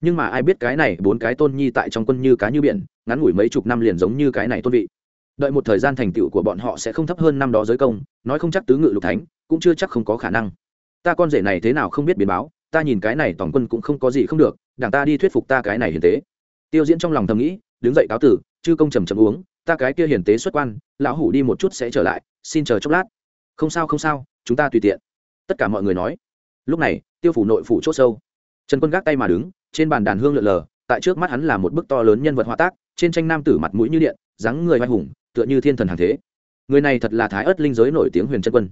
Nhưng mà ai biết cái này bốn cái tôn nhi tại trong quân như cá như biển, ngắn ngủi mấy chục năm liền giống như cái này tôn vị. Đợi một thời gian thành tựu của bọn họ sẽ không thấp hơn năm đó giới công, nói không chắc tứ ngự lục thánh, cũng chưa chắc không có khả năng. Ta con rể này thế nào không biết biến báo, ta nhìn cái này toàn quân cũng không có gì không được, đảng ta đi thuyết phục ta cái này hiền tế. Tiêu diễn trong lòng thầm nghĩ, đứng dậy cáo tử chư công trầm trầm uống, ta cái kia hiền tế xuất quan, lão hủ đi một chút sẽ trở lại, xin chờ chốc lát. Không sao không sao, chúng ta tùy tiện. Tất cả mọi người nói. Lúc này, tiêu phủ nội phủ chốt sâu. Trần quân gác tay mà đứng, trên bàn đàn hương lượn lờ, tại trước mắt hắn là một bức to lớn nhân vật họa tác, trên tranh nam tử mặt mũi như điện, dáng người vai hùng, tựa như thiên thần hàng thế. Người này thật là thái ớt linh giới nổi tiếng huyền trân quân.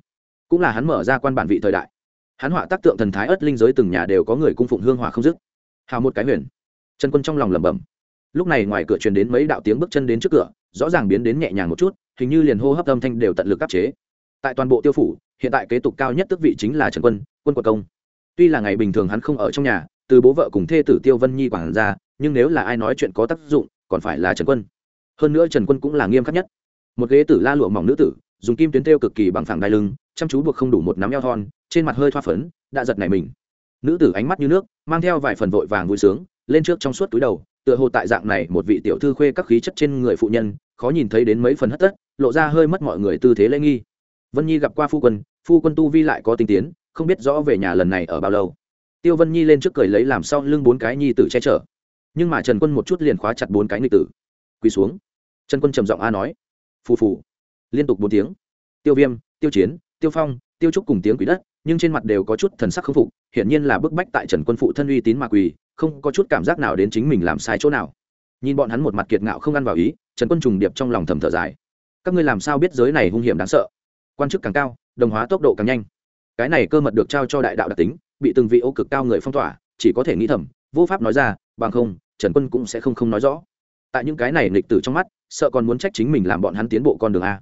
Cũng là hắn mở ra quan bản vị thời đại. Hắn họa tác tượng thần thái ớt linh giới từng nhà đều có người cung phụng hương hỏa không dứt. Hào một cái huyền. Trần quân trong lòng lẩm bẩm lúc này ngoài cửa truyền đến mấy đạo tiếng bước chân đến trước cửa, rõ ràng biến đến nhẹ nhàng một chút, hình như liền hô hấp âm thanh đều tận lực áp chế. Tại toàn bộ tiêu phủ, hiện tại kế tục cao nhất tước vị chính là trần quân quân quận công. Tuy là ngày bình thường hắn không ở trong nhà, từ bố vợ cùng thê tử tiêu vân nhi quản ra nhưng nếu là ai nói chuyện có tác dụng, còn phải là trần quân. Hơn nữa trần quân cũng là nghiêm khắc nhất. Một ghế tử la lụa mỏng nữ tử, dùng kim tuyến tiêu cực kỳ bằng phẳng đai lưng, chăm chú buộc không đủ một nắm eo thon, trên mặt hơi thoa phấn, đã giật này mình. Nữ tử ánh mắt như nước, mang theo vài phần vội vàng vui sướng, lên trước trong suốt túi đầu tựa hồ tại dạng này một vị tiểu thư khuê các khí chất trên người phụ nhân, khó nhìn thấy đến mấy phần hất tất, lộ ra hơi mất mọi người tư thế lễ nghi. Vân nhi gặp qua phu quân phu quân tu vi lại có tinh tiến, không biết rõ về nhà lần này ở bao lâu. Tiêu vân nhi lên trước cười lấy làm sau lưng bốn cái nhi tử che chở. Nhưng mà trần quân một chút liền khóa chặt bốn cái nhi tử. Quỳ xuống. Trần quân trầm giọng a nói. Phù phù. Liên tục bốn tiếng. Tiêu viêm, tiêu chiến, tiêu phong, tiêu trúc cùng tiếng quỷ đất, nhưng trên mặt đều có chút thần sắc k phục, hiển nhiên là bức bách tại trần quân phụ thân uy tín mà quỳ không có chút cảm giác nào đến chính mình làm sai chỗ nào. Nhìn bọn hắn một mặt kiệt ngạo không ăn vào ý, trần quân trùng điệp trong lòng thầm thở dài. Các ngươi làm sao biết giới này hung hiểm đáng sợ? Quan chức càng cao, đồng hóa tốc độ càng nhanh. Cái này cơ mật được trao cho đại đạo đặc tính, bị từng vị ô cực cao người phong tỏa, chỉ có thể nghĩ thầm, vô pháp nói ra, bằng không, trần quân cũng sẽ không không nói rõ. Tại những cái này lịch tử trong mắt, sợ còn muốn trách chính mình làm bọn hắn tiến bộ con đường a.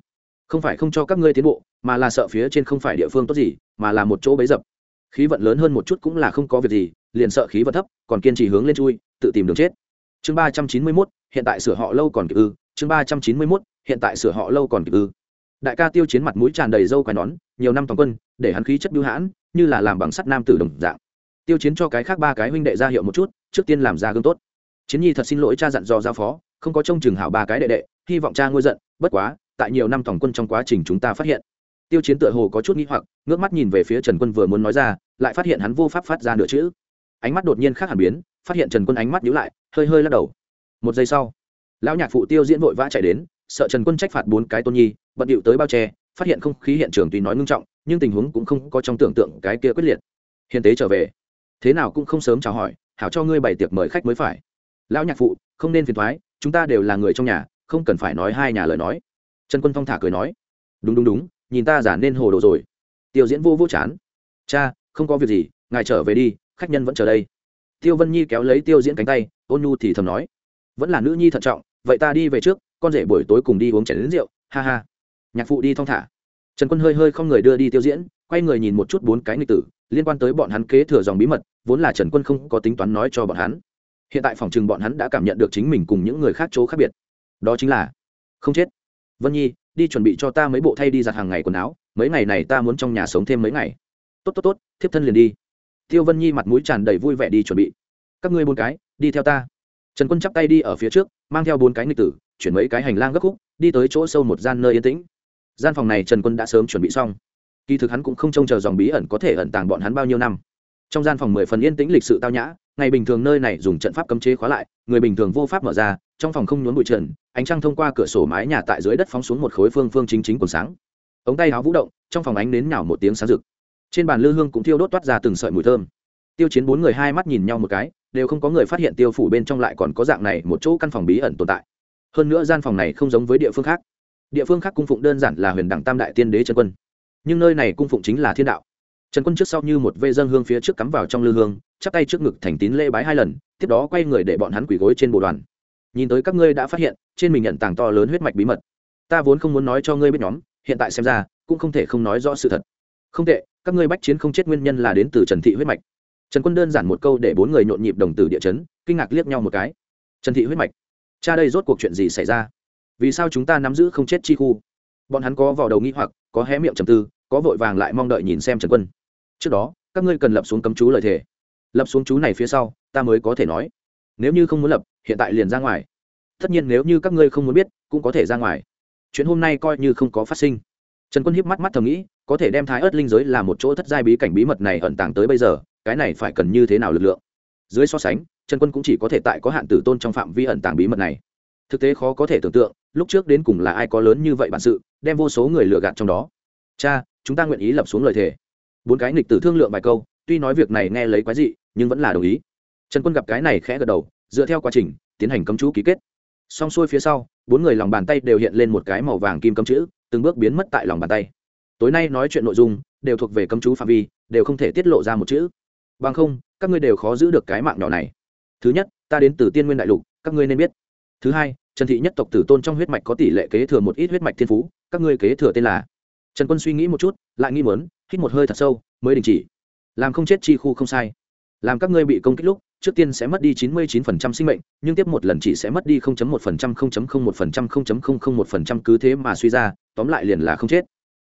Không phải không cho các ngươi tiến bộ, mà là sợ phía trên không phải địa phương tốt gì, mà là một chỗ bấy dập. Khí vận lớn hơn một chút cũng là không có việc gì liền sợ khí vật thấp, còn kiên trì hướng lên chui, tự tìm đường chết. Chương ba trăm chín mươi mốt, hiện tại sửa họ lâu còn kịp ư. Chương ba trăm chín mươi mốt, hiện tại sửa họ lâu còn kịp ư. Đại ca tiêu chiến mặt mũi tràn đầy râu quai nón, nhiều năm toàn quân, để hắn khí chất bưu hãn, như là làm bằng sắt nam tử đồng dạng. Tiêu chiến cho cái khác ba cái huynh đệ ra hiệu một chút, trước tiên làm ra gương tốt. Chiến nhi thật xin lỗi cha dặn dò giao phó, không có trông chừng hảo ba cái đệ đệ, hy vọng cha ngôi giận, bất quá, tại nhiều năm tổng quân trong quá trình chúng ta phát hiện. Tiêu chiến tựa hồ có chút nghi hoặc, ngước mắt nhìn về phía trần quân vừa muốn nói ra, lại phát hiện hắn vô pháp phát ra nửa chữ ánh mắt đột nhiên khác hẳn biến, phát hiện trần quân ánh mắt nhíu lại, hơi hơi lắc đầu. Một giây sau, lão nhạc phụ tiêu diễn vội vã chạy đến, sợ trần quân trách phạt bốn cái tôn nhi, bận điệu tới bao che, phát hiện không khí hiện trường tuy nói ngưng trọng, nhưng tình huống cũng không có trong tưởng tượng cái kia quyết liệt. Hiền tế trở về. Thế nào cũng không sớm chào hỏi, hảo cho ngươi bày tiệc mời khách mới phải. Lão nhạc phụ, không nên phiền thoái, chúng ta đều là người trong nhà, không cần phải nói hai nhà lời nói. Trần quân phong thả cười nói. Đúng đúng đúng, nhìn ta giả nên hồ đồ rồi. Tiêu diễn vô vô chán. Cha, không có việc gì, ngài trở về đi khách nhân vẫn chờ đây. Tiêu vân nhi kéo lấy tiêu diễn cánh tay, ôn nhu thì thầm nói, vẫn là nữ nhi thận trọng, vậy ta đi về trước, con rể buổi tối cùng đi uống chén đến rượu, ha ha. Nhạc phụ đi thong thả. Trần quân hơi hơi không người đưa đi tiêu diễn, quay người nhìn một chút bốn cái nghịch tử, liên quan tới bọn hắn kế thừa dòng bí mật, vốn là trần quân không có tính toán nói cho bọn hắn. Hiện tại phòng chừng bọn hắn đã cảm nhận được chính mình cùng những người khác chỗ khác biệt. Đó chính là, không chết. Vân nhi, đi chuẩn bị cho ta mấy bộ thay đi giặt hàng ngày quần áo, mấy ngày này ta muốn trong nhà sống thêm mấy ngày. Tốt tốt tốt, thiếp thân liền đi tiêu vân nhi mặt mũi tràn đầy vui vẻ đi chuẩn bị. Các ngươi bốn cái, đi theo ta. Trần quân chắp tay đi ở phía trước, mang theo bốn cái nghịch tử, chuyển mấy cái hành lang gấp khúc, đi tới chỗ sâu một gian nơi yên tĩnh. Gian phòng này trần quân đã sớm chuẩn bị xong. Kỳ thực hắn cũng không trông chờ dòng bí ẩn có thể ẩn tàng bọn hắn bao nhiêu năm. Trong gian phòng mười phần yên tĩnh lịch sự tao nhã, ngày bình thường nơi này dùng trận pháp cấm chế khóa lại, người bình thường vô pháp mở ra, trong phòng không nhốn bụi trần, ánh trăng thông qua cửa sổ mái nhà tại dưới đất phóng xuống một khối phương phương chính chính còn sáng. Ống tay áo vũ động, trong phòng ánh nến nhào một tiếng sáng rực trên bàn lư hương cũng thiêu đốt toát ra từng sợi mùi thơm. Tiêu chiến bốn người hai mắt nhìn nhau một cái, đều không có người phát hiện tiêu phủ bên trong lại còn có dạng này một chỗ căn phòng bí ẩn tồn tại. Hơn nữa gian phòng này không giống với địa phương khác. Địa phương khác cung phụng đơn giản là huyền đẳng tam đại tiên đế trần quân. Nhưng nơi này cung phụng chính là thiên đạo. Trần quân trước sau như một vê dân hương phía trước cắm vào trong lư hương, chắp tay trước ngực thành tín lễ bái hai lần, tiếp đó quay người để bọn hắn quỳ gối trên bộ đoàn. Nhìn tới các ngươi đã phát hiện, trên mình nhận tàng to lớn huyết mạch bí mật. Ta vốn không muốn nói cho ngươi biết nhóm, hiện tại xem ra, cũng không thể không nói rõ sự thật. Không tệ các ngươi bách chiến không chết nguyên nhân là đến từ trần thị huyết mạch. Trần quân đơn giản một câu để bốn người nhộn nhịp đồng tử địa chấn, kinh ngạc liếc nhau một cái. Trần thị huyết mạch. Cha đây rốt cuộc chuyện gì xảy ra? Vì sao chúng ta nắm giữ không chết chi khu? Bọn hắn có vào đầu nghĩ hoặc, có hé miệng trầm tư, có vội vàng lại mong đợi nhìn xem trần quân. Trước đó, các ngươi cần lập xuống cấm chú lời thề. Lập xuống chú này phía sau, ta mới có thể nói. Nếu như không muốn lập, hiện tại liền ra ngoài. Tất nhiên nếu như các ngươi không muốn biết, cũng có thể ra ngoài. Chuyện hôm nay coi như không có phát sinh trần quân hiếp mắt mắt thầm nghĩ, có thể đem thái ớt linh giới làm một chỗ thất giai bí cảnh bí mật này ẩn tàng tới bây giờ, cái này phải cần như thế nào lực lượng? Dưới so sánh, trần quân cũng chỉ có thể tại có hạn tử tôn trong phạm vi ẩn tàng bí mật này. Thực tế khó có thể tưởng tượng, lúc trước đến cùng là ai có lớn như vậy bản sự, đem vô số người lừa gạt trong đó. Cha, chúng ta nguyện ý lập xuống lời thề. Bốn cái nghịch tử thương lượng vài câu, tuy nói việc này nghe lấy quái dị, nhưng vẫn là đồng ý. Trần quân gặp cái này khẽ gật đầu, dựa theo quá trình, tiến hành cấm chú ký kết. Xong xuôi phía sau, bốn người lòng bàn tay đều hiện lên một cái màu vàng kim cấm chữ từng bước biến mất tại lòng bàn tay. Tối nay nói chuyện nội dung đều thuộc về cấm chú phạm vi, đều không thể tiết lộ ra một chữ. Bằng không, các ngươi đều khó giữ được cái mạng nhỏ này. Thứ nhất, ta đến từ tiên nguyên đại lục, các ngươi nên biết. Thứ hai, trần thị nhất tộc tử tôn trong huyết mạch có tỷ lệ kế thừa một ít huyết mạch thiên phú, các ngươi kế thừa tên là trần quân suy nghĩ một chút, lại nghi mớn hít một hơi thật sâu, mới đình chỉ. Làm không chết chi khu không sai. Làm các ngươi bị công kích lúc trước tiên sẽ mất đi 99% sinh mệnh, nhưng tiếp một lần chỉ sẽ mất đi 0.1% 0.01% 0.001% cứ thế mà suy ra, tóm lại liền là không chết.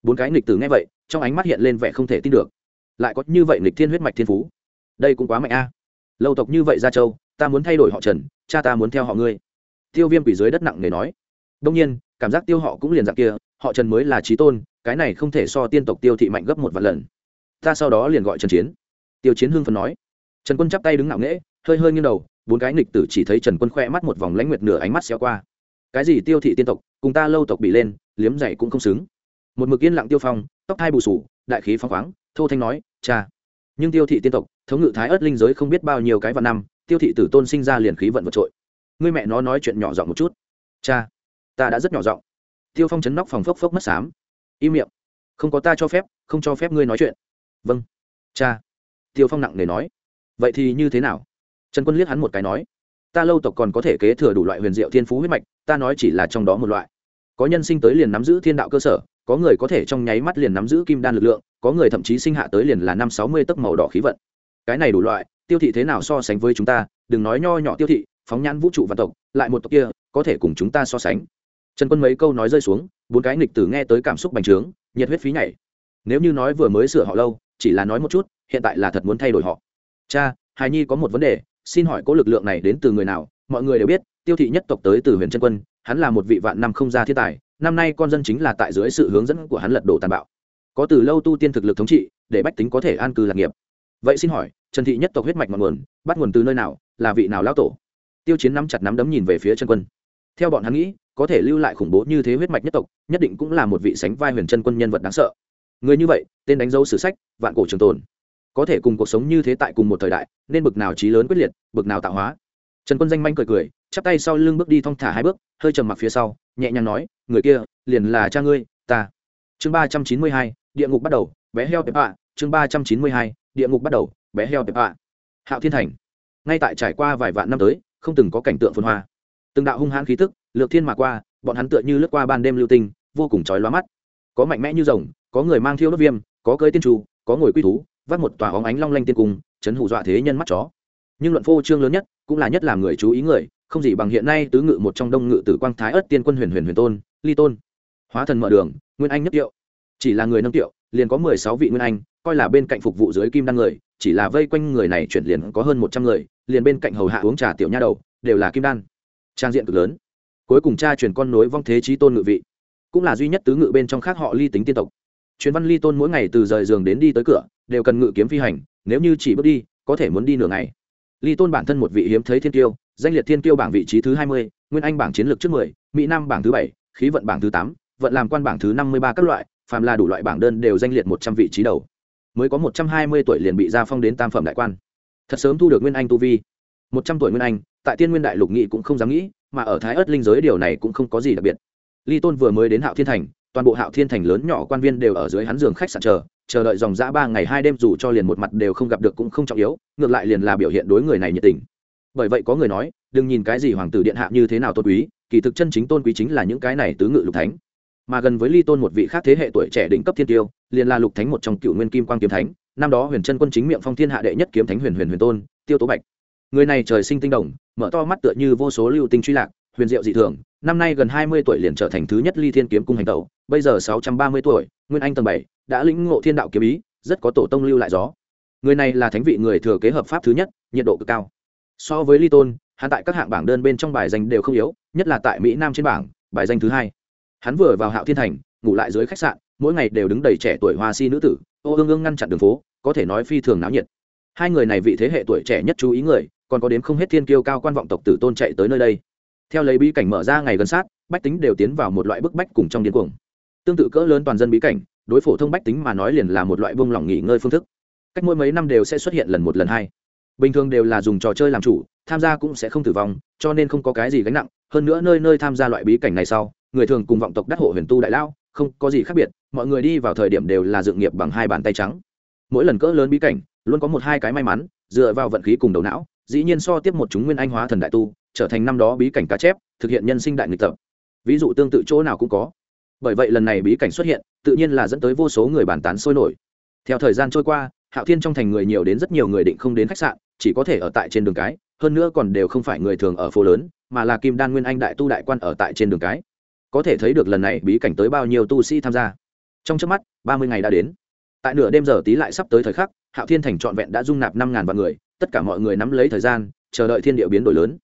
Bốn cái nghịch tử nghe vậy, trong ánh mắt hiện lên vẻ không thể tin được. Lại có như vậy nghịch thiên huyết mạch thiên phú. Đây cũng quá mạnh a. Lâu tộc như vậy ra châu, ta muốn thay đổi họ trần, cha ta muốn theo họ ngươi. Tiêu viêm quỷ dưới đất nặng nề nói. Đông nhiên, cảm giác tiêu họ cũng liền dạng kia, họ trần mới là chí tôn, cái này không thể so tiên tộc tiêu thị mạnh gấp một vạn lần. Ta sau đó liền gọi trần chiến. Tiêu chiến hưng phấn nói trần quân chắp tay đứng ngạo nghễ, hơi hơi nghiêng đầu, bốn cái nghịch tử chỉ thấy trần quân khoe mắt một vòng lãnh nguyệt nửa ánh mắt xéo qua. Cái gì tiêu thị tiên tộc, cùng ta lâu tộc bị lên, liếm dày cũng không xứng. Một mực yên lặng tiêu phong, tóc hai bù sù, đại khí phong khoáng, thô thanh nói, cha, nhưng tiêu thị tiên tộc, thống ngự thái ớt linh giới không biết bao nhiêu cái vạn năm, tiêu thị tử tôn sinh ra liền khí vận vượt trội. Ngươi mẹ nó nói chuyện nhỏ giọng một chút. Cha, ta đã rất nhỏ giọng. Tiêu phong chấn nóc phòng phốc phốc mất xám im miệng, không có ta cho phép, không cho phép ngươi nói chuyện. Vâng cha. Tiêu phong nặng nề nói vậy thì như thế nào? Trần quân liếc hắn một cái nói, ta lâu tộc còn có thể kế thừa đủ loại huyền diệu thiên phú huyết mạch, ta nói chỉ là trong đó một loại. Có nhân sinh tới liền nắm giữ thiên đạo cơ sở, có người có thể trong nháy mắt liền nắm giữ kim đan lực lượng, có người thậm chí sinh hạ tới liền là năm sáu mươi tấc màu đỏ khí vận. Cái này đủ loại, tiêu thị thế nào so sánh với chúng ta, đừng nói nho nhỏ tiêu thị, phóng nhãn vũ trụ văn tộc, lại một tộc kia, có thể cùng chúng ta so sánh. Trần quân mấy câu nói rơi xuống, bốn cái nghịch tử nghe tới cảm xúc bành trướng, nhiệt huyết phí nhảy. Nếu như nói vừa mới sửa họ lâu, chỉ là nói một chút, hiện tại là thật muốn thay đổi họ cha, hài nhi có một vấn đề, xin hỏi có lực lượng này đến từ người nào? Mọi người đều biết, tiêu thị nhất tộc tới từ huyền trân quân, hắn là một vị vạn năm không ra thiên tài, năm nay con dân chính là tại dưới sự hướng dẫn của hắn lật đổ tàn bạo. Có từ lâu tu tiên thực lực thống trị, để bách tính có thể an cư lạc nghiệp. Vậy xin hỏi, trần thị nhất tộc huyết mạch ngọn nguồn, bắt nguồn từ nơi nào, là vị nào lão tổ? Tiêu chiến nắm chặt nắm đấm nhìn về phía chân quân. Theo bọn hắn nghĩ, có thể lưu lại khủng bố như thế huyết mạch nhất tộc, nhất định cũng là một vị sánh vai huyền chân quân nhân vật đáng sợ. Người như vậy, tên đánh dấu sử sách, vạn cổ trường tồn có thể cùng cuộc sống như thế tại cùng một thời đại, nên bực nào trí lớn quyết liệt, bực nào tạo hóa. Trần quân danh manh cười cười, chắp tay sau lưng bước đi thong thả hai bước, hơi trầm mặc phía sau, nhẹ nhàng nói, người kia, liền là cha ngươi, ta. Chương ba trăm chín mươi hai, địa ngục bắt đầu, bé heo tệp ạ. Chương ba trăm chín mươi hai, địa ngục bắt đầu, bé heo tệp ạ. Hạo thiên thành. Ngay tại trải qua vài vạn năm tới, không từng có cảnh tượng phồn hoa. Từng đạo hung hãn khí tức lược thiên mà qua, bọn hắn tựa như lướt qua ban đêm lưu tinh, vô cùng chói lóa mắt. Có mạnh mẽ như rồng, có người mang thiêu đốt viêm, có cơi tiên tru có ngồi quy thú vắt một tòa óng ánh long lanh tiên cung, chấn hù dọa thế nhân mắt chó. Nhưng luận phô trương lớn nhất cũng là nhất làm người chú ý người, không gì bằng hiện nay tứ ngự một trong đông ngự tử quang thái ất tiên quân huyền huyền huyền tôn, ly tôn. Hóa thần mở đường, nguyên anh nhất tiệu. Chỉ là người nâng tiệu, liền có mười sáu vị nguyên anh, coi là bên cạnh phục vụ dưới kim đan người, chỉ là vây quanh người này chuyển liền có hơn một trăm người, liền bên cạnh hầu hạ uống trà tiểu nha đầu, đều là kim đan. Trang diện cực lớn. Cuối cùng cha truyền con nối vong thế trí tôn ngự vị. Cũng là duy nhất tứ ngự bên trong khác họ ly tính tiên tộc. Truyền văn ly tôn mỗi ngày từ rời giường đến đi tới cửa đều cần ngự kiếm phi hành, nếu như chỉ bước đi, có thể muốn đi nửa ngày. Ly tôn bản thân một vị hiếm thấy thiên tiêu danh liệt thiên tiêu bảng vị trí thứ hai mươi, nguyên anh bảng chiến lược trước mười, mỹ nam bảng thứ bảy, khí vận bảng thứ tám, vận làm quan bảng thứ năm mươi ba các loại, phàm là đủ loại bảng đơn đều danh liệt một trăm vị trí đầu. Mới có một trăm hai mươi tuổi liền bị gia phong đến tam phẩm đại quan. Thật sớm thu được nguyên anh tu vi. Một trăm tuổi nguyên anh, tại tiên nguyên đại lục nghị cũng không dám nghĩ, mà ở thái ớt linh giới điều này cũng không có gì đặc biệt. Ly tôn vừa mới đến hạo thiên thành toàn bộ hạo thiên thành lớn nhỏ quan viên đều ở dưới hắn giường khách sạn chờ chờ đợi dòng dã ba ngày hai đêm dù cho liền một mặt đều không gặp được cũng không trọng yếu, ngược lại liền là biểu hiện đối người này nhiệt tình. Bởi vậy có người nói, đừng nhìn cái gì hoàng tử điện hạ như thế nào tôn quý, kỳ thực chân chính tôn quý chính là những cái này tứ ngự lục thánh. Mà gần với ly tôn một vị khác thế hệ tuổi trẻ đỉnh cấp thiên tiêu, liền là lục thánh một trong cựu nguyên kim quang kiếm thánh, năm đó huyền chân quân chính miệng phong thiên hạ đệ nhất kiếm thánh huyền huyền huyền tôn, tiêu tố bạch. Người này trời sinh tinh đồng, mở to mắt tựa như vô số lưu tinh truy lạc, huyền diệu dị thường năm nay gần hai mươi tuổi liền trở thành thứ nhất ly thiên kiếm cung hành tẩu, bây giờ sáu trăm ba mươi tuổi, nguyên anh tầng bảy, đã lĩnh ngộ thiên đạo kiếm ý, rất có tổ tông lưu lại gió. Người này là thánh vị người thừa kế hợp pháp thứ nhất, nhiệt độ cực cao. So với ly tôn, hắn tại các hạng bảng đơn bên trong bài danh đều không yếu, nhất là tại mỹ nam trên bảng, bài danh thứ hai. Hắn vừa vào hạo thiên thành, ngủ lại dưới khách sạn, mỗi ngày đều đứng đầy trẻ tuổi hoa si nữ tử, ô ương ương ngăn chặn đường phố, có thể nói phi thường náo nhiệt. Hai người này vị thế hệ tuổi trẻ nhất chú ý người, còn có đến không hết thiên kiêu cao quan vọng tộc tử tôn chạy tới nơi đây theo lấy bí cảnh mở ra ngày gần sát, bách tính đều tiến vào một loại bức bách cùng trong điên cuồng. Tương tự cỡ lớn toàn dân bí cảnh, đối phổ thông bách tính mà nói liền là một loại bông lỏng nghỉ ngơi phương thức. Cách mỗi mấy năm đều sẽ xuất hiện lần một lần hai. Bình thường đều là dùng trò chơi làm chủ, tham gia cũng sẽ không tử vong, cho nên không có cái gì gánh nặng. Hơn nữa nơi nơi tham gia loại bí cảnh này sau, người thường cùng vọng tộc đắc hộ huyền tu đại lao, không có gì khác biệt, mọi người đi vào thời điểm đều là dựng nghiệp bằng hai bàn tay trắng. Mỗi lần cỡ lớn bí cảnh, luôn có một hai cái may mắn, dựa vào vận khí cùng đầu não, dĩ nhiên so tiếp một chúng nguyên anh hóa thần đại tu trở thành năm đó bí cảnh cá chép, thực hiện nhân sinh đại nghịch tập. Ví dụ tương tự chỗ nào cũng có. Bởi vậy lần này bí cảnh xuất hiện, tự nhiên là dẫn tới vô số người bàn tán sôi nổi. Theo thời gian trôi qua, hạo thiên trong thành người nhiều đến rất nhiều người định không đến khách sạn, chỉ có thể ở tại trên đường cái, hơn nữa còn đều không phải người thường ở phố lớn, mà là kim đan nguyên anh đại tu đại quan ở tại trên đường cái. Có thể thấy được lần này bí cảnh tới bao nhiêu tu sĩ tham gia. Trong trước mắt, ba mươi ngày đã đến. Tại nửa đêm giờ tí lại sắp tới thời khắc, hạo thiên thành trọn vẹn đã dung nạp năm ngàn vạn người, tất cả mọi người nắm lấy thời gian, chờ đợi thiên địa biến đổi lớn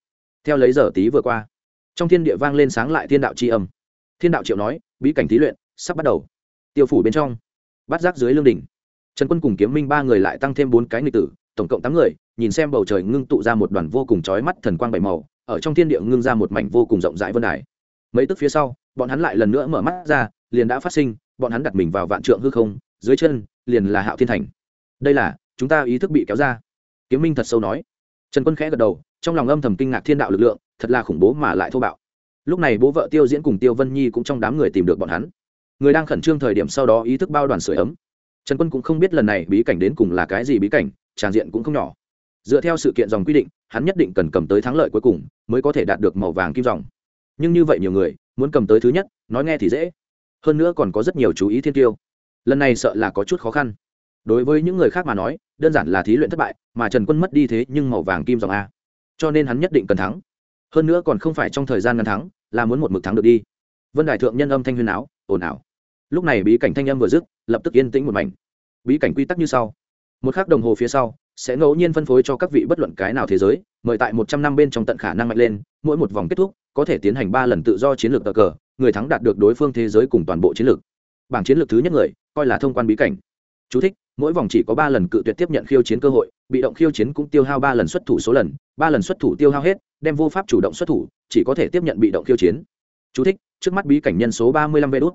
theo lấy giờ tí vừa qua, trong thiên địa vang lên sáng lại thiên đạo c h i âm. Thiên đạo triệu nói, bí cảnh thí luyện sắp bắt đầu. Tiêu phủ bên trong bắt giác dưới lương đình trần quân cùng kiếm minh ba người lại tăng thêm bốn cái nghịch tử, tổng cộng tám người, nhìn xem bầu trời ngưng tụ ra một đoàn vô cùng trói mắt thần quang bảy màu, ở trong thiên địa ngưng ra một mảnh vô cùng rộng rãi vân đài. Mấy tức phía sau, bọn hắn lại lần nữa mở mắt ra, liền đã phát sinh, bọn hắn đặt mình vào vạn trượng hư không, dưới chân, liền là hạo thiên thành. Đây là, chúng ta ý thức bị kéo ra. Kiếm minh thật sâu nói. Trần quân khẽ gật đầu trong lòng âm thầm kinh ngạc thiên đạo lực lượng, thật là khủng bố mà lại thô bạo. Lúc này bố vợ tiêu diễn cùng tiêu vân nhi cũng trong đám người tìm được bọn hắn. Người đang khẩn trương thời điểm sau đó ý thức bao đoàn sửa ấm. Trần quân cũng không biết lần này bí cảnh đến cùng là cái gì bí cảnh, tràn diện cũng không nhỏ. Dựa theo sự kiện dòng quy định, hắn nhất định cần cầm tới thắng lợi cuối cùng mới có thể đạt được màu vàng kim dòng. Nhưng như vậy nhiều người, muốn cầm tới thứ nhất, nói nghe thì dễ. Hơn nữa còn có rất nhiều chú ý thiên tiêu. Lần này sợ là có chút khó khăn. Đối với những người khác mà nói, đơn giản là thí luyện thất bại, mà trần quân mất đi thế nhưng màu vàng kim dòng a cho nên hắn nhất định cần thắng. Hơn nữa còn không phải trong thời gian ngắn thắng là muốn một mực thắng được đi. Vân đại thượng nhân âm thanh huyền áo ồn ào. Lúc này bí cảnh thanh âm vừa dứt lập tức yên tĩnh một mảnh. Bí cảnh quy tắc như sau. Một khắc đồng hồ phía sau sẽ ngẫu nhiên phân phối cho các vị bất luận cái nào thế giới mời tại một trăm năm bên trong tận khả năng mạnh lên mỗi một vòng kết thúc có thể tiến hành ba lần tự do chiến lược cờ cờ người thắng đạt được đối phương thế giới cùng toàn bộ chiến lược. Bảng chiến lược thứ nhất người coi là thông quan bí cảnh. Chú thích, mỗi vòng chỉ có ba lần cự tuyệt tiếp nhận khiêu chiến cơ hội bị động khiêu chiến cũng tiêu hao ba lần xuất thủ số lần ba lần xuất thủ tiêu hao hết đem vô pháp chủ động xuất thủ chỉ có thể tiếp nhận bị động khiêu chiến. Chú thích, trước mắt bí cảnh nhân số ba mươi lăm vê đốt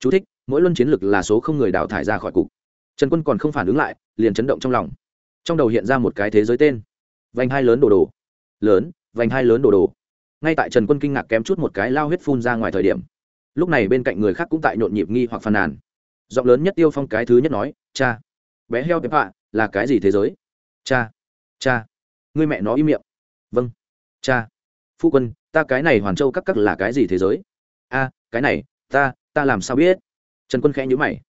Chú thích, mỗi luân chiến lược là số không người đào thải ra khỏi cục. Trần quân còn không phản ứng lại liền chấn động trong lòng. Trong đầu hiện ra một cái thế giới tên. Vành hai lớn đồ đồ. Lớn vành hai lớn đồ đồ. Ngay tại trần quân kinh ngạc kém chút một cái lao huyết phun ra ngoài thời điểm lúc này bên cạnh người khác cũng tại nhộn nhịp nghi hoặc phàn nàn. Giọng lớn nhất tiêu phong cái thứ nhất nói cha bé heo bếp hạ là cái gì thế giới? Cha cha người mẹ nó im miệng. Vâng cha. Phu quân, ta cái này hoàn châu các các là cái gì thế giới? A, cái này, ta ta làm sao biết? Trần quân khẽ nhữ mày.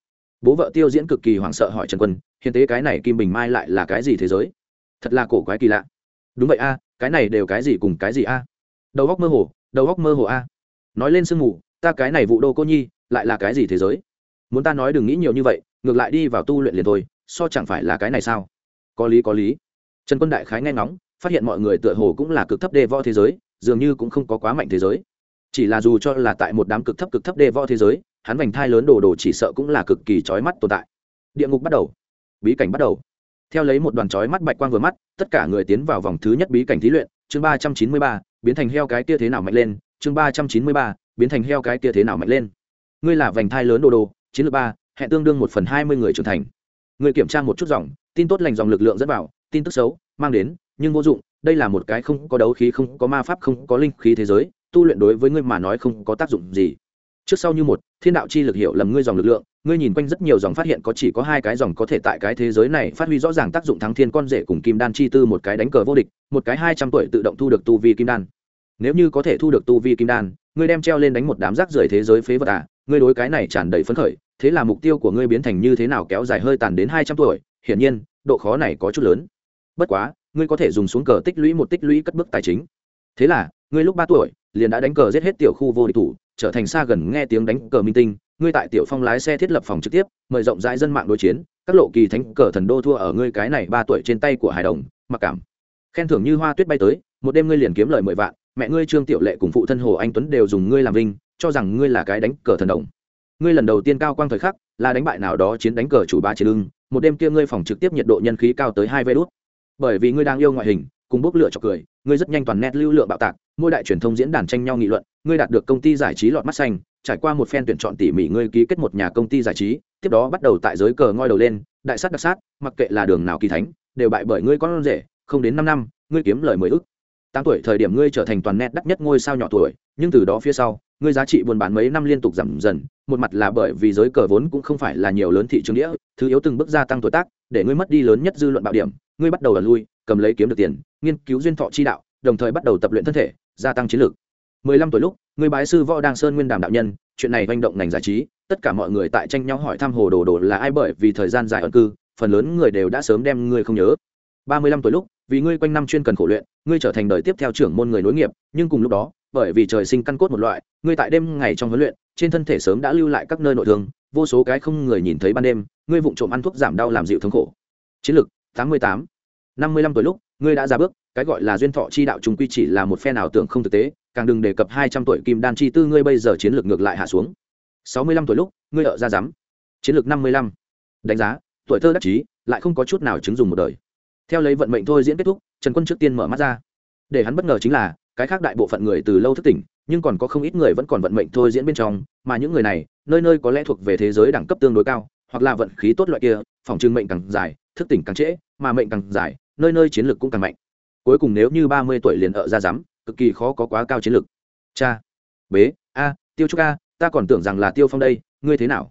Bố vợ tiêu diễn cực kỳ hoảng sợ hỏi trần quân, hiện tế cái này kim bình mai lại là cái gì thế giới? Thật là cổ quái kỳ lạ. Đúng vậy a, cái này đều cái gì cùng cái gì a? Đầu góc mơ hồ, đầu góc mơ hồ a. Nói lên sương mù, ta cái này vụ đô cô nhi, lại là cái gì thế giới? Muốn ta nói đừng nghĩ nhiều như vậy, ngược lại đi vào tu luyện liền thôi so chẳng phải là cái này sao? Có lý có lý. Trần quân đại khái nghe ngóng, phát hiện mọi người tựa hồ cũng là cực thấp đê võ thế giới, dường như cũng không có quá mạnh thế giới. Chỉ là dù cho là tại một đám cực thấp cực thấp đê võ thế giới, hắn vành thai lớn đồ đồ chỉ sợ cũng là cực kỳ trói mắt tồn tại. Địa ngục bắt đầu. Bí cảnh bắt đầu. Theo lấy một đoàn trói mắt bạch quang vừa mắt, tất cả người tiến vào vòng thứ nhất bí cảnh thí luyện, chương ba trăm chín mươi ba, biến thành heo cái kia thế nào mạnh lên? Chương ba trăm chín mươi ba, biến thành heo cái kia thế nào mạnh lên? Ngươi là vành thai lớn đồ đồ, chiến lược ba, hẹn tương đương một phần hai mươi người trưởng thành người kiểm tra một chút dòng, tin tốt lành dòng lực lượng dẫn vào, tin tức xấu, mang đến, nhưng vô dụng, đây là một cái không có đấu khí, không có ma pháp, không có linh khí thế giới, tu luyện đối với ngươi mà nói không có tác dụng gì. Trước sau như một, thiên đạo chi lực hiệu lầm ngươi dòng lực lượng, ngươi nhìn quanh rất nhiều dòng phát hiện có chỉ có hai cái dòng có thể tại cái thế giới này phát huy rõ ràng tác dụng thắng thiên con rể cùng kim đan chi tư một cái đánh cờ vô địch, một cái hai trăm tuổi tự động thu được tu vi kim đan. Nếu như có thể thu được tu vi kim đan, ngươi đem treo lên đánh một đám rác rưởi thế giới phế vật à ngươi đối cái này tràn đầy phấn khởi thế là mục tiêu của ngươi biến thành như thế nào kéo dài hơi tàn đến hai trăm tuổi, hiển nhiên, độ khó này có chút lớn. Bất quá, ngươi có thể dùng xuống cờ tích lũy một tích lũy cất bước tài chính. Thế là, ngươi lúc ba tuổi, liền đã đánh cờ giết hết tiểu khu vô địch thủ, trở thành xa gần nghe tiếng đánh cờ minh tinh. Ngươi tại tiểu phong lái xe thiết lập phòng trực tiếp, mời rộng rãi dân mạng đối chiến. Các lộ kỳ thánh cờ thần đô thua ở ngươi cái này ba tuổi trên tay của hải đồng, mặc cảm. Khen thưởng như hoa tuyết bay tới, một đêm ngươi liền kiếm lời mười vạn. Mẹ ngươi trương tiểu lệ cùng phụ thân hồ anh tuấn đều dùng ngươi làm vinh, cho rằng ngươi là cái đánh cờ thần đồng ngươi lần đầu tiên cao quang thời khắc, là đánh bại nào đó chiến đánh cờ chủ ba chiến lưng một đêm kia ngươi phòng trực tiếp nhiệt độ nhân khí cao tới hai vê đốt bởi vì ngươi đang yêu ngoại hình, cùng bốc lửa cho cười, ngươi rất nhanh toàn nét lưu lượng bạo tạc, mỗi đại truyền thông diễn đàn tranh nhau nghị luận, ngươi đạt được công ty giải trí lọt mắt xanh, trải qua một phen tuyển chọn tỉ mỉ ngươi ký kết một nhà công ty giải trí, tiếp đó bắt đầu tại giới cờ ngoi đầu lên, đại sát đặc sát, mặc kệ là đường nào kỳ thánh, đều bại bởi ngươi con rể, không đến năm năm, ngươi kiếm lời mười ức. Tám tuổi thời điểm ngươi trở thành toàn nét đắt nhất ngôi sao nhỏ tuổi, nhưng từ đó phía sau, ngươi giá trị buôn bán mấy năm liên tục giảm dần một mặt là bởi vì giới cờ vốn cũng không phải là nhiều lớn thị trường đĩa, thứ yếu từng bước gia tăng tuổi tác, để ngươi mất đi lớn nhất dư luận bạo điểm, ngươi bắt đầu là lui, cầm lấy kiếm được tiền, nghiên cứu duyên thọ chi đạo, đồng thời bắt đầu tập luyện thân thể, gia tăng chiến lược. Mười lăm tuổi lúc người bái sư võ đăng sơn nguyên đàm đạo nhân, chuyện này manh động ngành giải trí, tất cả mọi người tại tranh nhau hỏi thăm hồ đồ đồ là ai bởi vì thời gian dài ẩn cư, phần lớn người đều đã sớm đem ngươi không nhớ. Ba mươi lăm tuổi lúc, vì ngươi quanh năm chuyên cần khổ luyện, ngươi trở thành đời tiếp theo trưởng môn người nối nghiệp, nhưng cùng lúc đó, bởi vì trời sinh căn cốt một loại, ngươi tại đêm ngày trong huấn luyện trên thân thể sớm đã lưu lại các nơi nội thương, vô số cái không người nhìn thấy ban đêm, ngươi vụng trộm ăn thuốc giảm đau làm dịu thống khổ. Chiến lược, tám mươi tám. năm mươi lăm tuổi lúc, ngươi đã ra bước, cái gọi là duyên thọ chi đạo trùng quy chỉ là một phe nào tưởng không thực tế, càng đừng đề cập hai trăm tuổi kim đan chi tư ngươi bây giờ chiến lược ngược lại hạ xuống. sáu mươi lăm tuổi lúc, ngươi ở ra dám chiến lược năm mươi lăm. Đánh giá, tuổi thơ đắc chí, lại không có chút nào chứng dùng một đời. Theo lấy vận mệnh thôi diễn kết thúc, trần quân trước tiên mở mắt ra. Để hắn bất ngờ chính là, cái khác đại bộ phận người từ lâu thức tỉnh nhưng còn có không ít người vẫn còn vận mệnh thôi diễn bên trong, mà những người này, nơi nơi có lẽ thuộc về thế giới đẳng cấp tương đối cao, hoặc là vận khí tốt loại kia, phòng trưng mệnh càng dài, thức tỉnh càng trễ, mà mệnh càng dài, nơi nơi chiến lược cũng càng mạnh. Cuối cùng nếu như ba mươi tuổi liền ở ra dám cực kỳ khó có quá cao chiến lược. Cha, bế, a, tiêu trúc a, ta còn tưởng rằng là tiêu phong đây, ngươi thế nào?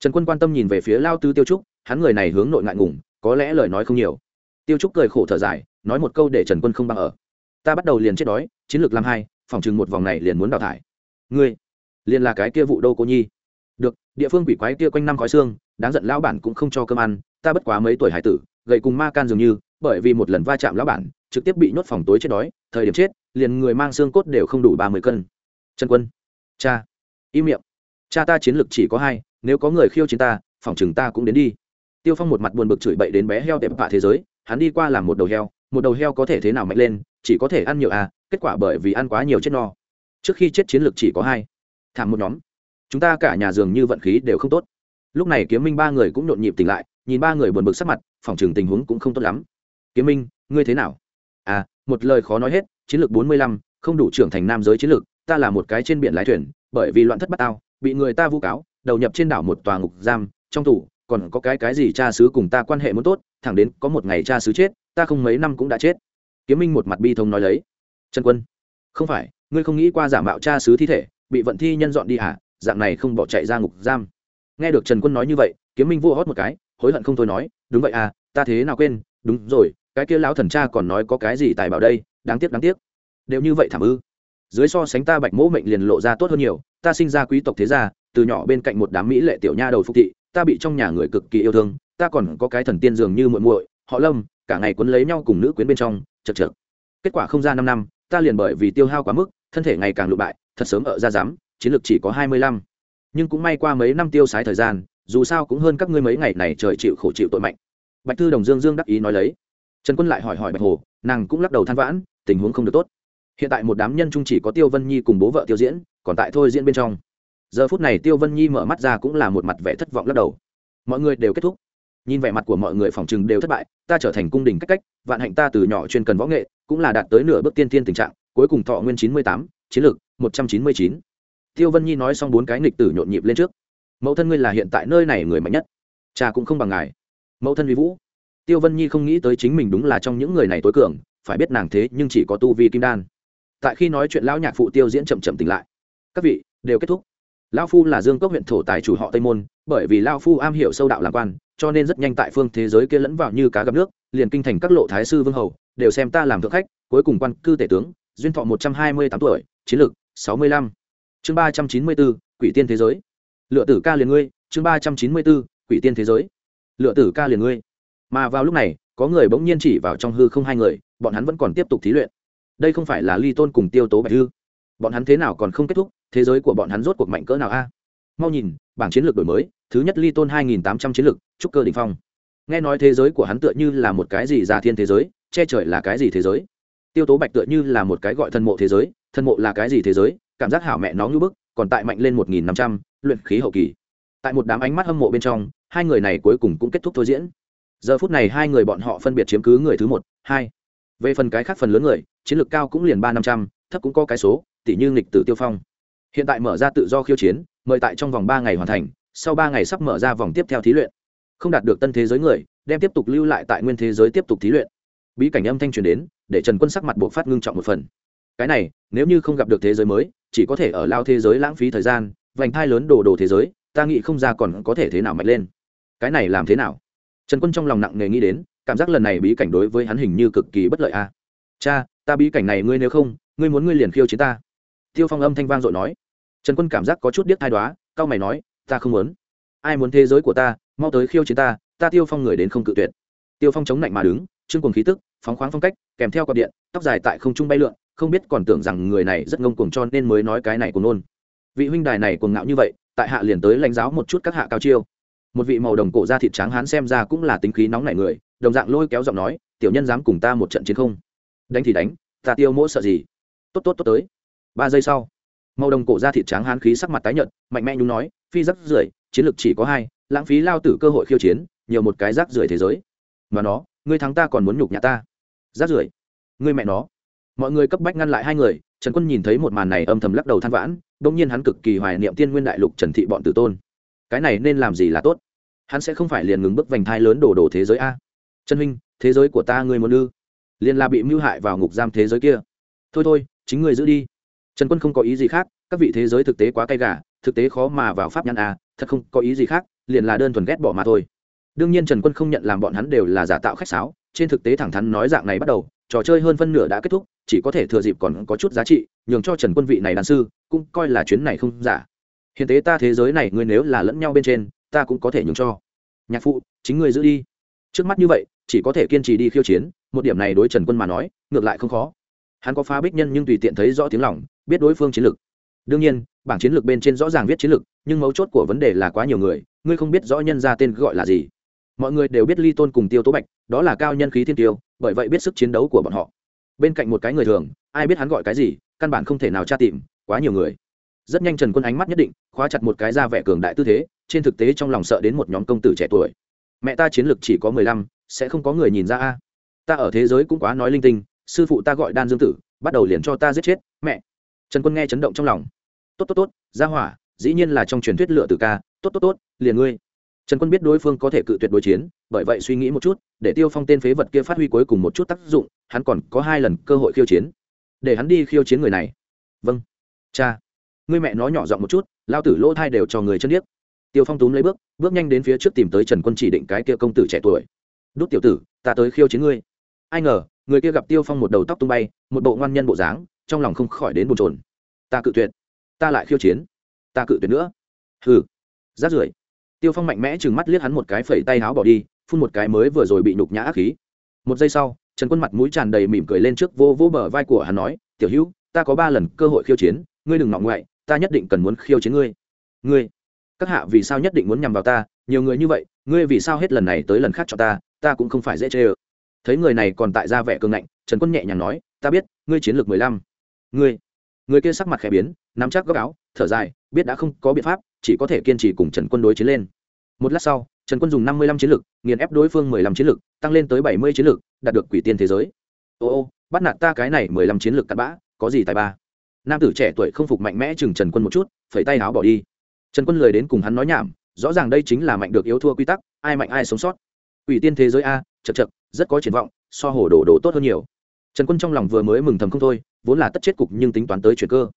Trần quân quan tâm nhìn về phía lao tư tiêu trúc, hắn người này hướng nội ngại ngùng, có lẽ lời nói không nhiều. Tiêu trúc cười khổ thở dài, nói một câu để trần quân không bằng ở. Ta bắt đầu liền chết đói, chiến lược làm hai phòng chừng một vòng này liền muốn đào thải. Ngươi, liền là cái kia vụ đô cô nhi? Được, địa phương quỷ quái kia quanh năm khói xương, đáng giận lão bản cũng không cho cơm ăn, ta bất quá mấy tuổi hải tử gậy cùng ma can dường như, bởi vì một lần va chạm lão bản, trực tiếp bị nhốt phòng tối chết đói, thời điểm chết, liền người mang xương cốt đều không đủ ba mươi cân. Trần quân, cha, im miệng. Cha ta chiến lược chỉ có hai, nếu có người khiêu chiến ta, phòng chừng ta cũng đến đi. Tiêu phong một mặt buồn bực chửi bậy đến bé heo đẹp vạ thế giới, hắn đi qua làm một đầu heo, một đầu heo có thể thế nào mạnh lên, chỉ có thể ăn nhiều à kết quả bởi vì ăn quá nhiều chết no. Trước khi chết chiến lược chỉ có hai. Thảm một nhóm. Chúng ta cả nhà dường như vận khí đều không tốt. Lúc này kiếm minh ba người cũng nhộn nhịp tỉnh lại, nhìn ba người buồn bực sắc mặt, phòng trường tình huống cũng không tốt lắm. Kiếm minh, ngươi thế nào? À một lời khó nói hết, chiến lược bốn mươi lăm, không đủ trưởng thành nam giới chiến lược, ta là một cái trên biển lái thuyền, bởi vì loạn thất bát tao bị người ta vu cáo, đầu nhập trên đảo một tòa ngục giam, trong tủ còn có cái cái gì cha xứ cùng ta quan hệ muốn tốt, thẳng đến có một ngày cha xứ chết, ta không mấy năm cũng đã chết. Kiếm minh một mặt bi thông nói lấy trần quân, không phải, ngươi không nghĩ qua giả mạo cha xứ thi thể, bị vận thi nhân dọn đi à? dạng này không bỏ chạy ra ngục giam. Nghe được trần quân nói như vậy, kiếm minh vua hót một cái, hối hận không thôi nói, đúng vậy à ta thế nào quên? Đúng rồi, cái kia lão thần cha còn nói có cái gì tài bảo đây, đáng tiếc đáng tiếc. Đều như vậy thảm ư? Dưới so sánh ta bạch mỗ mệnh liền lộ ra tốt hơn nhiều, ta sinh ra quý tộc thế gia, từ nhỏ bên cạnh một đám mỹ lệ tiểu nha đầu phục thị, ta bị trong nhà người cực kỳ yêu thương, ta còn có cái thần tiên dường như muội muội, họ lâm, cả ngày quấn lấy nhau cùng nữ quyến bên trong, chật chật kết quả không ra năm năm ta liền bởi vì tiêu hao quá mức, thân thể ngày càng lụ bại, thật sớm ở ra dám, chiến lược chỉ có hai mươi lăm. Nhưng cũng may qua mấy năm tiêu sái thời gian, dù sao cũng hơn các ngươi mấy ngày này trời chịu khổ chịu tội mạnh. Bạch thư đồng dương dương đắc ý nói lấy. Trần quân lại hỏi hỏi bạch hồ, nàng cũng lắc đầu than vãn, tình huống không được tốt. Hiện tại một đám nhân trung chỉ có tiêu vân nhi cùng bố vợ tiêu diễn, còn tại thôi diễn bên trong. Giờ phút này tiêu vân nhi mở mắt ra cũng là một mặt vẻ thất vọng lắc đầu. Mọi người đều kết thúc nhìn vẻ mặt của mọi người phòng chừng đều thất bại, ta trở thành cung đình cách cách, vạn hạnh ta từ nhỏ chuyên cần võ nghệ, cũng là đạt tới nửa bước tiên tiên tình trạng, cuối cùng thọ nguyên chín mươi tám, chiến lược một trăm chín mươi chín. Tiêu vân nhi nói xong bốn cái nghịch tử nhộn nhịp lên trước. Mẫu thân ngươi là hiện tại nơi này người mạnh nhất. Cha cũng không bằng ngài. Mẫu thân vi vũ. Tiêu vân nhi không nghĩ tới chính mình đúng là trong những người này tối cường, phải biết nàng thế nhưng chỉ có tu vi kim đan. Tại khi nói chuyện lão nhạc phụ tiêu diễn chậm chậm tỉnh lại. Các vị, đều kết thúc. Lão phu là dương cốc huyện thổ tài chủ họ tây môn, bởi vì lão phu am hiểu sâu đạo làm quan cho nên rất nhanh tại phương thế giới kia lẫn vào như cá gặp nước, liền kinh thành các lộ thái sư vương hầu, đều xem ta làm thượng khách, cuối cùng quan cư tể tướng, duyên thọ một trăm hai mươi tám tuổi, chiến lược sáu mươi lăm. Chương ba trăm chín mươi bốn, quỷ tiên thế giới. Lựa tử ca liền ngươi, chương ba trăm chín mươi bốn, quỷ tiên thế giới. Lựa tử ca liền ngươi. Mà vào lúc này, có người bỗng nhiên chỉ vào trong hư không hai người, bọn hắn vẫn còn tiếp tục thí luyện. Đây không phải là ly tôn cùng tiêu tố bạch hư. Bọn hắn thế nào còn không kết thúc, thế giới của bọn hắn rốt cuộc mạnh cỡ nào a? Mau nhìn, bảng chiến lược đổi mới, thứ nhất ly tôn hai nghìn tám trăm chiến lược, trúc cơ đ ỉ n h phong. Nghe nói thế giới của hắn tựa như là một cái gì già thiên thế giới, che trời là cái gì thế giới? Tiêu tố bạch tựa như là một cái gọi thân mộ thế giới thân mộ là cái gì thế giới? Cảm giác hảo mẹ nó ngưỡng bức, còn tại mạnh lên một nghìn năm trăm, luyện khí hậu kỳ. Tại một đám ánh mắt hâm mộ bên trong, hai người này cuối cùng cũng kết thúc thôi diễn. Giờ phút này hai người bọn họ phân biệt chiếm cứ người thứ một, hai. Về phần cái khác phần lớn người, chiến lược cao cũng liền ba năm trăm, thấp cũng có cái số tỷ như nghịch tử tiêu phong. Hiện tại mở ra tự do khiêu chiến mời tại trong vòng ba ngày hoàn thành, sau ba ngày sắp mở ra vòng tiếp theo thí luyện. Không đạt được tân thế giới người, đem tiếp tục lưu lại tại nguyên thế giới tiếp tục thí luyện. Bí cảnh âm thanh truyền đến, để trần quân sắc mặt buộc phát ngưng trọng một phần. Cái này, nếu như không gặp được thế giới mới, chỉ có thể ở lao thế giới lãng phí thời gian, vành thai lớn đồ đồ thế giới, ta nghĩ không ra còn có thể thế nào mạnh lên. Cái này làm thế nào? Trần quân trong lòng nặng nề nghĩ đến, cảm giác lần này bí cảnh đối với hắn hình như cực kỳ bất lợi a. Cha, ta bí cảnh này ngươi nếu không, ngươi muốn ngươi liền khiêu chiến ta. Tiêu phong âm thanh vang dội nói trần quân cảm giác có chút điếc thai đoá cao mày nói, ta không muốn. Ai muốn thế giới của ta, mau tới khiêu chiến ta ta tiêu phong người đến không cự tuyệt. Tiêu phong chống lạnh mà đứng, trương cường khí tức, phóng khoáng phong cách, kèm theo cọc điện, tóc dài tại không trung bay lượn, không biết còn tưởng rằng người này rất ngông cuồng cho nên mới nói cái này của nôn. Vị huynh đài này cuồng ngạo như vậy, tại hạ liền tới lãnh giáo một chút các hạ cao chiêu. Một vị màu đồng cổ da thịt trắng hán xem ra cũng là tính khí nóng nảy người, đồng dạng lôi kéo giọng nói, tiểu nhân dám cùng ta một trận chiến không? Đánh thì đánh, ta tiêu mỗi sợ gì? Tốt tốt tốt, tới. Ba giây sau màu đồng cổ ra thịt trắng hán khí sắc mặt tái nhợt, mạnh mẽ nhúng nói, phi rắc rưởi chiến lược chỉ có hai, lãng phí lao tử cơ hội khiêu chiến, nhiều một cái rác rưởi thế giới. Mà nó, ngươi thắng ta còn muốn nhục nhã ta. Rác rưởi ngươi mẹ nó. Mọi người cấp bách ngăn lại hai người, trần quân nhìn thấy một màn này âm thầm lắc đầu than vãn đông nhiên hắn cực kỳ hoài niệm tiên nguyên đại lục trần thị bọn tử tôn. Cái này nên làm gì là tốt? Hắn sẽ không phải liền ngừng bước vành thai lớn đổ đổ thế giới a? Trần huynh, thế giới của ta ngươi muốn ư? Liền là bị mưu hại vào ngục giam thế giới kia. Thôi thôi, chính ngươi giữ đi trần quân không có ý gì khác, các vị thế giới thực tế quá cay gà, thực tế khó mà vào pháp nhãn a thật không có ý gì khác, liền là đơn thuần ghét bỏ mà thôi. Đương nhiên trần quân không nhận làm bọn hắn đều là giả tạo khách sáo, trên thực tế thẳng thắn nói dạng này bắt đầu, trò chơi hơn phân nửa đã kết thúc, chỉ có thể thừa dịp còn có chút giá trị, nhường cho trần quân vị này đàn sư, cũng coi là chuyến này không giả. Hiện tế ta thế giới này ngươi nếu là lẫn nhau bên trên, ta cũng có thể nhường cho. Nhạc phụ, chính ngươi giữ đi. Trước mắt như vậy, chỉ có thể kiên trì đi khiêu chiến, một điểm này đối trần quân mà nói, ngược lại không khó hắn có phá bích nhân nhưng tùy tiện thấy rõ tiếng lòng, biết đối phương chiến lược. Đương nhiên, bảng chiến lược bên trên rõ ràng viết chiến lược, nhưng mấu chốt của vấn đề là quá nhiều người, ngươi không biết rõ nhân ra tên gọi là gì. Mọi người đều biết ly tôn cùng tiêu tố bạch, đó là cao nhân khí thiên tiêu, bởi vậy biết sức chiến đấu của bọn họ. Bên cạnh một cái người thường, ai biết hắn gọi cái gì, căn bản không thể nào tra tìm, quá nhiều người. Rất nhanh trần quân ánh mắt nhất định, khóa chặt một cái ra vẻ cường đại tư thế, trên thực tế trong lòng sợ đến một nhóm công tử trẻ tuổi. Mẹ ta chiến lược chỉ có mười lăm, sẽ không có người nhìn ra a. Ta ở thế giới cũng quá nói linh tinh sư phụ ta gọi đan dương tử, bắt đầu liền cho ta giết chết, mẹ. Trần quân nghe chấn động trong lòng. Tốt tốt tốt ra hỏa, dĩ nhiên là trong truyền thuyết lựa tử ca, tốt tốt tốt, liền ngươi. Trần quân biết đối phương có thể cự tuyệt đối chiến, bởi vậy suy nghĩ một chút, để tiêu phong tên phế vật kia phát huy cuối cùng một chút tác dụng, hắn còn có hai lần cơ hội khiêu chiến. Để hắn đi khiêu chiến người này. Vâng. Cha. Ngươi mẹ nói nhỏ giọng một chút, lao tử lỗ thai đều cho người chân điếc. Tiêu phong túm lấy bước bước nhanh đến phía trước tìm tới trần quân chỉ định cái kia công tử trẻ tuổi. Đút tiểu tử, ta tới khiêu chiến ngươi. Ai ngờ người kia gặp tiêu phong một đầu tóc tung bay, một bộ ngoan nhân bộ dáng, trong lòng không khỏi đến bồn trồn ta cự tuyệt. Ta lại khiêu chiến. Ta cự tuyệt nữa. Hừ. Rát rưởi. Tiêu phong mạnh mẽ chừng mắt liếc hắn một cái phẩy tay háo bỏ đi, phun một cái mới vừa rồi bị nhục nhã ác khí. Một giây sau, trần quân mặt mũi tràn đầy mỉm cười lên trước vô vô bờ vai của hắn nói, tiểu hữu, ta có ba lần cơ hội khiêu chiến, ngươi đừng ngọng ngoại, ta nhất định cần muốn khiêu chiến ngươi. Ngươi? Các hạ vì sao nhất định muốn nhằm vào ta? Nhiều người như vậy, ngươi vì sao hết lần này tới lần khác cho ta? Ta cũng không phải dễ chê ơ thấy người này còn tại ra vẻ cương ngạnh, trần quân nhẹ nhàng nói, ta biết, ngươi chiến lược mười lăm. Ngươi, người kia sắc mặt khẽ biến, nắm chắc góc áo, thở dài, biết đã không có biện pháp, chỉ có thể kiên trì cùng trần quân đối chiến lên. Một lát sau, trần quân dùng năm mươi lăm chiến lược, nghiền ép đối phương mười lăm chiến lược, tăng lên tới bảy mươi chiến lược, đạt được quỷ tiên thế giới. Ô ô, bắt nạt ta cái này mười lăm chiến lược cặn bã, có gì tài ba? Nam tử trẻ tuổi không phục mạnh mẽ chừng trần quân một chút, phẩy tay áo bỏ đi. Trần quân lời đến cùng hắn nói nhảm, rõ ràng đây chính là mạnh được yếu thua quy tắc, ai mạnh ai sống sót. Quỷ tiên thế giới a chật chật rất có triển vọng, so hồ đồ đồ tốt hơn nhiều. Trần quân trong lòng vừa mới mừng thầm không thôi, vốn là tất chết cục nhưng tính toán tới chuyện cơ.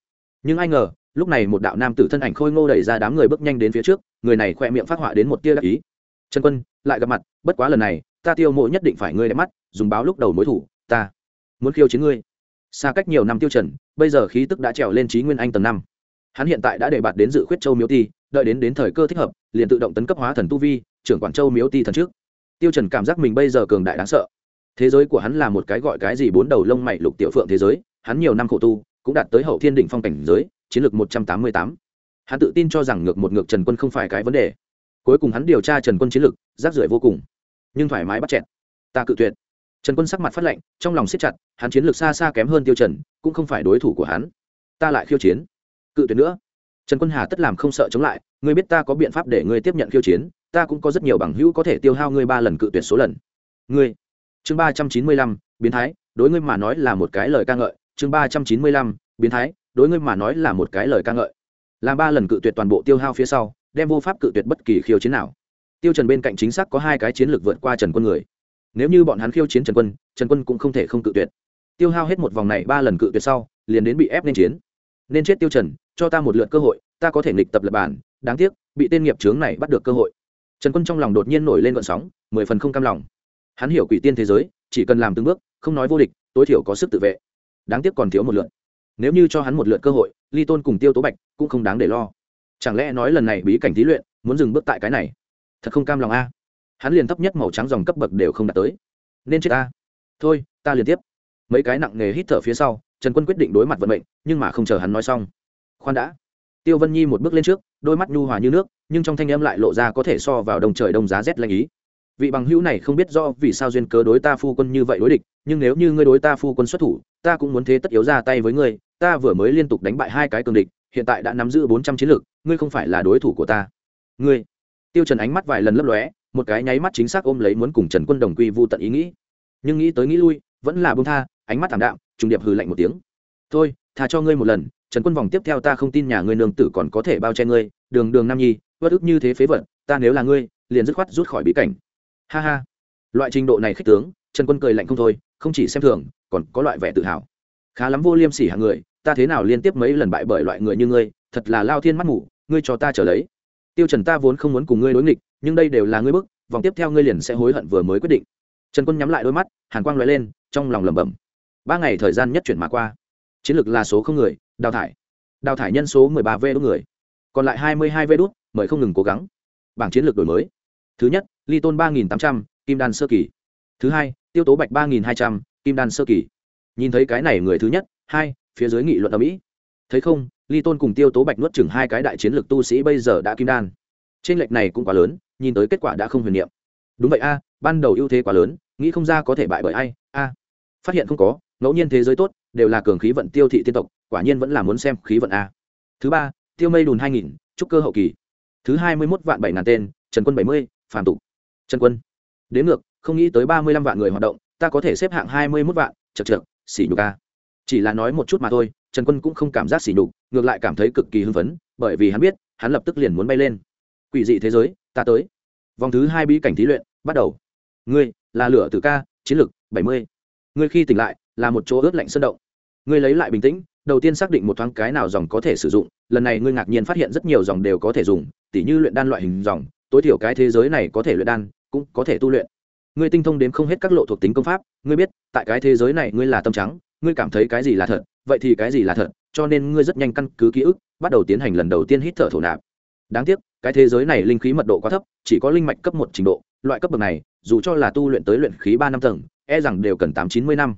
Nhưng ai ngờ, lúc này một đạo nam tử thân ảnh khôi ngô đẩy ra đám người bước nhanh đến phía trước, người này khoe miệng phát họa đến một tia đắc ý. Trần quân, lại gặp mặt, bất quá lần này, ta tiêu mộ nhất định phải ngươi đẹp mắt, dùng báo lúc đầu mối thủ, ta muốn khiêu chiến ngươi. Xa cách nhiều năm tiêu trần, bây giờ khí tức đã trèo lên trí nguyên anh tầng năm. Hắn hiện tại đã để bạt đến dự khuyết châu miếu ti, đợi đến đến thời cơ thích hợp, liền tự động tấn cấp hóa thần tu vi, trưởng quản châu miếu ti thần trước tiêu trần cảm giác mình bây giờ cường đại đáng sợ. Thế giới của hắn là một cái gọi cái gì bốn đầu lông mày lục tiểu phượng thế giới, hắn nhiều năm khổ tu, cũng đạt tới hậu thiên đỉnh phong cảnh giới, chiến lược một trăm tám mươi tám. Hắn tự tin cho rằng ngược một ngược trần quân không phải cái vấn đề. Cuối cùng hắn điều tra trần quân chiến lược, rác rưởi vô cùng, nhưng thoải mái bắt chẹt. Ta cự tuyệt. Trần quân sắc mặt phát lệnh trong lòng siết chặt, hắn chiến lược xa xa kém hơn tiêu trần, cũng không phải đối thủ của hắn. Ta lại khiêu chiến. Cự tuyệt nữa trần quân hà tất làm không sợ chống lại, ngươi biết ta có biện pháp để ngươi tiếp nhận khiêu chiến, ta cũng có rất nhiều bằng hữu có thể tiêu hao ngươi ba lần cự tuyệt số lần. Ngươi, chương ba trăm chín mươi lăm, biến thái, đối ngươi mà nói là một cái lời ca ngợi, chương ba trăm chín mươi lăm, biến thái, đối ngươi mà nói là một cái lời ca ngợi. Làm ba lần cự tuyệt toàn bộ tiêu hao phía sau, đem vô pháp cự tuyệt bất kỳ khiêu chiến nào. Tiêu trần bên cạnh chính xác có hai cái chiến lược vượt qua trần quân người. Nếu như bọn hắn khiêu chiến trần quân trần quân cũng không thể không cự tuyệt. Tiêu hao hết một vòng này ba lần cự tuyệt sau, liền đến bị ép nên chiến nên chết tiêu trần, cho ta một lượt cơ hội, ta có thể nghịch tập lập bản, đáng tiếc, bị tên nghiệp chướng này bắt được cơ hội. Trần quân trong lòng đột nhiên nổi lên gợn sóng, mười phần không cam lòng. Hắn hiểu quỷ tiên thế giới, chỉ cần làm từng bước, không nói vô địch, tối thiểu có sức tự vệ. Đáng tiếc còn thiếu một lượt. Nếu như cho hắn một lượt cơ hội, ly tôn cùng tiêu tố bạch cũng không đáng để lo. Chẳng lẽ nói lần này bí cảnh thí luyện, muốn dừng bước tại cái này? Thật không cam lòng a. Hắn liền thấp nhất màu trắng dòng cấp bậc đều không đạt tới. Nên chết a. thôi, ta liền tiếp mấy cái nặng nề hít thở phía sau, trần quân quyết định đối mặt vận mệnh, nhưng mà không chờ hắn nói xong. Khoan đã. Tiêu vân nhi một bước lên trước, đôi mắt nhu hòa như nước, nhưng trong thanh âm lại lộ ra có thể so vào đồng trời đông giá rét lạnh ý. Vị bằng hữu này không biết do vì sao duyên cớ đối ta phu quân như vậy đối địch, nhưng nếu như ngươi đối ta phu quân xuất thủ, ta cũng muốn thế tất yếu ra tay với ngươi, ta vừa mới liên tục đánh bại hai cái cường địch, hiện tại đã nắm giữ bốn trăm chiến lược, ngươi không phải là đối thủ của ta. Ngươi. Tiêu trần ánh mắt vài lần lấp lóe, một cái nháy mắt chính xác ôm lấy muốn cùng trần quân đồng quy vu tận ý nghĩ. Nhưng nghĩ tới nghĩ lui, vẫn là bông tha ánh mắt thảm đạm, trùng điệp hừ lạnh một tiếng. Thôi thà cho ngươi một lần, trần quân vòng tiếp theo ta không tin nhà ngươi nương tử còn có thể bao che ngươi, đường đường nam nhi bất ức như thế phế vật, ta nếu là ngươi, liền dứt khoát rút khỏi bí cảnh. Ha ha. Loại trình độ này khích tướng, trần quân cười lạnh không thôi, không chỉ xem thường, còn có loại vẻ tự hào. Khá lắm vô liêm sỉ hạng người, ta thế nào liên tiếp mấy lần bại bởi loại người như ngươi, thật là lao thiên mắt ngủ ngươi cho ta trở lấy. Tiêu trần ta vốn không muốn cùng ngươi đối nghịch, nhưng đây đều là ngươi bức, vòng tiếp theo ngươi liền sẽ hối hận vừa mới quyết định. Trần quân nhắm lại đôi mắt, hàn quang lóe lên, trong lòng lẩm bẩm ba ngày thời gian nhất chuyển mà qua. Chiến lược là số không người, đào thải. Đào thải nhân số mười ba v đốt người. Còn lại hai mươi hai v đốt, mời không ngừng cố gắng. Bảng chiến lược đổi mới. Thứ nhất, ly tôn ba nghìn tám trăm, kim đan sơ kỳ. Thứ hai, tiêu tố bạch ba nghìn hai trăm, kim đan sơ kỳ. Nhìn thấy cái này người thứ nhất, hai, phía dưới nghị luận ở mỹ. Thấy không, ly tôn cùng tiêu tố bạch nuốt chừng hai cái đại chiến lược tu sĩ bây giờ đã kim đan. Trên lệch này cũng quá lớn, nhìn tới kết quả đã không huyền niệm. Đúng vậy a, ban đầu ưu thế quá lớn, nghĩ không ra có thể bại bởi ai. A. Phát hiện không có ngẫu nhiên thế giới tốt, đều là cường khí vận tiêu thị tiên tộc, quả nhiên vẫn là muốn xem khí vận a. Thứ ba, tiêu mây đùn hai nghìn trúc cơ hậu kỳ. Thứ hai mươi mốt vạn bảy ngàn tên, trần quân bảy mươi phản tục. Trần quân. Đến ngược, không nghĩ tới ba mươi lăm vạn người hoạt động, ta có thể xếp hạng hai mươi mốt vạn chật chật xỉ nhục a. Chỉ là nói một chút mà thôi, trần quân cũng không cảm giác xỉ nhục, ngược lại cảm thấy cực kỳ hưng phấn, bởi vì hắn biết, hắn lập tức liền muốn bay lên. Quỷ dị thế giới, ta tới. Vòng thứ hai bí cảnh thí luyện, bắt đầu. Ngươi, là lửa tử ca, chiến lực, bảy mươi. Ngươi khi tỉnh lại là một chỗ ướt lạnh sơn động. Ngươi lấy lại bình tĩnh, đầu tiên xác định một thoáng cái nào dòng có thể sử dụng, lần này ngươi ngạc nhiên phát hiện rất nhiều dòng đều có thể dùng, tỉ như luyện đan loại hình dòng, tối thiểu cái thế giới này có thể luyện đan, cũng có thể tu luyện. Ngươi tinh thông đến không hết các lộ thuộc tính công pháp, ngươi biết, tại cái thế giới này ngươi là tâm trắng, ngươi cảm thấy cái gì là thật, vậy thì cái gì là thật, cho nên ngươi rất nhanh căn cứ ký ức, bắt đầu tiến hành lần đầu tiên hít thở thổ nạp. Đáng tiếc, cái thế giới này linh khí mật độ quá thấp, chỉ có linh mạch cấp một trình độ, loại cấp bậc này, dù cho là tu luyện tới luyện khí ba năm tầng e rằng đều cần tám chín mươi năm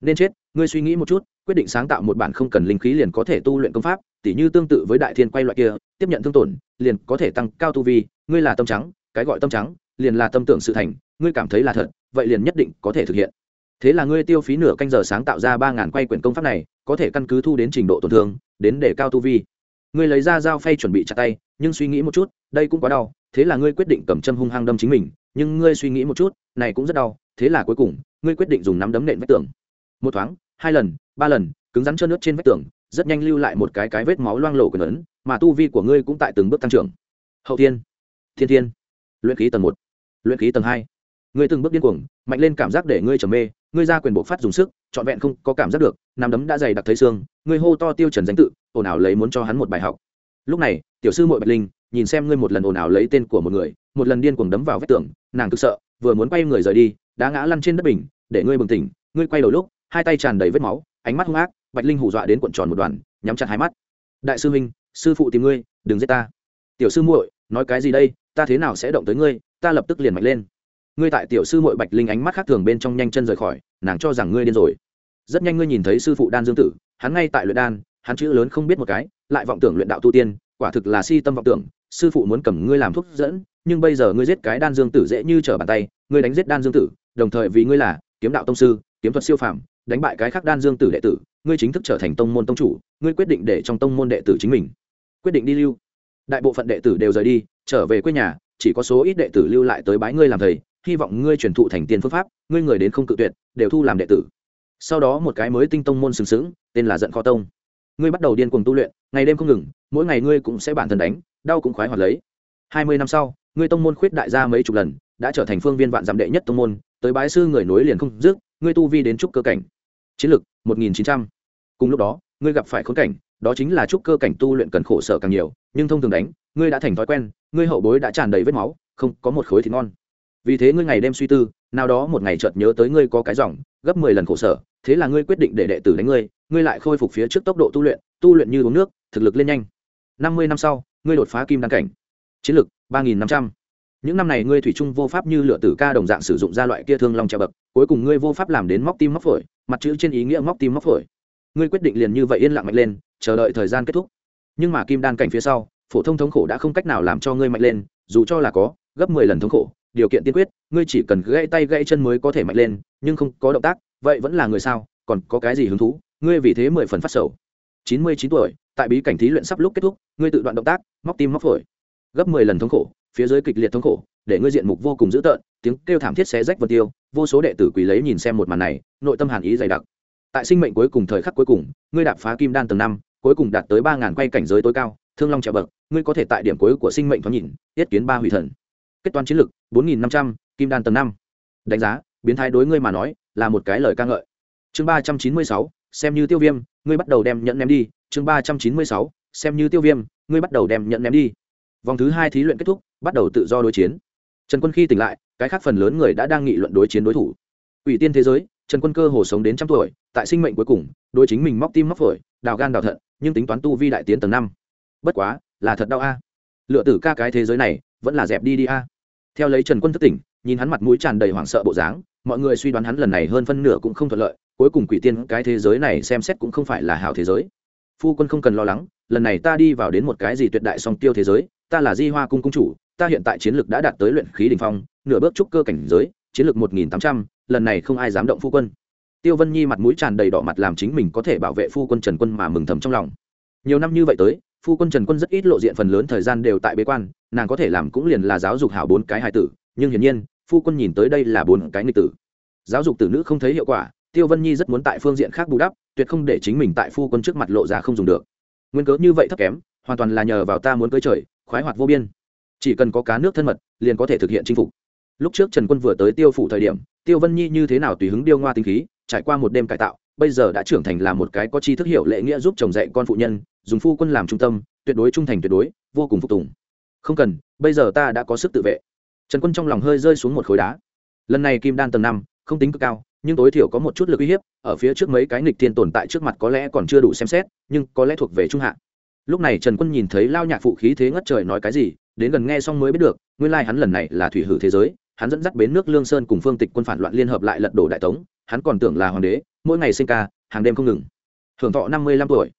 nên chết, ngươi suy nghĩ một chút, quyết định sáng tạo một bản không cần linh khí liền có thể tu luyện công pháp, tỉ như tương tự với đại thiên quay loại kia, tiếp nhận thương tổn, liền có thể tăng cao tu vi, ngươi là tâm trắng, cái gọi tâm trắng, liền là tâm tưởng sự thành, ngươi cảm thấy là thật, vậy liền nhất định có thể thực hiện. Thế là ngươi tiêu phí nửa canh giờ sáng tạo ra ba ngàn quay quyển công pháp này, có thể căn cứ thu đến trình độ tổn thương, đến để cao tu vi. Ngươi lấy ra dao phay chuẩn bị chặt tay, nhưng suy nghĩ một chút, đây cũng quá đau, thế là ngươi quyết định cầm châm hung hăng đâm chính mình, nhưng ngươi suy nghĩ một chút, này cũng rất đau, thế là cuối cùng, ngươi quyết định dùng nắm đấm nện vách tường một thoáng, hai lần, ba lần, cứng rắn trơn nước trên vách tường, rất nhanh lưu lại một cái cái vết máu loang lổ quần ấn mà tu vi của ngươi cũng tại từng bước tăng trưởng. Hậu thiên thiên thiên, luyện khí tầng một, luyện khí tầng hai. Ngươi từng bước điên cuồng, mạnh lên cảm giác để ngươi trầm mê, ngươi ra quyền bộ phát dùng sức, trọn vẹn không có cảm giác được nằm đấm đã dày đặc thấy xương, ngươi hô to tiêu trần danh tự, ồn ào lấy muốn cho hắn một bài học. Lúc này, tiểu sư muội bạch linh, nhìn xem ngươi một lần ồn ào lấy tên của một người, một lần điên cuồng đấm vào vách tường, nàng cực sợ, vừa muốn quay người rời đi, đã ngã lăn trên đất bình, để ngươi bừng tỉnh, ngươi quay đầu lúc hai tay tràn đầy vết máu, ánh mắt hung ác, bạch linh hù dọa đến cuộn tròn một đoàn, nhắm chặt hai mắt. Đại sư huynh, sư phụ tìm ngươi, đừng giết ta. Tiểu sư muội, nói cái gì đây? Ta thế nào sẽ động tới ngươi? Ta lập tức liền mạnh lên. Ngươi tại tiểu sư muội bạch linh ánh mắt khác thường bên trong nhanh chân rời khỏi, nàng cho rằng ngươi điên rồi. Rất nhanh ngươi nhìn thấy sư phụ đan dương tử, hắn ngay tại luyện đan, hắn chữ lớn không biết một cái, lại vọng tưởng luyện đạo tu tiên, quả thực là si tâm vọng tưởng, sư phụ muốn cầm ngươi làm thuốc dẫn, nhưng bây giờ ngươi giết cái đan dương tử dễ như trở bàn tay, ngươi đánh giết đan dương tử, đồng thời vì ngươi là kiếm đạo tông sư, kiếm thuật siêu phàm đánh bại cái khác đan dương tử đệ tử, ngươi chính thức trở thành tông môn tông chủ, ngươi quyết định để trong tông môn đệ tử chính mình. Quyết định đi lưu. Đại bộ phận đệ tử đều rời đi, trở về quê nhà, chỉ có số ít đệ tử lưu lại tới bái ngươi làm thầy, hy vọng ngươi truyền thụ thành tiên phương pháp, ngươi người đến không cự tuyệt, đều thu làm đệ tử. Sau đó một cái mới tinh tông môn sừng sững, tên là giận kho tông. Ngươi bắt đầu điên cuồng tu luyện, ngày đêm không ngừng, mỗi ngày ngươi cũng sẽ bản thân đánh, đau cũng khoái hoạt lấy. Hai mươi năm sau, ngươi tông môn khuyết đại gia mấy chục lần, đã trở thành phương viên vạn giảm đệ nhất tông môn, tới bái sư người nối liền không dứt, ngươi tu vi đến trúc cơ cảnh chiến lược, một nghìn chín trăm. Cùng lúc đó, ngươi gặp phải khốn cảnh, đó chính là chúc cơ cảnh tu luyện cần khổ sở càng nhiều, nhưng thông thường đánh, ngươi đã thành thói quen, ngươi hậu bối đã tràn đầy vết máu, không có một khối thì ngon. Vì thế ngươi ngày đêm suy tư, nào đó một ngày chợt nhớ tới ngươi có cái dòng, gấp mười lần khổ sở, thế là ngươi quyết định để đệ tử đánh ngươi ngươi lại khôi phục phía trước tốc độ tu luyện tu luyện như uống nước, thực lực lên nhanh. Năm mươi năm sau, ngươi đột phá kim đăng cảnh. Chiến lực ba nghìn năm trăm. Những năm này ngươi thủy chung vô pháp như lựa tử ca đồng dạng sử dụng ra loại kia thương long treo bậc, cuối cùng ngươi vô pháp làm đến móc tim móc phổi mặt chữ trên ý nghĩa móc tim móc phổi. Ngươi quyết định liền như vậy yên lặng mạnh lên, chờ đợi thời gian kết thúc. Nhưng mà kim đan cảnh phía sau, phổ thông thống khổ đã không cách nào làm cho ngươi mạnh lên, dù cho là có, gấp mười lần thống khổ, điều kiện tiên quyết, ngươi chỉ cần gãy tay gãy chân mới có thể mạnh lên, nhưng không có động tác, vậy vẫn là người sao, còn có cái gì hứng thú, ngươi vì thế mười phần phát sầu. Chín mươi chín tuổi, tại bí cảnh thí luyện sắp lúc kết thúc, ngươi tự đoạn động tác, móc tim móc phổi. Gấp mười lần thống khổ, phía dưới kịch liệt thống khổ, để ngươi diện mục vô cùng dữ tợn, tiếng kêu thảm thiết xé rách vân tiêu vô số đệ tử quỳ lấy nhìn xem một màn này, nội tâm hàn ý dày đặc. Tại sinh mệnh cuối cùng thời khắc cuối cùng, ngươi đạp phá kim đan tầng năm, cuối cùng đạt tới ba ngàn quay cảnh giới tối cao, thương long trèo bậc, ngươi có thể tại điểm cuối của sinh mệnh thoáng nhìn, yết kiến ba hủy thần. Kết toán chiến lực bốn nghìn năm trăm, kim đan tầng năm. Đánh giá, biến thái đối ngươi mà nói, là một cái lời ca ngợi. Chương ba trăm chín mươi sáu, xem như tiêu viêm, ngươi bắt đầu đem nhận ném đi. Chương ba trăm chín mươi sáu, xem như tiêu viêm, ngươi bắt đầu đem nhận ném đi. Vòng thứ hai thí luyện kết thúc, bắt đầu tự do đối chiến. Trần quân khi tỉnh lại cái khác phần lớn người đã đang nghị luận đối chiến đối thủ. Ủy tiên thế giới, trần quân cơ hồ sống đến trăm tuổi, tại sinh mệnh cuối cùng, đối chính mình móc tim móc phổi, đào gan đào thận, nhưng tính toán tu vi đại tiến tầng năm. Bất quá, là thật đau a. Lựa tử ca cái thế giới này, vẫn là dẹp đi đi a. Theo lấy trần quân thất tỉnh, nhìn hắn mặt mũi tràn đầy hoảng sợ bộ dáng, mọi người suy đoán hắn lần này hơn phân nửa cũng không thuận lợi, cuối cùng quỷ tiên cái thế giới này xem xét cũng không phải là hảo thế giới. Phu quân không cần lo lắng, lần này ta đi vào đến một cái gì tuyệt đại song tiêu thế giới, ta là di hoa cung cung chủ, ta hiện tại chiến lược đã đạt tới luyện khí đỉnh phong nửa bước trúc cơ cảnh giới, chiến lược một nghìn tám trăm, lần này không ai dám động phu quân. Tiêu vân nhi mặt mũi tràn đầy đỏ mặt làm chính mình có thể bảo vệ phu quân trần quân mà mừng thầm trong lòng. Nhiều năm như vậy tới, phu quân trần quân rất ít lộ diện phần lớn thời gian đều tại bế quan, nàng có thể làm cũng liền là giáo dục hảo bốn cái hài tử, nhưng hiển nhiên, phu quân nhìn tới đây là bốn cái nghịch tử. Giáo dục tử nữ không thấy hiệu quả, tiêu vân nhi rất muốn tại phương diện khác bù đắp, tuyệt không để chính mình tại phu quân trước mặt lộ ra không dùng được. Nguyên cớ như vậy thấp kém, hoàn toàn là nhờ vào ta muốn cưới trời, khoái hoạt vô biên. Chỉ cần có cá nước thân mật, liền có thể thực hiện chinh phục lúc trước trần quân vừa tới tiêu phủ thời điểm, tiêu vân nhi như thế nào tùy hứng điêu ngoa tinh khí, trải qua một đêm cải tạo, bây giờ đã trưởng thành là một cái có chi thức hiểu lễ nghĩa giúp chồng dạy con phụ nhân, dùng phu quân làm trung tâm, tuyệt đối trung thành tuyệt đối, vô cùng phục tùng. Không cần, bây giờ ta đã có sức tự vệ. Trần quân trong lòng hơi rơi xuống một khối đá. Lần này kim đan tầng năm, không tính cực cao, nhưng tối thiểu có một chút lực uy hiếp, ở phía trước mấy cái nghịch thiên tồn tại trước mặt có lẽ còn chưa đủ xem xét, nhưng có lẽ thuộc về trung hạ. Lúc này trần quân nhìn thấy lao nhạc phụ khí thế ngất trời nói cái gì, đến gần nghe xong mới biết được, nguyên lai hắn lần này là thủy hử thế giới hắn dẫn dắt bến nước lương sơn cùng phương tịch quân phản loạn liên hợp lại lật đổ đại tống, hắn còn tưởng là hoàng đế, mỗi ngày sinh ca, hàng đêm không ngừng. Hưởng thọ năm mươi lăm tuổi.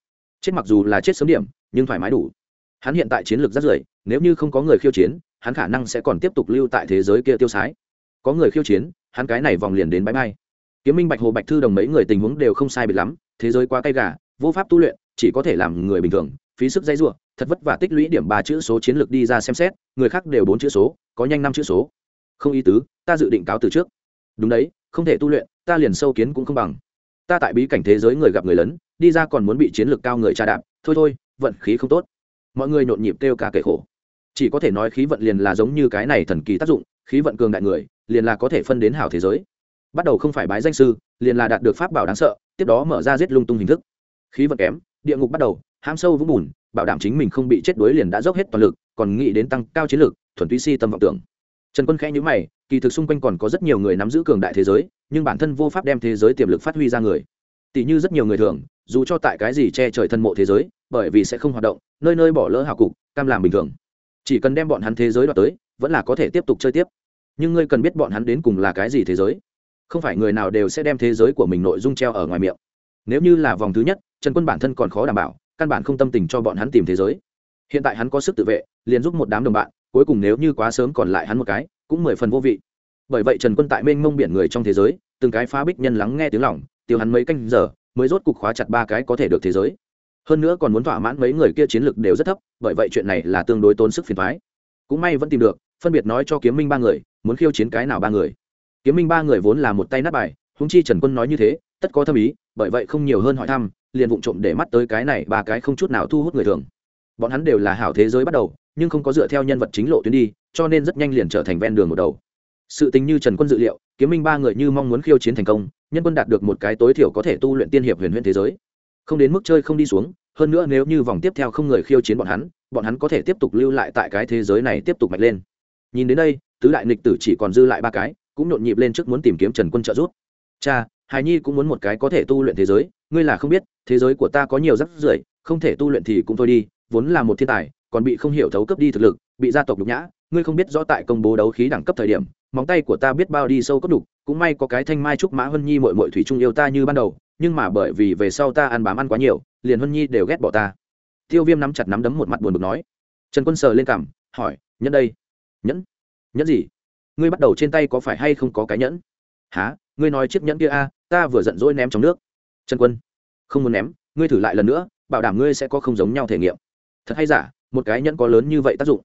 Chết mặc dù là chết sớm điểm, nhưng thoải mái đủ. Hắn hiện tại chiến lược rất rưỡi nếu như không có người khiêu chiến, hắn khả năng sẽ còn tiếp tục lưu tại thế giới kia tiêu sái. Có người khiêu chiến, hắn cái này vòng liền đến bãi bay. Kiếm minh bạch hồ bạch thư đồng mấy người tình huống đều không sai biệt lắm, thế giới quá tay gà, vô pháp tu luyện, chỉ có thể làm người bình thường, phí sức dây r thật vất vả tích lũy điểm ba chữ số chiến lược đi ra xem xét, người khác đều bốn chữ số, có nhanh năm chữ số không ý tứ, ta dự định cáo từ trước. Đúng đấy, không thể tu luyện, ta liền sâu kiến cũng không bằng. Ta tại bí cảnh thế giới người gặp người lớn, đi ra còn muốn bị chiến lược cao người tra đạp, thôi thôi, vận khí không tốt. Mọi người nhộn nhịp kêu cả kể khổ. Chỉ có thể nói khí vận liền là giống như cái này thần kỳ tác dụng, khí vận cường đại người, liền là có thể phân đến hảo thế giới. Bắt đầu không phải bái danh sư, liền là đạt được pháp bảo đáng sợ, tiếp đó mở ra giết lung tung hình thức. Khí vận kém, địa ngục bắt đầu ham sâu vũng bùn, bảo đảm chính mình không bị chết đuối liền đã dốc hết toàn lực, còn nghĩ đến tăng cao chiến lược, thuần túy si tâm vọng tưởng trần quân khẽ nhữ mày, kỳ thực xung quanh còn có rất nhiều người nắm giữ cường đại thế giới, nhưng bản thân vô pháp đem thế giới tiềm lực phát huy ra người. Tỷ như rất nhiều người thường, dù cho tại cái gì che trời thân mộ thế giới, bởi vì sẽ không hoạt động, nơi nơi bỏ lỡ hào cục, cam làm bình thường. Chỉ cần đem bọn hắn thế giới đoạt tới, vẫn là có thể tiếp tục chơi tiếp. Nhưng ngươi cần biết bọn hắn đến cùng là cái gì thế giới. Không phải người nào đều sẽ đem thế giới của mình nội dung treo ở ngoài miệng. Nếu như là vòng thứ nhất, trần quân bản thân còn khó đảm bảo, căn bản không tâm tình cho bọn hắn tìm thế giới. Hiện tại hắn có sức tự vệ, liền giúp một đám đồng bạn cuối cùng nếu như quá sớm còn lại hắn một cái, cũng mười phần vô vị. Bởi vậy trần quân tại mênh mông biển người trong thế giới, từng cái phá bích nhân lắng nghe tiếng lòng, tiêu hắn mấy canh giờ, mới rốt cục khóa chặt ba cái có thể được thế giới. Hơn nữa còn muốn thỏa mãn mấy người kia chiến lược đều rất thấp, bởi vậy chuyện này là tương đối tốn sức phiền thoái cũng may vẫn tìm được, phân biệt nói cho kiếm minh ba người, muốn khiêu chiến cái nào ba người. Kiếm minh ba người vốn là một tay nát bài húng chi trần quân nói như thế, tất có thâm ý, bởi vậy không nhiều hơn hỏi thăm, liền vụng trộm để mắt tới cái này ba cái không chút nào thu hút người thường. Bọn hắn đều là hảo thế giới bắt đầu nhưng không có dựa theo nhân vật chính lộ tuyến đi, cho nên rất nhanh liền trở thành ven đường một đầu. Sự tình như trần quân dự liệu, kiếm minh ba người như mong muốn khiêu chiến thành công, nhân quân đạt được một cái tối thiểu có thể tu luyện tiên hiệp huyền huyền thế giới. Không đến mức chơi không đi xuống, hơn nữa nếu như vòng tiếp theo không người khiêu chiến bọn hắn bọn hắn có thể tiếp tục lưu lại tại cái thế giới này tiếp tục mạnh lên. Nhìn đến đây, tứ đại nghịch tử chỉ còn dư lại ba cái, cũng nhộn nhịp lên trước muốn tìm kiếm trần quân trợ giúp. Cha hài nhi cũng muốn một cái có thể tu luyện thế giới, ngươi là không biết, thế giới của ta có nhiều rắc rưởi, không thể tu luyện thì cũng thôi đi vốn là một thiên tài, còn bị không hiểu thấu cấp đi thực lực, bị gia tộc nhục nhã, ngươi không biết rõ tại công bố đấu khí đẳng cấp thời điểm, móng tay của ta biết bao đi sâu cấp đục, cũng may có cái thanh mai trúc mã hân nhi mội mội thủy trung yêu ta như ban đầu, nhưng mà bởi vì về sau ta ăn bám ăn quá nhiều, liền hân nhi đều ghét bỏ ta. Tiêu viêm nắm chặt nắm đấm một mặt buồn bực nói. Trần quân sờ lên cảm hỏi, nhẫn đây? Nhẫn? Nhẫn gì? Ngươi bắt đầu trên tay có phải hay không có cái nhẫn? Há ngươi nói chiếc nhẫn kia a, ta vừa giận dỗi ném trong nước. Trần quân, không muốn ném, ngươi thử lại lần nữa, bảo đảm ngươi sẽ có không giống nhau thể nghiệm thật hay giả, một cái nhẫn có lớn như vậy tác dụng?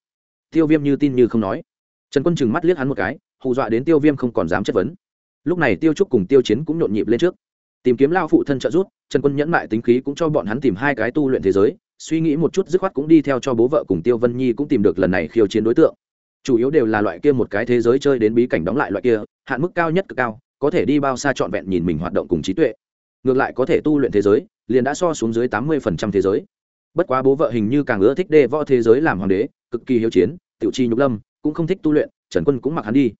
Tiêu viêm như tin như không nói. Trần quân chừng mắt liếc hắn một cái, hù dọa đến tiêu viêm không còn dám chất vấn. Lúc này tiêu trúc cùng tiêu chiến cũng nhộn nhịp lên trước. Tìm kiếm lao phụ thân trợ giúp, trần quân nhẫn mại tính khí cũng cho bọn hắn tìm hai cái tu luyện thế giới, suy nghĩ một chút dứt khoát cũng đi theo cho bố vợ cùng tiêu vân nhi cũng tìm được lần này khiêu chiến đối tượng. Chủ yếu đều là loại kia một cái thế giới chơi đến bí cảnh đóng lại loại kia, hạn mức cao nhất cực cao, có thể đi bao xa trọn vẹn nhìn mình hoạt động cùng trí tuệ. Ngược lại có thể tu luyện thế giới, liền đã so xuống dưới tám mươi phần trăm thế giới bất quá bố vợ hình như càng ưa thích đê võ thế giới làm hoàng đế, cực kỳ hiếu chiến, tiểu chi nhục lâm, cũng không thích tu luyện, trần quân cũng mặc hắn đi.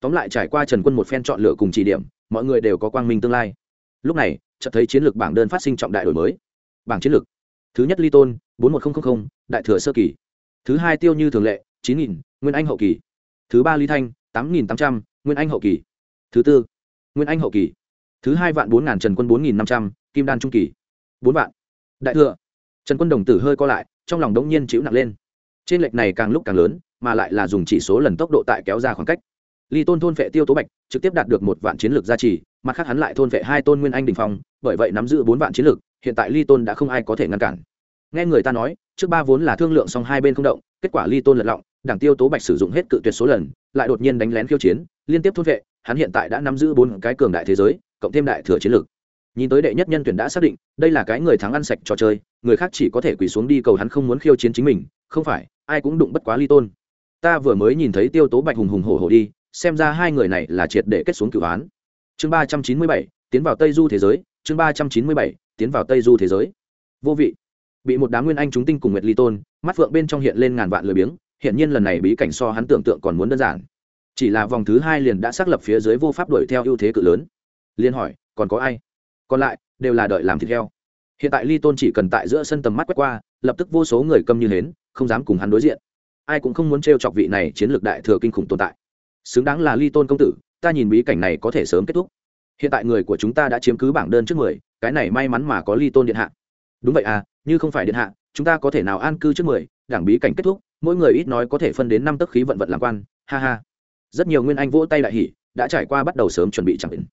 Tóm lại trải qua trần quân một phen chọn lựa cùng chỉ điểm, mọi người đều có quang minh tương lai. Lúc này, chợt thấy chiến lược bảng đơn phát sinh trọng đại đổi mới. Bảng chiến lược. Thứ nhất ly tôn, bốn một nghìn đại thừa sơ kỳ. Thứ hai tiêu như thường lệ, chín nghìn, nguyên anh hậu kỳ. Thứ ba ly thanh, tám nghìn tám trăm, nguyên anh hậu kỳ. Thứ tư, nguyên anh hậu kỳ. Thứ hai vạn bốn ngàn trần quân, bốn nghìn năm trăm, kim đan trung kỳ. Bốn vạn. Đại thừa trần quân đồng tử hơi co lại, trong lòng đống nhiên chịu nặng lên. Trên lệch này càng lúc càng lớn, mà lại là dùng chỉ số lần tốc độ tại kéo ra khoảng cách. Ly tôn thôn vệ tiêu tố bạch trực tiếp đạt được một vạn chiến lược gia trì, mặt khác hắn lại thôn vệ hai tôn nguyên anh đình phong, bởi vậy nắm giữ bốn vạn chiến lược, hiện tại ly tôn đã không ai có thể ngăn cản. Nghe người ta nói, trước ba vốn là thương lượng song hai bên không động, kết quả ly tôn lật lọng, đảng tiêu tố bạch sử dụng hết cự tuyệt số lần, lại đột nhiên đánh lén khiêu chiến, liên tiếp thôn vệ, hắn hiện tại đã nắm giữ bốn cái cường đại thế giới, cộng thêm đại thừa chiến lược nhìn tới đệ nhất nhân tuyển đã xác định, đây là cái người thắng ăn sạch trò chơi, người khác chỉ có thể quỳ xuống đi cầu hắn không muốn khiêu chiến chính mình, không phải, ai cũng đụng bất quá ly tôn. Ta vừa mới nhìn thấy tiêu tố bạch hùng hùng hổ hổ đi, xem ra hai người này là triệt để kết xuống cửu án. Chương ba trăm chín mươi bảy, tiến vào tây du thế giới, chương ba trăm chín mươi bảy, tiến vào tây du thế giới. Vô vị. Bị một đám nguyên anh chúng tinh cùng nguyệt ly tôn, mắt phượng bên trong hiện lên ngàn vạn lười biếng hiện nhiên lần này bí cảnh so hắn tưởng tượng còn muốn đơn giản. Chỉ là vòng thứ hai liền đã xác lập phía dưới vô pháp đuổi theo ưu thế cự lớn. Liên hỏi, còn có ai? Còn lại đều là đợi làm thịt heo. Hiện tại ly tôn chỉ cần tại giữa sân tầm mắt quét qua, lập tức vô số người câm như hến, không dám cùng hắn đối diện. Ai cũng không muốn t chọc vị này chiến lược đại thừa kinh khủng tồn tại. Xứng đáng là ly tôn công tử, ta nhìn bí cảnh này có thể sớm kết thúc. Hiện tại người của chúng ta đã chiếm cứ bảng đơn trước mười, cái này may mắn mà có ly tôn điện hạ. Đúng vậy à như không phải điện hạ, chúng ta có thể nào an cư trước mười, đảng bí cảnh kết thúc, mỗi người ít nói có thể phân đến năm tấc khí vận vận làm quan, ha ha. Rất nhiều nguyên anh vỗ tay đại hỉ, đã trải qua bắt đầu sớm chuẩn bị chẳng định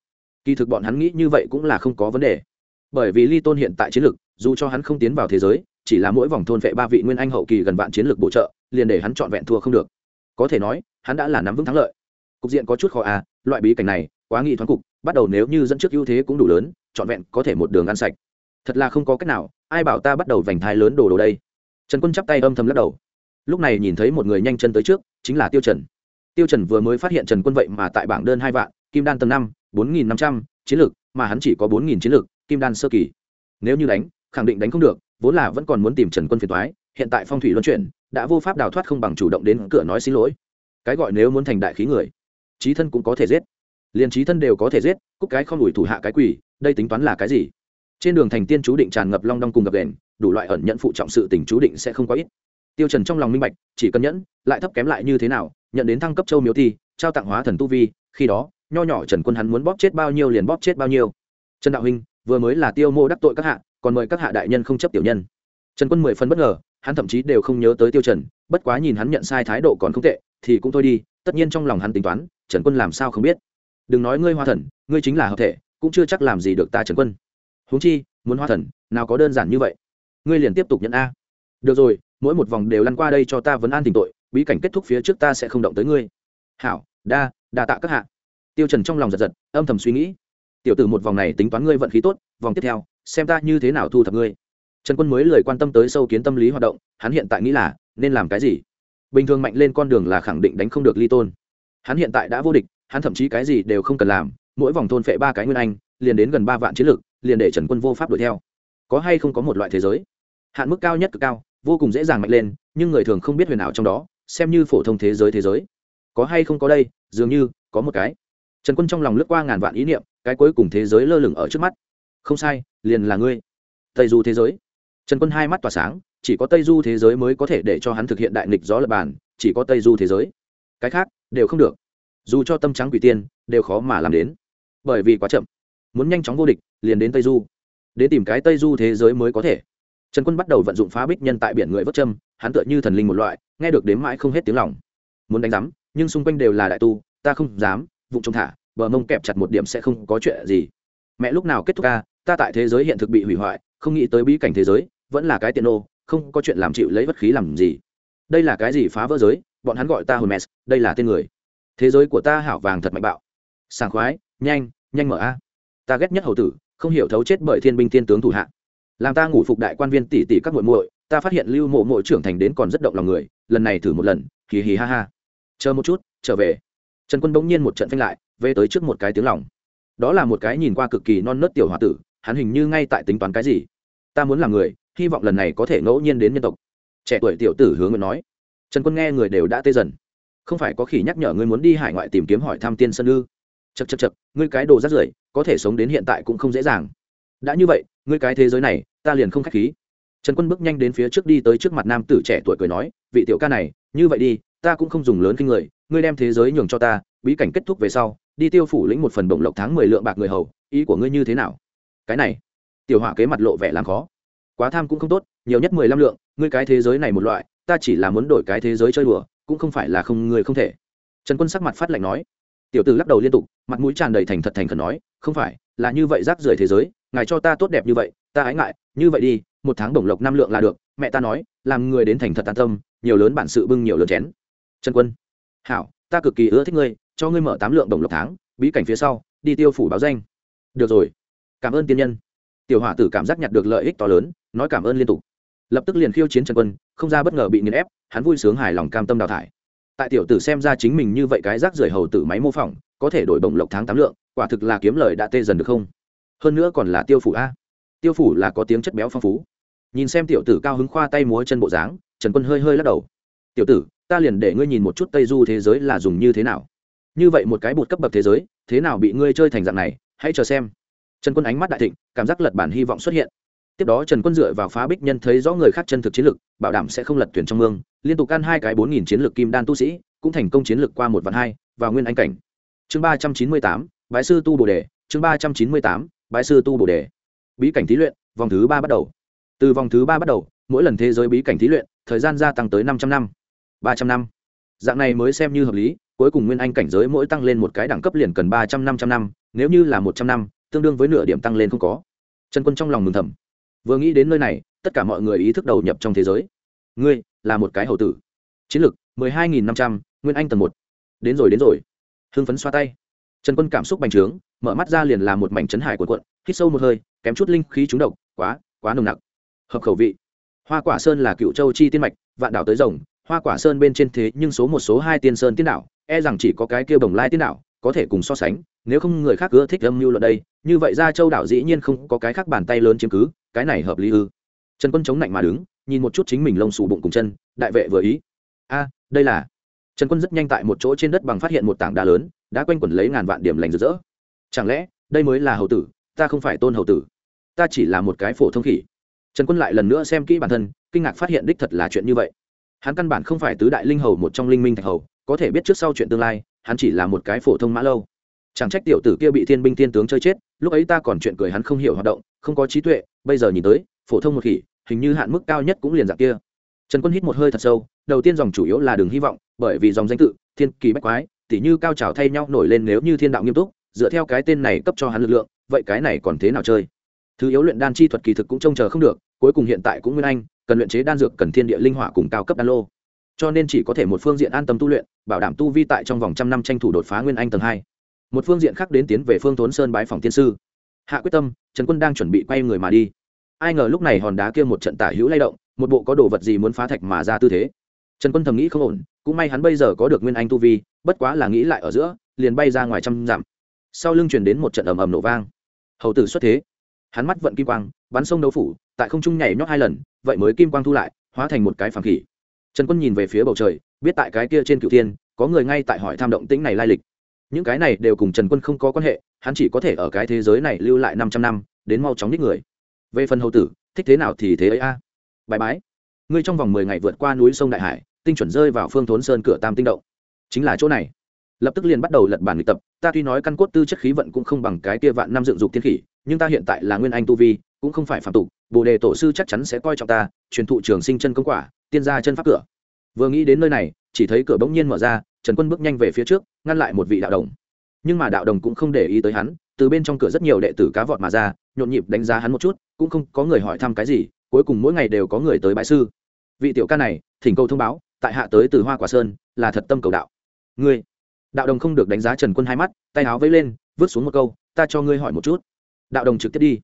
kỳ thực bọn hắn nghĩ như vậy cũng là không có vấn đề. Bởi vì ly tôn hiện tại chiến lược, dù cho hắn không tiến vào thế giới, chỉ là mỗi vòng thôn vệ ba vị nguyên anh hậu kỳ gần vạn chiến lược bổ trợ, liền để hắn trọn vẹn thua không được. Có thể nói, hắn đã là nắm vững thắng lợi. Cục diện có chút khó à loại bí cảnh này, quá nghị thoáng cục, bắt đầu nếu như dẫn trước ưu thế cũng đủ lớn, trọn vẹn có thể một đường ăn sạch. Thật là không có cách nào, ai bảo ta bắt đầu vành thai lớn đồ đồ đây? Trần quân chắp tay âm thầm lắc đầu. Lúc này nhìn thấy một người nhanh chân tới trước, chính là tiêu trần. Tiêu trần vừa mới phát hiện trần quân vậy mà tại bảng đơn hai vạn, kim đan tầng năm bốn nghìn năm trăm chiến lược, mà hắn chỉ có bốn nghìn chiến lược, kim đan sơ kỳ. Nếu như đánh, khẳng định đánh không được, vốn là vẫn còn muốn tìm trần quân phiền toái, hiện tại phong thủy luân chuyển, đã vô pháp đào thoát không bằng chủ động đến cửa nói xin lỗi. Cái gọi nếu muốn thành đại khí người, trí thân cũng có thể giết. Liền trí thân đều có thể giết, cúc cái không đuổi thủ hạ cái quỷ, đây tính toán là cái gì? Trên đường thành tiên chú định tràn ngập long đong cùng gặp đèn đủ loại ẩn nhận phụ trọng sự tình chú định sẽ không có ít. Tiêu trần trong lòng minh bạch, chỉ cần nhẫn, lại thấp kém lại như thế nào, nhận đến thăng cấp châu miếu thi, trao tặng hóa thần tu vi, khi đó nho nhỏ trần quân hắn muốn bóp chết bao nhiêu liền bóp chết bao nhiêu. Trần đạo huynh vừa mới là tiêu mô đắc tội các hạ, còn mời các hạ đại nhân không chấp tiểu nhân. Trần quân mười phân bất ngờ, hắn thậm chí đều không nhớ tới tiêu trần, bất quá nhìn hắn nhận sai thái độ còn không tệ, thì cũng thôi đi, tất nhiên trong lòng hắn tính toán, trần quân làm sao không biết. Đừng nói ngươi hoa thần, ngươi chính là hợp thể, cũng chưa chắc làm gì được ta trần quân. Huống chi, muốn hoa thần, nào có đơn giản như vậy. Ngươi liền tiếp tục nhận a. Được rồi, mỗi một vòng đều lăn qua đây cho ta vấn an tình tội, bí cảnh kết thúc phía trước ta sẽ không động tới ngươi. Hảo, đa đa tạ các hạ tiêu trần trong lòng giật giật, âm thầm suy nghĩ. Tiểu tử một vòng này tính toán ngươi vận khí tốt, vòng tiếp theo, xem ta như thế nào thu thập ngươi. Trần quân mới lời quan tâm tới sâu kiến tâm lý hoạt động, hắn hiện tại nghĩ là, nên làm cái gì? Bình thường mạnh lên con đường là khẳng định đánh không được ly tôn. Hắn hiện tại đã vô địch, hắn thậm chí cái gì đều không cần làm, mỗi vòng thôn phệ ba cái nguyên anh, liền đến gần ba vạn chiến lược, liền để trần quân vô pháp đuổi theo. Có hay không có một loại thế giới? Hạn mức cao nhất cực cao, vô cùng dễ dàng mạnh lên, nhưng người thường không biết huyền ảo trong đó, xem như phổ thông thế giới thế giới. Có hay không có đây, dường như, có một cái trần quân trong lòng lướt qua ngàn vạn ý niệm, cái cuối cùng thế giới lơ lửng ở trước mắt. Không sai, liền là ngươi. Tây du thế giới. Trần quân hai mắt tỏa sáng, chỉ có tây du thế giới mới có thể để cho hắn thực hiện đại nghịch gió lập bàn, chỉ có tây du thế giới. Cái khác, đều không được. Dù cho tâm trắng quỷ tiên, đều khó mà làm đến. Bởi vì quá chậm. Muốn nhanh chóng vô địch, liền đến tây du. Đến tìm cái tây du thế giới mới có thể. Trần quân bắt đầu vận dụng phá bích nhân tại biển người vớt châm, hắn tựa như thần linh một loại, nghe được đếm mãi không hết tiếng lòng. Muốn đánh giám, nhưng xung quanh đều là đại tu, ta không dám vụng trông thả, bờ mông kẹp chặt một điểm sẽ không có chuyện gì. Mẹ lúc nào kết thúc ca, ta tại thế giới hiện thực bị hủy hoại, không nghĩ tới bí cảnh thế giới, vẫn là cái tiện ô không có chuyện làm chịu lấy bất khí làm gì. Đây là cái gì phá vỡ giới? Bọn hắn gọi ta hồn mèz đây là tên người. Thế giới của ta hảo vàng thật mạnh bạo. Sảng khoái, nhanh nhanh mở a. Ta ghét nhất hầu tử, không hiểu thấu chết bởi thiên binh thiên tướng thủ hạ. Làm ta ngủ phục đại quan viên tỷ tỷ các muội muội, ta phát hiện lưu mộ mộ trưởng thành đến còn rất động lòng người, lần này thử một lần, hì hì ha ha. Chờ một chút, trở về trần quân bỗng nhiên một trận phanh lại về tới trước một cái tiếng lòng. Đó là một cái nhìn qua cực kỳ non nớt tiểu h o a tử, hắn hình như ngay tại tính toán cái gì. Ta muốn làm người, hy vọng lần này có thể ngẫu nhiên đến nhân tộc. Trẻ tuổi tiểu tử hướng nguyện nói. Trần quân nghe người đều đã tê dần. Không phải có khỉ nhắc nhở ngươi muốn đi hải ngoại tìm kiếm hỏi thăm tiên sơn ư? Chật chật chật ngươi cái đồ rắt rưởi, có thể sống đến hiện tại cũng không dễ dàng. Đã như vậy, ngươi cái thế giới này, ta liền không k h á c h khí. Trần quân bước nhanh đến phía trước đi tới trước mặt nam tử trẻ tuổi cười nói, vị tiểu ca này, như vậy đi, ta cũng không dùng lớn kinh người ngươi đem thế giới nhường cho ta, bí cảnh kết thúc về sau, đi tiêu phủ lĩnh một phần bổng lộc tháng mười lượng bạc người hầu, ý của ngươi như thế nào? Cái này, tiểu họa kế mặt lộ vẻ làm khó. Quá tham cũng không tốt, nhiều nhất mười lăm lượng, ngươi cái thế giới này một loại, ta chỉ là muốn đổi cái thế giới chơi đùa, cũng không phải là không, người không thể. Trần quân sắc mặt phát lạnh nói. Tiểu tử lắc đầu liên tục, mặt mũi tràn đầy thành thật thành khẩn nói, không phải, là như vậy rác rưởi thế giới, ngài cho ta tốt đẹp như vậy, ta ái ngại, như vậy đi, một tháng đồng lộc năm lượng là được, mẹ ta nói, làm người đến thành thật an tâm, nhiều lớn bản sự bưng nhiều lớn chén. Trần quân hảo, ta cực kỳ ưa thích ngươi, cho ngươi mở tám lượng đồng lộc tháng, bí cảnh phía sau, đi tiêu phủ báo danh. Được rồi, cảm ơn tiên nhân. Tiểu hỏa tử cảm giác nhặt được lợi ích to lớn, nói cảm ơn liên tục. Lập tức liền khiêu chiến trần quân, không ra bất ngờ bị nghiền ép, hắn vui sướng hài lòng cam tâm đào thải. Tại tiểu tử xem ra chính mình như vậy cái rác rưởi hầu tử máy mô phỏng, có thể đổi bổng lộc tháng tám lượng, quả thực là kiếm lời đã tê dần được không? Hơn nữa còn là tiêu phủ a. Tiêu phủ là có tiếng chất béo phong phú. Nhìn xem tiểu tử cao hứng khoa tay múa chân bộ dáng, trần quân hơi hơi lắc đầu. Tiểu tử ta liền để ngươi nhìn một chút tây du thế giới là dùng như thế nào. Như vậy một cái bột cấp bậc thế giới, thế nào bị ngươi chơi thành dạng này, hãy chờ xem. Trần quân ánh mắt đại thịnh, cảm giác lật bản hy vọng xuất hiện. Tiếp đó trần quân dựa vào phá bích nhân thấy rõ người khác chân thực chiến lực bảo đảm sẽ không lật tuyển trong mương, liên tục ăn hai cái bốn nghìn chiến lược kim đan tu sĩ, cũng thành công chiến lược qua một vạn hai và nguyên anh cảnh. Chương ba trăm chín mươi tám, bái sư tu bồ đề, chương ba trăm chín mươi tám, bái sư tu bồ đề. Bí cảnh thí luyện, vòng thứ ba bắt đầu. Từ vòng thứ ba bắt đầu, mỗi lần thế giới bí cảnh thí luyện, thời gian gia tăng tới năm trăm năm ba trăm năm. Dạng này mới xem như hợp lý, cuối cùng nguyên anh cảnh giới mỗi tăng lên một cái đẳng cấp liền cần ba trăm, năm trăm năm, nếu như là một trăm năm, tương đương với nửa điểm tăng lên không có. Trần quân trong lòng mừng thầm. Vừa nghĩ đến nơi này, tất cả mọi người ý thức đầu nhập trong thế giới. Ngươi là một cái hậu tử. Chiến lược, mười hai nghìn năm trăm, nguyên anh tầng một. Đến rồi đến rồi. Hưng phấn xoa tay. Trần quân cảm xúc bành trướng, mở mắt ra liền là một mảnh chấn hải của quận hít sâu một hơi, kém chút linh khí trúng độc, quá quá nồng nặc. Hợp khẩu vị. Hoa quả sơn là cựu châu chi tiên mạch, vạn đảo tới rồng hoa quả sơn bên trên thế nhưng số một số hai tiên sơn tiên đảo e rằng chỉ có cái kia bồng lai tiên đảo có thể cùng so sánh, nếu không người khác ưa thích âm mưu luận đây, như vậy ra châu đảo dĩ nhiên không có cái khác bàn tay lớn chiếm cứ, cái này hợp lý ư. Trần quân chống lạnh mà đứng, nhìn một chút chính mình lông xù bụng cùng chân, đại vệ vừa ý. A, đây là. Trần quân rất nhanh tại một chỗ trên đất bằng phát hiện một tảng đá lớn, đã quanh quẩn lấy ngàn vạn điểm lành rực rỡ. Chẳng lẽ, đây mới là hầu tử, ta không phải tôn hầu tử. Ta chỉ là một cái phổ thông khỉ. Trần quân lại lần nữa xem kỹ bản thân, kinh ngạc phát hiện đích thật là chuyện như vậy hắn căn bản không phải tứ đại linh hầu một trong linh minh thạch hầu, có thể biết trước sau chuyện tương lai, hắn chỉ là một cái phổ thông mã lâu. Chẳng trách tiểu tử kia bị thiên binh thiên tướng chơi chết, lúc ấy ta còn chuyện cười hắn không hiểu hoạt động, không có trí tuệ, bây giờ nhìn tới, phổ thông một khỉ, hình như hạn mức cao nhất cũng liền dạng kia. Trần quân hít một hơi thật sâu, đầu tiên dòng chủ yếu là đường hy vọng, bởi vì dòng danh tự, thiên kỳ bách quái, tỉ như cao trào thay nhau nổi lên nếu như thiên đạo nghiêm túc, dựa theo cái tên này cấp cho hắn lực lượng, vậy cái này còn thế nào chơi? Thứ yếu luyện đan chi thuật kỳ thực cũng trông chờ không được, cuối cùng hiện tại cũng nguyên anh cần luyện chế đan dược cần thiên địa linh hỏa cùng cao cấp đan lô. Cho nên chỉ có thể một phương diện an tâm tu luyện, bảo đảm tu vi tại trong vòng trăm năm tranh thủ đột phá nguyên anh tầng hai. Một phương diện khác đến tiến về phương thốn sơn bái phòng tiên sư. Hạ quyết tâm, trần quân đang chuẩn bị quay người mà đi. Ai ngờ lúc này hòn đá kia một trận tả hữu lay động, một bộ có đồ vật gì muốn phá thạch mà ra tư thế. Trần quân thầm nghĩ không ổn, cũng may hắn bây giờ có được nguyên anh tu vi, bất quá là nghĩ lại ở giữa, liền bay ra ngoài trăm dặm. Sau lưng chuyển đến một trận ầm ầm nổ vang. Hầu tử xuất thế hắn mắt vận kim quang, bắn sông đấu phủ, tại không trung nhảy nhót hai lần, vậy mới kim quang thu lại, hóa thành một cái phàm khỉ. Trần quân nhìn về phía bầu trời, biết tại cái kia trên cửu thiên, có người ngay tại hỏi tham động tĩnh này lai lịch. Những cái này đều cùng trần quân không có quan hệ, hắn chỉ có thể ở cái thế giới này lưu lại năm trăm năm, đến mau chóng đích người. Về phần hầu tử, thích thế nào thì thế ấy a. Bài bái. Ngươi trong vòng mười ngày vượt qua núi sông đại hải, tinh chuẩn rơi vào phương thốn sơn cửa tam tinh động. Chính là chỗ này lập tức liền bắt đầu lật bản luyện tập. Ta tuy nói căn cốt tư chất khí vận cũng không bằng cái kia vạn năm dựng dục thiên khỉ, nhưng ta hiện tại là nguyên anh tu vi, cũng không phải phạm tục. Bồ đề tổ sư chắc chắn sẽ coi trọng ta, truyền thụ trường sinh chân công quả, tiên gia chân pháp cửa. Vừa nghĩ đến nơi này, chỉ thấy cửa bỗng nhiên mở ra, trần quân bước nhanh về phía trước, ngăn lại một vị đạo đồng. Nhưng mà đạo đồng cũng không để ý tới hắn, từ bên trong cửa rất nhiều đệ tử cá vọt mà ra, nhộn nhịp đánh giá hắn một chút, cũng không có người hỏi thăm cái gì, cuối cùng mỗi ngày đều có người tới bãi sư. Vị tiểu ca này, thỉnh cầu thông báo, tại hạ tới từ hoa quả sơn, là thật tâm cầu đạo. Ngươi đạo đồng không được đánh giá trần quân hai mắt, tay áo vẫy lên, vứt xuống một câu, ta cho ngươi hỏi một chút. Đạo đồng trực tiếp đi.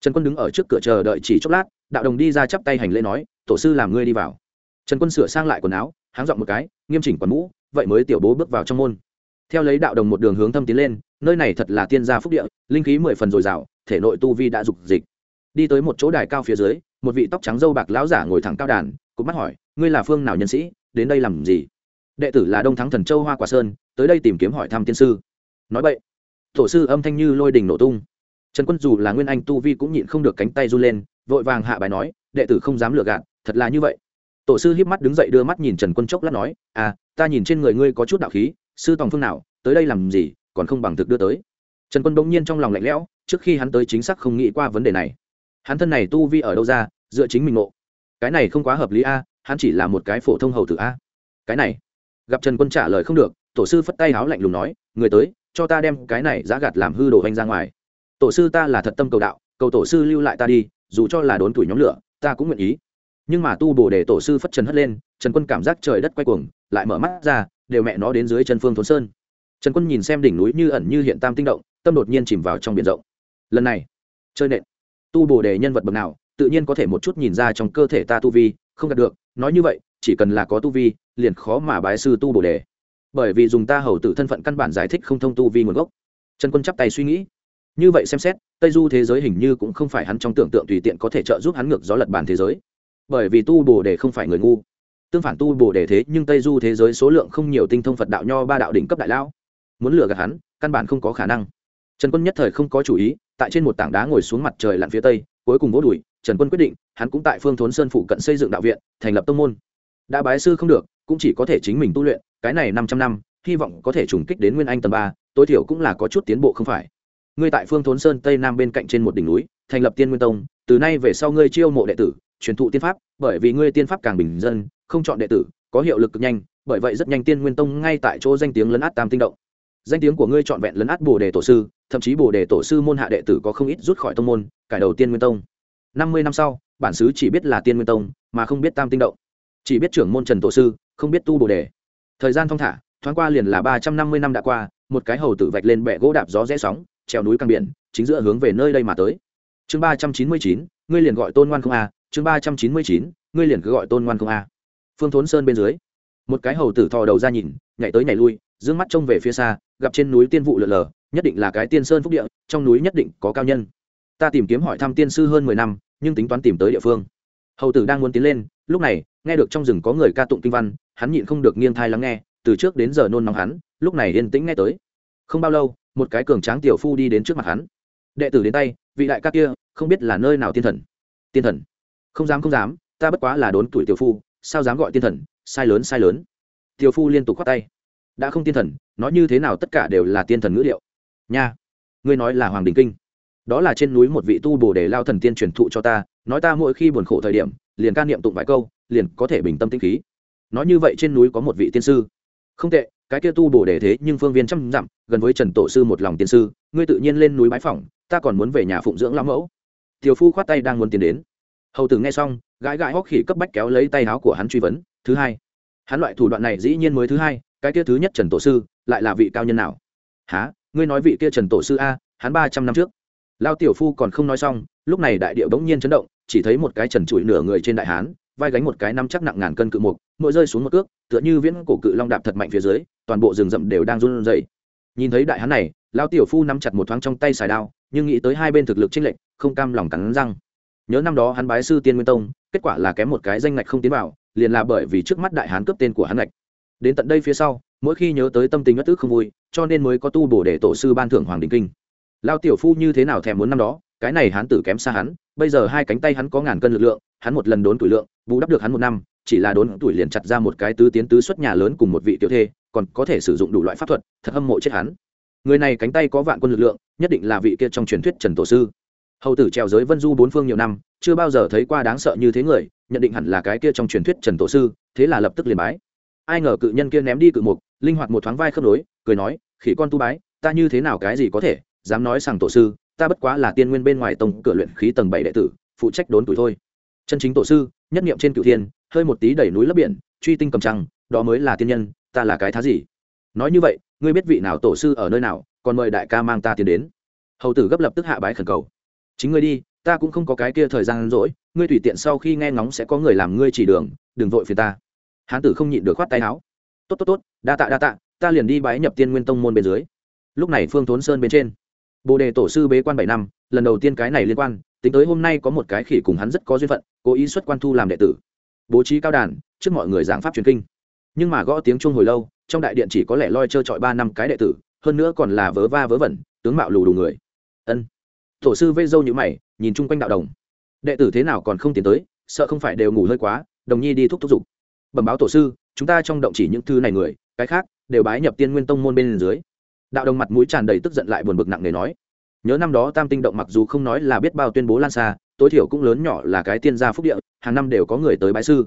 Trần quân đứng ở trước cửa chờ đợi chỉ chốc lát, đạo đồng đi ra chắp tay hành lễ nói, tổ sư làm ngươi đi vào. Trần quân sửa sang lại quần áo, háng dọn một cái, nghiêm chỉnh quần mũ, vậy mới tiểu bố bước vào trong môn. Theo lấy đạo đồng một đường hướng thâm tiến lên, nơi này thật là tiên gia phúc địa, linh khí mười phần dồi dào, thể nội tu vi đã dục dịch. Đi tới một chỗ đài cao phía dưới, một vị tóc trắng dâu bạc lão giả ngồi thẳng cao đàn, cụp mắt hỏi, ngươi là phương nào nhân sĩ, đến đây làm gì? Đệ tử là đông thắng thần châu hoa quả sơn, tới đây tìm kiếm hỏi thăm tiên sư. Nói vậy tổ sư âm thanh như lôi đình nổ tung. Trần quân dù là nguyên anh tu vi cũng nhịn không được cánh tay run lên, vội vàng hạ bài nói, đệ tử không dám lừa gạt, thật là như vậy. Tổ sư hiếp mắt đứng dậy đưa mắt nhìn trần quân chốc lát nói à ta nhìn trên người ngươi có chút đạo khí, sư tòng phương nào, tới đây làm gì, còn không bằng thực đưa tới. Trần quân bỗng nhiên trong lòng lạnh lẽo, trước khi hắn tới chính xác không nghĩ qua vấn đề này. Hắn thân này tu vi ở đâu ra, dựa chính mình ngộ. Cái này không quá hợp lý a, hắn chỉ là một cái phổ thông hầu tử a. Cái này gặp trần quân trả lời không được, tổ sư phất tay háo lạnh lùng nói, người tới, cho ta đem cái này giá gạt làm hư đồ hành ra ngoài. Tổ sư ta là thật tâm cầu đạo, cầu tổ sư lưu lại ta đi, dù cho là đốn tuổi nhóm lửa, ta cũng nguyện ý. Nhưng mà tu bổ để tổ sư phất trần hất lên, trần quân cảm giác trời đất quay cuồng, lại mở mắt ra, đều mẹ nó đến dưới chân phương thốn sơn. Trần quân nhìn xem đỉnh núi như ẩn như hiện tam tinh động, tâm đột nhiên chìm vào trong biển rộng. Lần này, chơi nện. Tu bổ đề nhân vật bậc nào, tự nhiên có thể một chút nhìn ra trong cơ thể ta tu vi, không đạt được, nói như vậy chỉ cần là có tu vi, liền khó mà bái sư tu bổ đề. Bởi vì dùng ta hầu tử thân phận căn bản giải thích không thông tu vi nguồn gốc. Trần quân chắp tay suy nghĩ. Như vậy xem xét, tây du thế giới hình như cũng không phải hắn trong tưởng tượng tùy tiện có thể trợ giúp hắn ngược gió lật bàn thế giới. Bởi vì tu bồ đề không phải người ngu. Tương phản tu bồ đề thế nhưng tây du thế giới số lượng không nhiều tinh thông phật đạo nho ba đạo đỉnh cấp đại lão. Muốn lừa gạt hắn, căn bản không có khả năng. Trần quân nhất thời không có chủ ý, tại trên một tảng đá ngồi xuống mặt trời lặn phía tây, cuối cùng vỗ đùi, trần quân quyết định, hắn cũng tại phương thốn sơn phụ cận xây dựng đạo viện, thành lập tông môn đã bái sư không được, cũng chỉ có thể chính mình tu luyện, cái này năm trăm năm, hy vọng có thể trùng kích đến nguyên anh tầng ba, tối thiểu cũng là có chút tiến bộ không phải. Ngươi tại phương thốn sơn tây nam bên cạnh trên một đỉnh núi, thành lập tiên nguyên tông, từ nay về sau ngươi chiêu mộ đệ tử, truyền thụ tiên pháp, bởi vì ngươi tiên pháp càng bình dân, không chọn đệ tử, có hiệu lực cực nhanh, bởi vậy rất nhanh tiên nguyên tông ngay tại chỗ danh tiếng lấn át tam tinh động. Danh tiếng của ngươi chọn vẹn lấn át bồ đề tổ sư, thậm chí bồ đề tổ sư môn hạ đệ tử có không ít rút khỏi tông môn, cải đầu tiên nguyên tông. Năm mươi năm sau, bản xứ chỉ biết là tiên nguyên tông, mà không biết tam tinh động chỉ biết trưởng môn trần tổ sư, không biết tu bồ đề. Thời gian thong thả, thoáng qua liền là ba trăm năm mươi năm đã qua, một cái hầu tử vạch lên bẹ gỗ đạp gió rẽ sóng, trèo núi căng biển, chính giữa hướng về nơi đây mà tới. Chương ba trăm chín mươi chín, ngươi liền gọi tôn ngoan không a, chương ba trăm chín mươi chín, ngươi liền cứ gọi tôn ngoan không a. Phương thốn sơn bên dưới, một cái hầu tử thò đầu ra nhìn, nhảy tới nhảy lui d mắt trông về phía xa, gặp trên núi tiên vụ lượn lờ, nhất định là cái tiên sơn phúc địa, trong núi nhất định có cao nhân. Ta tìm kiếm hỏi thăm tiên sư hơn mười năm, nhưng tính toán tìm tới địa phương. Hầu tử đang muốn tiến lên lúc này, nghe được trong rừng có người ca tụng kinh văn, hắn nhịn không được nghiêng thai lắng nghe, từ trước đến giờ nôn nóng hắn, lúc này yên tĩnh nghe tới. Không bao lâu, một cái cường tráng tiểu phu đi đến trước mặt hắn. Đệ tử đến tay, vị đại ca kia, không biết là nơi nào tiên thần. Tiên thần. Không dám không dám, ta bất quá là đốn tuổi tiểu phu, sao dám gọi tiên thần, sai lớn sai lớn. Tiểu phu liên tục khoát tay. Đã không tiên thần nói như thế nào tất cả đều là tiên thần ngữ liệu nha, ngươi nói là hoàng đình kinh. Đó là trên núi một vị tu bồ đề lao thần tiên truyền thụ cho ta, nói ta mỗi khi buồn khổ thời điểm liền ca niệm tụng vài câu, liền có thể bình tâm tĩnh khí. Nói như vậy trên núi có một vị tiên sư. Không tệ, cái kia tu bổ đề thế nhưng phương viên trăm dặm, gần với trần tổ sư một lòng tiên sư, ngươi tự nhiên lên núi bái phỏng, ta còn muốn về nhà phụng dưỡng lão mẫu. Tiểu phu khoát tay đang muốn tiến đến. Hầu tử nghe xong, gãi gãi hóc khỉ cấp bách kéo lấy tay áo của hắn truy vấn, thứ hai. Hắn loại thủ đoạn này dĩ nhiên mới thứ hai, cái kia thứ nhất trần tổ sư lại là vị cao nhân nào? Há ngươi nói vị kia trần tổ sư a, hắn ba trăm năm trước. Lao tiểu phu còn không nói xong, lúc này đại điệu bỗng nhiên chấn động chỉ thấy một cái trần trụi nửa người trên đại hán, vai gánh một cái năm chắc nặng ngàn cân cự mục, mỗi rơi xuống một cước, tựa như viễn cổ cự long đạp thật mạnh phía dưới, toàn bộ rừng rậm đều đang run rẩy. Nhìn thấy đại hán này lao tiểu phu nắm chặt một thoáng trong tay xài đao, nhưng nghĩ tới hai bên thực lực chênh lệch, không cam lòng cắn răng. Nhớ năm đó hắn bái sư tiên nguyên tông, kết quả là kém một cái danh ngạch không tiến vào, liền là bởi vì trước mắt đại hán cướp tên của hắn ngạch. Đến tận đây phía sau, mỗi khi nhớ tới tâm tình bất tức không vui, cho nên mới có tu bổ để tổ sư ban thưởng hoàng đình kinh. Lao tiểu phu như thế nào thèm muốn năm đó, cái này hắn tử kém xa hắn bây giờ hai cánh tay hắn có ngàn cân lực lượng, hắn một lần đốn tuổi lượng, bù đắp được hắn một năm, chỉ là đốn tuổi liền chặt ra một cái tứ tiến tứ xuất nhà lớn cùng một vị tiểu thê, còn có thể sử dụng đủ loại pháp thuật, thật hâm mộ chết hắn. Người này cánh tay có vạn quân lực lượng, nhất định là vị kia trong truyền thuyết trần tổ sư. Hầu tử trèo giới vân du bốn phương nhiều năm, chưa bao giờ thấy qua đáng sợ như thế người, nhận định hẳn là cái kia trong truyền thuyết trần tổ sư, thế là lập tức liền bái. Ai ngờ cự nhân kia ném đi cự mục, linh hoạt một thoáng vai khớp nối, cười nói, khỉ con tu bái, ta như thế nào cái gì có thể, dám nói rằng tổ sư ta bất quá là tiên nguyên bên ngoài tông cửa luyện khí tầng bảy đệ tử, phụ trách đốn tuổi thôi. Chân chính tổ sư, nhất niệm trên cửu thiên, hơi một tí đẩy núi lấp biển, truy tinh cầm trăng, đó mới là tiên nhân, ta là cái thá gì? Nói như vậy, ngươi biết vị nào tổ sư ở nơi nào, còn mời đại ca mang ta tiến đến. Hầu tử gấp lập tức hạ bái khẩn cầu. Chính ngươi đi, ta cũng không có cái kia thời gian rỗi, ngươi tùy tiện sau khi nghe ngóng sẽ có người làm ngươi chỉ đường, đừng vội phiền ta. Hán tử không nhịn được khoát tay áo. Tốt tốt tốt, đa tạ đa tạ, ta liền đi bái nhập tiên nguyên tông môn bên dưới. Lúc này phương thốn sơn bên trên bồ đề tổ sư bế quan bảy năm, lần đầu tiên cái này liên quan, tính tới hôm nay có một cái khỉ cùng hắn rất có duyên phận, cố ý xuất quan thu làm đệ tử. Bố trí cao đàn, trước mọi người giảng pháp truyền kinh. Nhưng mà gõ tiếng chuông hồi lâu, trong đại điện chỉ có lẽ loi trơ trọi ba năm cái đệ tử, hơn nữa còn là vớ va vớ vẩn, tướng mạo lù đủ người. Ân. Tổ sư vây dâu như mày, nhìn chung quanh đạo đồng. Đệ tử thế nào còn không tiến tới, sợ không phải đều ngủ hơi quá, đồng nhi đi thúc thúc giục. Bẩm báo tổ sư, chúng ta trong động chỉ những thư này người, cái khác, đều bái nhập tiên nguyên tông môn bên dưới đạo đồng mặt mũi tràn đầy tức giận lại buồn bực nặng nề nói, nhớ năm đó tam tinh động mặc dù không nói là biết bao tuyên bố lan xa, tối thiểu cũng lớn nhỏ là cái tiên gia phúc địa, hàng năm đều có người tới bái sư.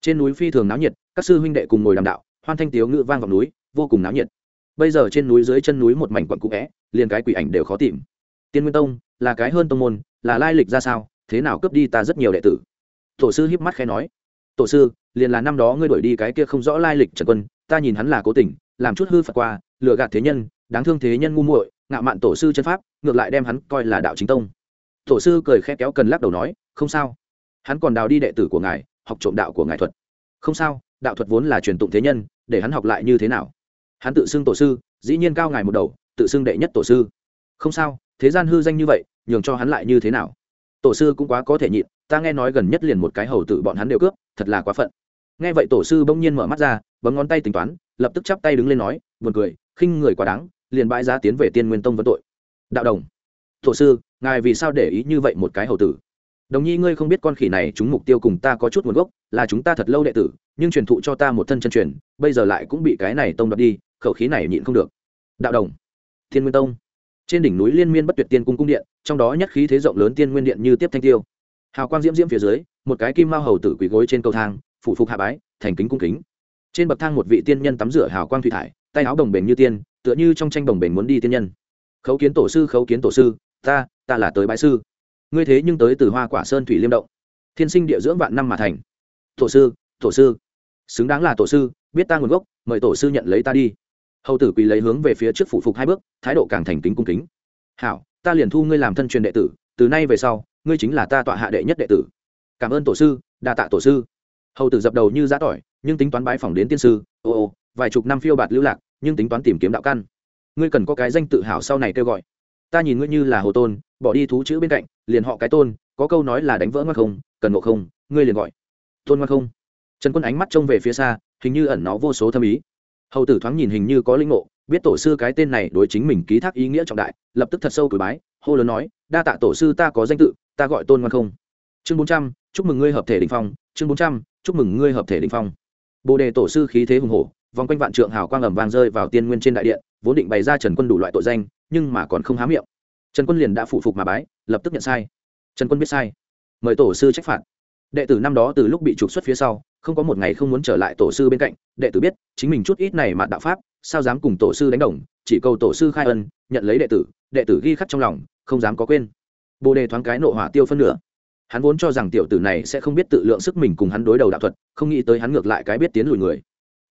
Trên núi phi thường náo nhiệt, các sư huynh đệ cùng ngồi làm đạo, hoan thanh tiếu ngự vang vào núi, vô cùng náo nhiệt. Bây giờ trên núi dưới chân núi một mảnh quận cũ vẽ liền cái quỷ ảnh đều khó tìm. Tiên nguyên tông, là cái hơn tông môn, là lai lịch ra sao, thế nào cướp đi ta rất nhiều đệ tử. Tổ sư híp mắt khẽ nói, tổ sư, liền là năm đó ngươi đuổi đi cái kia không rõ lai lịch trần quân, ta nhìn hắn là cố tình, làm chút hư phật qua, lừa gạt thế nhân đáng thương thế nhân ngu muội, ngạo mạn tổ sư chân pháp, ngược lại đem hắn coi là đạo chính tông. Tổ sư cười khẽ kéo cần lắc đầu nói, không sao. Hắn còn đào đi đệ tử của ngài, học trộm đạo của ngài thuật. Không sao, đạo thuật vốn là truyền tụng thế nhân, để hắn học lại như thế nào? Hắn tự xưng tổ sư, dĩ nhiên cao ngài một đầu, tự xưng đệ nhất tổ sư. Không sao, thế gian hư danh như vậy, nhường cho hắn lại như thế nào? Tổ sư cũng quá có thể nhịn, ta nghe nói gần nhất liền một cái hầu tự bọn hắn đều cướp, thật là quá phận. Nghe vậy tổ sư bỗng nhiên mở mắt ra, bấm ngón tay tính toán, lập tức chắp tay đứng lên nói, buồn cười, khinh người quá đáng liền bãi giá tiến về tiên nguyên tông vấn tội. Đạo đồng. Thổ sư, ngài vì sao để ý như vậy một cái hầu tử? Đồng nhi ngươi không biết con khỉ này chúng mục tiêu cùng ta có chút nguồn gốc, là chúng ta thật lâu đệ tử, nhưng truyền thụ cho ta một thân chân truyền, bây giờ lại cũng bị cái này tông đoạt đi, khẩu khí này nhịn không được. Đạo đồng. Thiên nguyên tông. Trên đỉnh núi liên miên bất tuyệt tiên cung cung điện, trong đó nhất khí thế rộng lớn tiên nguyên điện như tiếp thanh tiêu. Hào quang diễm diễm phía dưới, một cái kim mao hầu tử quỳ gối trên cầu thang phụ phục hạ bái, thành kính cung kính. Trên bậc thang một vị tiên nhân tắm rửa hào quang thủy thải, tay áo đồng bền như tiên tựa như trong tranh đồng bềnh muốn đi tiên nhân. Khấu kiến tổ sư, khấu kiến tổ sư, ta ta là tới bái sư. Ngươi thế nhưng tới từ hoa quả sơn thủy liêm động. Thiên sinh địa dưỡng vạn năm mà thành. Tổ sư tổ sư. Xứng đáng là tổ sư, biết ta nguồn gốc, mời tổ sư nhận lấy ta đi. Hầu tử quỳ lấy hướng về phía trước phụ phục hai bước, thái độ càng thành kính cung kính. Hảo, ta liền thu ngươi làm thân truyền đệ tử, từ nay về sau, ngươi chính là ta tọa hạ đệ nhất đệ tử. Cảm ơn tổ sư, đa tạ tổ sư. Hầu tử dập đầu như giã tỏi, nhưng tính toán bái phỏng đến tiên sư, ô ô, vài chục năm phiêu bạt lưu lạc nhưng tính toán tìm kiếm đạo căn. Ngươi cần có cái danh tự hào sau này kêu gọi. Ta nhìn ngươi như là hồ tôn, bỏ đi thú chữ bên cạnh, liền họ cái tôn, có câu nói là đánh vỡ ngoan không, cần ngộ không, ngươi liền gọi. Tôn ngoan không. Trần quân ánh mắt trông về phía xa, hình như ẩn nó vô số thâm ý. Hầu tử thoáng nhìn hình như có linh ngộ, biết tổ sư cái tên này đối chính mình ký thác ý nghĩa trọng đại, lập tức thật sâu cử bái, hô lớn nói, đa tạ tổ sư ta có danh tự, ta gọi tôn ngoan không. Chương bốn trăm, chúc mừng ngươi hợp thể đình phong, chương bốn trăm, chúc mừng ngươi hợp thể đình phong. Bồ đề tổ sư khí thế hùng hổ vòng quanh vạn trượng hào quang ầm vang rơi vào tiên nguyên trên đại điện, vốn định bày ra trần quân đủ loại tội danh, nhưng mà còn không há miệng. Trần quân liền đã phụ phục mà bái, lập tức nhận sai. Trần quân biết sai. Mời tổ sư trách phạt. Đệ tử năm đó từ lúc bị trục xuất phía sau, không có một ngày không muốn trở lại tổ sư bên cạnh. Đệ tử biết, chính mình chút ít này mà đạo pháp, sao dám cùng tổ sư đánh đồng, chỉ cầu tổ sư khai ân, nhận lấy đệ tử đệ tử ghi khắc trong lòng, không dám có quên. Bồ đề thoáng cái nộ hỏa tiêu phân nửa. Hắn vốn cho rằng tiểu tử này sẽ không biết tự lượng sức mình cùng hắn đối đầu đạo thuật, không nghĩ tới hắn ngược lại cái biết tiến lùi người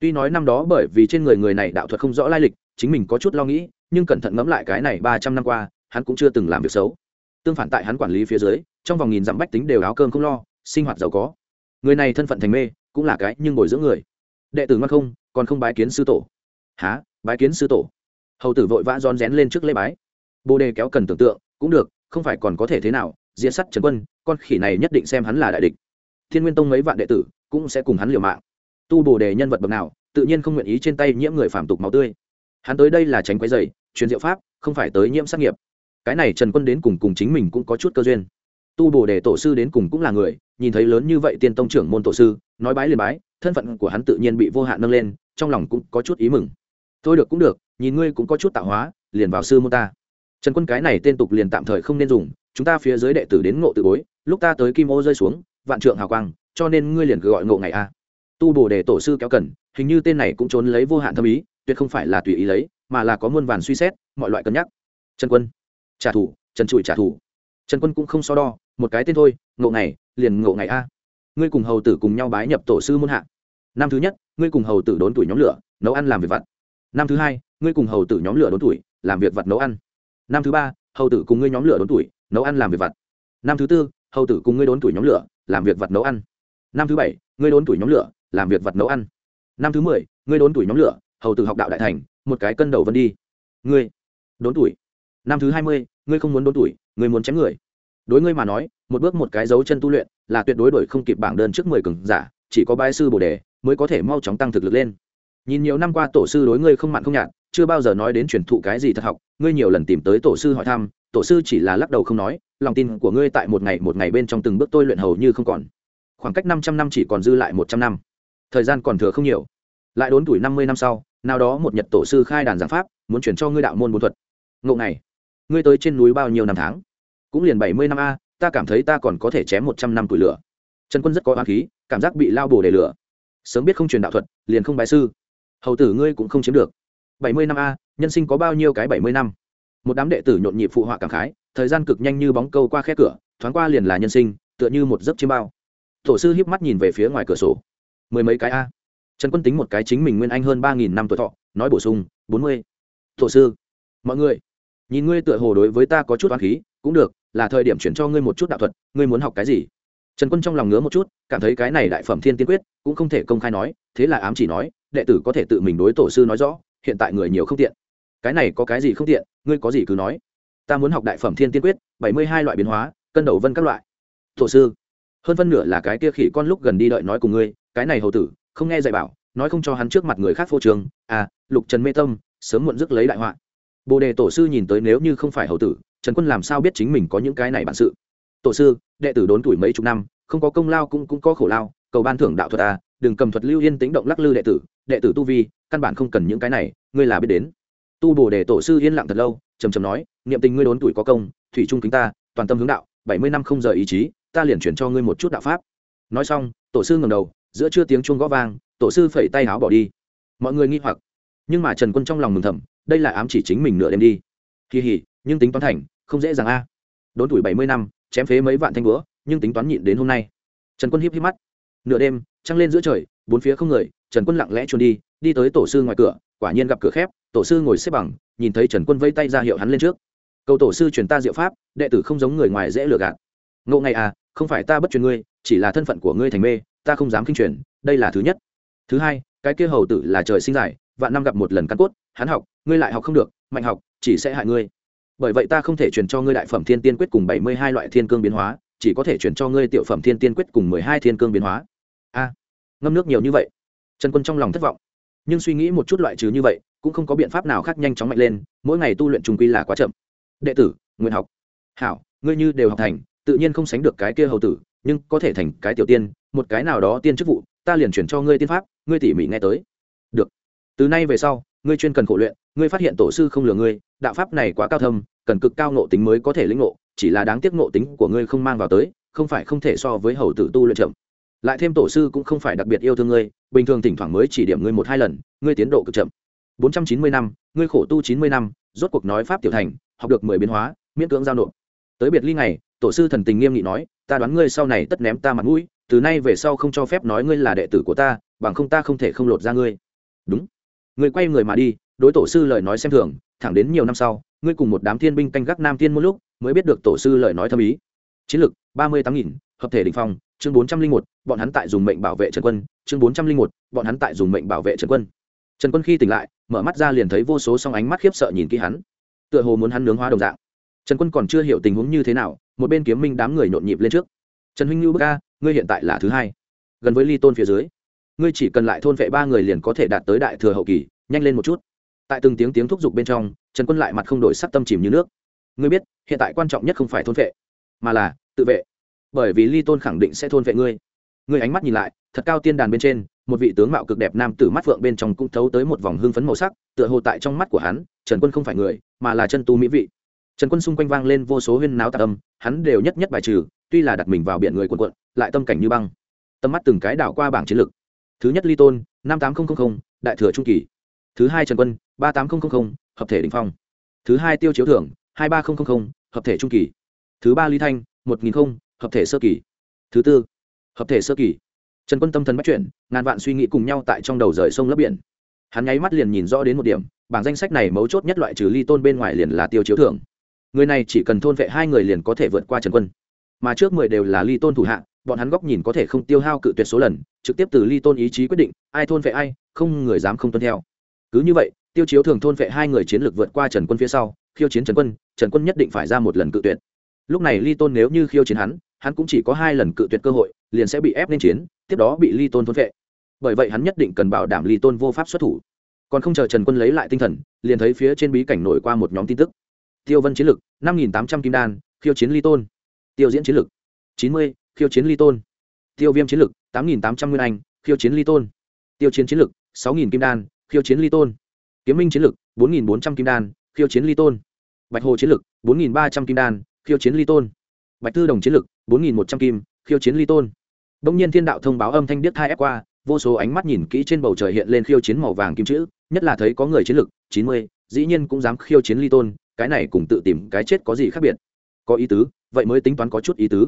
tuy nói năm đó bởi vì trên người người này đạo thuật không rõ lai lịch, chính mình có chút lo nghĩ, nhưng cẩn thận ngẫm lại cái này ba trăm năm qua, hắn cũng chưa từng làm việc xấu. Tương phản tại hắn quản lý phía dưới, trong vòng nghìn dặm bách tính đều áo cơm không lo, sinh hoạt giàu có. Người này thân phận thành mê, cũng là cái nhưng bồi dưỡng người. Đệ tử ngoan không, còn không bái kiến sư tổ. Há bái kiến sư tổ? Hầu tử vội vã rón rén lên trước lễ bái. Bồ đề kéo cần tưởng tượng, cũng được, không phải còn có thể thế nào diễn sắt trần quân, con khỉ này nhất định xem hắn là đại địch. Thiên nguyên tông mấy vạn đệ tử cũng sẽ cùng hắn liều mạng tu bồ đề nhân vật bậc nào, tự nhiên không nguyện ý trên tay nhiễm người phạm tục máu tươi. Hắn tới đây là tránh quấy dày truyền diệu pháp, không phải tới nhiễm sát nghiệp. Cái này trần quân đến cùng cùng chính mình cũng có chút cơ duyên. Tu bồ đề tổ sư đến cùng cũng là người, nhìn thấy lớn như vậy tiên tông trưởng môn tổ sư, nói bái liền bái, thân phận của hắn tự nhiên bị vô hạn nâng lên, trong lòng cũng có chút ý mừng. Thôi được cũng được, nhìn ngươi cũng có chút tạo hóa, liền vào sư môn ta. Trần quân cái này tên tục liền tạm thời không nên dùng, chúng ta phía dưới đệ tử đến ngộ tự bối, lúc ta tới kim ô rơi xuống, vạn trượng hào quang, cho nên ngươi liền gọi ngộ ngày a tu bổ đề tổ sư kéo cần, hình như tên này cũng trốn lấy vô hạn thâm ý, tuyệt không phải là tùy ý lấy, mà là có muôn vàn suy xét, mọi loại cân nhắc. Trần quân, trả thù, trần trụi trả thù. Trần quân cũng không so đo, một cái tên thôi, ngộ ngày, liền ngộ ngày a. Ngươi cùng hầu tử cùng nhau bái nhập tổ sư môn hạ. Năm thứ nhất, ngươi cùng hầu tử đốn tuổi nhóm lửa, nấu ăn làm việc vặt. Năm thứ hai, ngươi cùng hầu tử nhóm lửa đốn tuổi, làm việc vặt nấu ăn. Năm thứ ba, hầu tử cùng ngươi nhóm lửa đốn tuổi, nấu ăn làm việc vặt. Năm thứ tư, hầu tử cùng ngươi đốn tuổi nhóm lửa, làm việc vặt nấu ăn. Năm thứ bảy, ngươi đốn tuổi nhóm lửa làm việc vật nấu ăn. Năm thứ mười, ngươi đốn tuổi nhóm lửa, hầu tử học đạo đại thành, một cái cân đầu vân đi. Ngươi đốn tuổi. Năm thứ hai mươi, ngươi không muốn đốn tuổi, ngươi muốn chém người. Đối ngươi mà nói, một bước một cái dấu chân tu luyện là tuyệt đối đổi không kịp bảng đơn trước mười cường giả, chỉ có bái sư bồ đề mới có thể mau chóng tăng thực lực lên. Nhìn nhiều năm qua tổ sư đối ngươi không mặn không nhạt, chưa bao giờ nói đến truyền thụ cái gì thật học, ngươi nhiều lần tìm tới tổ sư hỏi thăm, tổ sư chỉ là lắc đầu không nói, lòng tin của ngươi tại một ngày một ngày bên trong từng bước tôi luyện hầu như không còn. Khoảng cách năm trăm năm chỉ còn dư lại một trăm năm thời gian còn thừa không nhiều. Lại đốn tuổi năm mươi năm sau, nào đó một nhật tổ sư khai đàn giảng pháp, muốn chuyển cho ngươi đạo môn bốn thuật. Ngộ này ngươi tới trên núi bao nhiêu năm tháng? Cũng liền bảy mươi năm a, ta cảm thấy ta còn có thể chém một trăm năm tuổi lửa. Trần quân rất có oán khí, cảm giác bị lao bổ để lửa. Sớm biết không truyền đạo thuật, liền không bài sư. Hầu tử ngươi cũng không chiếm được. Bảy mươi năm a, nhân sinh có bao nhiêu cái bảy mươi năm? Một đám đệ tử nhộn nhịp phụ họa cảm khái, thời gian cực nhanh như bóng câu qua khe cửa, thoáng qua liền là nhân sinh, tựa như một giấc chiêm bao. Tổ sư híp mắt nhìn về phía ngoài cửa sổ mười mấy cái a. Trần quân tính một cái chính mình nguyên anh hơn ba nghìn năm tuổi thọ, nói bổ sung, bốn mươi. Thổ sư, mọi người, nhìn ngươi tựa hồ đối với ta có chút oán khí, cũng được, là thời điểm chuyển cho ngươi một chút đạo thuật, ngươi muốn học cái gì? Trần quân trong lòng ngứa một chút, cảm thấy cái này đại phẩm thiên tiên quyết, cũng không thể công khai nói, thế là ám chỉ nói, đệ tử có thể tự mình đối tổ sư nói rõ, hiện tại người nhiều không tiện. Cái này có cái gì không tiện, ngươi có gì cứ nói. Ta muốn học đại phẩm thiên tiên quyết, bảy mươi hai loại biến hóa, cân đầu vân các loại. Tổ sư hơn phân nửa là cái kia khỉ con lúc gần đi đợi nói cùng ngươi, cái này hầu tử, không nghe dạy bảo, nói không cho hắn trước mặt người khác phô trường à lục trần mê tâm, sớm muộn dứt lấy đại họa. Bồ đề tổ sư nhìn tới nếu như không phải hầu tử, trần quân làm sao biết chính mình có những cái này bản sự? Tổ sư, đệ tử đốn tuổi mấy chục năm, không có công lao cũng cũng có khổ lao, cầu ban thưởng đạo thuật à đừng cầm thuật lưu yên tính động lắc lư đệ tử đệ tử tu vi, căn bản không cần những cái này, ngươi là biết đến. Tu bồ đề tổ sư yên lặng thật lâu, trầm trầm nói, niệm tình ngươi đốn tuổi có công, thủy trung kính ta, toàn tâm hướng đạo, bảy mươi năm không rời ý chí ta liền chuyển cho ngươi một chút đạo pháp. Nói xong, tổ sư ngầm đầu, giữa chưa tiếng chuông gõ vang, tổ sư phẩy tay áo bỏ đi. Mọi người nghi hoặc, nhưng mà trần quân trong lòng mừng thầm, đây là ám chỉ chính mình nửa đêm đi. Kỳ hỉ, nhưng tính toán thành, không dễ dàng a. Đốn tuổi bảy mươi năm, chém phế mấy vạn thanh búa, nhưng tính toán nhịn đến hôm nay. Trần quân hiếp híp mắt. Nửa đêm, trăng lên giữa trời, bốn phía không người, trần quân lặng lẽ trốn đi đi tới tổ sư ngoài cửa, quả nhiên gặp cửa khép, tổ sư ngồi xếp bằng, nhìn thấy trần quân vây tay ra hiệu hắn lên trước. Cầu tổ sư truyền ta diệu pháp, đệ tử không giống người ngoài dễ lừa gạt. Ngộ ngày à không phải ta bất truyền ngươi, chỉ là thân phận của ngươi thành mê, ta không dám kinh truyền, đây là thứ nhất. Thứ hai, cái kia hầu tử là trời sinh dài vạn năm gặp một lần căn cốt, hắn học, ngươi lại học không được, mạnh học, chỉ sẽ hại ngươi. Bởi vậy ta không thể truyền cho ngươi đại phẩm thiên tiên quyết cùng bảy mươi hai loại thiên cương biến hóa, chỉ có thể truyền cho ngươi tiểu phẩm thiên tiên quyết cùng mười hai thiên cương biến hóa. A, ngâm nước nhiều như vậy. Trần quân trong lòng thất vọng. Nhưng suy nghĩ một chút loại trừ như vậy, cũng không có biện pháp nào khác nhanh chóng mạnh lên, mỗi ngày tu luyện trùng quy là quá chậm. Đệ tử, nguyện học. Hảo, ngươi như đều học thành tự nhiên không sánh được cái kia hầu tử, nhưng có thể thành cái tiểu tiên, một cái nào đó tiên chức vụ, ta liền chuyển cho ngươi tiên pháp, ngươi tỉ mỉ nghe tới. Được. Từ nay về sau, ngươi chuyên cần khổ luyện, ngươi phát hiện tổ sư không lừa ngươi, đạo pháp này quá cao thâm, cần cực cao nộ tính mới có thể lĩnh ngộ, chỉ là đáng tiếc nộ tính của ngươi không mang vào tới, không phải không thể so với hầu tử tu luyện chậm. Lại thêm tổ sư cũng không phải đặc biệt yêu thương ngươi, bình thường thỉnh thoảng mới chỉ điểm ngươi một hai lần, ngươi tiến độ cực chậm. Bốn trăm chín mươi năm, ngươi khổ tu chín mươi năm, rốt cuộc nói pháp tiểu thành, học được mười biến hóa, miễn cưỡng giao nộp. Tới biệt ly này tổ sư thần tình nghiêm nghị nói, ta đoán ngươi sau này tất ném ta mặt mũi, từ nay về sau không cho phép nói ngươi là đệ tử của ta, bằng không ta không thể không lột ra ngươi. Đúng. Ngươi quay người mà đi, đối tổ sư lời nói xem thường, thẳng đến nhiều năm sau, ngươi cùng một đám thiên binh canh gác nam thiên một lúc, mới biết được tổ sư lời nói thâm ý. Chiến lược, ba mươi tám nghìn, hợp thể đình phong, chương bốn trăm linh một, bọn hắn tại dùng mệnh bảo vệ trần quân, chương bốn trăm linh một, bọn hắn tại dùng mệnh bảo vệ trần quân. Trần quân khi tỉnh lại, mở mắt ra liền thấy vô số song ánh mắt khiếp sợ nhìn kỹ hắn. Tựa hồ muốn hắn nướng hóa đồng dạng trần quân còn chưa hiểu tình huống như thế nào, một bên kiếm minh đám người nhộn nhịp lên trước. Trần huynh lưu bức ca ngươi hiện tại là thứ hai. Gần với ly tôn phía dưới, ngươi chỉ cần lại thôn vệ ba người liền có thể đạt tới đại thừa hậu kỳ, nhanh lên một chút. Tại từng tiếng tiếng thúc giục bên trong, trần quân lại mặt không đổi sắc tâm chìm như nước. Ngươi biết, hiện tại quan trọng nhất không phải thôn vệ, mà là tự vệ. Bởi vì ly tôn khẳng định sẽ thôn vệ ngươi. Ngươi ánh mắt nhìn lại, thật cao tiên đàn bên trên, một vị tướng mạo cực đẹp nam tử mắt phượng bên trong cũng thấu tới một vòng hương phấn màu sắc, tựa hồ tại trong mắt của hắn, trần quân không phải người, mà là chân tu mỹ vị trần quân xung quanh vang lên vô số huyên náo tạc âm, hắn đều nhất nhất bài trừ, tuy là đặt mình vào biển người quần quận lại tâm cảnh như băng. Tâm mắt từng cái đảo qua bảng chiến lược. Thứ nhất ly tôn, năm tám nghìn đại thừa trung kỳ. Thứ hai trần quân, ba tám nghìn hợp thể đình phong. Thứ hai tiêu chiếu thưởng, hai ba nghìn hợp thể trung kỳ. Thứ ba ly thanh, một nghìn hợp thể sơ kỳ. Thứ tư, hợp thể sơ kỳ. Trần quân tâm thần bắt chuyển, ngàn vạn suy nghĩ cùng nhau tại trong đầu rời sông lấp biển. Hắn nháy mắt liền nhìn rõ đến một điểm, bảng danh sách này mấu chốt nhất loại trừ ly tôn bên ngoài liền là tiêu chiếu thưởng người này chỉ cần thôn vệ hai người liền có thể vượt qua trần quân. Mà trước mười đều là ly tôn thủ hạ, bọn hắn góc nhìn có thể không tiêu hao cự tuyệt số lần, trực tiếp từ ly tôn ý chí quyết định, ai thôn vệ ai, không người dám không tuân theo. Cứ như vậy, tiêu chiếu thường thôn vệ hai người chiến lược vượt qua trần quân phía sau, khiêu chiến trần quân trần quân nhất định phải ra một lần cự tuyệt. Lúc này ly tôn nếu như khiêu chiến hắn hắn cũng chỉ có hai lần cự tuyệt cơ hội, liền sẽ bị ép lên chiến, tiếp đó bị ly tôn thôn vệ. Bởi vậy hắn nhất định cần bảo đảm ly tôn vô pháp xuất thủ. Còn không chờ trần quân lấy lại tinh thần, liền thấy phía trên bí cảnh nổi qua một nhóm tin tức tiêu vân chiến lực, năm nghìn tám trăm kim đan, khiêu chiến ly tôn. Tiêu diễn chiến lực, chín mươi, khiêu chiến ly tôn. Tiêu viêm chiến lực, tám nghìn tám trăm nguyên anh, khiêu chiến ly tôn. Tiêu chiến chiến lực, sáu nghìn kim đan, khiêu chiến ly tôn. Kiếm minh chiến lực, bốn nghìn bốn trăm kim đan, khiêu chiến ly tôn. Bạch hồ chiến lực, bốn nghìn ba trăm kim đan, khiêu chiến ly tôn. Bạch thư đồng chiến lực, bốn nghìn một trăm kim, khiêu chiến ly tôn. Đông nhiên thiên đạo thông báo âm thanh điếc thai ép qua, vô số ánh mắt nhìn kỹ trên bầu trời hiện lên khiêu chiến màu vàng kim chữ, nhất là thấy có người chiến lực, chín mươi, dĩ nhiên cũng dám khiêu chiến ly tôn cái này cùng tự tìm cái chết có gì khác biệt? Có ý tứ, vậy mới tính toán có chút ý tứ.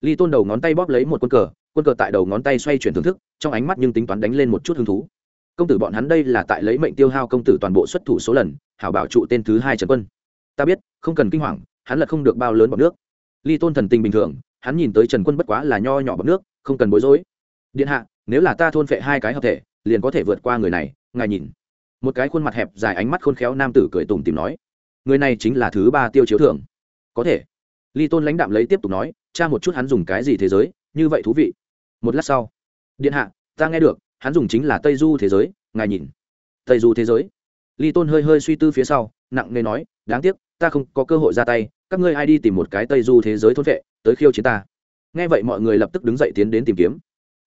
Ly tôn đầu ngón tay bóp lấy một quân cờ quân cờ tại đầu ngón tay xoay chuyển thưởng thức, trong ánh mắt nhưng tính toán đánh lên một chút hứng thú. Công tử bọn hắn đây là tại lấy mệnh tiêu hao công tử toàn bộ xuất thủ số lần, hảo bảo trụ tên thứ hai trần quân. Ta biết, không cần kinh hoàng, hắn là không được bao lớn bọc nước. Ly tôn thần tình bình thường, hắn nhìn tới trần quân bất quá là nho nhỏ bọc nước, không cần bối rối. Điện hạ, nếu là ta thôn phệ hai cái hợp thể, liền có thể vượt qua người này, ngài nhìn. Một cái khuôn mặt hẹp dài ánh mắt khôn khéo nam tử cười tùng tìm nói người này chính là thứ ba tiêu chiếu thưởng. Có thể. Ly tôn lãnh đạm lấy tiếp tục nói, cha một chút hắn dùng cái gì thế giới, như vậy thú vị. Một lát sau, điện hạ, ta nghe được, hắn dùng chính là tây du thế giới, ngài nhìn. Tây du thế giới? Ly tôn hơi hơi suy tư phía sau, nặng nề nói, đáng tiếc, ta không có cơ hội ra tay, các ngươi ai đi tìm một cái tây du thế giới thôn vệ, tới khiêu chiến ta. Nghe vậy mọi người lập tức đứng dậy tiến đến tìm kiếm.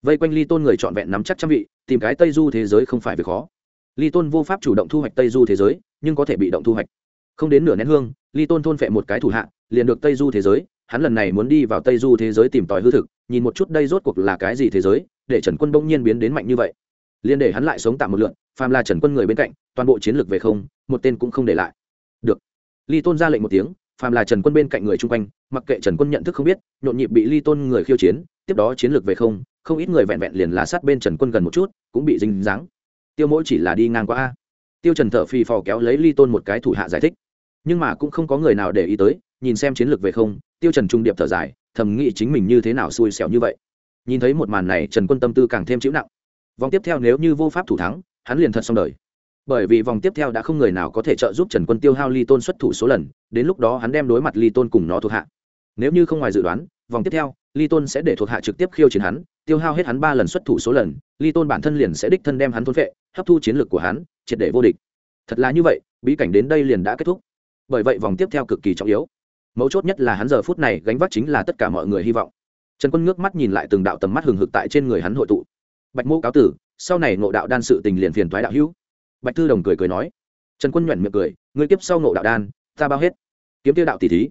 Vây quanh ly tôn người trọn vẹn nắm chắc trăm vị, tìm cái tây du thế giới không phải việc khó. Ly tôn vô pháp chủ động thu hoạch tây du thế giới, nhưng có thể bị động thu hoạch không đến nửa nén hương, ly tôn thôn phệ một cái thủ hạ, liền được tây du thế giới. Hắn lần này muốn đi vào tây du thế giới tìm tòi hư thực, nhìn một chút đây rốt cuộc là cái gì thế giới, để trần quân bỗng nhiên biến đến mạnh như vậy. Liền để hắn lại sống tạm một lượn, phàm là trần quân người bên cạnh, toàn bộ chiến lược về không, một tên cũng không để lại. Được. Ly tôn ra lệnh một tiếng, phàm là trần quân bên cạnh người chung quanh, mặc kệ trần quân nhận thức không biết, nhộn nhịp bị ly tôn người khiêu chiến, tiếp đó chiến lược về không không ít người vẹn vẹn liền là sát bên trần quân gần một chút, cũng bị dính dáng. Tiêu mỗi chỉ là đi ngang qua a. Tiêu trần thở phì phò kéo lấy ly tôn một cái thủ hạ giải thích nhưng mà cũng không có người nào để ý tới, nhìn xem chiến lược về không, tiêu trần trung điệp thở dài, thầm nghĩ chính mình như thế nào xui xẻo như vậy. Nhìn thấy một màn này, trần quân tâm tư càng thêm chịu nặng. Vòng tiếp theo nếu như vô pháp thủ thắng, hắn liền thật xong đời. Bởi vì vòng tiếp theo đã không người nào có thể trợ giúp trần quân tiêu hao ly tôn xuất thủ số lần, đến lúc đó hắn đem đối mặt ly tôn cùng nó thuộc hạ. Nếu như không ngoài dự đoán, vòng tiếp theo, ly tôn sẽ để thuộc hạ trực tiếp khiêu chiến hắn, tiêu hao hết hắn ba lần xuất thủ số lần, ly tôn bản thân liền sẽ đích thân đem hắn thôn vệ hấp thu chiến lược của hắn, triệt để vô địch. Thật là như vậy, bí cảnh đến đây liền đã kết thúc bởi vậy vòng tiếp theo cực kỳ trọng yếu. Mấu chốt nhất là hắn giờ phút này gánh vác chính là tất cả mọi người hy vọng. Trần quân ngước mắt nhìn lại từng đạo tầm mắt hừng hực tại trên người hắn hội tụ. Bạch mô cáo tử, sau này ngộ đạo đan sự tình liền phiền thoái đạo hữu. Bạch thư đồng cười cười nói. Trần quân nhuẩn miệng cười người tiếp sau ngộ đạo đan, ta bao hết. Kiếm tiêu đạo tỷ thí,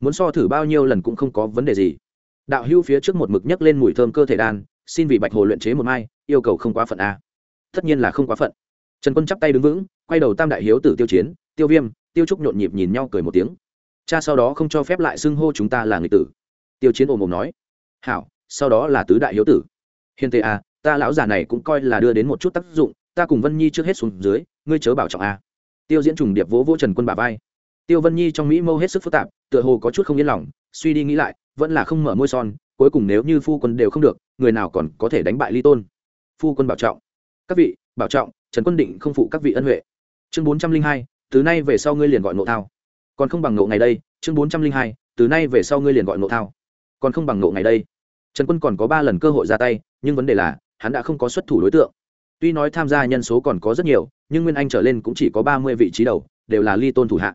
muốn so thử bao nhiêu lần cũng không có vấn đề gì. Đạo hữu phía trước một mực nhấc lên mùi thơm cơ thể đan, xin vì bạch hồ luyện chế một mai, yêu cầu không quá phận a. Tất nhiên là không quá phận. Trần quân chắp tay đứng vững, quay đầu tam đại hiếu tử tiêu chiến, tiêu viêm tiêu trúc nhộn nhịp nhìn nhau cười một tiếng. Cha sau đó không cho phép lại xưng hô chúng ta là người tử. Tiêu chiến ồm ồm nói. Hảo, sau đó là tứ đại hiếu tử. Hiền tề à ta lão già này cũng coi là đưa đến một chút tác dụng, ta cùng vân nhi trước hết xuống dưới, ngươi chớ bảo trọng à. tiêu diễn trùng điệp vỗ vỗ trần quân bà vai. Tiêu vân nhi trong mỹ mâu hết sức phức tạp, tựa hồ có chút không yên lòng, suy đi nghĩ lại, vẫn là không mở môi son, cuối cùng nếu như phu quân đều không được, người nào còn có thể đánh bại ly tôn. Phu quân bảo trọng. Các vị, bảo trọng, trần quân định không phụ các vị ân huệ. Chương bốn trăm linh hai từ nay về sau ngươi liền gọi nộ thao. Còn không bằng nộ ngày đây, chương bốn trăm linh hai, từ nay về sau ngươi liền gọi nộ thao. Còn không bằng nộ ngày đây. Trần quân còn có ba lần cơ hội ra tay, nhưng vấn đề là, hắn đã không có xuất thủ đối tượng. Tuy nói tham gia nhân số còn có rất nhiều, nhưng nguyên anh trở lên cũng chỉ có ba mươi vị trí đầu, đều là ly tôn thủ hạ.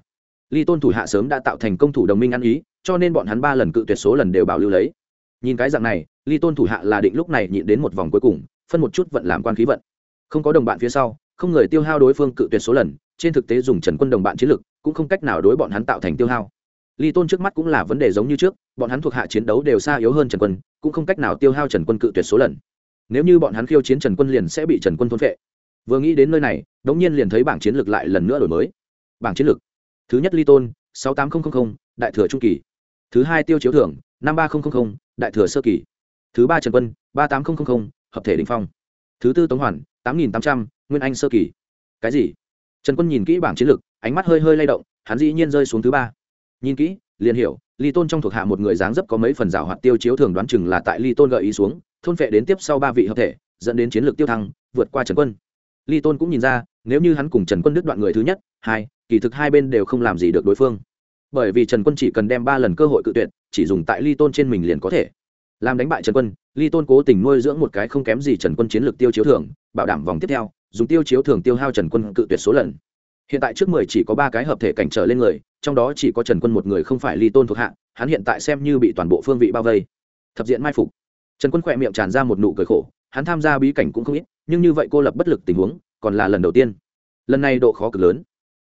Ly tôn thủ hạ sớm đã tạo thành công thủ đồng minh ăn ý, cho nên bọn hắn ba lần cự tuyệt số lần đều bảo lưu lấy. Nhìn cái dạng này, ly tôn thủ hạ là định lúc này nhịn đến một vòng cuối cùng, phân một chút vận làm quan khí vận. Không có đồng bạn phía sau, không người tiêu hao đối phương cự tuyệt số lần trên thực tế dùng trần quân đồng bạn chiến lực, cũng không cách nào đối bọn hắn tạo thành tiêu hao. Ly tôn trước mắt cũng là vấn đề giống như trước, bọn hắn thuộc hạ chiến đấu đều xa yếu hơn trần quân, cũng không cách nào tiêu hao trần quân cự tuyệt số lần. Nếu như bọn hắn khiêu chiến trần quân liền sẽ bị trần quân thôn vệ vừa nghĩ đến nơi này, đống nhiên liền thấy bảng chiến lược lại lần nữa đổi mới. Bảng chiến lược. Thứ nhất ly tôn, sáu tám nghìn đại thừa trung kỳ. Thứ hai tiêu chiếu thưởng, năm ba nghìn đại thừa sơ kỳ. Thứ ba trần quân, ba tám nghìn hợp thể đình phong. Thứ tư tống hoàn, tám nghìn tám trăm, nguyên anh sơ kỳ. Cái gì? Trần quân nhìn kỹ bảng chiến lược, ánh mắt hơi hơi lay động, hắn dĩ nhiên rơi xuống thứ ba. Nhìn kỹ, liền hiểu, ly tôn trong thuộc hạ một người dáng dấp có mấy phần rào hoạt tiêu chiếu thường đoán chừng là tại ly tôn gợi ý xuống, thôn phệ đến tiếp sau ba vị hợp thể, dẫn đến chiến lược tiêu thăng, vượt qua trần quân. Ly tôn cũng nhìn ra, nếu như hắn cùng trần quân đứt đoạn người thứ nhất, hai, kỳ thực hai bên đều không làm gì được đối phương. Bởi vì trần quân chỉ cần đem ba lần cơ hội cự tuyệt, chỉ dùng tại ly tôn trên mình liền có thể. Làm đánh bại trần quân, ly tôn cố tình nuôi dưỡng một cái không kém gì trần quân chiến lược tiêu chiếu thường, bảo đảm vòng tiếp theo dùng tiêu chiếu thường tiêu hao trần quân cự tuyệt số lần. Hiện tại trước mười chỉ có ba cái hợp thể cảnh trở lên người, trong đó chỉ có trần quân một người không phải ly tôn thuộc hạ, hắn hiện tại xem như bị toàn bộ phương vị bao vây. Thập diện mai phục. Trần quân khỏe miệng tràn ra một nụ cười khổ, hắn tham gia bí cảnh cũng không ít, nhưng như vậy cô lập bất lực tình huống, còn là lần đầu tiên. Lần này độ khó cực lớn.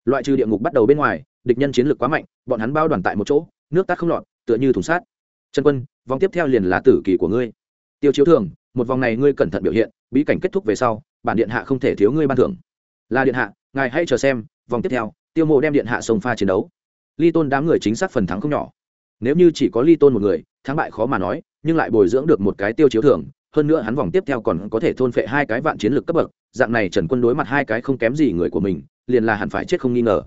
Loại trừ địa ngục bắt đầu bên ngoài, địch nhân chiến lược quá mạnh, bọn hắn bao đoàn tại một chỗ, nước tắt không lọt, tựa như thùng sát trần quân, vòng tiếp theo liền là tử kỳ của ngươi. Tiêu chiếu thường, một vòng này ngươi cẩn thận biểu hiện, bí cảnh kết thúc về sau bản điện hạ không thể thiếu ngươi ban thưởng. Là điện hạ ngài hãy chờ xem vòng tiếp theo tiêu mộ đem điện hạ sông pha chiến đấu. Ly tôn đám người chính xác phần thắng không nhỏ. Nếu như chỉ có ly tôn một người thắng bại khó mà nói nhưng lại bồi dưỡng được một cái tiêu chiếu thưởng, hơn nữa hắn vòng tiếp theo còn có thể thôn phệ hai cái vạn chiến lược cấp bậc dạng này trần quân đối mặt hai cái không kém gì người của mình liền là hẳn phải chết không nghi ngờ.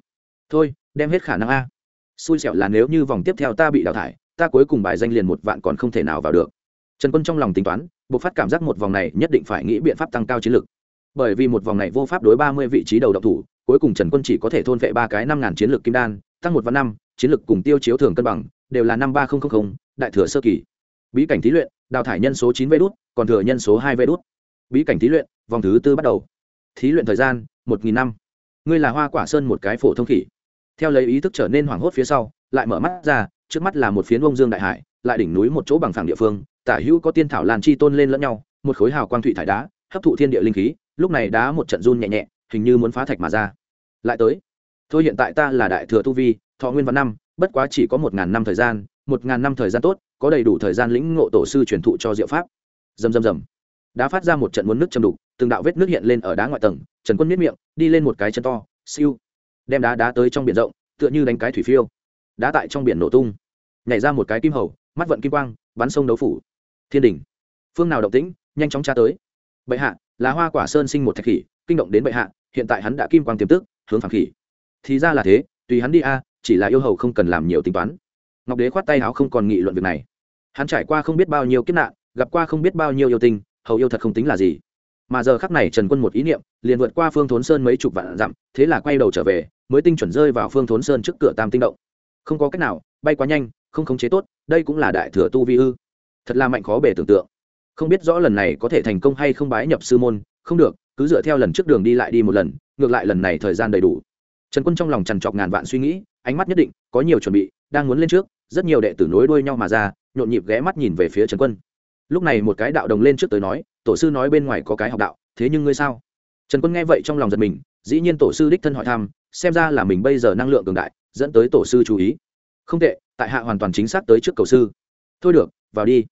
Thôi đem hết khả năng a. Xui xẻo là nếu như vòng tiếp theo ta bị đào thải ta cuối cùng bài danh liền một vạn còn không thể nào vào được. Trần quân trong lòng tính toán buộc phát cảm giác một vòng này nhất định phải nghĩ biện pháp tăng cao chiến lược bởi vì một vòng này vô pháp đối ba mươi vị trí đầu độc thủ, cuối cùng trần quân chỉ có thể thôn vệ ba cái năm ngàn chiến lược kim đan, tăng một và năm, chiến lược cùng tiêu chiếu thường cân bằng, đều là năm ba nghìn đại thừa sơ kỳ. Bí cảnh thí luyện, đào thải nhân số chín vê đốt còn thừa nhân số hai vê đốt bí cảnh thí luyện, vòng thứ tư bắt đầu. Thí luyện thời gian, một nghìn năm. Ngươi là hoa quả sơn một cái phổ thông khỉ. Theo lấy ý thức trở nên hoảng hốt phía sau, lại mở mắt ra, trước mắt là một phiến bông dương đại hải, lại đỉnh núi một chỗ bằng phẳng địa phương, tả hữu có tiên thảo lan chi tôn lên lẫn nhau, một khối hào quang thủy thải đá, hấp thụ thiên địa linh khí lúc này đá một trận run nhẹ nhẹ, hình như muốn phá thạch mà ra. Lại tới. Thôi hiện tại ta là đại thừa tu vi, thọ nguyên văn năm, bất quá chỉ có một ngàn năm thời gian, một ngàn năm thời gian tốt, có đầy đủ thời gian lĩnh ngộ tổ sư truyền thụ cho diệu pháp. Dầm dầm dầm đá phát ra một trận muốn nước châm đục, từng đạo vết nước hiện lên ở đá ngoại tầng, trần quân miết miệng, đi lên một cái chân to, siêu. Đem đá đá tới trong biển rộng, tựa như đánh cái thủy phiêu. Đá tại trong biển nổ tung. Nhảy ra một cái kim hầu, mắt vận kim quang, bắn sông đấu phủ. Thiên đình phương nào động tĩnh, nhanh chóng tra tới. Bệ hạ là hoa quả sơn sinh một thạch khỉ, kinh động đến bệ hạ, hiện tại hắn đã kim quang tiềm tức hướng phản khỉ. Thì ra là thế, tùy hắn đi a, chỉ là yêu hầu không cần làm nhiều tính toán. Ngọc đế khoát tay áo không còn nghị luận việc này. Hắn trải qua không biết bao nhiêu kiếp nạn, gặp qua không biết bao nhiêu yêu tình hầu yêu thật không tính là gì. Mà giờ khắc này trần quân một ý niệm, liền vượt qua phương thốn sơn mấy chục vạn dặm, thế là quay đầu trở về, mới tinh chuẩn rơi vào phương thốn sơn trước cửa tam tinh động. Không có cách nào, bay quá nhanh, không khống chế tốt, đây cũng là đại thừa tu vi ư. Thật là mạnh khó bể tưởng tượng không biết rõ lần này có thể thành công hay không bái nhập sư môn, không được, cứ dựa theo lần trước đường đi lại đi một lần, ngược lại lần này thời gian đầy đủ. Trần quân trong lòng trằn trọc ngàn vạn suy nghĩ, ánh mắt nhất định, có nhiều chuẩn bị, đang muốn lên trước, rất nhiều đệ tử nối đuôi nhau mà ra, nhộn nhịp ghé mắt nhìn về phía trần quân. Lúc này một cái đạo đồng lên trước tới nói, tổ sư nói bên ngoài có cái học đạo, thế nhưng ngươi sao? Trần quân nghe vậy trong lòng giật mình, dĩ nhiên tổ sư đích thân hỏi thăm, xem ra là mình bây giờ năng lượng cường đại, dẫn tới tổ sư chú ý. Không tệ, tại hạ hoàn toàn chính xác tới trước cầu sư. Thôi được, vào đi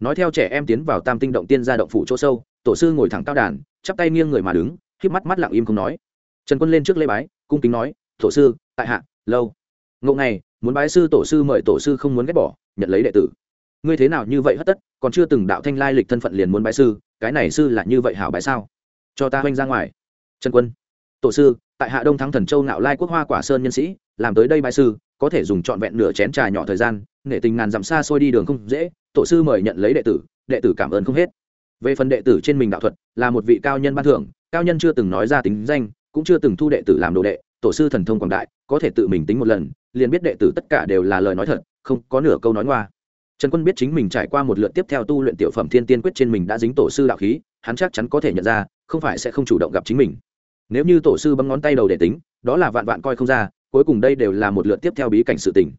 nói theo trẻ em tiến vào tam tinh động tiên ra động phủ chỗ sâu, tổ sư ngồi thẳng cao đàn, chắp tay nghiêng người mà đứng k mắt mắt lặng im không nói. Trần quân lên trước lễ bái, cung kính nói, tổ sư, tại hạ, lâu. Ngộ này muốn bái sư tổ sư mời tổ sư không muốn ghét bỏ, nhận lấy đệ tử. Ngươi thế nào như vậy hất tất, còn chưa từng đạo thanh lai lịch thân phận liền muốn bái sư, cái này sư là như vậy hảo bái sao? Cho ta oanh ra ngoài. Trần quân, tổ sư tại hạ đông thắng thần châu nạo lai quốc hoa quả sơn nhân sĩ, làm tới đây bài sư, có thể dùng trọn vẹn nửa chén trà nhỏ thời gian, nể tình ngàn dặm xa xôi đi đường không dễ, tổ sư mời nhận lấy đệ tử đệ tử cảm ơn không hết. Về phần đệ tử trên mình đạo thuật, là một vị cao nhân ban thưởng, cao nhân chưa từng nói ra tính danh, cũng chưa từng thu đệ tử làm đồ đệ, tổ sư thần thông quảng đại, có thể tự mình tính một lần, liền biết đệ tử tất cả đều là lời nói thật, không có nửa câu nói ngoa. Trần quân biết chính mình trải qua một lượt tiếp theo tu luyện tiểu phẩm thiên tiên quyết trên mình đã dính tổ sư đạo khí, hắn chắc chắn có thể nhận ra, không phải sẽ không chủ động gặp chính mình nếu như tổ sư bấm ngón tay đầu để tính, đó là vạn vạn coi không ra, cuối cùng đây đều là một lượt tiếp theo bí cảnh sự tình.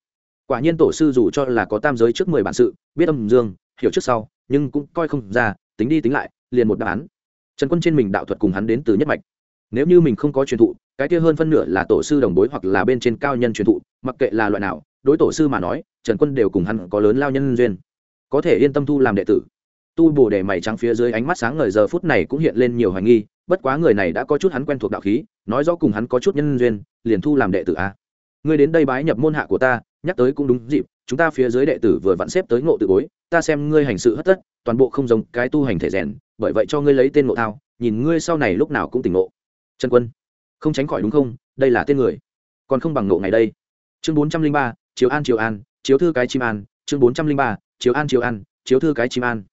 Quả nhiên tổ sư dù cho là có tam giới trước mười bản sự, biết âm dương, hiểu trước sau, nhưng cũng coi không ra, tính đi tính lại, liền một đáp án. Trần quân trên mình đạo thuật cùng hắn đến từ nhất mạch. Nếu như mình không có truyền thụ, cái kia hơn phân nửa là tổ sư đồng bối hoặc là bên trên cao nhân truyền thụ, mặc kệ là loại nào, đối tổ sư mà nói, trần quân đều cùng hắn có lớn lao nhân duyên. Có thể yên tâm tu làm đệ tử. Tu bồ đề mày trắng phía dưới ánh mắt sáng ngời, giờ phút này cũng hiện lên nhiều hoài nghi bất quá người này đã có chút hắn quen thuộc đạo khí, nói rõ cùng hắn có chút nhân duyên, liền thu làm đệ tử a. Ngươi đến đây bái nhập môn hạ của ta, nhắc tới cũng đúng dịp, chúng ta phía dưới đệ tử vừa vặn xếp tới ngộ tự bối, ta xem ngươi hành sự hất tất, toàn bộ không giống cái tu hành thể rèn, bởi vậy cho ngươi lấy tên ngộ thao, nhìn ngươi sau này lúc nào cũng tỉnh ngộ. Trần quân, không tránh khỏi đúng không? Đây là tên người. Còn không bằng ngộ ngày đây. Chương bốn trăm linh ba chiếu an chiếu an, chiếu thư cái chim an, chương bốn trăm linh ba chiếu an chiếu an, chiếu thư cái chim an.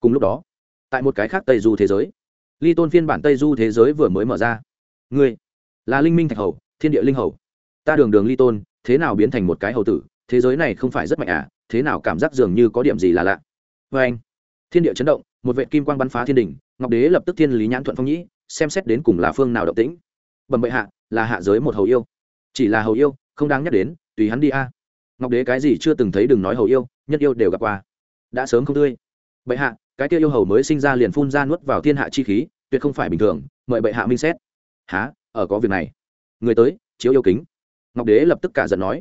Cùng lúc đó, tại một cái khác tây du thế giới ly tôn phiên bản tây du thế giới vừa mới mở ra. Ngươi là linh minh thạch hầu, thiên địa linh hầu. Ta đường đường ly tôn, thế nào biến thành một cái hầu tử? Thế giới này không phải rất mạnh à? Thế nào cảm giác dường như có điểm gì là lạ? Vê anh, thiên địa chấn động, một vệ kim quang bắn phá thiên đình, ngọc đế lập tức thiên lý nhãn thuận phong nhĩ, xem xét đến cùng là phương nào động tĩnh. Bẩm bệ hạ, là hạ giới một hầu yêu. Chỉ là hầu yêu, không đáng nhắc đến, tùy hắn đi a. Ngọc đế cái gì chưa từng thấy đừng nói hầu yêu, nhất yêu đều gặp qua. Đã sớm không tươi. Bệ hạ cái kia yêu hầu mới sinh ra liền phun ra nuốt vào thiên hạ chi khí, tuyệt không phải bình thường, mời bệ hạ minh xét. Há ở có việc này? Người tới, chiếu yêu kính. Ngọc đế lập tức cả giận nói.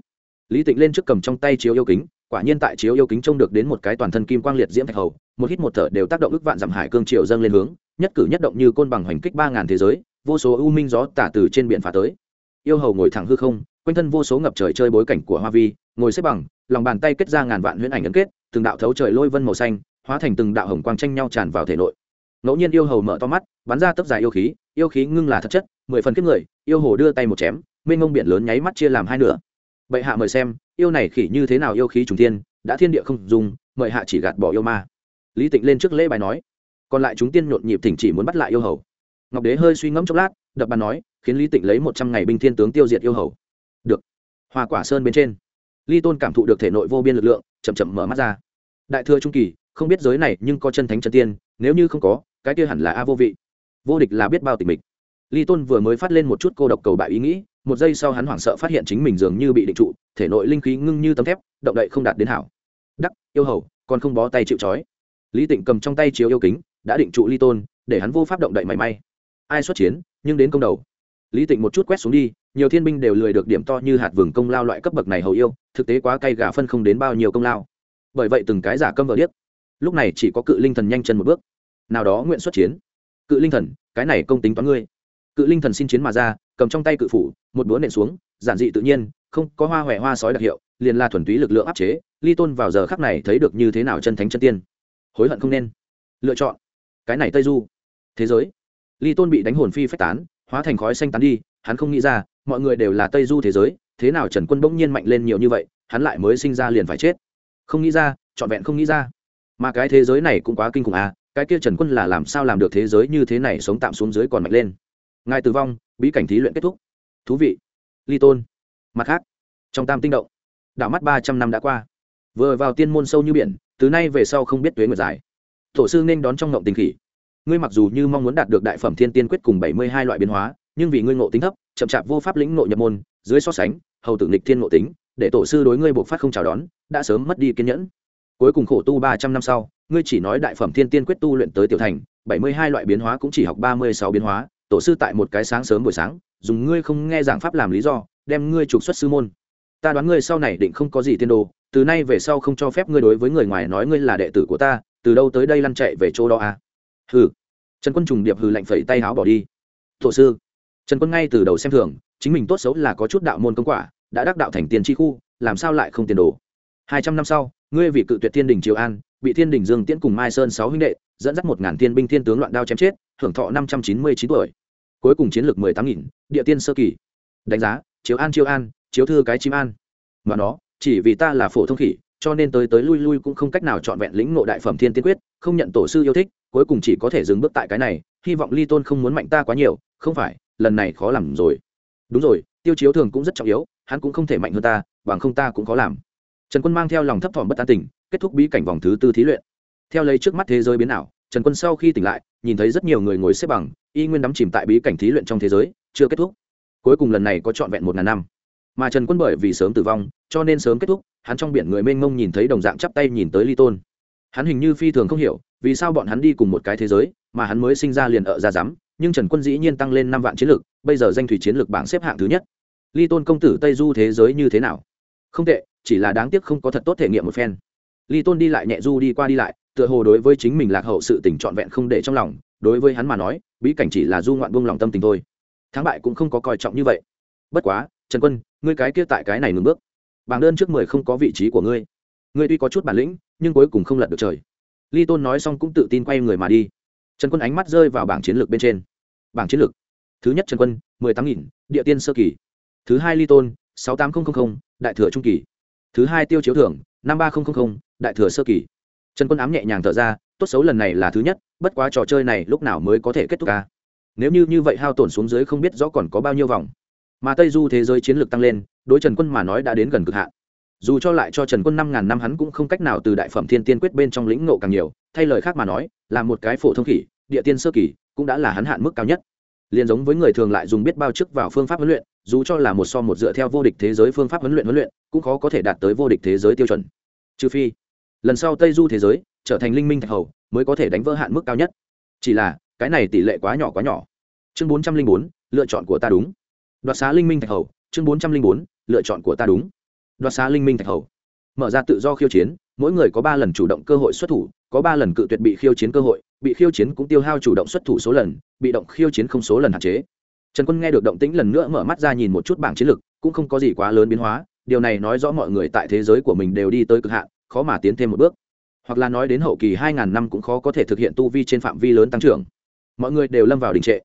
Lý tịnh lên trước cầm trong tay chiếu yêu kính, quả nhiên tại chiếu yêu kính trông được đến một cái toàn thân kim quang liệt diễm thạch hầu, một hít một thở đều tác động ức vạn dặm hải cương triều dâng lên hướng, nhất cử nhất động như côn bằng hoành kích ba ngàn thế giới, vô số ưu minh gió tả từ trên biển phá tới. Yêu hầu ngồi thẳng hư không, quanh thân vô số ngập trời chơi bối cảnh của hoa vi, ngồi xếp bằng, lòng bàn tay kết ra ngàn vạn huyễn ảnh ấn kết, từng đạo thấu trời lôi vân màu xanh hóa thành từng đạo hồng quang tranh nhau tràn vào thể nội. Ngẫu nhiên yêu hầu mở to mắt, bắn ra tấp dài yêu khí yêu khí ngưng là thật chất, mười phần kiếp người, yêu hồ đưa tay một chém, mênh mông biển lớn nháy mắt chia làm hai nửa. Bệ hạ mời xem, yêu này khỉ như thế nào yêu khí trùng tiên đã thiên địa không dùng, mời hạ chỉ gạt bỏ yêu ma. Lý tịnh lên trước lễ bài nói, còn lại chúng tiên nhộn nhịp thỉnh chỉ muốn bắt lại yêu hầu. Ngọc đế hơi suy ngẫm chốc lát, đập bàn nói, khiến lý tịnh lấy một trăm ngày binh thiên tướng tiêu diệt yêu hầu. Được. Hoa quả sơn bên trên. Ly tôn cảm thụ được thể nội vô biên lực lượng, chậm chậm mở mắt ra. Đại thừa trung kỳ không biết giới này nhưng có chân thánh chân tiên, nếu như không có, cái kia hẳn là a vô vị. Vô địch là biết bao tình mình ly tôn vừa mới phát lên một chút cô độc cầu bại ý nghĩ, một giây sau hắn hoảng sợ phát hiện chính mình dường như bị định trụ, thể nội linh khí ngưng như tấm thép, động đậy không đạt đến hảo. Đắc, yêu hầu, còn không bó tay chịu trói. Lý tịnh cầm trong tay chiếu yêu kính, đã định trụ ly tôn, để hắn vô pháp động đậy mảy may. Ai xuất chiến, nhưng đến công đầu. Lý tịnh một chút quét xuống đi, nhiều thiên binh đều lười được điểm to như hạt vừng công lao loại cấp bậc này hầu yêu, thực tế quá cay gà phân không đến bao nhiêu công lao. Bởi vậy từng cái giả câm vợ điếc lúc này chỉ có cự linh thần nhanh chân một bước. Nào đó nguyện xuất chiến. Cự linh thần, cái này công tính toán ngươi. Cự linh thần xin chiến mà ra, cầm trong tay cự phủ, một búa nện xuống, giản dị tự nhiên, không có hoa hòe hoa sói đặc hiệu, liền là thuần túy lực lượng áp chế, ly tôn vào giờ khắc này thấy được như thế nào chân thánh chân tiên. Hối hận không nên. Lựa chọn. Cái này tây du. Thế giới. Ly tôn bị đánh hồn phi phách tán, hóa thành khói xanh tán đi, hắn không nghĩ ra, mọi người đều là tây du thế giới, thế nào trần quân bỗng nhiên mạnh lên nhiều như vậy, hắn lại mới sinh ra liền phải chết. Không nghĩ ra, trọn vẹn không nghĩ ra mà cái thế giới này cũng quá kinh khủng à cái kia trần quân là làm sao làm được thế giới như thế này sống tạm xuống dưới còn mạnh lên. Ngài tử vong, bí cảnh thí luyện kết thúc. Thú vị. Ly tôn. Mặt khác, trong tam tinh động, đảo mắt ba trăm năm đã qua. Vừa vào tiên môn sâu như biển, từ nay về sau không biết tuế nguyệt dài. Tổ sư nên đón trong ngộng tình khỉ. Ngươi mặc dù như mong muốn đạt được đại phẩm thiên tiên quyết cùng bảy mươi hai loại biến hóa, nhưng vì ngươi ngộ tính thấp, chậm chạp vô pháp lĩnh ngộ nhập môn, dưới so sánh, hầu tử nghịch thiên ngộ tính, để tổ sư đối ngươi buộc phát không chào đón, đã sớm mất đi kiên nhẫn cuối cùng khổ tu ba trăm năm sau, ngươi chỉ nói đại phẩm thiên tiên quyết tu luyện tới tiểu thành, bảy mươi hai loại biến hóa cũng chỉ học ba mươi sáu biến hóa, tổ sư tại một cái sáng sớm buổi sáng, dùng ngươi không nghe giảng pháp làm lý do, đem ngươi trục xuất sư môn. Ta đoán ngươi sau này định không có gì tiên đồ, từ nay về sau không cho phép ngươi đối với người ngoài nói ngươi là đệ tử của ta, từ đâu tới đây lăn chạy về chỗ đó à? Hừ. Trần quân trùng điệp hừ lạnh phẩy tay áo bỏ đi. Tổ sư. Trần quân ngay từ đầu xem thường, chính mình tốt xấu là có chút đạo môn công quả, đã đắc đạo thành tiền tri khu, làm sao lại không tiền đồ? Hai trăm năm sau ngươi vì cự tuyệt thiên đình triều an, bị thiên đình dương tiễn cùng mai sơn sáu huynh đệ, dẫn dắt một ngàn thiên binh thiên tướng loạn đao chém chết, hưởng thọ năm trăm chín mươi chín tuổi. Cuối cùng chiến lược mười tám nghìn, địa tiên sơ kỳ. Đánh giá chiếu an chiếu an chiếu thư cái chim an. Mà nó, chỉ vì ta là phổ thông khỉ, cho nên tới tới lui lui cũng không cách nào chọn vẹn lĩnh ngộ đại phẩm thiên tiên quyết, không nhận tổ sư yêu thích, cuối cùng chỉ có thể dừng bước tại cái này, hy vọng ly tôn không muốn mạnh ta quá nhiều, không phải, lần này khó làm rồi. Đúng rồi, tiêu chiếu thường cũng rất trọng yếu, hắn cũng không thể mạnh hơn ta, bằng không ta cũng khó làm trần quân mang theo lòng thấp thỏm bất an tình, kết thúc bí cảnh vòng thứ tư thí luyện. Theo lấy trước mắt thế giới biến ảo, trần quân sau khi tỉnh lại, nhìn thấy rất nhiều người ngồi xếp bằng, y nguyên đắm chìm tại bí cảnh thí luyện trong thế giới, chưa kết thúc. Cuối cùng lần này có trọn vẹn một ngàn năm. Mà trần quân bởi vì sớm tử vong, cho nên sớm kết thúc, hắn trong biển người mênh mông nhìn thấy đồng dạng chắp tay nhìn tới ly tôn. Hắn hình như phi thường không hiểu, vì sao bọn hắn đi cùng một cái thế giới, mà hắn mới sinh ra liền ở ra dám nhưng trần quân dĩ nhiên tăng lên năm vạn chiến lược bây giờ danh thủy chiến lược bảng xếp hạng thứ nhất. Ly tôn công tử tây du thế giới như thế nào? Không tệ chỉ là đáng tiếc không có thật tốt thể nghiệm một phen. Ly tôn đi lại nhẹ du đi qua đi lại, tựa hồ đối với chính mình lạc hậu sự tình trọn vẹn không để trong lòng, đối với hắn mà nói, bí cảnh chỉ là du ngoạn buông lòng tâm tình thôi. Thắng bại cũng không có coi trọng như vậy. Bất quá, trần quân, ngươi cái kia tại cái này ngừng bước. Bảng đơn trước mười không có vị trí của ngươi. Ngươi tuy có chút bản lĩnh, nhưng cuối cùng không lật được trời. Ly tôn nói xong cũng tự tin quay người mà đi. Trần quân ánh mắt rơi vào bảng chiến lược bên trên. Bảng chiến lược. Thứ nhất trần quân, mười tám nghìn, địa tiên sơ kỳ. Thứ hai ly tôn, sáu tám nghìn đại thừa trung kỳ thứ hai tiêu chiếu thưởng, năm ba nghìn đại thừa sơ kỳ. Trần quân ám nhẹ nhàng thở ra, tốt xấu lần này là thứ nhất, bất quá trò chơi này lúc nào mới có thể kết thúc ca nếu như như vậy hao tổn xuống dưới không biết rõ còn có bao nhiêu vòng. Mà tây du thế giới chiến lược tăng lên, đối trần quân mà nói đã đến gần cực hạn. Dù cho lại cho trần quân năm ngàn năm hắn cũng không cách nào từ đại phẩm thiên tiên quyết bên trong lĩnh ngộ càng nhiều, thay lời khác mà nói, là một cái phổ thông khỉ, địa tiên sơ kỳ, cũng đã là hắn hạn mức cao nhất. Liền giống với người thường lại dùng biết bao chức vào phương pháp huấn luyện dù cho là một so một dựa theo vô địch thế giới phương pháp huấn luyện huấn luyện, cũng khó có thể đạt tới vô địch thế giới tiêu chuẩn. Trừ phi, lần sau tây du thế giới trở thành linh minh thạch hầu mới có thể đánh vỡ hạn mức cao nhất. Chỉ là, cái này tỷ lệ quá nhỏ quá nhỏ. Chương bốn trăm linh bốn, lựa chọn của ta đúng. Đoạt xá linh minh thạch hầu, chương bốn trăm linh bốn, lựa chọn của ta đúng. Đoạt xá linh minh thạch hầu. Mở ra tự do khiêu chiến, mỗi người có ba lần chủ động cơ hội xuất thủ, có ba lần cự tuyệt bị khiêu chiến cơ hội, bị khiêu chiến cũng tiêu hao chủ động xuất thủ số lần, bị động khiêu chiến không số lần hạn chế trần quân nghe được động tĩnh lần nữa mở mắt ra nhìn một chút bảng chiến lược, cũng không có gì quá lớn biến hóa, điều này nói rõ mọi người tại thế giới của mình đều đi tới cực hạn, khó mà tiến thêm một bước. Hoặc là nói đến hậu kỳ hai ngàn năm cũng khó có thể thực hiện tu vi trên phạm vi lớn tăng trưởng. Mọi người đều lâm vào đình trệ.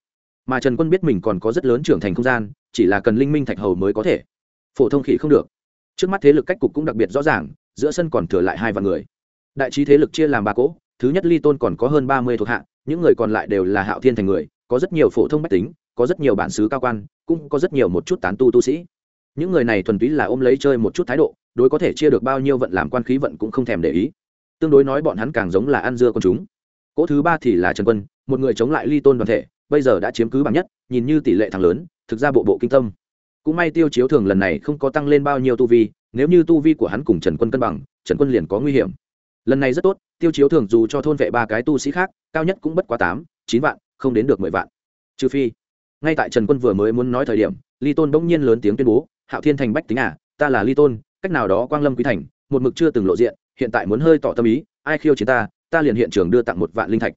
Mà trần quân biết mình còn có rất lớn trưởng thành không gian, chỉ là cần linh minh thạch hầu mới có thể. Phổ thông khỉ không được. Trước mắt thế lực cách cục cũng đặc biệt rõ ràng, giữa sân còn thừa lại hai vạn người. Đại trí thế lực chia làm ba cỗ, thứ nhất ly tôn còn có hơn ba mươi thuộc hạ, những người còn lại đều là hạo thiên thành người, có rất nhiều phổ thông bách tính có rất nhiều bản xứ cao quan, cũng có rất nhiều một chút tán tu tu sĩ. Những người này thuần túy là ôm lấy chơi một chút thái độ, đối có thể chia được bao nhiêu vận làm quan khí vận cũng không thèm để ý. Tương đối nói bọn hắn càng giống là ăn dưa con chúng. Cỗ thứ ba thì là trần quân, một người chống lại ly tôn đoàn thể, bây giờ đã chiếm cứ bằng nhất, nhìn như tỷ lệ thằng lớn, thực ra bộ bộ kinh tâm. Cũng may tiêu chiếu thường lần này không có tăng lên bao nhiêu tu vi, nếu như tu vi của hắn cùng trần quân cân bằng, trần quân liền có nguy hiểm. Lần này rất tốt, tiêu chiếu thường dù cho thôn vệ ba cái tu sĩ khác, cao nhất cũng bất quá tám, chín vạn, không đến được mười vạn. Trừ phi ngay tại trần quân vừa mới muốn nói thời điểm, ly tôn bỗng nhiên lớn tiếng tuyên bố, hạo thiên thành bách tính à ta là ly tôn, cách nào đó quang lâm quý thành, một mực chưa từng lộ diện, hiện tại muốn hơi tỏ tâm ý, ai khiêu chiến ta ta liền hiện trường đưa tặng một vạn linh thạch.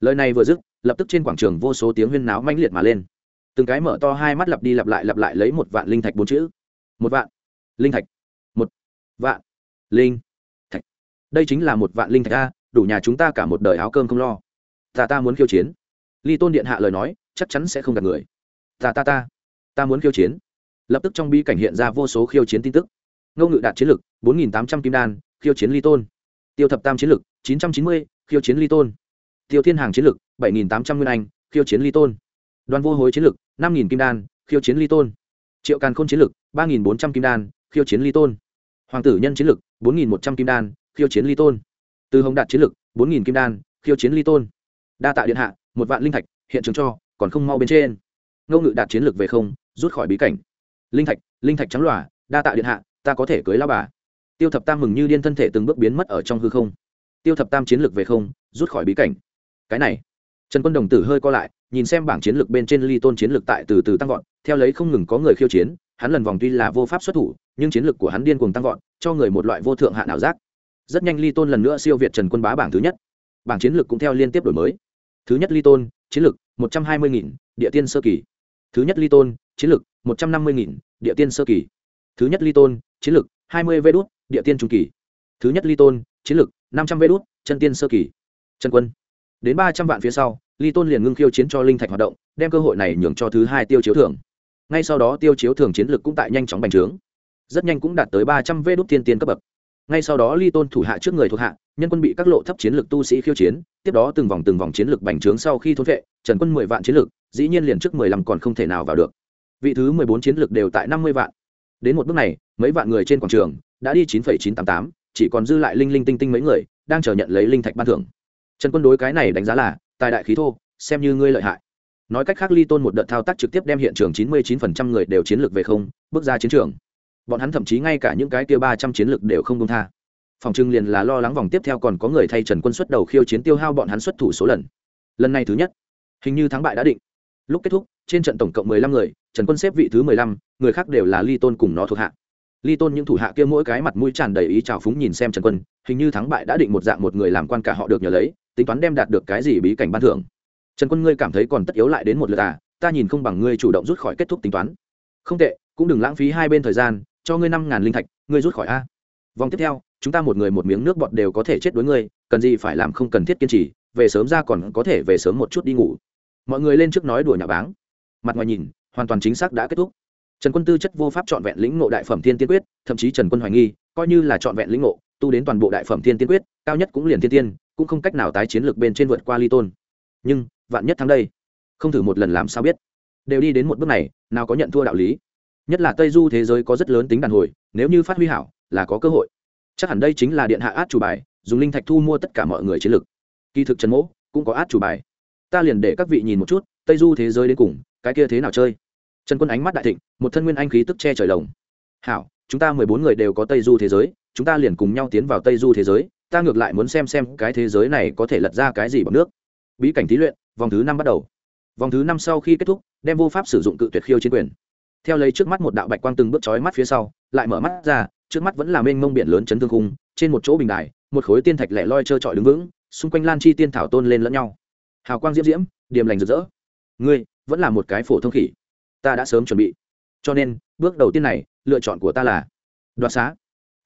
Lời này vừa dứt, lập tức trên quảng trường vô số tiếng huyên náo mãnh liệt mà lên. Từng cái mở to hai mắt lặp đi lặp lại lặp lại lấy một vạn linh thạch bốn chữ. Một vạn linh thạch. Một vạn linh thạch. Đây chính là một vạn linh thạch a, đủ nhà chúng ta cả một đời áo cơm không lo. Ta ta muốn khiêu chiến. Ly tôn điện hạ lời nói chắc chắn sẽ không gặp người. Ta ta ta ta muốn khiêu chiến. Lập tức trong bi cảnh hiện ra vô số khiêu chiến tin tức. Ngô ngự đạt chiến lực, bốn nghìn tám trăm kim đan, khiêu chiến ly tôn. Tiêu thập tam chiến lực, chín trăm chín mươi, khiêu chiến ly tôn. Tiêu thiên hàng chiến lực, bảy nghìn tám trăm nguyên anh, khiêu chiến ly tôn. Đoàn vô hối chiến lực, năm nghìn kim đan, khiêu chiến ly tôn. Triệu càn khôn chiến lực, ba nghìn bốn trăm kim đan, khiêu chiến ly tôn. Hoàng tử nhân chiến lực, bốn nghìn một trăm kim đan, khiêu chiến ly tôn. Từ hồng đạt chiến lực, bốn nghìn kim đan, khiêu chiến ly tôn. Đa tạ điện hạ, một vạn linh thạch, hiện trường cho còn không mau bên trên. Ngô ngự đạt chiến lược về không, rút khỏi bí cảnh. Linh thạch linh thạch trắng lòa đa tạ điện hạ, ta có thể cưới lao bà. Tiêu thập tam mừng như điên thân thể từng bước biến mất ở trong hư không. Tiêu thập tam chiến lược về không, rút khỏi bí cảnh. Cái này, trần quân đồng tử hơi co lại, nhìn xem bảng chiến lược bên trên ly tôn chiến lược tại từ từ tăng vọt, theo lấy không ngừng có người khiêu chiến, hắn lần vòng tuy là vô pháp xuất thủ, nhưng chiến lược của hắn điên cuồng tăng vọt, cho người một loại vô thượng hạ nào giác. Rất nhanh ly tôn lần nữa siêu việt trần quân bá bảng thứ nhất. Bảng chiến lược cũng theo liên tiếp đổi mới. Thứ nhất ly tôn, chiến lược một trăm hai mươi nghìn, địa tiên sơ kỳ. Thứ nhất ly tôn, chiến lược một trăm năm mươi nghìn, địa tiên sơ kỳ. Thứ nhất ly tôn, chiến lược hai mươi vê đốt địa tiên trung kỳ. Thứ nhất ly tôn, chiến lược năm trăm vê đốt chân tiên sơ kỳ. Trần quân. Đến ba trăm vạn phía sau, ly tôn liền ngưng khiêu chiến cho linh thạch hoạt động, đem cơ hội này nhường cho thứ hai tiêu chiếu thưởng. Ngay sau đó tiêu chiếu thưởng chiến lược cũng tại nhanh chóng bành trướng. Rất nhanh cũng đạt tới ba trăm vê đốt tiên tiên cấp bậc ngay sau đó ly tôn thủ hạ trước người thuộc hạ, nhân quân bị các lộ thấp chiến lược tu sĩ khiêu chiến, tiếp đó từng vòng từng vòng chiến lược bành trướng sau khi thốn vệ, trần quân mười vạn chiến lược, dĩ nhiên liền trước mười lăm còn không thể nào vào được. Vị thứ mười bốn chiến lược đều tại năm mươi vạn. Đến một bước này, mấy vạn người trên quảng trường đã đi chín phẩy chín tám tám, chỉ còn dư lại linh linh tinh tinh mấy người, đang chờ nhận lấy linh thạch ban thưởng. Trần quân đối cái này đánh giá là, tài đại khí thô, xem như ngươi lợi hại. Nói cách khác ly tôn một đợt thao tác trực tiếp đem hiện trường chín mươi chín phần trăm người đều chiến lược về không, bước ra chiến trường bọn hắn thậm chí ngay cả những cái kia ba trăm chiến lược đều không công tha. Phòng trưng liền là lo lắng vòng tiếp theo còn có người thay trần quân xuất đầu khiêu chiến tiêu hao bọn hắn xuất thủ số lần. Lần này thứ nhất, hình như thắng bại đã định. Lúc kết thúc, trên trận tổng cộng mười lăm người, trần quân xếp vị thứ mười lăm, người khác đều là ly tôn cùng nó thuộc hạ. Ly tôn những thủ hạ kia mỗi cái mặt mũi tràn đầy ý trào phúng nhìn xem trần quân, hình như thắng bại đã định một dạng một người làm quan cả họ được nhờ lấy, tính toán đem đạt được cái gì bí cảnh ban thưởng. Trần quân ngươi cảm thấy còn tất yếu lại đến một lượt à ta nhìn không bằng ngươi chủ động rút khỏi kết thúc tính toán. Không tệ, cũng đừng lãng phí hai bên thời gian cho ngươi năm ngàn linh thạch, ngươi rút khỏi a. Vòng tiếp theo, chúng ta một người một miếng nước bọt đều có thể chết đối ngươi, cần gì phải làm không cần thiết kiên trì, về sớm ra còn có thể về sớm một chút đi ngủ. Mọi người lên trước nói đùa nhà báng. Mặt ngoài nhìn, hoàn toàn chính xác đã kết thúc. Trần quân tư chất vô pháp trọn vẹn lĩnh ngộ đại phẩm thiên tiên quyết, thậm chí trần quân hoài nghi, coi như là trọn vẹn lĩnh ngộ, tu đến toàn bộ đại phẩm thiên tiên quyết, cao nhất cũng liền thiên tiên, cũng không cách nào tái chiến lược bên trên vượt qua ly tôn. Nhưng, vạn nhất thắng đây, không thử một lần làm sao biết. Đều đi đến một bước này, nào có nhận thua đạo lý nhất là tây du thế giới có rất lớn tính đàn hồi, nếu như phát huy hảo, là có cơ hội. Chắc hẳn đây chính là điện hạ át chủ bài, dùng linh thạch thu mua tất cả mọi người chiến lược kỳ thực trần mỗ cũng có át chủ bài. Ta liền để các vị nhìn một chút, tây du thế giới đến cùng, cái kia thế nào chơi? Trần quân ánh mắt đại thịnh, một thân nguyên anh khí tức che trời lồng. Hảo, chúng ta mười bốn người đều có tây du thế giới, chúng ta liền cùng nhau tiến vào tây du thế giới, ta ngược lại muốn xem xem cái thế giới này có thể lật ra cái gì bằng nước. Bí cảnh thí luyện, vòng thứ năm bắt đầu. Vòng thứ năm sau khi kết thúc, đem vô pháp sử dụng cự tuyệt khiêu chiến quyền theo lấy trước mắt một đạo bạch quang từng bước chói mắt phía sau, lại mở mắt ra, trước mắt vẫn là mênh mông biển lớn chấn thương khung, trên một chỗ bình đài, một khối tiên thạch lẻ loi trơ trọi đứng vững, xung quanh lan chi tiên thảo tôn lên lẫn nhau. Hào quang diễm diễm, điềm lành rực rỡ. Ngươi, vẫn là một cái phổ thông khỉ. Ta đã sớm chuẩn bị. Cho nên, bước đầu tiên này, lựa chọn của ta là đoạt xá.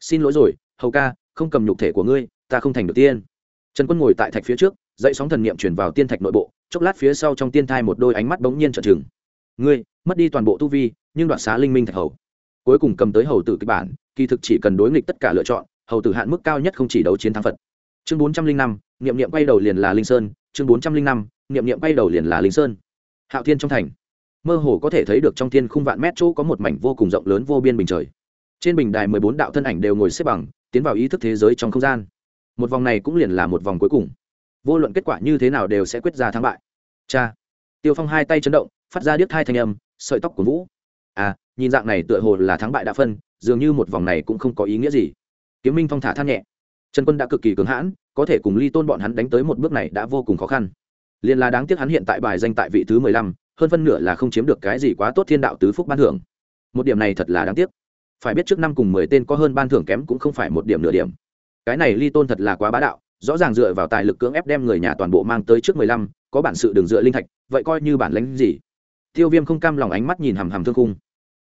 Xin lỗi rồi, hầu ca, không cầm nhục thể của ngươi, ta không thành được tiên. Trần quân ngồi tại thạch phía trước dậy sóng thần niệm chuyển vào tiên thạch nội bộ, chốc lát phía sau trong tiên thai một đôi ánh mắt bỗng nhiên trợn trừng ngươi, mất đi toàn bộ tu vi, nhưng đoạt xá linh minh thạch hầu. Cuối cùng cầm tới hầu tử kịch bản, kỳ thực chỉ cần đối nghịch tất cả lựa chọn, hầu tử hạn mức cao nhất không chỉ đấu chiến thắng phật. Chương bốn trăm linh năm, niệm niệm quay đầu liền là linh sơn, chương bốn trăm linh năm, niệm niệm quay đầu liền là linh sơn. Hạo thiên trong thành. Mơ hồ có thể thấy được trong thiên khung vạn mét chỗ có một mảnh vô cùng rộng lớn vô biên bình trời. Trên bình đài mười bốn đạo thân ảnh đều ngồi xếp bằng, tiến vào ý thức thế giới trong không gian. Một vòng này cũng liền là một vòng cuối cùng. Vô luận kết quả như thế nào đều sẽ quyết ra thắng bại. Cha. Tiêu phong hai tay chấn động phát ra điếc thai thanh âm, sợi tóc của vũ. À nhìn dạng này tựa hồ là thắng bại đã phân, dường như một vòng này cũng không có ý nghĩa gì. Kiếm minh phong thả than nhẹ. Trần quân đã cực kỳ cứng hãn, có thể cùng ly tôn bọn hắn đánh tới một bước này đã vô cùng khó khăn. Liền là đáng tiếc hắn hiện tại bài danh tại vị thứ mười lăm, hơn phân nửa là không chiếm được cái gì quá tốt thiên đạo tứ phúc ban thưởng. Một điểm này thật là đáng tiếc. Phải biết trước năm cùng mười tên có hơn ban thưởng kém cũng không phải một điểm nửa điểm. Cái này ly tôn thật là quá bá đạo, rõ ràng dựa vào tài lực cưỡng ép đem người nhà toàn bộ mang tới trước mười lăm, có bản sự đường dựa linh thạch, vậy coi như bản lãnh gì? Tiêu viêm không cam lòng ánh mắt nhìn hằm hằm thương khung.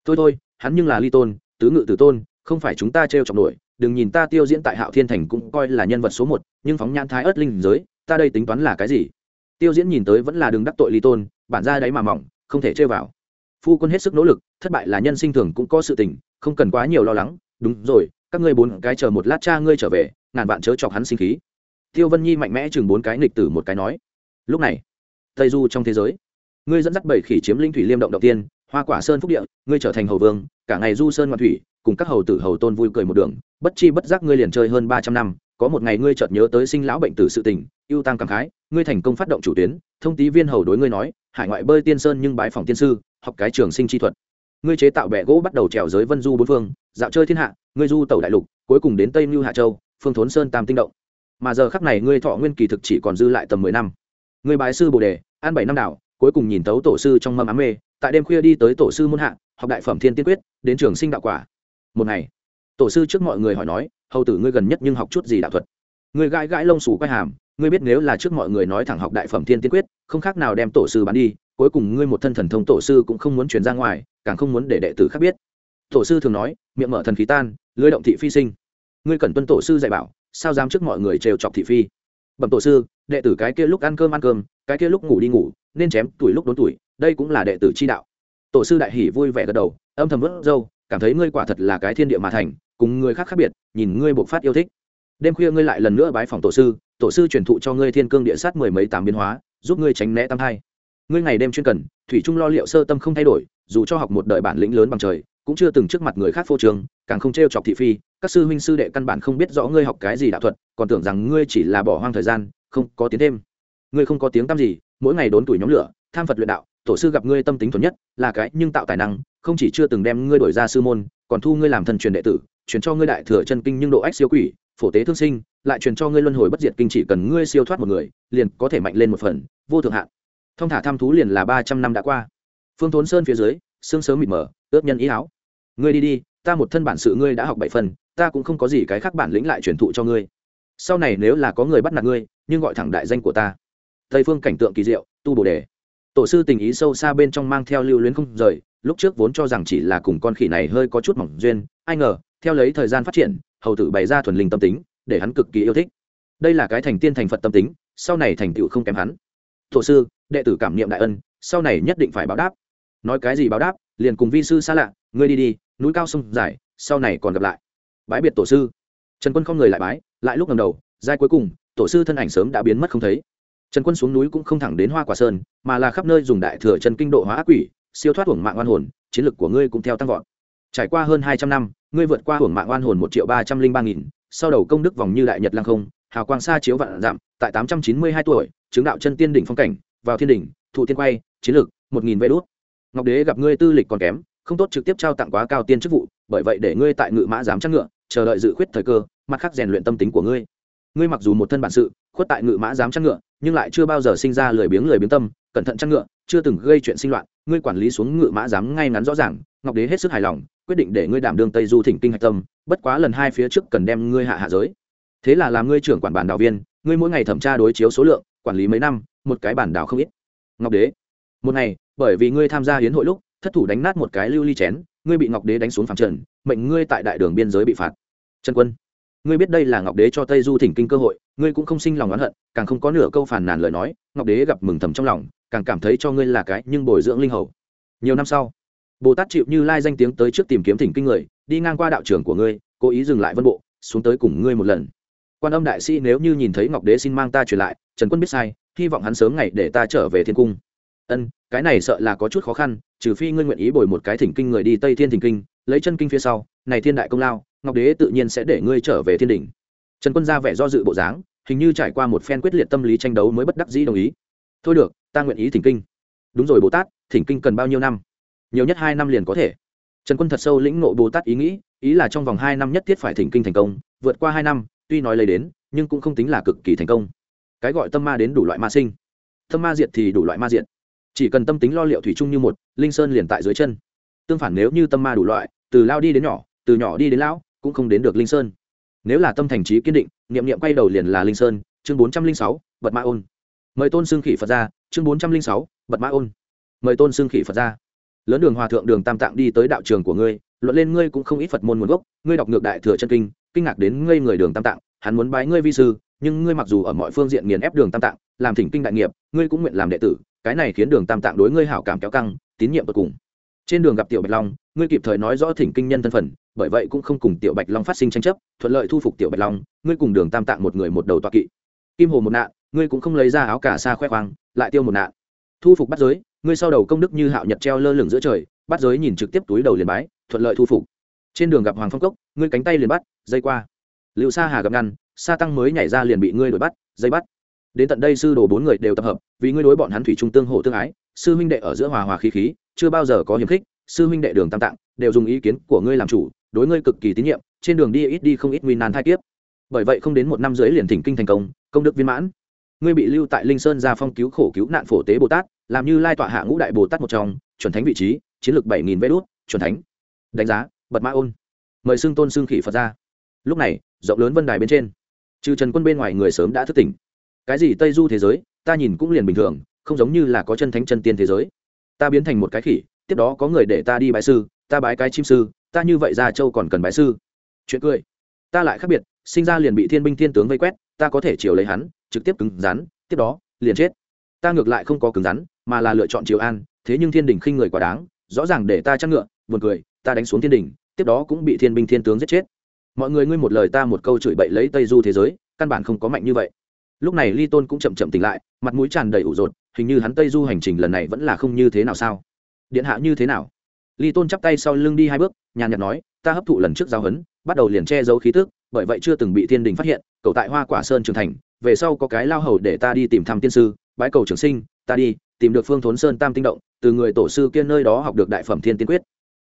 Thôi thôi, hắn nhưng là ly tôn, tứ ngự tử tôn, không phải chúng ta t r trọng nổi. Đừng nhìn ta tiêu diễn tại hạo thiên thành cũng coi là nhân vật số một, nhưng phóng nhan thái ớt linh giới, ta đây tính toán là cái gì? Tiêu diễn nhìn tới vẫn là đường đắc tội ly tôn, bản ra đấy mà mỏng, không thể chơi vào. Phu quân hết sức nỗ lực, thất bại là nhân sinh thường cũng có sự tình, không cần quá nhiều lo lắng. Đúng rồi, các ngươi bốn cái chờ một lát cha ngươi trở về, ngàn vạn chớ chọc hắn sinh khí. Tiêu vân nhi mạnh mẽ chừng bốn cái nghịch tử một cái nói. Lúc này, tây du trong thế giới ngươi dẫn dắt bảy khỉ chiếm linh thủy liêm động đầu tiên, hoa quả sơn phúc địa, ngươi trở thành hầu vương, cả ngày du sơn ngoạn thủy, cùng các hầu tử hầu tôn vui cười một đường, bất chi bất giác ngươi liền chơi hơn ba trăm năm, có một ngày ngươi chợt nhớ tới sinh lão bệnh tử sự tình, ưu tăng cảm khái, ngươi thành công phát động chủ tuyến, thông tí viên hầu đối ngươi nói, hải ngoại bơi tiên sơn nhưng bái phòng tiên sư, học cái trường sinh chi thuật. Ngươi chế tạo bệ gỗ bắt đầu trèo giới vân du bốn phương, dạo chơi thiên hạ, ngươi du tàu đại lục, cuối cùng đến tây mưu hạ châu, phương thốn sơn tam tinh động. Mà giờ khắc này ngươi thọ nguyên kỳ thực chỉ còn dư lại tầm mười năm. Ngươi bái sư bồ đề, an bảy năm đảo cuối cùng nhìn tấu tổ sư trong mâm ám mê, tại đêm khuya đi tới tổ sư môn hạ, học đại phẩm thiên tiên quyết, đến trường sinh đạo quả. Một ngày, tổ sư trước mọi người hỏi nói, hầu tử ngươi gần nhất nhưng học chút gì đạo thuật? Ngươi gãi gãi lông xù quay hàm, ngươi biết nếu là trước mọi người nói thẳng học đại phẩm thiên tiên quyết, không khác nào đem tổ sư bán đi, cuối cùng ngươi một thân thần thông tổ sư cũng không muốn chuyển ra ngoài, càng không muốn để đệ tử khác biết. Tổ sư thường nói, miệng mở thần khí tan, lưới động thị phi sinh. Ngươi cần tuân tổ sư dạy bảo, sao dám trước mọi người trêu chọc thị phi? Bẩm tổ sư, đệ tử cái kia lúc ăn cơm ăn cơm, cái kia lúc ngủ đi ngủ nên chém tuổi lúc đốn tuổi, đây cũng là đệ tử chi đạo. Tổ sư đại hỉ vui vẻ gật đầu, âm thầm vớt râu, cảm thấy ngươi quả thật là cái thiên địa mà thành, cùng người khác khác biệt, nhìn ngươi bộc phát yêu thích. Đêm khuya ngươi lại lần nữa bái phòng tổ sư tổ sư truyền thụ cho ngươi thiên cương địa sát mười mấy tám biến hóa, giúp ngươi tránh né tam hai ngươi ngày đêm chuyên cần, thủy trung lo liệu sơ tâm không thay đổi, dù cho học một đời bản lĩnh lớn bằng trời, cũng chưa từng trước mặt người khác phô trường càng không t chọc thị phi, các sư huynh sư đệ căn bản không biết rõ ngươi học cái gì đạo thuật, còn tưởng rằng ngươi chỉ là bỏ hoang thời gian, không có tiếng thêm. Ngươi không có tiếng tăm gì mỗi ngày đốn tuổi nhóm lửa, tham phật luyện đạo, tổ sư gặp ngươi tâm tính thuần nhất, là cái nhưng tạo tài năng, không chỉ chưa từng đem ngươi đổi ra sư môn, còn thu ngươi làm thần truyền đệ tử, truyền cho ngươi đại thừa chân kinh nhưng độ ách siêu quỷ, phổ tế thương sinh, lại truyền cho ngươi luân hồi bất diệt kinh chỉ cần ngươi siêu thoát một người, liền có thể mạnh lên một phần, vô thượng hạn. Thông thả tham thú liền là ba trăm năm đã qua. Phương thốn sơn phía dưới, sương sớm mịt mờ ướp nhân ý áo. Ngươi đi đi, ta một thân bản sự ngươi đã học bảy phần, ta cũng không có gì cái khác bản lĩnh lại truyền thụ cho ngươi. Sau này nếu là có người bắt nạt ngươi, nhưng gọi thẳng đại danh của ta tây phương cảnh tượng kỳ diệu, tu bồ đề. Tổ sư tình ý sâu xa bên trong mang theo lưu luyến không rời, lúc trước vốn cho rằng chỉ là cùng con khỉ này hơi có chút mỏng duyên, ai ngờ, theo lấy thời gian phát triển, hầu tử bày ra thuần linh tâm tính, để hắn cực kỳ yêu thích. Đây là cái thành tiên thành phật tâm tính, sau này thành tựu không kém hắn. Tổ sư, đệ tử cảm niệm đại ân, sau này nhất định phải báo đáp. Nói cái gì báo đáp, liền cùng vi sư xa lạ, ngươi đi đi, núi cao sông dài, sau này còn gặp lại. Bái biệt tổ sư. Trần quân không người lại bái, lại lúc ngầm đầu, giai cuối cùng, tổ sư thân ảnh sớm đã biến mất không thấy trần quân xuống núi cũng không thẳng đến hoa quả sơn, mà là khắp nơi dùng đại thừa chân kinh độ hóa ác quỷ, siêu thoát hưởng mạng oan hồn, chiến lực của ngươi cũng theo tăng vọt. Trải qua hơn hai trăm năm, ngươi vượt qua hưởng mạng oan hồn một triệu ba trăm linh ba nghìn, sau đầu công đức vòng như đại nhật lăng không, hào quang xa chiếu vạn giảm tại tám trăm chín mươi hai tuổi, chứng đạo chân tiên đỉnh phong cảnh, vào thiên đỉnh, thụ tiên quay, chiến lực, một nghìn vê đốt ngọc đế gặp ngươi tư lịch còn kém, không tốt trực tiếp trao tặng quá cao tiên chức vụ, bởi vậy để ngươi tại ngự mã giám chắc ngựa, chờ đợi dự khuyết thời cơ, mặt khác rèn luyện tâm tính của ngươi. Ngươi mặc dù một thân bản sự, khuất tại ngự mã giám chắc ngựa nhưng lại chưa bao giờ sinh ra lười biếng lười biếng tâm, cẩn thận chăn ngựa, chưa từng gây chuyện sinh loạn, ngươi quản lý xuống ngựa mã dám ngay ngắn rõ ràng, ngọc đế hết sức hài lòng, quyết định để ngươi đảm đương tây du thỉnh kinh hạch tâm, bất quá lần hai phía trước cần đem ngươi hạ hạ giới. Thế là làm ngươi trưởng quản bản đảo viên, ngươi mỗi ngày thẩm tra đối chiếu số lượng, quản lý mấy năm, một cái bản đảo không ít. Ngọc đế, một ngày, bởi vì ngươi tham gia hiến hội lúc, thất thủ đánh nát một cái lưu ly chén, ngươi bị ngọc đế đánh xuống phẳng trần, mệnh ngươi tại đại đường biên giới bị phạt. Trần quân ngươi biết đây là ngọc đế cho tây du thỉnh kinh cơ hội, ngươi cũng không sinh lòng oán hận, càng không có nửa câu phản nàn lời nói, ngọc đế gặp mừng thầm trong lòng, càng cảm thấy cho ngươi là cái nhưng bồi dưỡng linh hầu. Nhiều năm sau, bồ tát chịu như lai danh tiếng tới trước tìm kiếm thỉnh kinh người, đi ngang qua đạo trường của ngươi, cố ý dừng lại vân bộ, xuống tới cùng ngươi một lần. Quan âm đại sĩ nếu như nhìn thấy ngọc đế xin mang ta truyền lại, trần quân biết sai, hy vọng hắn sớm ngày để ta trở về thiên cung. Ân, cái này sợ là có chút khó khăn, trừ phi ngươi nguyện ý bồi một cái thỉnh kinh người đi tây thiên thỉnh kinh lấy chân kinh phía sau, này thiên đại công lao, ngọc đế tự nhiên sẽ để ngươi trở về thiên đình trần quân ra vẻ do dự bộ dáng, hình như trải qua một phen quyết liệt tâm lý tranh đấu mới bất đắc dĩ đồng ý. Thôi được, ta nguyện ý thỉnh kinh. Đúng rồi bồ tát, thỉnh kinh cần bao nhiêu năm? Nhiều nhất hai năm liền có thể. Trần quân thật sâu lĩnh nộ bồ tát ý nghĩ, ý là trong vòng hai năm nhất thiết phải thỉnh kinh thành công, vượt qua hai năm, tuy nói lấy đến, nhưng cũng không tính là cực kỳ thành công. Cái gọi tâm ma đến đủ loại ma sinh. Tâm ma diệt thì đủ loại ma diệt. Chỉ cần tâm tính lo liệu thủy chung như một, linh sơn liền tại dưới chân. Tương phản nếu như tâm ma đủ loại từ lao đi đến nhỏ, từ nhỏ đi đến lão, cũng không đến được linh sơn. Nếu là tâm thành trí kiên định, niệm niệm quay đầu liền là linh sơn, chương bốn trăm linh sáu, bật ma ôn. Mời tôn xương khỉ phật ra, chương bốn trăm linh sáu, bật ma ôn. Mời tôn xương khỉ phật ra. Lớn đường hòa thượng đường tam tạng đi tới đạo trường của ngươi, luận lên ngươi cũng không ít phật môn nguồn gốc, ngươi đọc ngược đại thừa chân kinh kinh ngạc đến ngây người đường tam tạng, hắn muốn bái ngươi vi sư, nhưng ngươi mặc dù ở mọi phương diện nghiền ép đường tam tạng, làm thỉnh kinh đại nghiệp, ngươi cũng nguyện làm đệ tử, cái này khiến đường tam tạng đối ngươi hảo cảm kéo căng, tín nhiệm tột cùng trên đường gặp tiểu bạch long, ngươi kịp thời nói rõ thỉnh kinh nhân thân phận, bởi vậy cũng không cùng tiểu bạch long phát sinh tranh chấp, thuận lợi thu phục tiểu bạch long, ngươi cùng đường tam tạng một người một đầu toa kỵ. Kim hồ một nạn, ngươi cũng không lấy ra áo cả xa khoe khoang, lại tiêu một nạn. Thu phục bắt giới, ngươi sau đầu công đức như hạo nhật treo lơ lửng giữa trời, bắt giới nhìn trực tiếp túi đầu liền bái, thuận lợi thu phục. Trên đường gặp hoàng phong cốc, ngươi cánh tay liền bắt, dây qua. Liệu sa hà gặp ngăn, sa tăng mới nhảy ra liền bị ngươi đuổi bắt, dây bắt. Đến tận đây sư đồ bốn người đều tập hợp, vì ngươi đối bọn hắn thủy trung tương hộ tương ái, sư huynh đệ ở giữa hòa hòa khí khí chưa bao giờ có hiềm khích, sư huynh đệ đường tam tạng, đều dùng ý kiến của ngươi làm chủ, đối ngươi cực kỳ tín nhiệm, trên đường đi ít đi không ít nguy nan thai kiếp. Bởi vậy không đến một năm dưới liền thỉnh kinh thành công công đức viên mãn. Ngươi bị lưu tại linh sơn gia phong cứu khổ cứu nạn phổ tế bồ tát, làm như lai tọa hạ ngũ đại bồ tát một trong, chuẩn thánh vị trí, chiến lược bảy nghìn vé đốt, chuẩn thánh. Đánh giá, bật mã ôn. Mời xưng tôn xưng khỉ phật ra. Lúc này, rộng lớn vân đài bên trên, trừ trần quân bên ngoài người sớm đã thức tỉnh. Cái gì tây du thế giới, ta nhìn cũng liền bình thường, không giống như là có chân thánh chân tiên thế giới ta biến thành một cái khỉ, tiếp đó có người để ta đi bái sư, ta bái cái chim sư, ta như vậy ra châu còn cần bái sư. Chuyện cười. Ta lại khác biệt, sinh ra liền bị thiên binh thiên tướng vây quét, ta có thể chiều lấy hắn, trực tiếp cứng rắn, tiếp đó, liền chết. Ta ngược lại không có cứng rắn, mà là lựa chọn chiều an, thế nhưng thiên đình khinh người quá đáng, rõ ràng để ta chăn ngựa, buồn cười, ta đánh xuống thiên đình, tiếp đó cũng bị thiên binh thiên tướng giết chết. Mọi người ngươi một lời ta một câu chửi bậy lấy tây du thế giới, căn bản không có mạnh như vậy. Lúc này ly tôn cũng chậm chậm tỉnh lại, mặt mũi tràn đầy ủ rột hình như hắn tây du hành trình lần này vẫn là không như thế nào sao? Điện hạ như thế nào? Ly tôn chắp tay sau lưng đi hai bước, nhàn nhạt nói, ta hấp thụ lần trước giao hấn bắt đầu liền che giấu khí tức, bởi vậy chưa từng bị thiên đình phát hiện cậu tại hoa quả sơn trưởng thành, về sau có cái lao hầu để ta đi tìm thăm tiên sư bãi cầu trường sinh, ta đi, tìm được phương thốn sơn tam tinh động, từ người tổ sư kia nơi đó học được đại phẩm thiên tiên quyết.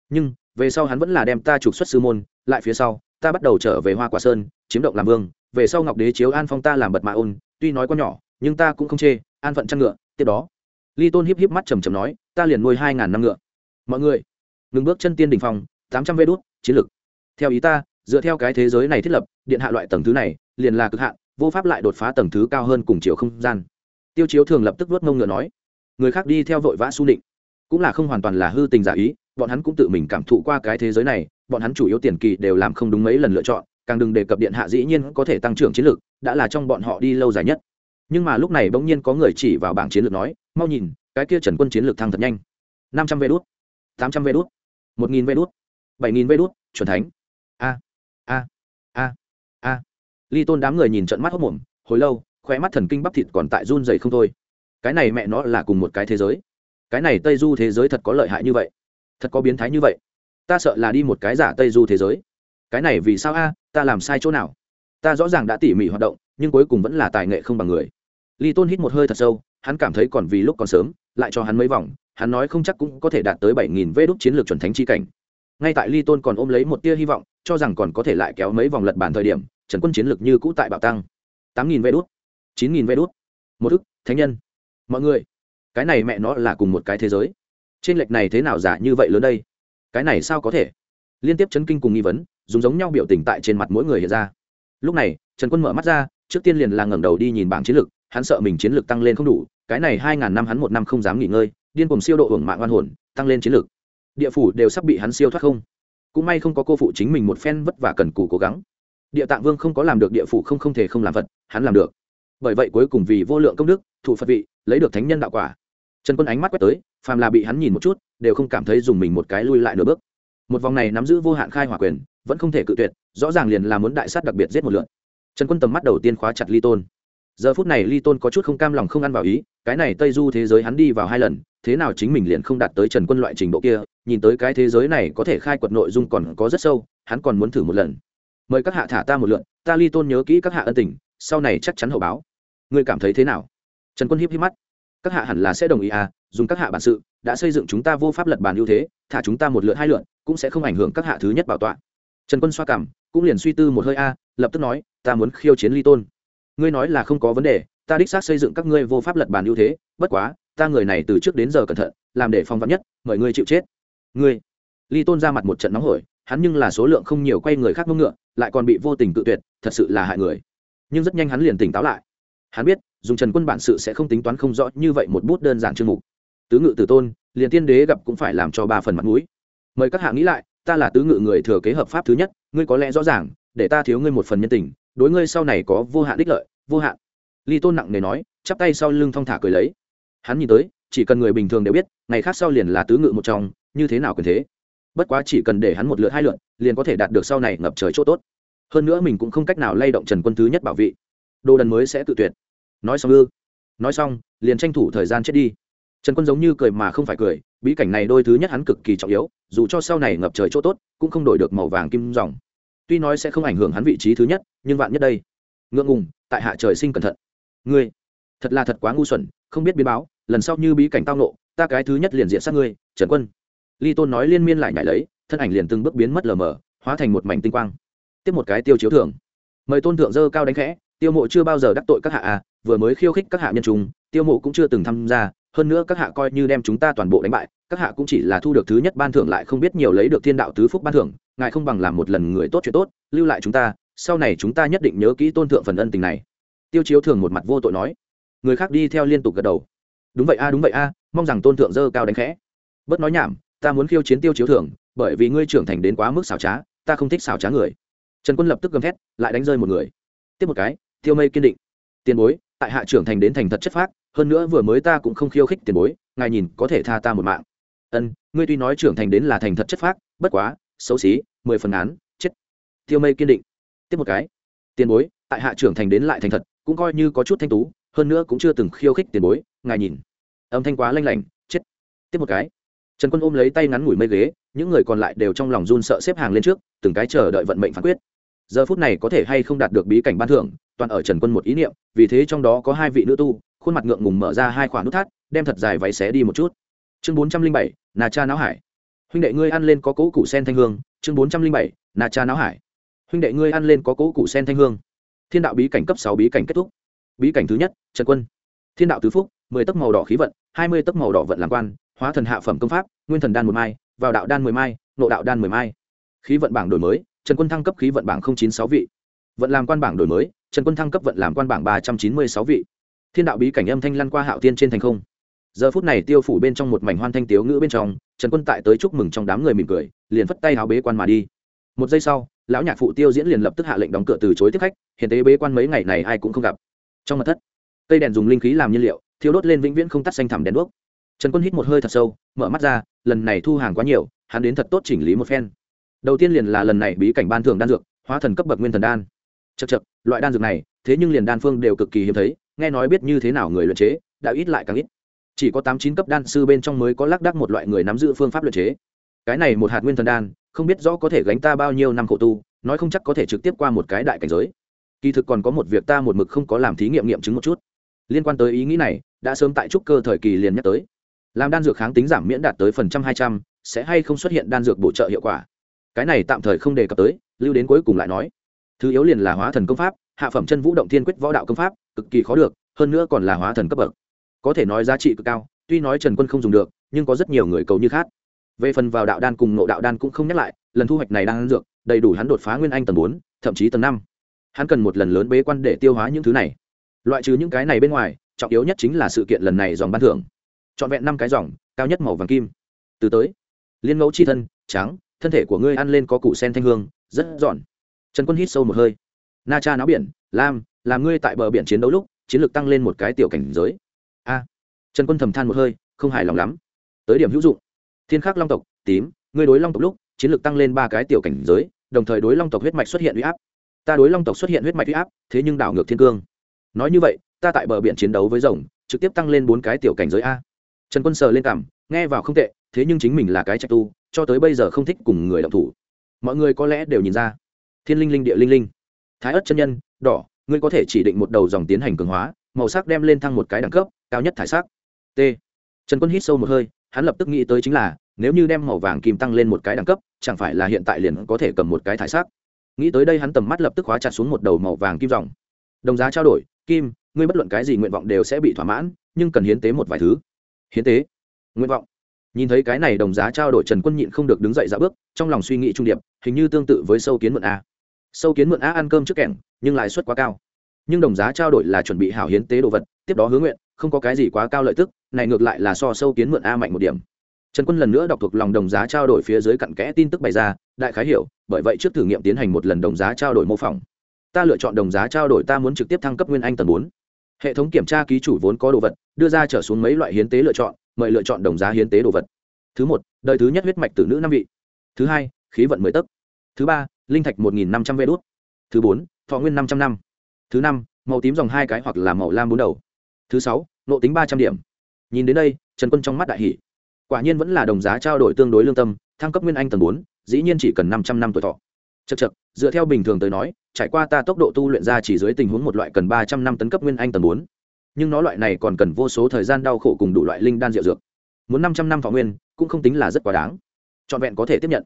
Nhưng, về sau hắn vẫn là đem ta trục xuất sư môn, lại phía sau, ta bắt đầu trở về hoa quả sơn, chiếm động làm vương, về sau ngọc đế chiếu an phong ta làm bật mạ ôn, tuy nói có nhỏ, nhưng ta cũng không chê, an phận chăn ngựa tiếp đó, ly tôn híp híp mắt trầm trầm nói, ta liền nuôi hai ngàn năm ngựa. Mọi người, ngừng bước chân tiên đình phong tám trăm vê đốt chiến lược theo ý ta, dựa theo cái thế giới này thiết lập, điện hạ loại tầng thứ này, liền là cực hạn, vô pháp lại đột phá tầng thứ cao hơn cùng chiều không gian. Tiêu chiếu thường lập tức vớt mông ngựa nói, người khác đi theo vội vã su định. Cũng là không hoàn toàn là hư tình giả ý, bọn hắn cũng tự mình cảm thụ qua cái thế giới này, bọn hắn chủ yếu tiền kỳ đều làm không đúng mấy lần lựa chọn, càng đừng đề cập điện hạ dĩ nhiên có thể tăng trưởng chiến lược đã là trong bọn họ đi lâu dài nhất nhưng mà lúc này bỗng nhiên có người chỉ vào bảng chiến lược nói, mau nhìn, cái kia trần quân chiến lược thăng thật nhanh. Năm trăm vê đốt tám trăm vê đốt một nghìn vê đốt bảy nghìn vê đốt chuẩn thánh. A a a a. Ly tôn đám người nhìn trận mắt hốc mồm, hồi lâu khoe mắt thần kinh bắp thịt còn tại run dày không thôi. Cái này mẹ nó là cùng một cái thế giới. Cái này tây du thế giới thật có lợi hại như vậy. Thật có biến thái như vậy. Ta sợ là đi một cái giả tây du thế giới. Cái này vì sao a? Ta làm sai chỗ nào? Ta rõ ràng đã tỉ mỉ hoạt động, nhưng cuối cùng vẫn là tài nghệ không bằng người. Ly tôn hít một hơi thật sâu, hắn cảm thấy còn vì lúc còn sớm, lại cho hắn mấy vòng, hắn nói không chắc cũng có thể đạt tới bảy nghìn vê đúc chiến lược chuẩn thánh chi cảnh. Ngay tại ly tôn còn ôm lấy một tia hy vọng, cho rằng còn có thể lại kéo mấy vòng lật bàn thời điểm, trần quân chiến lược như cũ tại bảo tăng. tám nghìn vê đốt chín nghìn vê đốt một ức thánh nhân. Mọi người, cái này mẹ nó là cùng một cái thế giới. Trên lệch này thế nào giả như vậy lớn đây? Cái này sao có thể? Liên tiếp chấn kinh cùng nghi vấn, dùng giống nhau biểu tình tại trên mặt mỗi người hiện ra lúc này, trần quân mở mắt ra, trước tiên liền là ngẩng đầu đi nhìn bảng chiến lược, hắn sợ mình chiến lược tăng lên không đủ, cái này hai ngàn năm hắn một năm không dám nghỉ ngơi, điên cùng siêu độ hưởng mạng oan hồn, tăng lên chiến lược. Địa phủ đều sắp bị hắn siêu thoát không? Cũng may không có cô phụ chính mình một phen vất vả cần cù cố gắng. Địa tạng vương không có làm được địa phủ không không thể không làm vật hắn làm được. Bởi vậy cuối cùng vì vô lượng công đức thụ phật vị, lấy được thánh nhân đạo quả. Trần quân ánh mắt quét tới, phàm là bị hắn nhìn một chút, đều không cảm thấy dùng mình một cái lui lại nửa bước. Một vòng này nắm giữ vô hạn khai hỏa quyền vẫn không thể cự tuyệt, rõ ràng liền là muốn đại sát đặc biệt giết một lượn trần quân tầm mắt đầu tiên khóa chặt ly tôn. Giờ phút này ly tôn có chút không cam lòng không ăn vào ý, cái này tây du thế giới hắn đi vào hai lần, thế nào chính mình liền không đạt tới trần quân loại trình độ kia, nhìn tới cái thế giới này có thể khai quật nội dung còn có rất sâu, hắn còn muốn thử một lần. Mời các hạ thả ta một lượn, ta ly tôn nhớ kỹ các hạ ân tình, sau này chắc chắn hậu báo. Ngươi cảm thấy thế nào? Trần quân hiếp hiếp mắt. Các hạ hẳn là sẽ đồng ý à dùng các hạ bản sự, đã xây dựng chúng ta vô pháp lật bàn ưu thế, thả chúng ta một lượt hai lượt cũng sẽ không ảnh hưởng các hạ thứ nhất bảo tọa trần quân xoa cảm, cũng liền suy tư một hơi a, lập tức nói, ta muốn khiêu chiến ly tôn. Ngươi nói là không có vấn đề, ta đích xác xây dựng các ngươi vô pháp lật bàn ưu thế, bất quá, ta người này từ trước đến giờ cẩn thận, làm để phong vắn nhất, mời ngươi chịu chết. Ngươi? Ly tôn ra mặt một trận nóng hổi, hắn nhưng là số lượng không nhiều quay người khác ngưỡng ngựa, lại còn bị vô tình tự tuyệt, thật sự là hại người. Nhưng rất nhanh hắn liền tỉnh táo lại. Hắn biết, dùng trần quân bản sự sẽ không tính toán không rõ như vậy một bút đơn giản chương mục. Tứ ngự tử tôn, liền tiên đế gặp cũng phải làm cho ba phần mặt mũi. Mời các hạ nghĩ lại ta là tứ ngự người thừa kế hợp pháp thứ nhất, ngươi có lẽ rõ ràng, để ta thiếu ngươi một phần nhân tình, đối ngươi sau này có vô hạn đích lợi, vô hạn. Ly tôn nặng nề nói, chắp tay sau lưng thong thả cười lấy. Hắn nhìn tới, chỉ cần người bình thường đều biết, ngày khác sau liền là tứ ngự một trong, như thế nào quyền thế? Bất quá chỉ cần để hắn một lượt hai lượt, liền có thể đạt được sau này ngập trời chỗ tốt. Hơn nữa mình cũng không cách nào lay động trần quân thứ nhất bảo vị. Đồ đần mới sẽ tự tuyệt. Nói xong ư? Nói xong, liền tranh thủ thời gian chết đi. Trần quân giống như cười mà không phải cười bí cảnh này đôi thứ nhất hắn cực kỳ trọng yếu, dù cho sau này ngập trời chỗ tốt, cũng không đổi được màu vàng kim dòng. Tuy nói sẽ không ảnh hưởng hắn vị trí thứ nhất, nhưng vạn nhất đây. Ngượng ngùng, tại hạ trời sinh cẩn thận. Ngươi, thật là thật quá ngu xuẩn, không biết biến báo, lần sau như bí cảnh tao nộ ta cái thứ nhất liền diện sát ngươi, trần quân. Ly tôn nói liên miên lại nhảy lấy, thân ảnh liền từng bước biến mất lờ mờ, hóa thành một mảnh tinh quang. Tiếp một cái tiêu chiếu thưởng. Mời tôn thượng dơ cao đánh khẽ, tiêu mộ chưa bao giờ đắc tội các hạ à vừa mới khiêu khích các hạ nhân chúng, tiêu mộ cũng chưa từng tham gia hơn nữa các hạ coi như đem chúng ta toàn bộ đánh bại, các hạ cũng chỉ là thu được thứ nhất ban thưởng lại không biết nhiều lấy được thiên đạo tứ phúc ban thưởng, ngài không bằng làm một lần người tốt chuyện tốt, lưu lại chúng ta, sau này chúng ta nhất định nhớ kỹ tôn thượng phần ân tình này. Tiêu chiếu thường một mặt vô tội nói. Người khác đi theo liên tục gật đầu. Đúng vậy a, đúng vậy a, mong rằng tôn thượng dơ cao đánh khẽ. Bớt nói nhảm, ta muốn khiêu chiến tiêu chiếu thường, bởi vì ngươi trưởng thành đến quá mức xảo trá, ta không thích xảo trá người. Trần quân lập tức gầm thét, lại đánh rơi một người. Tiếp một cái, tiêu mây kiên định. Tiền bối, tại hạ trưởng thành đến thành thật chất phác hơn nữa vừa mới ta cũng không khiêu khích tiền bối, ngài nhìn có thể tha ta một mạng. Ân, ngươi tuy nói trưởng thành đến là thành thật chất phác, bất quá, xấu xí, mười phần án, chết. Tiêu mây kiên định. Tiếp một cái. Tiền bối, tại hạ trưởng thành đến lại thành thật, cũng coi như có chút thanh tú, hơn nữa cũng chưa từng khiêu khích tiền bối, ngài nhìn. Âm thanh quá lanh lảnh, chết. Tiếp một cái. Trần quân ôm lấy tay ngắn ngủi mây ghế, những người còn lại đều trong lòng run sợ xếp hàng lên trước, từng cái chờ đợi vận mệnh phán quyết. Giờ phút này có thể hay không đạt được bí cảnh ban thưởng, toàn ở trần quân một ý niệm, vì thế trong đó có hai vị nữ tu khuôn mặt ngượng ngùng mở ra hai khoản nút thắt, đem thật dài váy xé đi một chút. Chương bốn trăm linh bảy nà cha não hải. Huynh đệ ngươi ăn lên có cỗ củ sen thanh hương. Chương bốn trăm linh bảy nà cha não hải. Huynh đệ ngươi ăn lên có cỗ củ sen thanh hương. Thiên đạo bí cảnh cấp sáu bí cảnh kết thúc. Bí cảnh thứ nhất, trần quân. Thiên đạo tứ phúc, mười tấc màu đỏ khí vận, hai mươi tấc màu đỏ vận làm quan, hóa thần hạ phẩm công pháp, nguyên thần đan một mai, vào đạo đan mười mai nộ đạo đan mười mai. Khí vận bảng đổi mới, trần quân thăng cấp khí vận bảng chín sáu vị. Vận làm quan bảng đổi mới, trần quân thăng cấp vận làm quan bảng ba trăm chín mươi sáu vị thiên đạo bí cảnh âm thanh lăn qua hạo tiên trên thành không. Giờ phút này tiêu phủ bên trong một mảnh hoan thanh tiếu ngữ bên trong, trần quân tại tới chúc mừng trong đám người mỉm cười, liền phất tay áo bế quan mà đi. Một giây sau, lão nhạc phụ tiêu diễn liền lập tức hạ lệnh đóng cửa từ chối tiếp khách, hiện tế bế quan mấy ngày này ai cũng không gặp. Trong mặt thất, cây đèn dùng linh khí làm nhiên liệu thiếu đốt lên vĩnh viễn không tắt xanh thẳm đèn đuốc. Trần quân hít một hơi thật sâu, mở mắt ra, lần này thu hàng quá nhiều, hắn đến thật tốt chỉnh lý một phen. Đầu tiên liền là lần này bí cảnh ban thưởng đan dược, hóa thần cấp bậc nguyên thần đan. Chật chật loại đan dược này, thế nhưng liền đan phương đều cực kỳ hiếm thấy nghe nói biết như thế nào người luyện chế, đã ít lại càng ít. Chỉ có tám chín cấp đan sư bên trong mới có lác đác một loại người nắm giữ phương pháp luyện chế. Cái này một hạt nguyên thần đan, không biết rõ có thể gánh ta bao nhiêu năm khổ tu, nói không chắc có thể trực tiếp qua một cái đại cảnh giới. Kỳ thực còn có một việc ta một mực không có làm thí nghiệm nghiệm chứng một chút. Liên quan tới ý nghĩ này, đã sớm tại trúc cơ thời kỳ liền nhắc tới. Làm đan dược kháng tính giảm miễn đạt tới phần trăm hai trăm, sẽ hay không xuất hiện đan dược bổ trợ hiệu quả? Cái này tạm thời không đề cập tới, lưu đến cuối cùng lại nói. Thứ yếu liền là hóa thần công pháp hạ phẩm chân vũ động thiên quyết võ đạo công pháp, cực kỳ khó được, hơn nữa còn là hóa thần cấp bậc. Có thể nói giá trị cực cao, tuy nói trần quân không dùng được, nhưng có rất nhiều người cầu như khác. Về phần vào đạo đan cùng nộ đạo đan cũng không nhắc lại, lần thu hoạch này đang ăn dược, đầy đủ hắn đột phá nguyên anh tầng bốn, thậm chí tầng năm. Hắn cần một lần lớn bế quan để tiêu hóa những thứ này. Loại trừ những cái này bên ngoài, trọng yếu nhất chính là sự kiện lần này dòng ban thưởng. Trọn vẹn năm cái dòng, cao nhất màu vàng kim. Từ tới, liên ngẫu chi thân, trắng, thân thể của ngươi ăn lên có củ sen thanh hương, rất giòn. Trần quân hít sâu một hơi na cha náo biển, lam làm ngươi tại bờ biển chiến đấu lúc, chiến lược tăng lên một cái tiểu cảnh giới. A. Trần quân thầm than một hơi, không hài lòng lắm. Tới điểm hữu dụng. Thiên khắc long tộc, tím, ngươi đối long tộc lúc, chiến lược tăng lên ba cái tiểu cảnh giới, đồng thời đối long tộc huyết mạch xuất hiện huy áp. Ta đối long tộc xuất hiện huyết mạch huy áp, thế nhưng đảo ngược thiên cương. Nói như vậy, ta tại bờ biển chiến đấu với rồng, trực tiếp tăng lên bốn cái tiểu cảnh giới a. Trần quân sờ lên cảm nghe vào không tệ, thế nhưng chính mình là cái trạch tu, cho tới bây giờ không thích cùng người động thủ. Mọi người có lẽ đều nhìn ra. Thiên linh linh, địa linh linh thái ất chân nhân, đỏ, ngươi có thể chỉ định một đầu dòng tiến hành cường hóa, màu sắc đem lên thăng một cái đẳng cấp, cao nhất thải sắc. T. Trần quân hít sâu một hơi, hắn lập tức nghĩ tới chính là, nếu như đem màu vàng kim tăng lên một cái đẳng cấp, chẳng phải là hiện tại liền có thể cầm một cái thải sắc. Nghĩ tới đây hắn tầm mắt lập tức khóa chặt xuống một đầu màu vàng kim dòng. Đồng giá trao đổi, kim, ngươi bất luận cái gì nguyện vọng đều sẽ bị thỏa mãn, nhưng cần hiến tế một vài thứ. Hiến tế, nguyện vọng. Nhìn thấy cái này đồng giá trao đổi, trần quân nhịn không được đứng dậy ra bước, trong lòng suy nghĩ trung điệp, hình như tương tự với sâu kiến mượn a sâu kiến mượn á ăn cơm trước kẻng, nhưng lãi suất quá cao. Nhưng đồng giá trao đổi là chuẩn bị hảo hiến tế đồ vật, tiếp đó hướng nguyện, không có cái gì quá cao lợi tức, này ngược lại là so sâu kiến mượn a mạnh một điểm. Trần quân lần nữa đọc thuộc lòng đồng giá trao đổi phía dưới cặn kẽ tin tức bày ra, đại khái hiểu, bởi vậy trước thử nghiệm tiến hành một lần đồng giá trao đổi mô phỏng. Ta lựa chọn đồng giá trao đổi ta muốn trực tiếp thăng cấp nguyên anh tầng bốn. Hệ thống kiểm tra ký chủ vốn có đồ vật, đưa ra trở xuống mấy loại hiến tế lựa chọn, mời lựa chọn đồng giá hiến tế đồ vật. Thứ một, đời thứ nhất huyết mạch tử nữ năm vị. Thứ hai, khí vận mười tấc. Thứ ba linh thạch một nghìn năm trăm vê đốt thứ bốn, thọ nguyên năm trăm năm. Thứ năm, màu tím dòng hai cái hoặc là màu lam bốn đầu. Thứ sáu, nộ tính ba trăm điểm. Nhìn đến đây, trần quân trong mắt đại hỷ quả nhiên vẫn là đồng giá trao đổi tương đối lương tâm, thăng cấp nguyên anh tầng bốn, dĩ nhiên chỉ cần năm trăm năm tuổi thọ. Chật chật dựa theo bình thường tới nói, trải qua ta tốc độ tu luyện ra chỉ dưới tình huống một loại cần ba trăm năm tấn cấp nguyên anh tầng bốn. Nhưng nó loại này còn cần vô số thời gian đau khổ cùng đủ loại linh đan rượu dược. Muốn năm trăm năm thọ nguyên, cũng không tính là rất quá đáng. Trọn vẹn có thể tiếp nhận.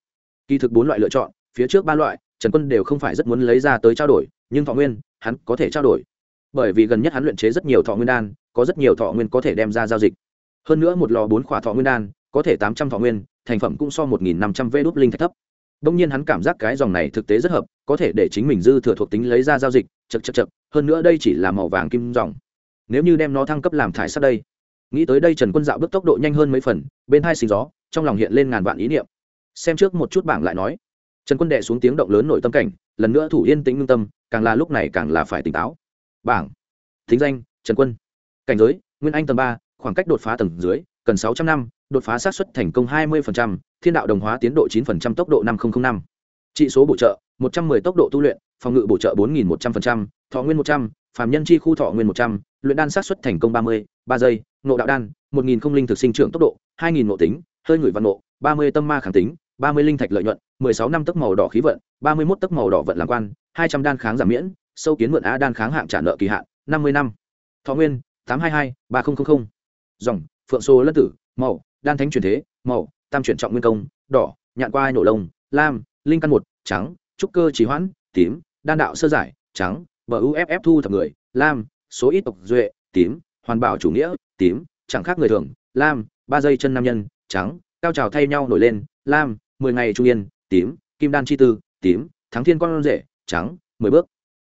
Kỳ thực bốn loại lựa chọn phía trước ba loại, trần quân đều không phải rất muốn lấy ra tới trao đổi, nhưng thọ nguyên, hắn có thể trao đổi. Bởi vì gần nhất hắn luyện chế rất nhiều thọ nguyên đan, có rất nhiều thọ nguyên có thể đem ra giao dịch. Hơn nữa một lò bốn khỏa thọ nguyên đan, có thể tám trăm thọ nguyên, thành phẩm cũng so một nghìn năm trăm vê đốt linh thạch thấp. Đông nhiên hắn cảm giác cái dòng này thực tế rất hợp, có thể để chính mình dư thừa thuộc tính lấy ra giao dịch chật chật chật hơn nữa đây chỉ là màu vàng kim dòng. Nếu như đem nó thăng cấp làm thải sắt đây, nghĩ tới đây trần quân dạo bước tốc độ nhanh hơn mấy phần, bên hai sinh gió, trong lòng hiện lên ngàn vạn ý niệm. Xem trước một chút bảng lại nói trần quân đệ xuống tiếng động lớn nội tâm cảnh, lần nữa thủ yên tĩnh ngưng tâm, càng là lúc này càng là phải tỉnh táo. Bảng. Thính danh, trần quân. Cảnh giới, nguyên anh tầng ba, khoảng cách đột phá tầng dưới, cần sáu trăm năm, đột phá sát xuất thành công hai mươi thiên đạo đồng hóa tiến độ chín tốc độ năm nghìn năm. Trị số bổ trợ, một trăm 110 tốc độ tu luyện, phòng ngự bổ trợ bốn nghìn một trăm linh thọ nguyên một trăm, phàm nhân chi khu thọ nguyên một trăm, luyện đan sát xuất thành công ba mươi, ba giây nộ đạo đan, một nghìn không linh thực sinh trưởng tốc độ, hai nghìn nộ tính, hơi ngửi văn nộ ba mươi tâm ma kháng tính ba mươi linh thạch lợi nhuận, mười sáu năm tấc màu đỏ khí vận, ba mươi mốt tấc màu đỏ vận làm quan, hai trăm đan kháng giảm miễn, sâu kiến mượn á đan kháng hạng trả nợ kỳ hạn, năm mươi năm. Thọ nguyên, tám trăm hai mươi hai ba nghìn dòng, phượng số lân tử, màu, đan thánh truyền thế, màu, tam chuyển trọng nguyên công, đỏ, nhạn qua nổ lông, lam, linh căn một, trắng, trúc cơ trì hoãn, tím, đan đạo sơ giải, trắng, bờ uff thu thập người, lam, số ít tộc duệ, tím, hoàn bảo chủ nghĩa, tím, chẳng khác người thường, lam, ba giây chân nam nhân, trắng, cao trào thay nhau nổi lên, lam mười ngày trung yên, tím, kim đan chi tư, tím, thắng thiên con rể, trắng, mười bước.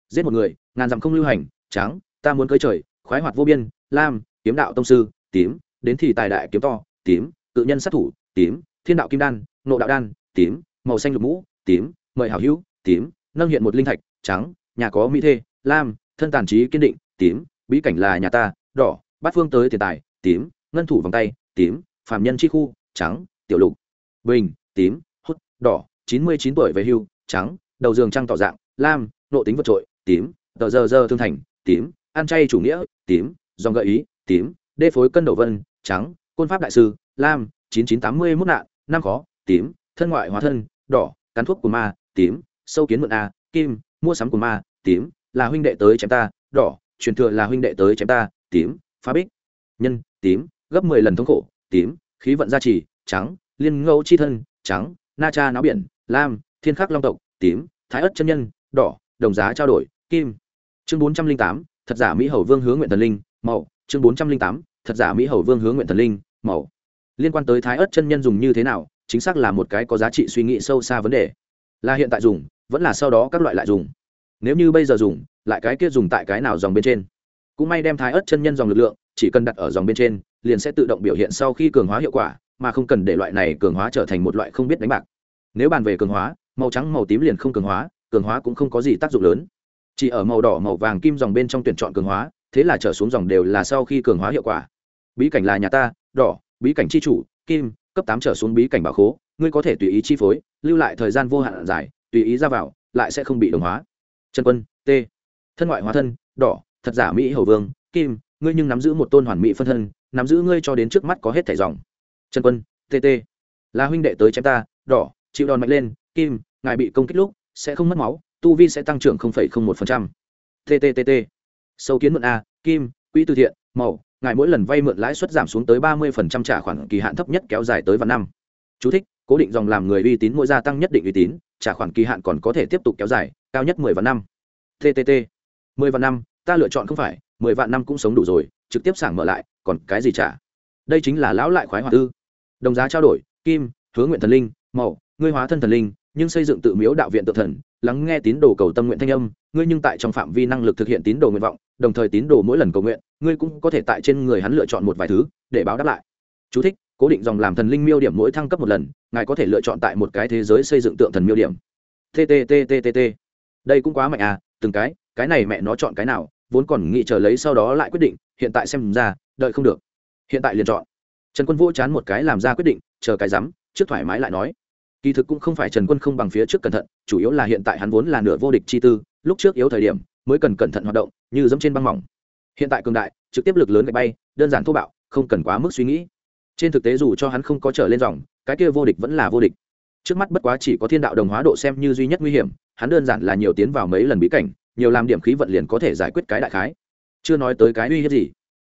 Giết một người, ngàn dặm không lưu hành, trắng, ta muốn cưới trời, khoái hoạt vô biên, lam, kiếm đạo tông sư, tím, đến thì tài đại kiếm to, tím tự nhân sát thủ, tím, thiên đạo kim đan, nộ đạo đan, tím, màu xanh lục mũ, tím, mời hảo hữu, tím, nâng hiện một linh thạch, trắng, nhà có mỹ thê, lam, thân tàn trí kiên định, tím, bí cảnh là nhà ta, đỏ, bát phương tới tiền tài, tím, ngân thủ vòng tay, tím phạm nhân chi khu, trắng, tiểu lục. Bình tím, hút, đỏ, chín mươi chín tuổi về hưu, trắng, đầu giường trăng tỏ dạng, lam, nộ tính vượt trội, tím, tờ giờ giờ thương thành, tím, ăn chay chủ nghĩa, tím, dòng gợi ý, tím, đê phối cân đầu vân, trắng, côn pháp đại sư, lam, chín chín tám mươi mốt nạn, năm khó, tím, thân ngoại hóa thân, đỏ, cắn thuốc của ma, tím, sâu kiến mượn a, kim, mua sắm của ma, tím, là huynh đệ tới chém ta, đỏ, truyền thừa là huynh đệ tới chém ta, tím, phá bích. Nhân, tím, gấp mười lần thống khổ, tím, khí vận gia trì, trắng, liên ngẫu chi thân trắng, na cha náo biển, lam, thiên khắc long tộc, tím, thái ất chân nhân, đỏ, đồng giá trao đổi, kim. Chương bốn trăm linh tám, thật giả mỹ hầu vương hướng nguyện thần linh, màu. Chương bốn trăm linh tám, thật giả mỹ hầu vương hướng nguyện thần linh, màu. Liên quan tới thái ất chân nhân dùng như thế nào, chính xác là một cái có giá trị suy nghĩ sâu xa vấn đề. Là hiện tại dùng, vẫn là sau đó các loại lại dùng. Nếu như bây giờ dùng, lại cái kia dùng tại cái nào dòng bên trên? Cũng may đem thái ớt chân nhân dòng lực lượng, chỉ cần đặt ở dòng bên trên, liền sẽ tự động biểu hiện sau khi cường hóa hiệu quả mà không cần để loại này cường hóa trở thành một loại không biết đánh bạc. Nếu bàn về cường hóa, màu trắng, màu tím liền không cường hóa cường hóa cũng không có gì tác dụng lớn. Chỉ ở màu đỏ, màu vàng, kim dòng bên trong tuyển chọn cường hóa, thế là trở xuống dòng đều là sau khi cường hóa hiệu quả. Bí cảnh là nhà ta, đỏ, bí cảnh chi chủ, kim, cấp tám trở xuống bí cảnh bảo khố, ngươi có thể tùy ý chi phối, lưu lại thời gian vô hạn dài tùy ý ra vào, lại sẽ không bị đồng hóa. Trần quân, t. Thân ngoại hóa thân, đỏ, thật giả mỹ hầu vương, kim, ngươi nhưng nắm giữ một tôn hoàn mỹ phân thân, nắm giữ ngươi cho đến trước mắt có hết thẻ dòng trần quân tt là huynh đệ tới chém ta đỏ chịu đòn mạnh lên kim ngài bị công kích lúc sẽ không mất máu tu vi sẽ tăng trưởng một tttt sâu kiến mượn a kim quỹ từ thiện màu ngài mỗi lần vay mượn lãi suất giảm xuống tới ba mươi trả khoản kỳ hạn thấp nhất kéo dài tới vạn năm. Chú thích, cố định dòng làm người uy tín mỗi gia tăng nhất định uy tín trả khoản kỳ hạn còn có thể tiếp tục kéo dài cao nhất mười vạn năm. Ttt mười vạn năm ta lựa chọn không phải mười vạn năm cũng sống đủ rồi trực tiếp sảng mở lại còn cái gì trả? Đây chính là lão lại khoái hoạt tư đồng giá trao đổi kim hứa nguyện thần linh màu ngươi hóa thân thần linh nhưng xây dựng tự miếu đạo viện tự thần lắng nghe tín đồ cầu tâm nguyện thanh âm ngươi nhưng tại trong phạm vi năng lực thực hiện tín đồ nguyện vọng đồng thời tín đồ mỗi lần cầu nguyện ngươi cũng có thể tại trên người hắn lựa chọn một vài thứ để báo đáp lại. Chú thích, cố định dòng làm thần linh miêu điểm mỗi thăng cấp một lần ngài có thể lựa chọn tại một cái thế giới xây dựng tượng thần miêu điểm. Tttttt đây cũng quá mạnh à từng cái cái này mẹ nó chọn cái nào vốn còn nghĩ chờ lấy sau đó lại quyết định hiện tại xem ra đợi không được. Hiện tại liền chọn trần quân vỗ chán một cái làm ra quyết định, chờ cái rắm, trước thoải mái lại nói. Kỳ thực cũng không phải trần quân không bằng phía trước cẩn thận, chủ yếu là hiện tại hắn vốn là nửa vô địch chi tư, lúc trước yếu thời điểm, mới cần cẩn thận hoạt động, như dẫm trên băng mỏng. Hiện tại cường đại, trực tiếp lực lớn gạch bay, đơn giản thô bạo, không cần quá mức suy nghĩ. Trên thực tế dù cho hắn không có trở lên dòng, cái kia vô địch vẫn là vô địch. Trước mắt bất quá chỉ có thiên đạo đồng hóa độ xem như duy nhất nguy hiểm, hắn đơn giản là nhiều tiến vào mấy lần bí cảnh, nhiều làm điểm khí vận liền có thể giải quyết cái đại khái. Chưa nói tới cái uy hiếp gì.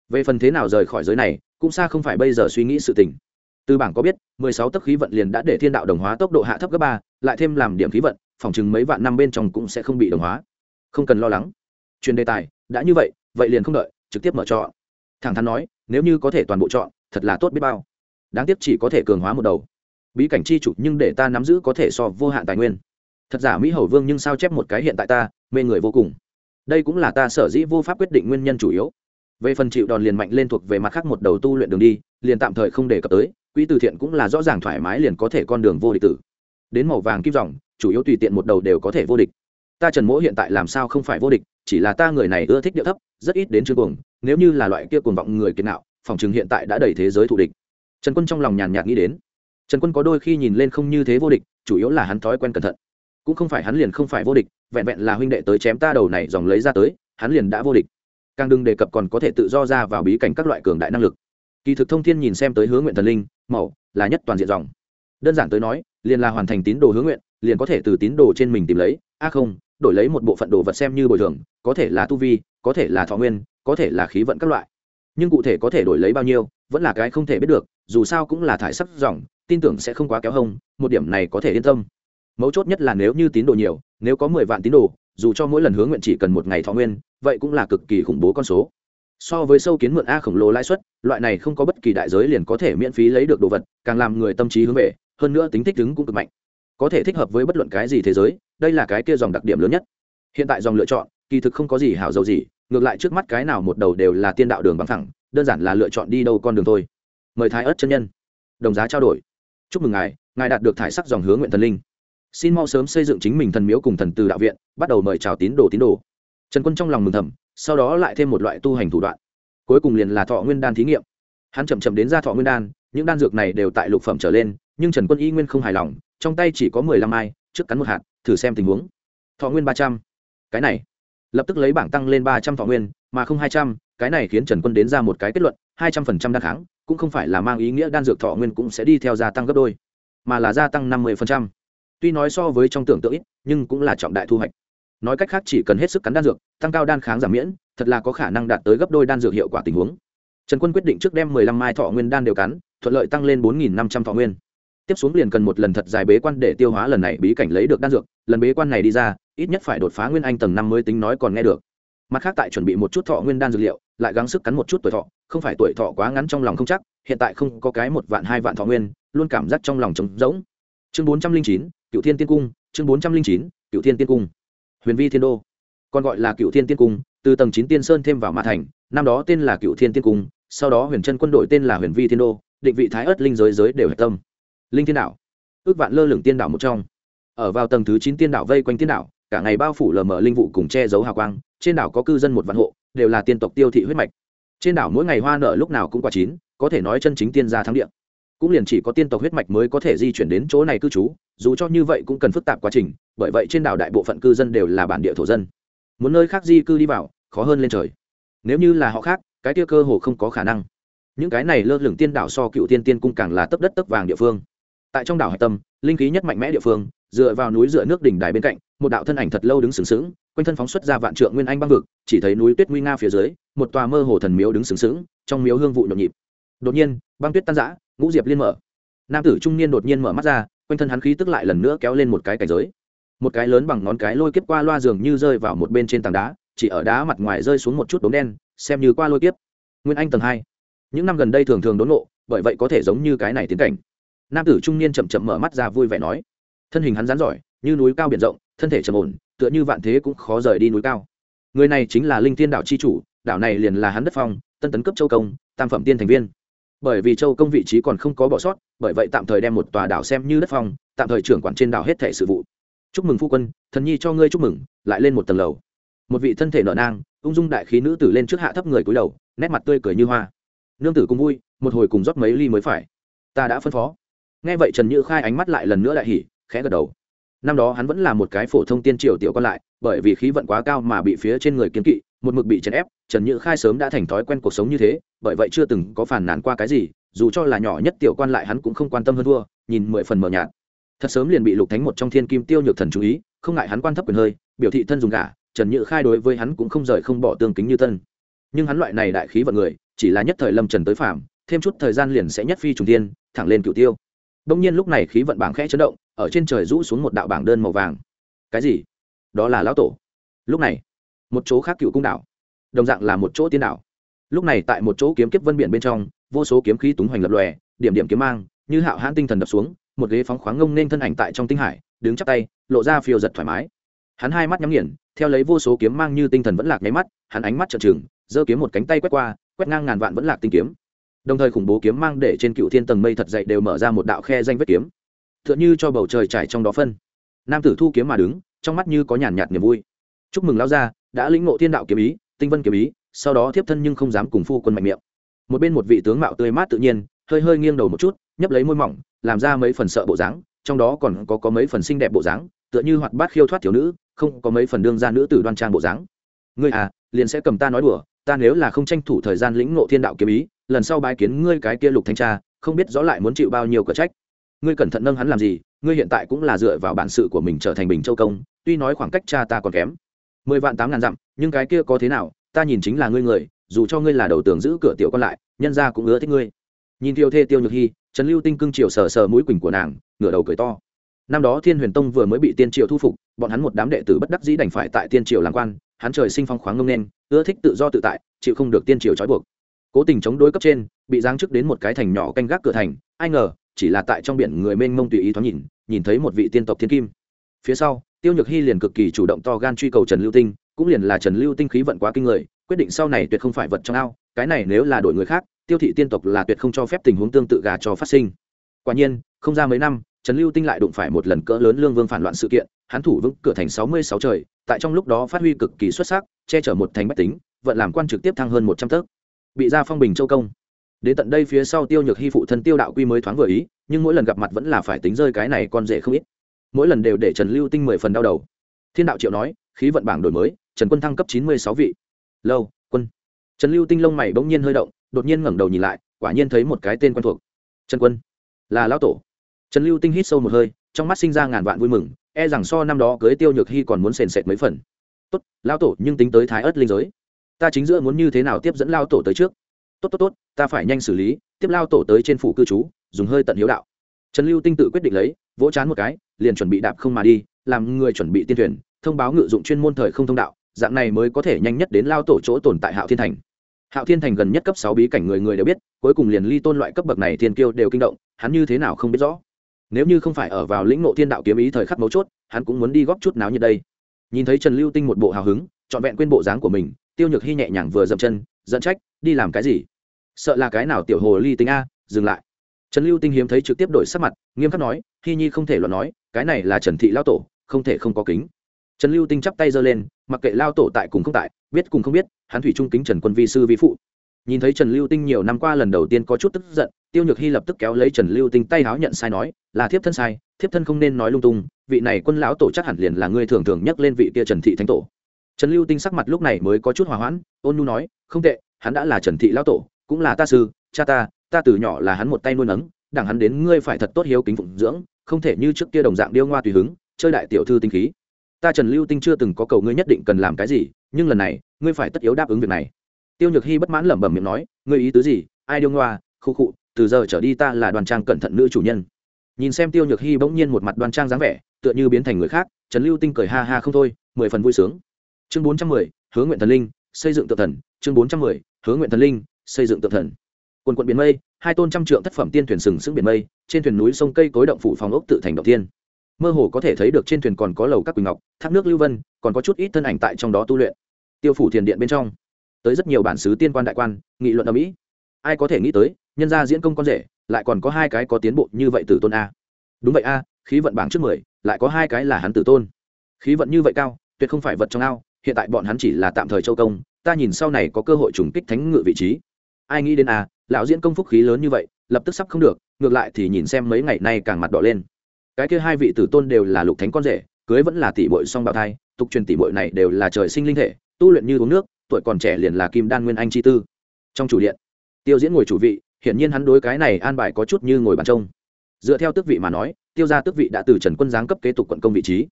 Về phần thế nào rời khỏi giới này cũng xa không phải bây giờ suy nghĩ sự tình. Từ bảng có biết, mười sáu tấc khí vận liền đã để thiên đạo đồng hóa tốc độ hạ thấp gấp ba, lại thêm làm điểm khí vận, phòng chừng mấy vạn năm bên trong cũng sẽ không bị đồng hóa. Không cần lo lắng. Truyền đề tài, đã như vậy vậy liền không đợi, trực tiếp mở cho thẳng thắn nói, nếu như có thể toàn bộ chọn thật là tốt biết bao. Đáng tiếc chỉ có thể cường hóa một đầu. Bí cảnh chi chủ nhưng để ta nắm giữ có thể so vô hạn tài nguyên. Thật giả mỹ hầu vương nhưng sao chép một cái hiện tại ta, mê người vô cùng. Đây cũng là ta sở dĩ vô pháp quyết định nguyên nhân chủ yếu về phần chịu đòn liền mạnh lên thuộc về mặt khác một đầu tu luyện đường đi, liền tạm thời không đề cập tới, quỹ từ thiện cũng là rõ ràng thoải mái liền có thể con đường vô địch tử. Đến màu vàng kim dòng, chủ yếu tùy tiện một đầu đều có thể vô địch. Ta trần mỗ hiện tại làm sao không phải vô địch, chỉ là ta người này ưa thích điệu thấp, rất ít đến chương cuồng, nếu như là loại kia cuồng vọng người kiệt nạo, phòng chừng hiện tại đã đầy thế giới thù địch. Trần quân trong lòng nhàn nhạt nghĩ đến. Trần quân có đôi khi nhìn lên không như thế vô địch, chủ yếu là hắn thói quen cẩn thận. Cũng không phải hắn liền không phải vô địch, vẹn vẹn là huynh đệ tới chém ta đầu này dòng lấy ra tới, hắn liền đã vô địch càng đừng đề cập còn có thể tự do ra vào bí cảnh các loại cường đại năng lực. Kỳ thực thông thiên nhìn xem tới hướng nguyện thần linh, màu, là nhất toàn diện dòng. Đơn giản tới nói, liền là hoàn thành tín đồ hướng nguyện, liền có thể từ tín đồ trên mình tìm lấy, a à không, đổi lấy một bộ phận đồ vật xem như bồi thường, có thể là tu vi, có thể là thọ nguyên, có thể là khí vận các loại. Nhưng cụ thể có thể đổi lấy bao nhiêu, vẫn là cái không thể biết được, dù sao cũng là thải sắc dòng, tin tưởng sẽ không quá kéo hông, một điểm này có thể yên tâm. Mấu chốt nhất là nếu như tín đồ nhiều, nếu có mười vạn tín đồ dù cho mỗi lần hướng nguyện chỉ cần một ngày thọ nguyên, vậy cũng là cực kỳ khủng bố con số. So với sâu kiến mượn a khổng lồ lãi suất, loại này không có bất kỳ đại giới liền có thể miễn phí lấy được đồ vật, càng làm người tâm trí hướng về, hơn nữa tính thích ứng cũng cực mạnh. Có thể thích hợp với bất luận cái gì thế giới, đây là cái kia dòng đặc điểm lớn nhất. Hiện tại dòng lựa chọn, kỳ thực không có gì hảo dầu gì, ngược lại trước mắt cái nào một đầu đều là tiên đạo đường bằng thẳng, đơn giản là lựa chọn đi đâu con đường thôi. Mời thái ớt chân nhân. Đồng giá trao đổi. Chúc mừng ngài ngài đạt được thải sắc dòng hướng nguyện thần linh xin mau sớm xây dựng chính mình thần miếu cùng thần từ đạo viện, bắt đầu mời chào tín đồ tín đồ. Trần quân trong lòng mừng thầm, sau đó lại thêm một loại tu hành thủ đoạn. Cuối cùng liền là thọ nguyên đan thí nghiệm. Hắn chậm chậm đến ra thọ nguyên đan, những đan dược này đều tại lục phẩm trở lên, nhưng trần quân y nguyên không hài lòng, trong tay chỉ có mười lăm mai trước cắn một hạt, thử xem tình huống. Thọ nguyên ba trăm. Cái này. Lập tức lấy bảng tăng lên ba trăm thọ nguyên, mà không hai trăm, cái này khiến trần quân đến ra một cái kết luận, hai trăm phần trăm đan kháng, cũng không phải là mang ý nghĩa đan dược thọ nguyên cũng sẽ đi theo gia tăng gấp đôi, mà là gia tăng năm mươi phần trăm tuy nói so với trong tưởng tượng ít, nhưng cũng là trọng đại thu hoạch. Nói cách khác chỉ cần hết sức cắn đan dược, tăng cao đan kháng giảm miễn, thật là có khả năng đạt tới gấp đôi đan dược hiệu quả tình huống. Trần quân quyết định trước đem mười lăm mai thọ nguyên đan đều cắn, thuận lợi tăng lên bốn nghìn năm trăm thọ nguyên. Tiếp xuống liền cần một lần thật dài bế quan để tiêu hóa lần này bí cảnh lấy được đan dược, lần bế quan này đi ra, ít nhất phải đột phá nguyên anh tầng năm mới tính nói còn nghe được. Mặt khác tại chuẩn bị một chút thọ nguyên đan dược liệu, lại gắng sức cắn một chút tuổi thọ, không phải tuổi thọ quá ngắn trong lòng không chắc, hiện tại không có cái một vạn hai vạn thọ nguyên, luôn cảm giác trong lòng trống rỗng. Chương bốn trăm linh chín cựu thiên tiên cung, chương bốn trăm linh chín cựu thiên tiên cung. Huyền vi thiên đô. Còn gọi là cựu thiên tiên cung, từ tầng chín tiên sơn thêm vào mã thành, năm đó tên là cựu thiên tiên cung, sau đó huyền chân quân đội tên là huyền vi thiên đô, định vị thái ớt linh giới giới đều hạch tâm. Linh thiên đạo ước vạn lơ lửng tiên đảo một trong. Ở vào tầng thứ chín tiên đảo vây quanh tiên đảo, cả ngày bao phủ lờ mờ linh vụ cùng che giấu hào quang, trên đảo có cư dân một vạn hộ, đều là tiên tộc tiêu thị huyết mạch. Trên đảo mỗi ngày hoa nở lúc nào cũng qua chín, có thể nói chân chính tiên gia thắng địa cũng liền chỉ có tiên tộc huyết mạch mới có thể di chuyển đến chỗ này cư trú, dù cho như vậy cũng cần phức tạp quá trình, bởi vậy trên đảo đại bộ phận cư dân đều là bản địa thổ dân. Muốn nơi khác di cư đi vào, khó hơn lên trời. Nếu như là họ khác, cái tia cơ hồ không có khả năng. Những cái này lơ lửng tiên đảo so cựu tiên tiên cung càng là tấp đất tấp vàng địa phương. Tại trong đảo hạch tâm, linh khí nhất mạnh mẽ địa phương, dựa vào núi dựa nước đỉnh đài bên cạnh, một đạo thân ảnh thật lâu đứng sừng sững, quanh thân phóng xuất ra vạn trượng nguyên anh băng vực, chỉ thấy núi tuyết nguy nga phía dưới, một tòa mơ hồ thần miếu đứng sừng sững, trong miếu hương vụ nhộn nhịp đột nhiên, băng tuyết tan rã, ngũ diệp liên mở. Nam tử trung niên đột nhiên mở mắt ra, quanh thân hắn khí tức lại lần nữa kéo lên một cái cảnh giới. Một cái lớn bằng ngón cái lôi kiếp qua loa giường như rơi vào một bên trên tảng đá, chỉ ở đá mặt ngoài rơi xuống một chút đống đen, xem như qua lôi kiếp. Nguyên anh tầng hai. Những năm gần đây thường thường đốn ngộ, bởi vậy có thể giống như cái này tiến cảnh. Nam tử trung niên chậm chậm mở mắt ra vui vẻ nói, thân hình hắn rán giỏi, như núi cao biển rộng, thân thể trầm ổn, tựa như vạn thế cũng khó rời đi núi cao. Người này chính là linh thiên đảo c h i chủ, đảo này liền là hắn đất phong, tân tấn cấp châu công, tam phẩm tiên thành viên bởi vì châu công vị trí còn không có bỏ sót, bởi vậy tạm thời đem một tòa đảo xem như đất phong, tạm thời trưởng quản trên đảo hết thể sự vụ. Chúc mừng phu quân, thần nhi cho ngươi chúc mừng, lại lên một tầng lầu. Một vị thân thể nợ nang, ung dung đại khí nữ tử lên trước hạ thấp người cúi đầu, nét mặt tươi cười như hoa. Nương tử cũng vui, một hồi cùng rót mấy ly mới phải. Ta đã phân phó. Nghe vậy trần như khai ánh mắt lại lần nữa lại hỉ, khẽ gật đầu năm đó hắn vẫn là một cái phổ thông tiên triều tiểu còn lại, bởi vì khí vận quá cao mà bị phía trên người kiến kỵ, một mực bị chèn ép, trần như khai sớm đã thành thói quen cuộc sống như thế, bởi vậy chưa từng có phản nản qua cái gì, dù cho là nhỏ nhất tiểu quan lại hắn cũng không quan tâm hơn thua, nhìn mười phần mờ nhạt. Thật sớm liền bị lục thánh một trong thiên kim tiêu nhược thần chú ý, không ngại hắn quan thấp quyền hơi, biểu thị thân dùng cả trần như khai đối với hắn cũng không rời không bỏ tương kính như tân nhưng hắn loại này đại khí vận người, chỉ là nhất thời lâm trần tới phạm thêm chút thời gian liền sẽ nhất phi trùng tiên thẳng lên cửu tiêu. Đông nhiên lúc này khí vận bảng khẽ chấn động ở trên trời rũ xuống một đạo bảng đơn màu vàng. Cái gì? Đó là lão tổ. Lúc này, một chỗ khác cựu cung đảo. Đồng dạng là một chỗ tiên đảo. Lúc này tại một chỗ kiếm kiếp vân biển bên trong, vô số kiếm khí túng hoành lập lòe, điểm điểm kiếm mang, như hạo hãn tinh thần đập xuống, một ghế phóng khoáng ngông nên thân ảnh tại trong tinh hải, đứng chắp tay, lộ ra phiêu giật thoải mái. Hắn hai mắt nhắm nghiền, theo lấy vô số kiếm mang như tinh thần vẫn lạc nháy mắt, hắn ánh mắt trợn trừng, giơ kiếm một cánh tay quét qua, quét ngang ngàn vạn vẫn lạc tinh kiếm. Đồng thời khủng bố kiếm mang để trên cựu thiên tầng mây thật dậy đều mở ra một đạo khe danh vết kiếm tựa như cho bầu trời trải trong đó phân. Nam tử thu kiếm mà đứng, trong mắt như có nhàn nhạt niềm vui. Chúc mừng lao gia, đã lĩnh ngộ thiên đạo kiếm ý, tinh vân kiếm ý, sau đó thiếp thân nhưng không dám cùng phu quân mạnh miệng. Một bên một vị tướng mạo tươi mát tự nhiên, hơi hơi nghiêng đầu một chút, nhấp lấy môi mỏng, làm ra mấy phần sợ bộ dáng, trong đó còn có có mấy phần xinh đẹp bộ dáng, tựa như hoạt bát khiêu thoát thiếu nữ, không có mấy phần đương gia nữ tử đoan trang bộ dáng. Ngươi à liền sẽ cầm ta nói đùa, ta nếu là không tranh thủ thời gian lĩnh ngộ thiên đạo kiếm ý, lần sau bái kiến ngươi cái kia lục thanh tra không biết rõ lại muốn chịu bao nhiêu cờ trách ngươi cẩn thận nâng hắn làm gì, ngươi hiện tại cũng là dựa vào bản sự của mình trở thành bình châu công, tuy nói khoảng cách cha ta còn kém. Mười vạn tám ngàn dặm, nhưng cái kia có thế nào, ta nhìn chính là ngươi người, dù cho ngươi là đầu tường giữ cửa tiểu con lại, nhân ra cũng ưa thích ngươi. Nhìn tiêu thê tiêu nhược hy trần lưu tinh cưng chiều sờ sờ mũi quỳnh của nàng, ngửa đầu cười to. Năm đó thiên huyền tông vừa mới bị tiên triều thu phục, bọn hắn một đám đệ tử bất đắc dĩ đành phải tại tiên triều làm quan, hắn trời sinh phong khoáng ngông nên, ưa thích tự do tự tại, chịu không được tiên triều trói buộc. Cố tình chống đối cấp trên, bị giáng chức đến một cái thành nhỏ canh gác cửa thành, ai ngờ chỉ là tại trong biển người mênh mông tùy ý thoáng nhìn nhìn thấy một vị tiên tộc thiên kim. Phía sau, tiêu nhược hy liền cực kỳ chủ động to gan truy cầu trần lưu tinh, cũng liền là trần lưu tinh khí vận quá kinh người, quyết định sau này tuyệt không phải vật trong ao, cái này nếu là đổi người khác, tiêu thị tiên tộc là tuyệt không cho phép tình huống tương tự gà cho phát sinh. Quả nhiên, không ra mấy năm, trần lưu tinh lại đụng phải một lần cỡ lớn lương vương phản loạn sự kiện, hắn thủ vững cửa thành sáu mươi sáu trời, tại trong lúc đó phát huy cực kỳ xuất sắc, che chở một thành bách tính, vận làm quan trực tiếp thăng hơn một trăm tấc. Bị ra phong bình châu công đến tận đây phía sau tiêu nhược hy phụ thân tiêu đạo quy mới thoáng vừa ý, nhưng mỗi lần gặp mặt vẫn là phải tính rơi cái này con rể không ít. Mỗi lần đều để trần lưu tinh mười phần đau đầu. Thiên đạo triệu nói, khí vận bảng đổi mới, trần quân thăng cấp chín mươi sáu vị. Lâu, quân. Trần lưu tinh lông mày bỗng nhiên hơi động, đột nhiên ngẩng đầu nhìn lại, quả nhiên thấy một cái tên quen thuộc. Trần quân. Là lão tổ. Trần lưu tinh hít sâu một hơi, trong mắt sinh ra ngàn vạn vui mừng e rằng so năm đó cưới tiêu nhược hy còn muốn sền sệt mấy phần. Tốt, lão tổ, nhưng tính tới thái ớt linh giới. Ta chính giữa muốn như thế nào tiếp dẫn lao tổ tới trước? Tốt tốt tốt, ta phải nhanh xử lý, tiếp lao tổ tới trên phủ cư trú, dùng hơi tận hiếu đạo. Trần lưu tinh tự quyết định lấy, vỗ chán một cái, liền chuẩn bị đạp không mà đi, làm người chuẩn bị tiên thuyền, thông báo ngự dụng chuyên môn thời không thông đạo, dạng này mới có thể nhanh nhất đến lao tổ chỗ tồn tại hạo thiên thành. Hạo thiên thành gần nhất cấp sáu bí cảnh người người đều biết, cuối cùng liền ly tôn loại cấp bậc này thiên kiêu đều kinh động, hắn như thế nào không biết rõ. Nếu như không phải ở vào lĩnh ngộ thiên đạo kiếm ý thời khắc mấu chốt, hắn cũng muốn đi góp chút náo như đây. Nhìn thấy trần lưu tinh một bộ hào hứng, trọn vẹn quên bộ dáng của mình, tiêu nhược hy nhẹ nhàng vừa dậm chân dẫn trách đi làm cái gì? Sợ là cái nào tiểu hồ ly tính a, dừng lại. Trần lưu tinh hiếm thấy trực tiếp đổi sắc mặt, nghiêm khắc nói hy nhi không thể luận nói, cái này là trần thị lao tổ, không thể không có kính. Trần lưu tinh chắp tay giơ lên, mặc kệ lao tổ tại cùng không tại, biết cùng không biết, hắn thủy trung kính trần quân vi sư vi phụ. Nhìn thấy trần lưu tinh nhiều năm qua lần đầu tiên có chút tức giận, tiêu nhược hy lập tức kéo lấy trần lưu tinh tay háo nhận sai nói, là thiếp thân sai, thiếp thân không nên nói lung tung, vị này quân lão tổ chắc hẳn liền là người thường thường nhắc lên vị kia trần thị thánh tổ. Trần lưu tinh sắc mặt lúc này mới có chút hòa hoãn, ôn nhu nói, không tệ hắn đã là trần thị lão tổ, cũng là ta sư, cha ta ta từ nhỏ là hắn một tay nuôi nấng đảng hắn đến ngươi phải thật tốt hiếu kính phụng dưỡng, không thể như trước kia đồng dạng điêu ngoa tùy hứng, chơi đại tiểu thư tinh khí. Ta trần lưu tinh chưa từng có cầu ngươi nhất định cần làm cái gì, nhưng lần này, ngươi phải tất yếu đáp ứng việc này. Tiêu nhược hy bất mãn lẩm bẩm miệng nói, ngươi ý tứ gì? Ai điêu ngoa, khu khụ từ giờ trở đi ta là đoàn trang cẩn thận nữ chủ nhân. Nhìn xem tiêu nhược hy bỗng nhiên một mặt đoàn trang dáng vẻ, tựa như biến thành người khác, trần lưu tinh cười ha ha không thôi, mười phần vui sướng. Chương bốn trăm mười hướng nguyện thần linh, xây dựng tự thần, chương bốn trăm mười hướng nguyện thần linh, xây dựng tự thần. Quần quận biển mây, hai tôn trăm trượng thất phẩm tiên thuyền sừng sững biển mây, trên thuyền núi sông cây cối động phủ phòng ốc tự thành động tiên. Mơ hồ có thể thấy được trên thuyền còn có lầu các quỳnh ngọc, thác nước lưu vân, còn có chút ít thân ảnh tại trong đó tu luyện. Tiêu phủ thiền điện bên trong, tới rất nhiều bản xứ tiên quan đại quan, nghị luận ở mỹ. Ai có thể nghĩ tới, nhân gia diễn công con rể, lại còn có hai cái có tiến bộ như vậy từ tôn a. Đúng vậy a, khí vận bảng trước mười, lại có hai cái là hắn tử tôn. Khí vận như vậy cao, tuyệt không phải vật trong ao hiện tại bọn hắn chỉ là tạm thời châu công, ta nhìn sau này có cơ hội trùng kích thánh ngự vị trí. Ai nghĩ đến à? lão diễn công phúc khí lớn như vậy, lập tức sắp không được, ngược lại thì nhìn xem mấy ngày nay càng mặt đỏ lên. Cái kia hai vị tử tôn đều là lục thánh con rể, cưới vẫn là tỷ bội song bào thai, tục truyền tỷ bội này đều là trời sinh linh thể, tu luyện như uống nước, tuổi còn trẻ liền là kim đan nguyên anh chi tư. Trong chủ điện, tiêu diễn ngồi chủ vị, hiển nhiên hắn đối cái này an bài có chút như ngồi bàn trông. Dựa theo tước vị mà nói, tiêu gia tước vị đã từ trần quân giáng cấp kế tục quận công vị trí.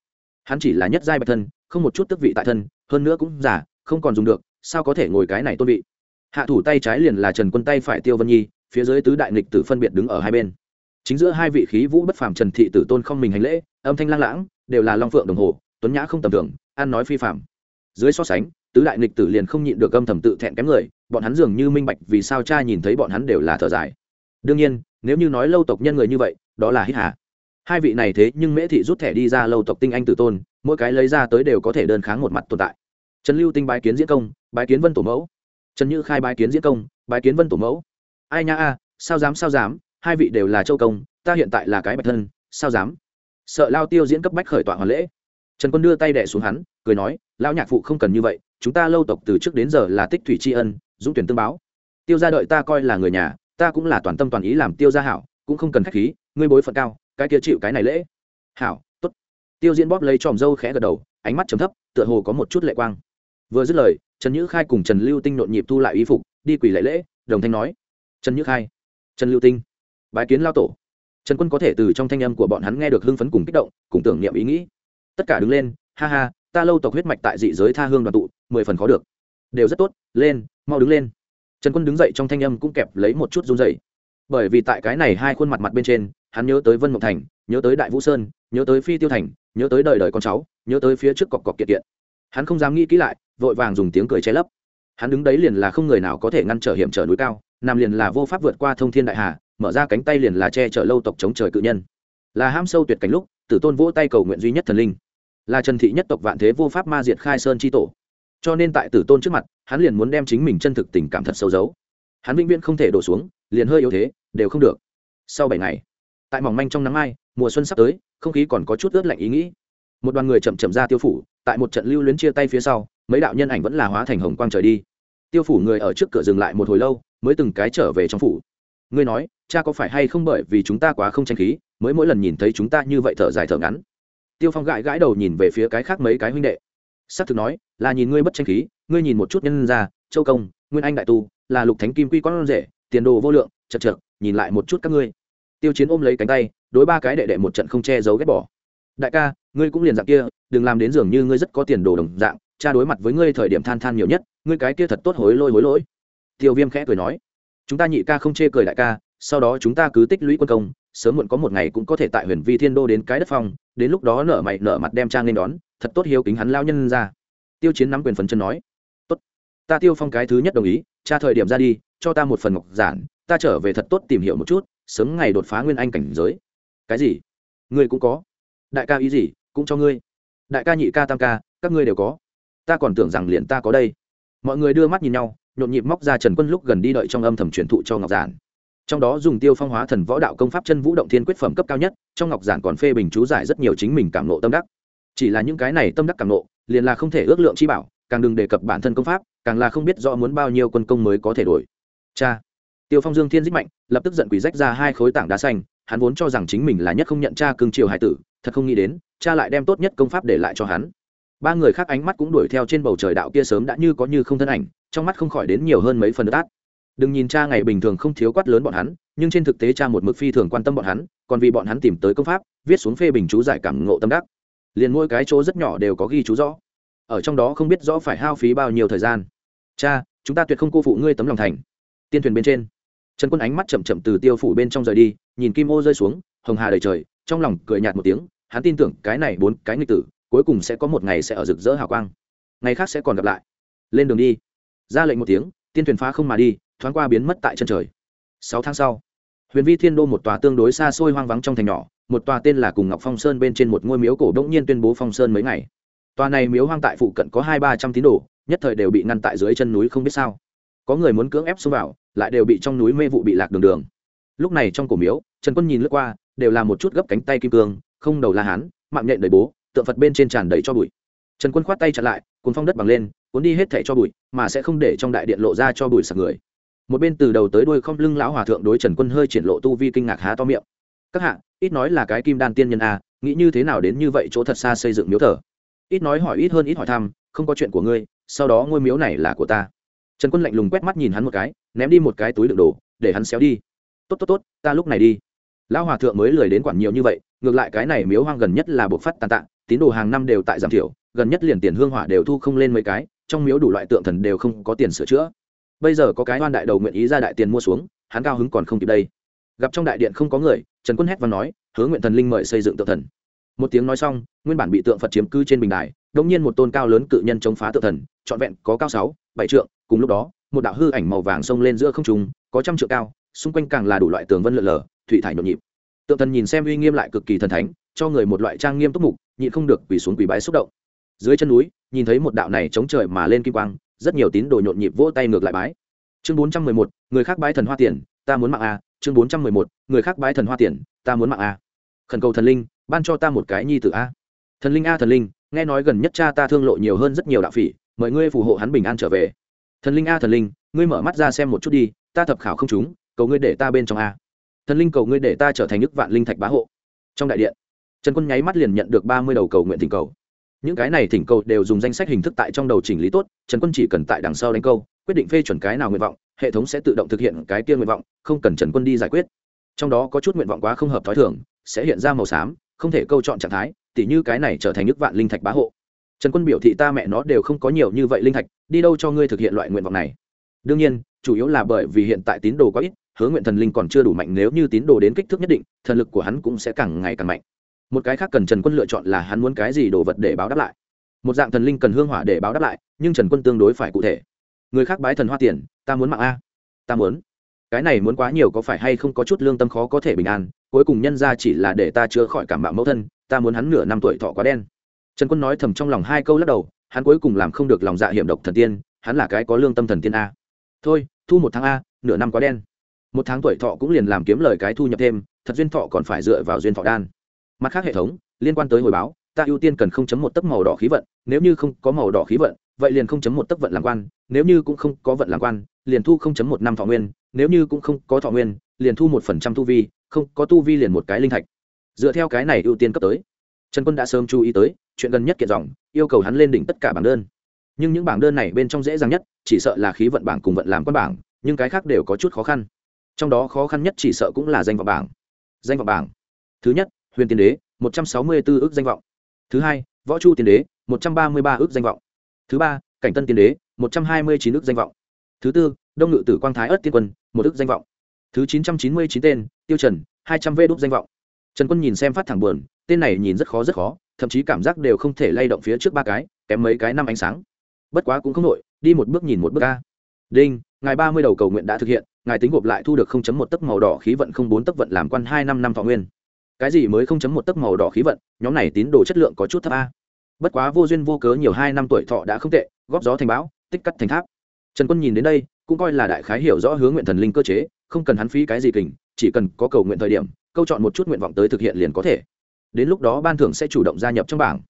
Hắn chỉ là nhất giai bạch thân, không một chút tước vị tại thân hơn nữa cũng giả, không còn dùng được, sao có thể ngồi cái này tôn vị? Hạ thủ tay trái liền là trần quân, tay phải tiêu vân nhi, phía dưới tứ đại nghịch tử phân biệt đứng ở hai bên. Chính giữa hai vị khí vũ bất phàm trần thị tử tôn không mình hành lễ, âm thanh lang lãng, đều là long phượng đồng hồ, tuấn nhã không tầm thường, ăn nói phi phạm dưới so sánh, tứ đại nghịch tử liền không nhịn được âm thầm tự thẹn kém người, bọn hắn dường như minh bạch vì sao cha nhìn thấy bọn hắn đều là thở dài. Đương nhiên, nếu như nói lâu tộc nhân người như vậy, đó là hít hà. Hai vị này thế nhưng mễ thị rút thẻ đi ra lâu tộc tinh anh tử tôn mỗi cái lấy ra tới đều có thể đơn kháng một mặt tồn tại. Trần lưu tinh bái kiến diễn công, bái kiến vân tổ mẫu. Trần như khai bái kiến diễn công, bái kiến vân tổ mẫu. Ai nha a à, sao dám sao dám, hai vị đều là châu công, ta hiện tại là cái bạch thân, sao dám? Sợ lao tiêu diễn cấp bách khởi tọa hoàn lễ. Trần quân đưa tay đẻ xuống hắn, cười nói, lão nhạc phụ không cần như vậy, chúng ta lâu tộc từ trước đến giờ là tích thủy tri ân, dũng tuyển tương báo. Tiêu ra đợi ta coi là người nhà, ta cũng là toàn tâm toàn ý làm tiêu gia hảo, cũng không cần khách khí, ngươi bối phận cao, cái kia chịu cái này lễ. Hảo tiêu diễn bóp lấy tròm dâu khẽ gật đầu, ánh mắt chấm thấp, tựa hồ có một chút lệ quang. Vừa dứt lời, trần nhữ khai cùng trần lưu tinh nhộn nhịp thu lại y phục, đi quỳ lễ lễ, đồng thanh nói, trần nhữ khai, trần lưu tinh, bái kiến lao tổ. Trần quân có thể từ trong thanh âm của bọn hắn nghe được hưng phấn cùng kích động, cùng tưởng niệm ý nghĩ. Tất cả đứng lên, ha ha, ta lâu tộc huyết mạch tại dị giới tha hương đoàn tụ, mười phần khó được. Đều rất tốt, lên, mau đứng lên. Trần quân đứng dậy trong thanh âm cũng kẹp lấy một chút run dậy bởi vì tại cái này hai khuôn mặt mặt bên trên, hắn nhớ tới vân mộng thành, nhớ tới đại vũ sơn, nhớ tới phi tiêu thành nhớ tới đời đời con cháu, nhớ tới phía trước cọc cọc kiệt kiện. Hắn không dám nghĩ kỹ lại, vội vàng dùng tiếng cười che lấp. Hắn đứng đấy liền là không người nào có thể ngăn trở hiểm trở núi cao, nằm liền là vô pháp vượt qua thông thiên đại hà, mở ra cánh tay liền là che chở lâu tộc chống trời cự nhân. Là ham sâu tuyệt cảnh lúc, tử tôn vỗ tay cầu nguyện duy nhất thần linh. Là trần thị nhất tộc vạn thế vô pháp ma diệt khai sơn tri tổ. Cho nên tại tử tôn trước mặt, hắn liền muốn đem chính mình chân thực tình cảm thật sâu giấu. Hắn vĩnh viễn không thể đổ xuống, liền hơi yếu thế, đều không được. Sau bảy ngày, tại mỏng manh trong nắng mai mùa xuân sắp tới, không khí còn có chút ướt lạnh ý nghĩ. Một đoàn người chậm chậm ra tiêu phủ, tại một trận lưu luyến chia tay phía sau, mấy đạo nhân ảnh vẫn là hóa thành hồng quang trời đi. Tiêu phủ người ở trước cửa dừng lại một hồi lâu, mới từng cái trở về trong phủ. Ngươi nói, cha có phải hay không bởi vì chúng ta quá không tranh khí, mới mỗi lần nhìn thấy chúng ta như vậy thở dài thở ngắn? Tiêu phong gãi gãi đầu nhìn về phía cái khác mấy cái huynh đệ. S ắ c thực nói, là nhìn ngươi bất tranh khí, ngươi nhìn một chút nhân ra châu công, nguyên anh đại tu, là lục thánh kim quy con rể, tiền đồ vô lượng, chật chật nhìn lại một chút các ngươi tiêu chiến ôm lấy cánh tay, đối ba cái đệ đệ một trận không che giấu ghét bỏ. Đại ca, ngươi cũng liền dạng kia, đừng làm đến dường như ngươi rất có tiền đồ đồng dạng, cha đối mặt với ngươi thời điểm than than nhiều nhất, ngươi cái kia thật tốt hối lôi hối lỗi. Tiêu viêm khẽ cười nói, chúng ta nhị ca không chê cười đại ca, sau đó chúng ta cứ tích lũy quân công, sớm muộn có một ngày cũng có thể tại huyền vi thiên đô đến cái đất phong, đến lúc đó nở mày nở mặt đem trang lên đón, thật tốt hiếu kính hắn lao nhân ra. Tiêu chiến nắm quyền phần chân nói, tốt, ta tiêu phong cái thứ nhất đồng ý, cha thời điểm ra đi, cho ta một phần ngọc giản, ta trở về thật tốt tìm hiểu một chút sớm ngày đột phá nguyên anh cảnh giới. Cái gì? Ngươi cũng có. Đại ca ý gì? Cũng cho ngươi. Đại ca nhị ca tam ca, các ngươi đều có. Ta còn tưởng rằng liền ta có đây. Mọi người đưa mắt nhìn nhau, nhộn nhịp móc ra trần quân lúc gần đi đợi trong âm thầm truyền thụ cho ngọc giản. Trong đó dùng tiêu phong hóa thần võ đạo công pháp chân vũ động thiên quyết phẩm cấp cao nhất, trong ngọc giản còn phê bình chú giải rất nhiều chính mình cảm nộ tâm đắc. Chỉ là những cái này tâm đắc cảm nộ liền là không thể ước lượng chi bảo, càng đừng đề cập bản thân công pháp, càng là không biết rõ muốn bao nhiêu quân công mới có thể đổi. Cha! Tiêu phong dương thiên dích mạnh, lập tức giận quỷ rách ra hai khối tảng đá xanh, hắn vốn cho rằng chính mình là nhất không nhận cha cương triều hải tử, thật không nghĩ đến, cha lại đem tốt nhất công pháp để lại cho hắn. Ba người khác ánh mắt cũng đuổi theo trên bầu trời đạo kia sớm đã như có như không thân ảnh, trong mắt không khỏi đến nhiều hơn mấy phần tát đừng nhìn cha ngày bình thường không thiếu quát lớn bọn hắn, nhưng trên thực tế cha một mực phi thường quan tâm bọn hắn, còn vì bọn hắn tìm tới công pháp, viết xuống phê bình chú giải cảm ngộ tâm đắc. Liền mỗi cái chỗ rất nhỏ đều có ghi chú rõ. Ở trong đó không biết rõ phải hao phí bao nhiêu thời gian. Cha, chúng ta tuyệt không cô phụ ngươi tấm lòng thành. Tiên thuyền bên trên trần quân ánh mắt chậm chậm từ tiêu phủ bên trong rời đi, nhìn kim ô rơi xuống, hồng hà đầy trời, trong lòng cười nhạt một tiếng, hắn tin tưởng cái này bốn cái nghịch tử, cuối cùng sẽ có một ngày sẽ ở rực rỡ hào quang. Ngày khác sẽ còn gặp lại. Lên đường đi. Ra lệnh một tiếng, tiên thuyền phá không mà đi, thoáng qua biến mất tại chân trời. Sáu tháng sau, huyền vi thiên đô một tòa tương đối xa xôi hoang vắng trong thành nhỏ, một tòa tên là cùng ngọc phong sơn bên trên một ngôi miếu cổ đông nhiên tuyên bố phong sơn mấy ngày. Tòa này miếu hoang tại phụ cận có hai ba trăm tín đồ, nhất thời đều bị ngăn tại dưới chân núi không biết sao có người muốn cưỡng ép xông vào, lại đều bị trong núi mê vụ bị lạc đường đường. Lúc này trong cổ miếu, trần quân nhìn lướt qua, đều là một chút gấp cánh tay kim cương, không đầu la hán, mạng nhện đầy bố, tượng phật bên trên tràn đầy cho bụi. Trần quân khoát tay chặn lại, cuốn phong đất bằng lên, cuốn đi hết thẻ cho bụi, mà sẽ không để trong đại điện lộ ra cho bụi sạc người. Một bên từ đầu tới đuôi không lưng lão hòa thượng đối trần quân hơi triển lộ tu vi kinh ngạc há to miệng. Các hạ, ít nói là cái kim đan tiên nhân a nghĩ như thế nào đến như vậy chỗ thật xa xây dựng miếu thờ? Ít nói hỏi, ít hơn ít hỏi thăm, không có chuyện của ngươi, sau đó ngôi miếu này là của ta trần quân lạnh lùng quét mắt nhìn hắn một cái, ném đi một cái túi đựng đồ, để hắn xéo đi. Tốt tốt tốt, ta lúc này đi. Lão hòa thượng mới lười đến quản nhiều như vậy, ngược lại cái này miếu hoang gần nhất là buộc phát tàn tạ, tín đồ hàng năm đều tại giảm thiểu, gần nhất liền tiền hương hỏa đều thu không lên mấy cái, trong miếu đủ loại tượng thần đều không có tiền sửa chữa. Bây giờ có cái oan đại đầu nguyện ý ra đại tiền mua xuống, hắn cao hứng còn không kịp đây. Gặp trong đại điện không có người, trần quân hét và nói, hứa nguyện thần linh mời xây dựng tượng thần một tiếng nói xong, nguyên bản bị tượng phật chiếm cư trên bình đài đông nhiên một tôn cao lớn cự nhân chống phá tượng thần, trọn vẹn có cao sáu, bảy trượng, cùng lúc đó, một đạo hư ảnh màu vàng xông lên giữa không trung, có trăm trượng cao, xung quanh càng là đủ loại tường vân lượn lờ, thủy thải nhộn nhịp. Tượng thần nhìn xem uy nghiêm lại cực kỳ thần thánh, cho người một loại trang nghiêm túc mục, nhịn không được quỳ xuống quỳ bái xúc động. Dưới chân núi, nhìn thấy một đạo này chống trời mà lên kim quang, rất nhiều tín đồ nhộn nhịp vỗ tay ngược lại bái. Chương bốn trăm mười một, người khác bái thần hoa tiền, ta muốn mạng a. Chương bốn trăm mười một, người khác bái thần hoa tiền, ta muốn mạng a. Khẩn cầu thần linh ban cho ta một cái nhi tử a. Thần linh a, thần linh, nghe nói gần nhất cha ta thương lộ nhiều hơn rất nhiều đạo phỉ, mời ngươi phù hộ hắn bình an trở về. Thần linh a, thần linh, ngươi mở mắt ra xem một chút đi, ta thập khảo không chúng cầu ngươi để ta bên trong a. Thần linh cầu ngươi để ta trở thành nước vạn linh thạch bá hộ. Trong đại điện, trần quân nháy mắt liền nhận được ba mươi đầu cầu nguyện thỉnh cầu. Những cái này thỉnh cầu đều dùng danh sách hình thức tại trong đầu chỉnh lý tốt, trần quân chỉ cần tại đằng sau đánh câu, quyết định phê chuẩn cái nào nguyện vọng, hệ thống sẽ tự động thực hiện cái kia nguyện vọng, không cần trần quân đi giải quyết. Trong đó có chút nguyện vọng quá không hợp t h ó i thường, sẽ hiện ra màu xám không thể câu chọn trạng thái, tỉ như cái này trở thành nước vạn linh thạch bá hộ. Trần quân biểu thị ta mẹ nó đều không có nhiều như vậy linh thạch, đi đâu cho ngươi thực hiện loại nguyện vọng này? Đương nhiên, chủ yếu là bởi vì hiện tại tín đồ quá ít, hứa nguyện thần linh còn chưa đủ mạnh, nếu như tín đồ đến kích thước nhất định, thần lực của hắn cũng sẽ càng ngày càng mạnh. Một cái khác cần trần quân lựa chọn là hắn muốn cái gì đồ vật để báo đáp lại. Một dạng thần linh cần hương hỏa để báo đáp lại, nhưng trần quân tương đối phải cụ thể. Người khác bái thần hoa tiền, ta muốn mạng a. Ta muốn. Cái này muốn quá nhiều có phải hay không có chút lương tâm khó có thể bình an cuối cùng nhân ra chỉ là để ta chữa khỏi cảm mạo mẫu thân, ta muốn hắn nửa năm tuổi thọ quá đen. Trần quân nói thầm trong lòng hai câu lắc đầu, hắn cuối cùng làm không được lòng dạ hiểm độc thần tiên, hắn là cái có lương tâm thần tiên a. Thôi, thu một tháng a, nửa năm quá đen. Một tháng tuổi thọ cũng liền làm kiếm lời cái thu nhập thêm, thật duyên thọ còn phải dựa vào duyên thọ đan. Mặt khác hệ thống, liên quan tới hồi báo, ta ưu tiên cần không chấm một tấc màu đỏ khí vận, nếu như không có màu đỏ khí vận, vậy liền không chấm một tấc vận làm quan, nếu như cũng không có vận làm quan, liền thu không chấm một năm thọ nguyên, nếu như cũng không có thọ nguyên, liền thu một phần trăm tu vi không có tu vi liền một cái linh thạch. Dựa theo cái này ưu tiên cấp tới, trần quân đã sớm chú ý tới, chuyện gần nhất kiện dòng, yêu cầu hắn lên đỉnh tất cả bảng đơn. Nhưng những bảng đơn này bên trong dễ dàng nhất, chỉ sợ là khí vận bảng cùng vận làm quân bảng, nhưng cái khác đều có chút khó khăn. Trong đó khó khăn nhất chỉ sợ cũng là danh vọng bảng. Danh vọng bảng. Thứ nhất, huyền tiên đế, một trăm sáu mươi 164 ước danh vọng. Thứ hai, võ chu tiên đế, một trăm ba mươi ba ước danh vọng. Thứ ba, cảnh tân tiên đế, một trăm hai mươi chín ước danh vọng. Thứ tư, đông ngự tử quang thái ất tiên quân, một ước danh vọng thứ chín trăm chín mươi chín tên, tiêu trần, hai trăm v đúc danh vọng. Trần quân nhìn xem phát thẳng buồn, tên này nhìn rất khó rất khó, thậm chí cảm giác đều không thể lay động phía trước ba cái, kém mấy cái năm ánh sáng. Bất quá cũng không nội đi một bước nhìn một bước ca đinh, ngài ba mươi đầu cầu nguyện đã thực hiện, ngài tính gộp lại thu được không chấm một tấc màu đỏ khí vận không bốn tấc vận làm quan hai năm năm thọ nguyên. Cái gì mới không chấm một tấc màu đỏ khí vận, nhóm này tín đồ chất lượng có chút thấp a. Bất quá vô duyên vô cớ nhiều hai năm tuổi thọ đã không tệ, góp gió thành bão, tích cắt thành tháp. Trần quân nhìn đến đây, cũng coi là đại khái hiểu rõ hướng nguyện thần linh cơ chế không cần hắn phí cái gì kình, chỉ cần có cầu nguyện thời điểm, câu chọn một chút nguyện vọng tới thực hiện liền có thể. Đến lúc đó ban thưởng sẽ chủ động gia nhập trong bảng.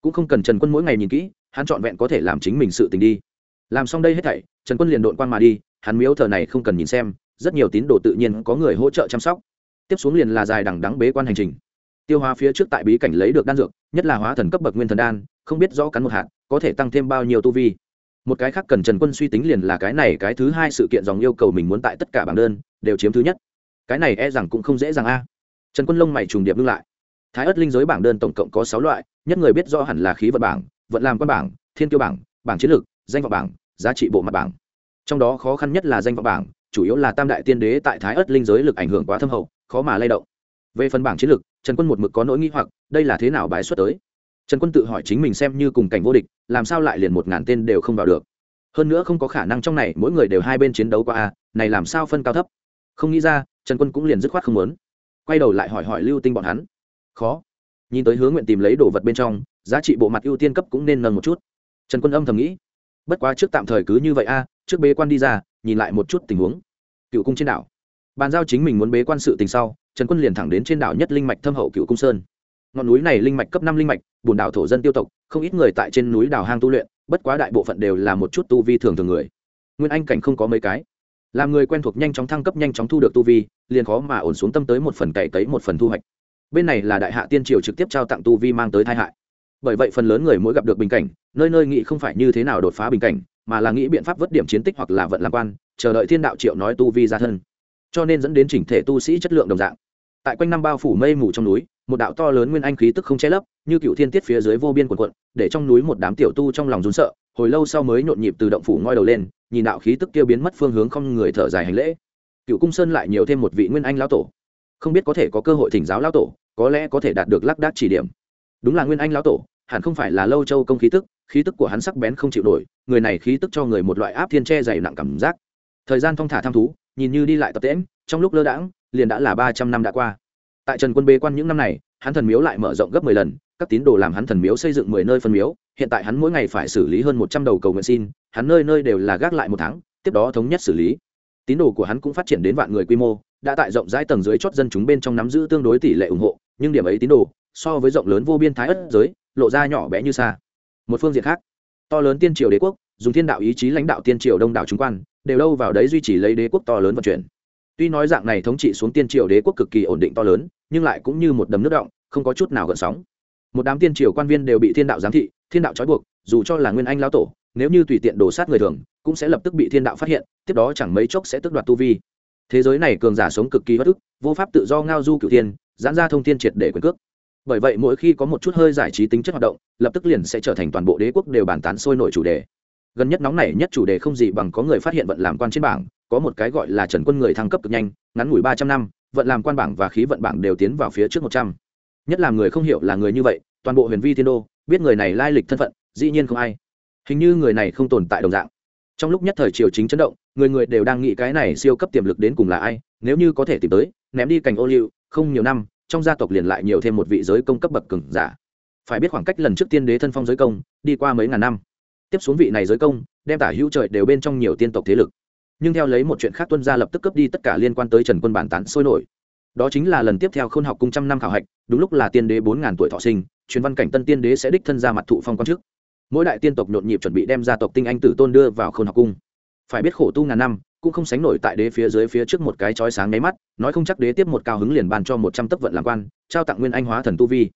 Cũng không cần trần quân mỗi ngày nhìn kỹ, hắn trọn vẹn có thể làm chính mình sự tình đi. Làm xong đây hết thảy, trần quân liền đội quan mà đi, hắn miếu thờ này không cần nhìn xem, rất nhiều tín đồ tự nhiên có người hỗ trợ chăm sóc. Tiếp xuống liền là dài đằng đắng bế quan hành trình. Tiêu hóa phía trước tại bí cảnh lấy được đan dược, nhất là hóa thần cấp bậc nguyên thần đan, không biết rõ cắn một hạt, có thể tăng thêm bao nhiêu tu vi một cái khác cần trần quân suy tính liền là cái này cái thứ hai sự kiện dòng yêu cầu mình muốn tại tất cả bảng đơn đều chiếm thứ nhất. Cái này e rằng cũng không dễ dàng a. Trần quân lông mày trùng điệp ngưng lại. Thái ất linh giới bảng đơn tổng cộng có sáu loại, nhất người biết rõ hẳn là khí vận bảng, vận làm quan bảng, thiên tiêu bảng bảng chiến lược, danh vọng bảng, giá trị bộ mặt bảng. Trong đó khó khăn nhất là danh vọng bảng, chủ yếu là tam đại tiên đế tại thái ất linh giới lực ảnh hưởng quá thâm hậu, khó mà lay động. Về phần bảng chiến lược, trần quân một mực có nỗi nghĩ hoặc, đây là thế nào bái xuất tới? Trần quân tự hỏi chính mình xem như cùng cảnh vô địch, làm sao lại liền một ngàn tên đều không vào được? Hơn nữa không có khả năng trong này mỗi người đều hai bên chiến đấu qua a, này làm sao phân cao thấp? Không nghĩ ra, trần quân cũng liền dứt khoát không muốn. Quay đầu lại hỏi hỏi lưu tinh bọn hắn. Khó. Nhìn tới hướng nguyện tìm lấy đồ vật bên trong, giá trị bộ mặt ưu tiên cấp cũng nên nâng một chút. Trần quân âm thầm nghĩ. Bất quá trước tạm thời cứ như vậy a, trước bế quan đi ra, nhìn lại một chút tình huống. Cựu cung trên đảo. Bàn giao chính mình muốn bế quan sự tình sau, trần quân liền thẳng đến trên đảo nhất linh mạch thâm hậu cựu cung sơn ngọn núi này linh mạch cấp năm linh mạch, bùn đảo thổ dân tiêu tộc, không ít người tại trên núi đảo hang tu luyện, bất quá đại bộ phận đều là một chút tu vi thường thường người. Nguyên anh cảnh không có mấy cái. Làm người quen thuộc nhanh chóng thăng cấp nhanh chóng thu được tu vi, liền khó mà ổn xuống tâm tới một phần cày cấy một phần thu hoạch. Bên này là đại hạ tiên triều trực tiếp trao tặng tu vi mang tới tai hại. Bởi vậy phần lớn người mỗi gặp được bình cảnh, nơi nơi nghĩ không phải như thế nào đột phá bình cảnh, mà là nghĩ biện pháp vớt điểm chiến tích hoặc là vận làm quan, chờ đợi thiên đạo triệu nói tu vi ra thân. Cho nên dẫn đến chỉnh thể tu sĩ chất lượng đồng dạng tại quanh năm bao phủ mây mù trong núi, một đạo to lớn nguyên anh khí tức không che lấp, như cựu thiên tiết phía dưới vô biên quần quận để trong núi một đám tiểu tu trong lòng rún sợ, hồi lâu sau mới nhộn nhịp từ động phủ ngoi đầu lên, nhìn đạo khí tức kia biến mất phương hướng không người thở dài hành lễ. Cựu cung sơn lại nhiều thêm một vị nguyên anh lão tổ. Không biết có thể có cơ hội thỉnh giáo lão tổ, có lẽ có thể đạt được lác đác chỉ điểm. Đúng là nguyên anh lão tổ, hẳn không phải là lâu châu công khí tức khí tức của hắn sắc bén không chịu nổi, người này khí tức cho người một loại áp thiên che dày nặng cảm giác. Thời gian thong thả tham thú, nhìn như đi lại tập tễm trong lúc lơ đãng liền đã là ba trăm năm đã qua. Tại trần quân bế quan những năm này, hắn thần miếu lại mở rộng gấp mười lần, các tín đồ làm hắn thần miếu xây dựng mười nơi phân miếu, hiện tại hắn mỗi ngày phải xử lý hơn một trăm đầu cầu nguyện xin, hắn nơi nơi đều là gác lại một tháng, tiếp đó thống nhất xử lý. Tín đồ của hắn cũng phát triển đến vạn người quy mô, đã tại rộng rãi tầng dưới chót dân chúng bên trong nắm giữ tương đối tỷ lệ ủng hộ, nhưng điểm ấy tín đồ, so với rộng lớn vô biên thái ất giới, lộ ra nhỏ bé như xa. Một phương diện khác, to lớn tiên triều đế quốc, dùng thiên đạo ý chí lãnh đạo tiên triều đông đảo chúng quan, đều đâu vào đấy duy trì lấy đế quốc to lớn vận chuyển tuy nói dạng này thống trị xuống tiên triều đế quốc cực kỳ ổn định to lớn, nhưng lại cũng như một đầm nước động, không có chút nào gợn sóng. Một đám tiên triều quan viên đều bị thiên đạo giám thị, thiên đạo trói buộc, dù cho là nguyên anh lao tổ, nếu như tùy tiện đổ sát người thường, cũng sẽ lập tức bị thiên đạo phát hiện, tiếp đó chẳng mấy chốc sẽ tước đoạt tu vi. Thế giới này cường giả sống cực kỳ bất ức, vô pháp tự do ngao du cựu thiên, giãn ra thông thiên triệt để quyền cước. Bởi vậy mỗi khi có một chút hơi giải trí tính chất hoạt động, lập tức liền sẽ trở thành toàn bộ đế quốc đều bàn tán sôi nổi chủ đề gần nhất nóng nảy nhất chủ đề không gì bằng có người phát hiện vận làm quan trên bảng, có một cái gọi là trần quân người thăng cấp cực nhanh, ngắn ngủi ba trăm năm, vận làm quan bảng và khí vận bảng đều tiến vào phía trước một trăm. Nhất là người không hiểu là người như vậy, toàn bộ huyền vi thiên đô, biết người này lai lịch thân phận, dĩ nhiên không ai. Hình như người này không tồn tại đồng dạng. Trong lúc nhất thời triều chính chấn động, người người đều đang nghĩ cái này siêu cấp tiềm lực đến cùng là ai, nếu như có thể tìm tới, ném đi cành ô liu, không nhiều năm, trong gia tộc liền lại nhiều thêm một vị giới công cấp bậc cường giả. Phải biết khoảng cách lần trước tiên đế thân phong giới công, đi qua mấy ngàn năm tiếp xuống vị này giới công, đem tả hữu trời đều bên trong nhiều tiên tộc thế lực. Nhưng theo lấy một chuyện khác tuân gia lập tức cướp đi tất cả liên quan tới trần quân bản tán sôi nổi. Đó chính là lần tiếp theo khôn học cung trăm năm khảo hạch, đúng lúc là tiên đế bốn ngàn tuổi thọ sinh, truyền văn cảnh tân tiên đế sẽ đích thân ra mặt thụ phong quan chức mỗi đại tiên tộc nhộn nhịp chuẩn bị đem gia tộc tinh anh tử tôn đưa vào khôn học cung. Phải biết khổ tu ngàn năm, cũng không sánh nổi tại đế phía dưới phía trước một cái chói sáng nháy mắt, nói không chắc đế tiếp một cao hứng liền ban cho một trăm tấc vận làm quan, trao tặng nguyên anh hóa thần tu vi.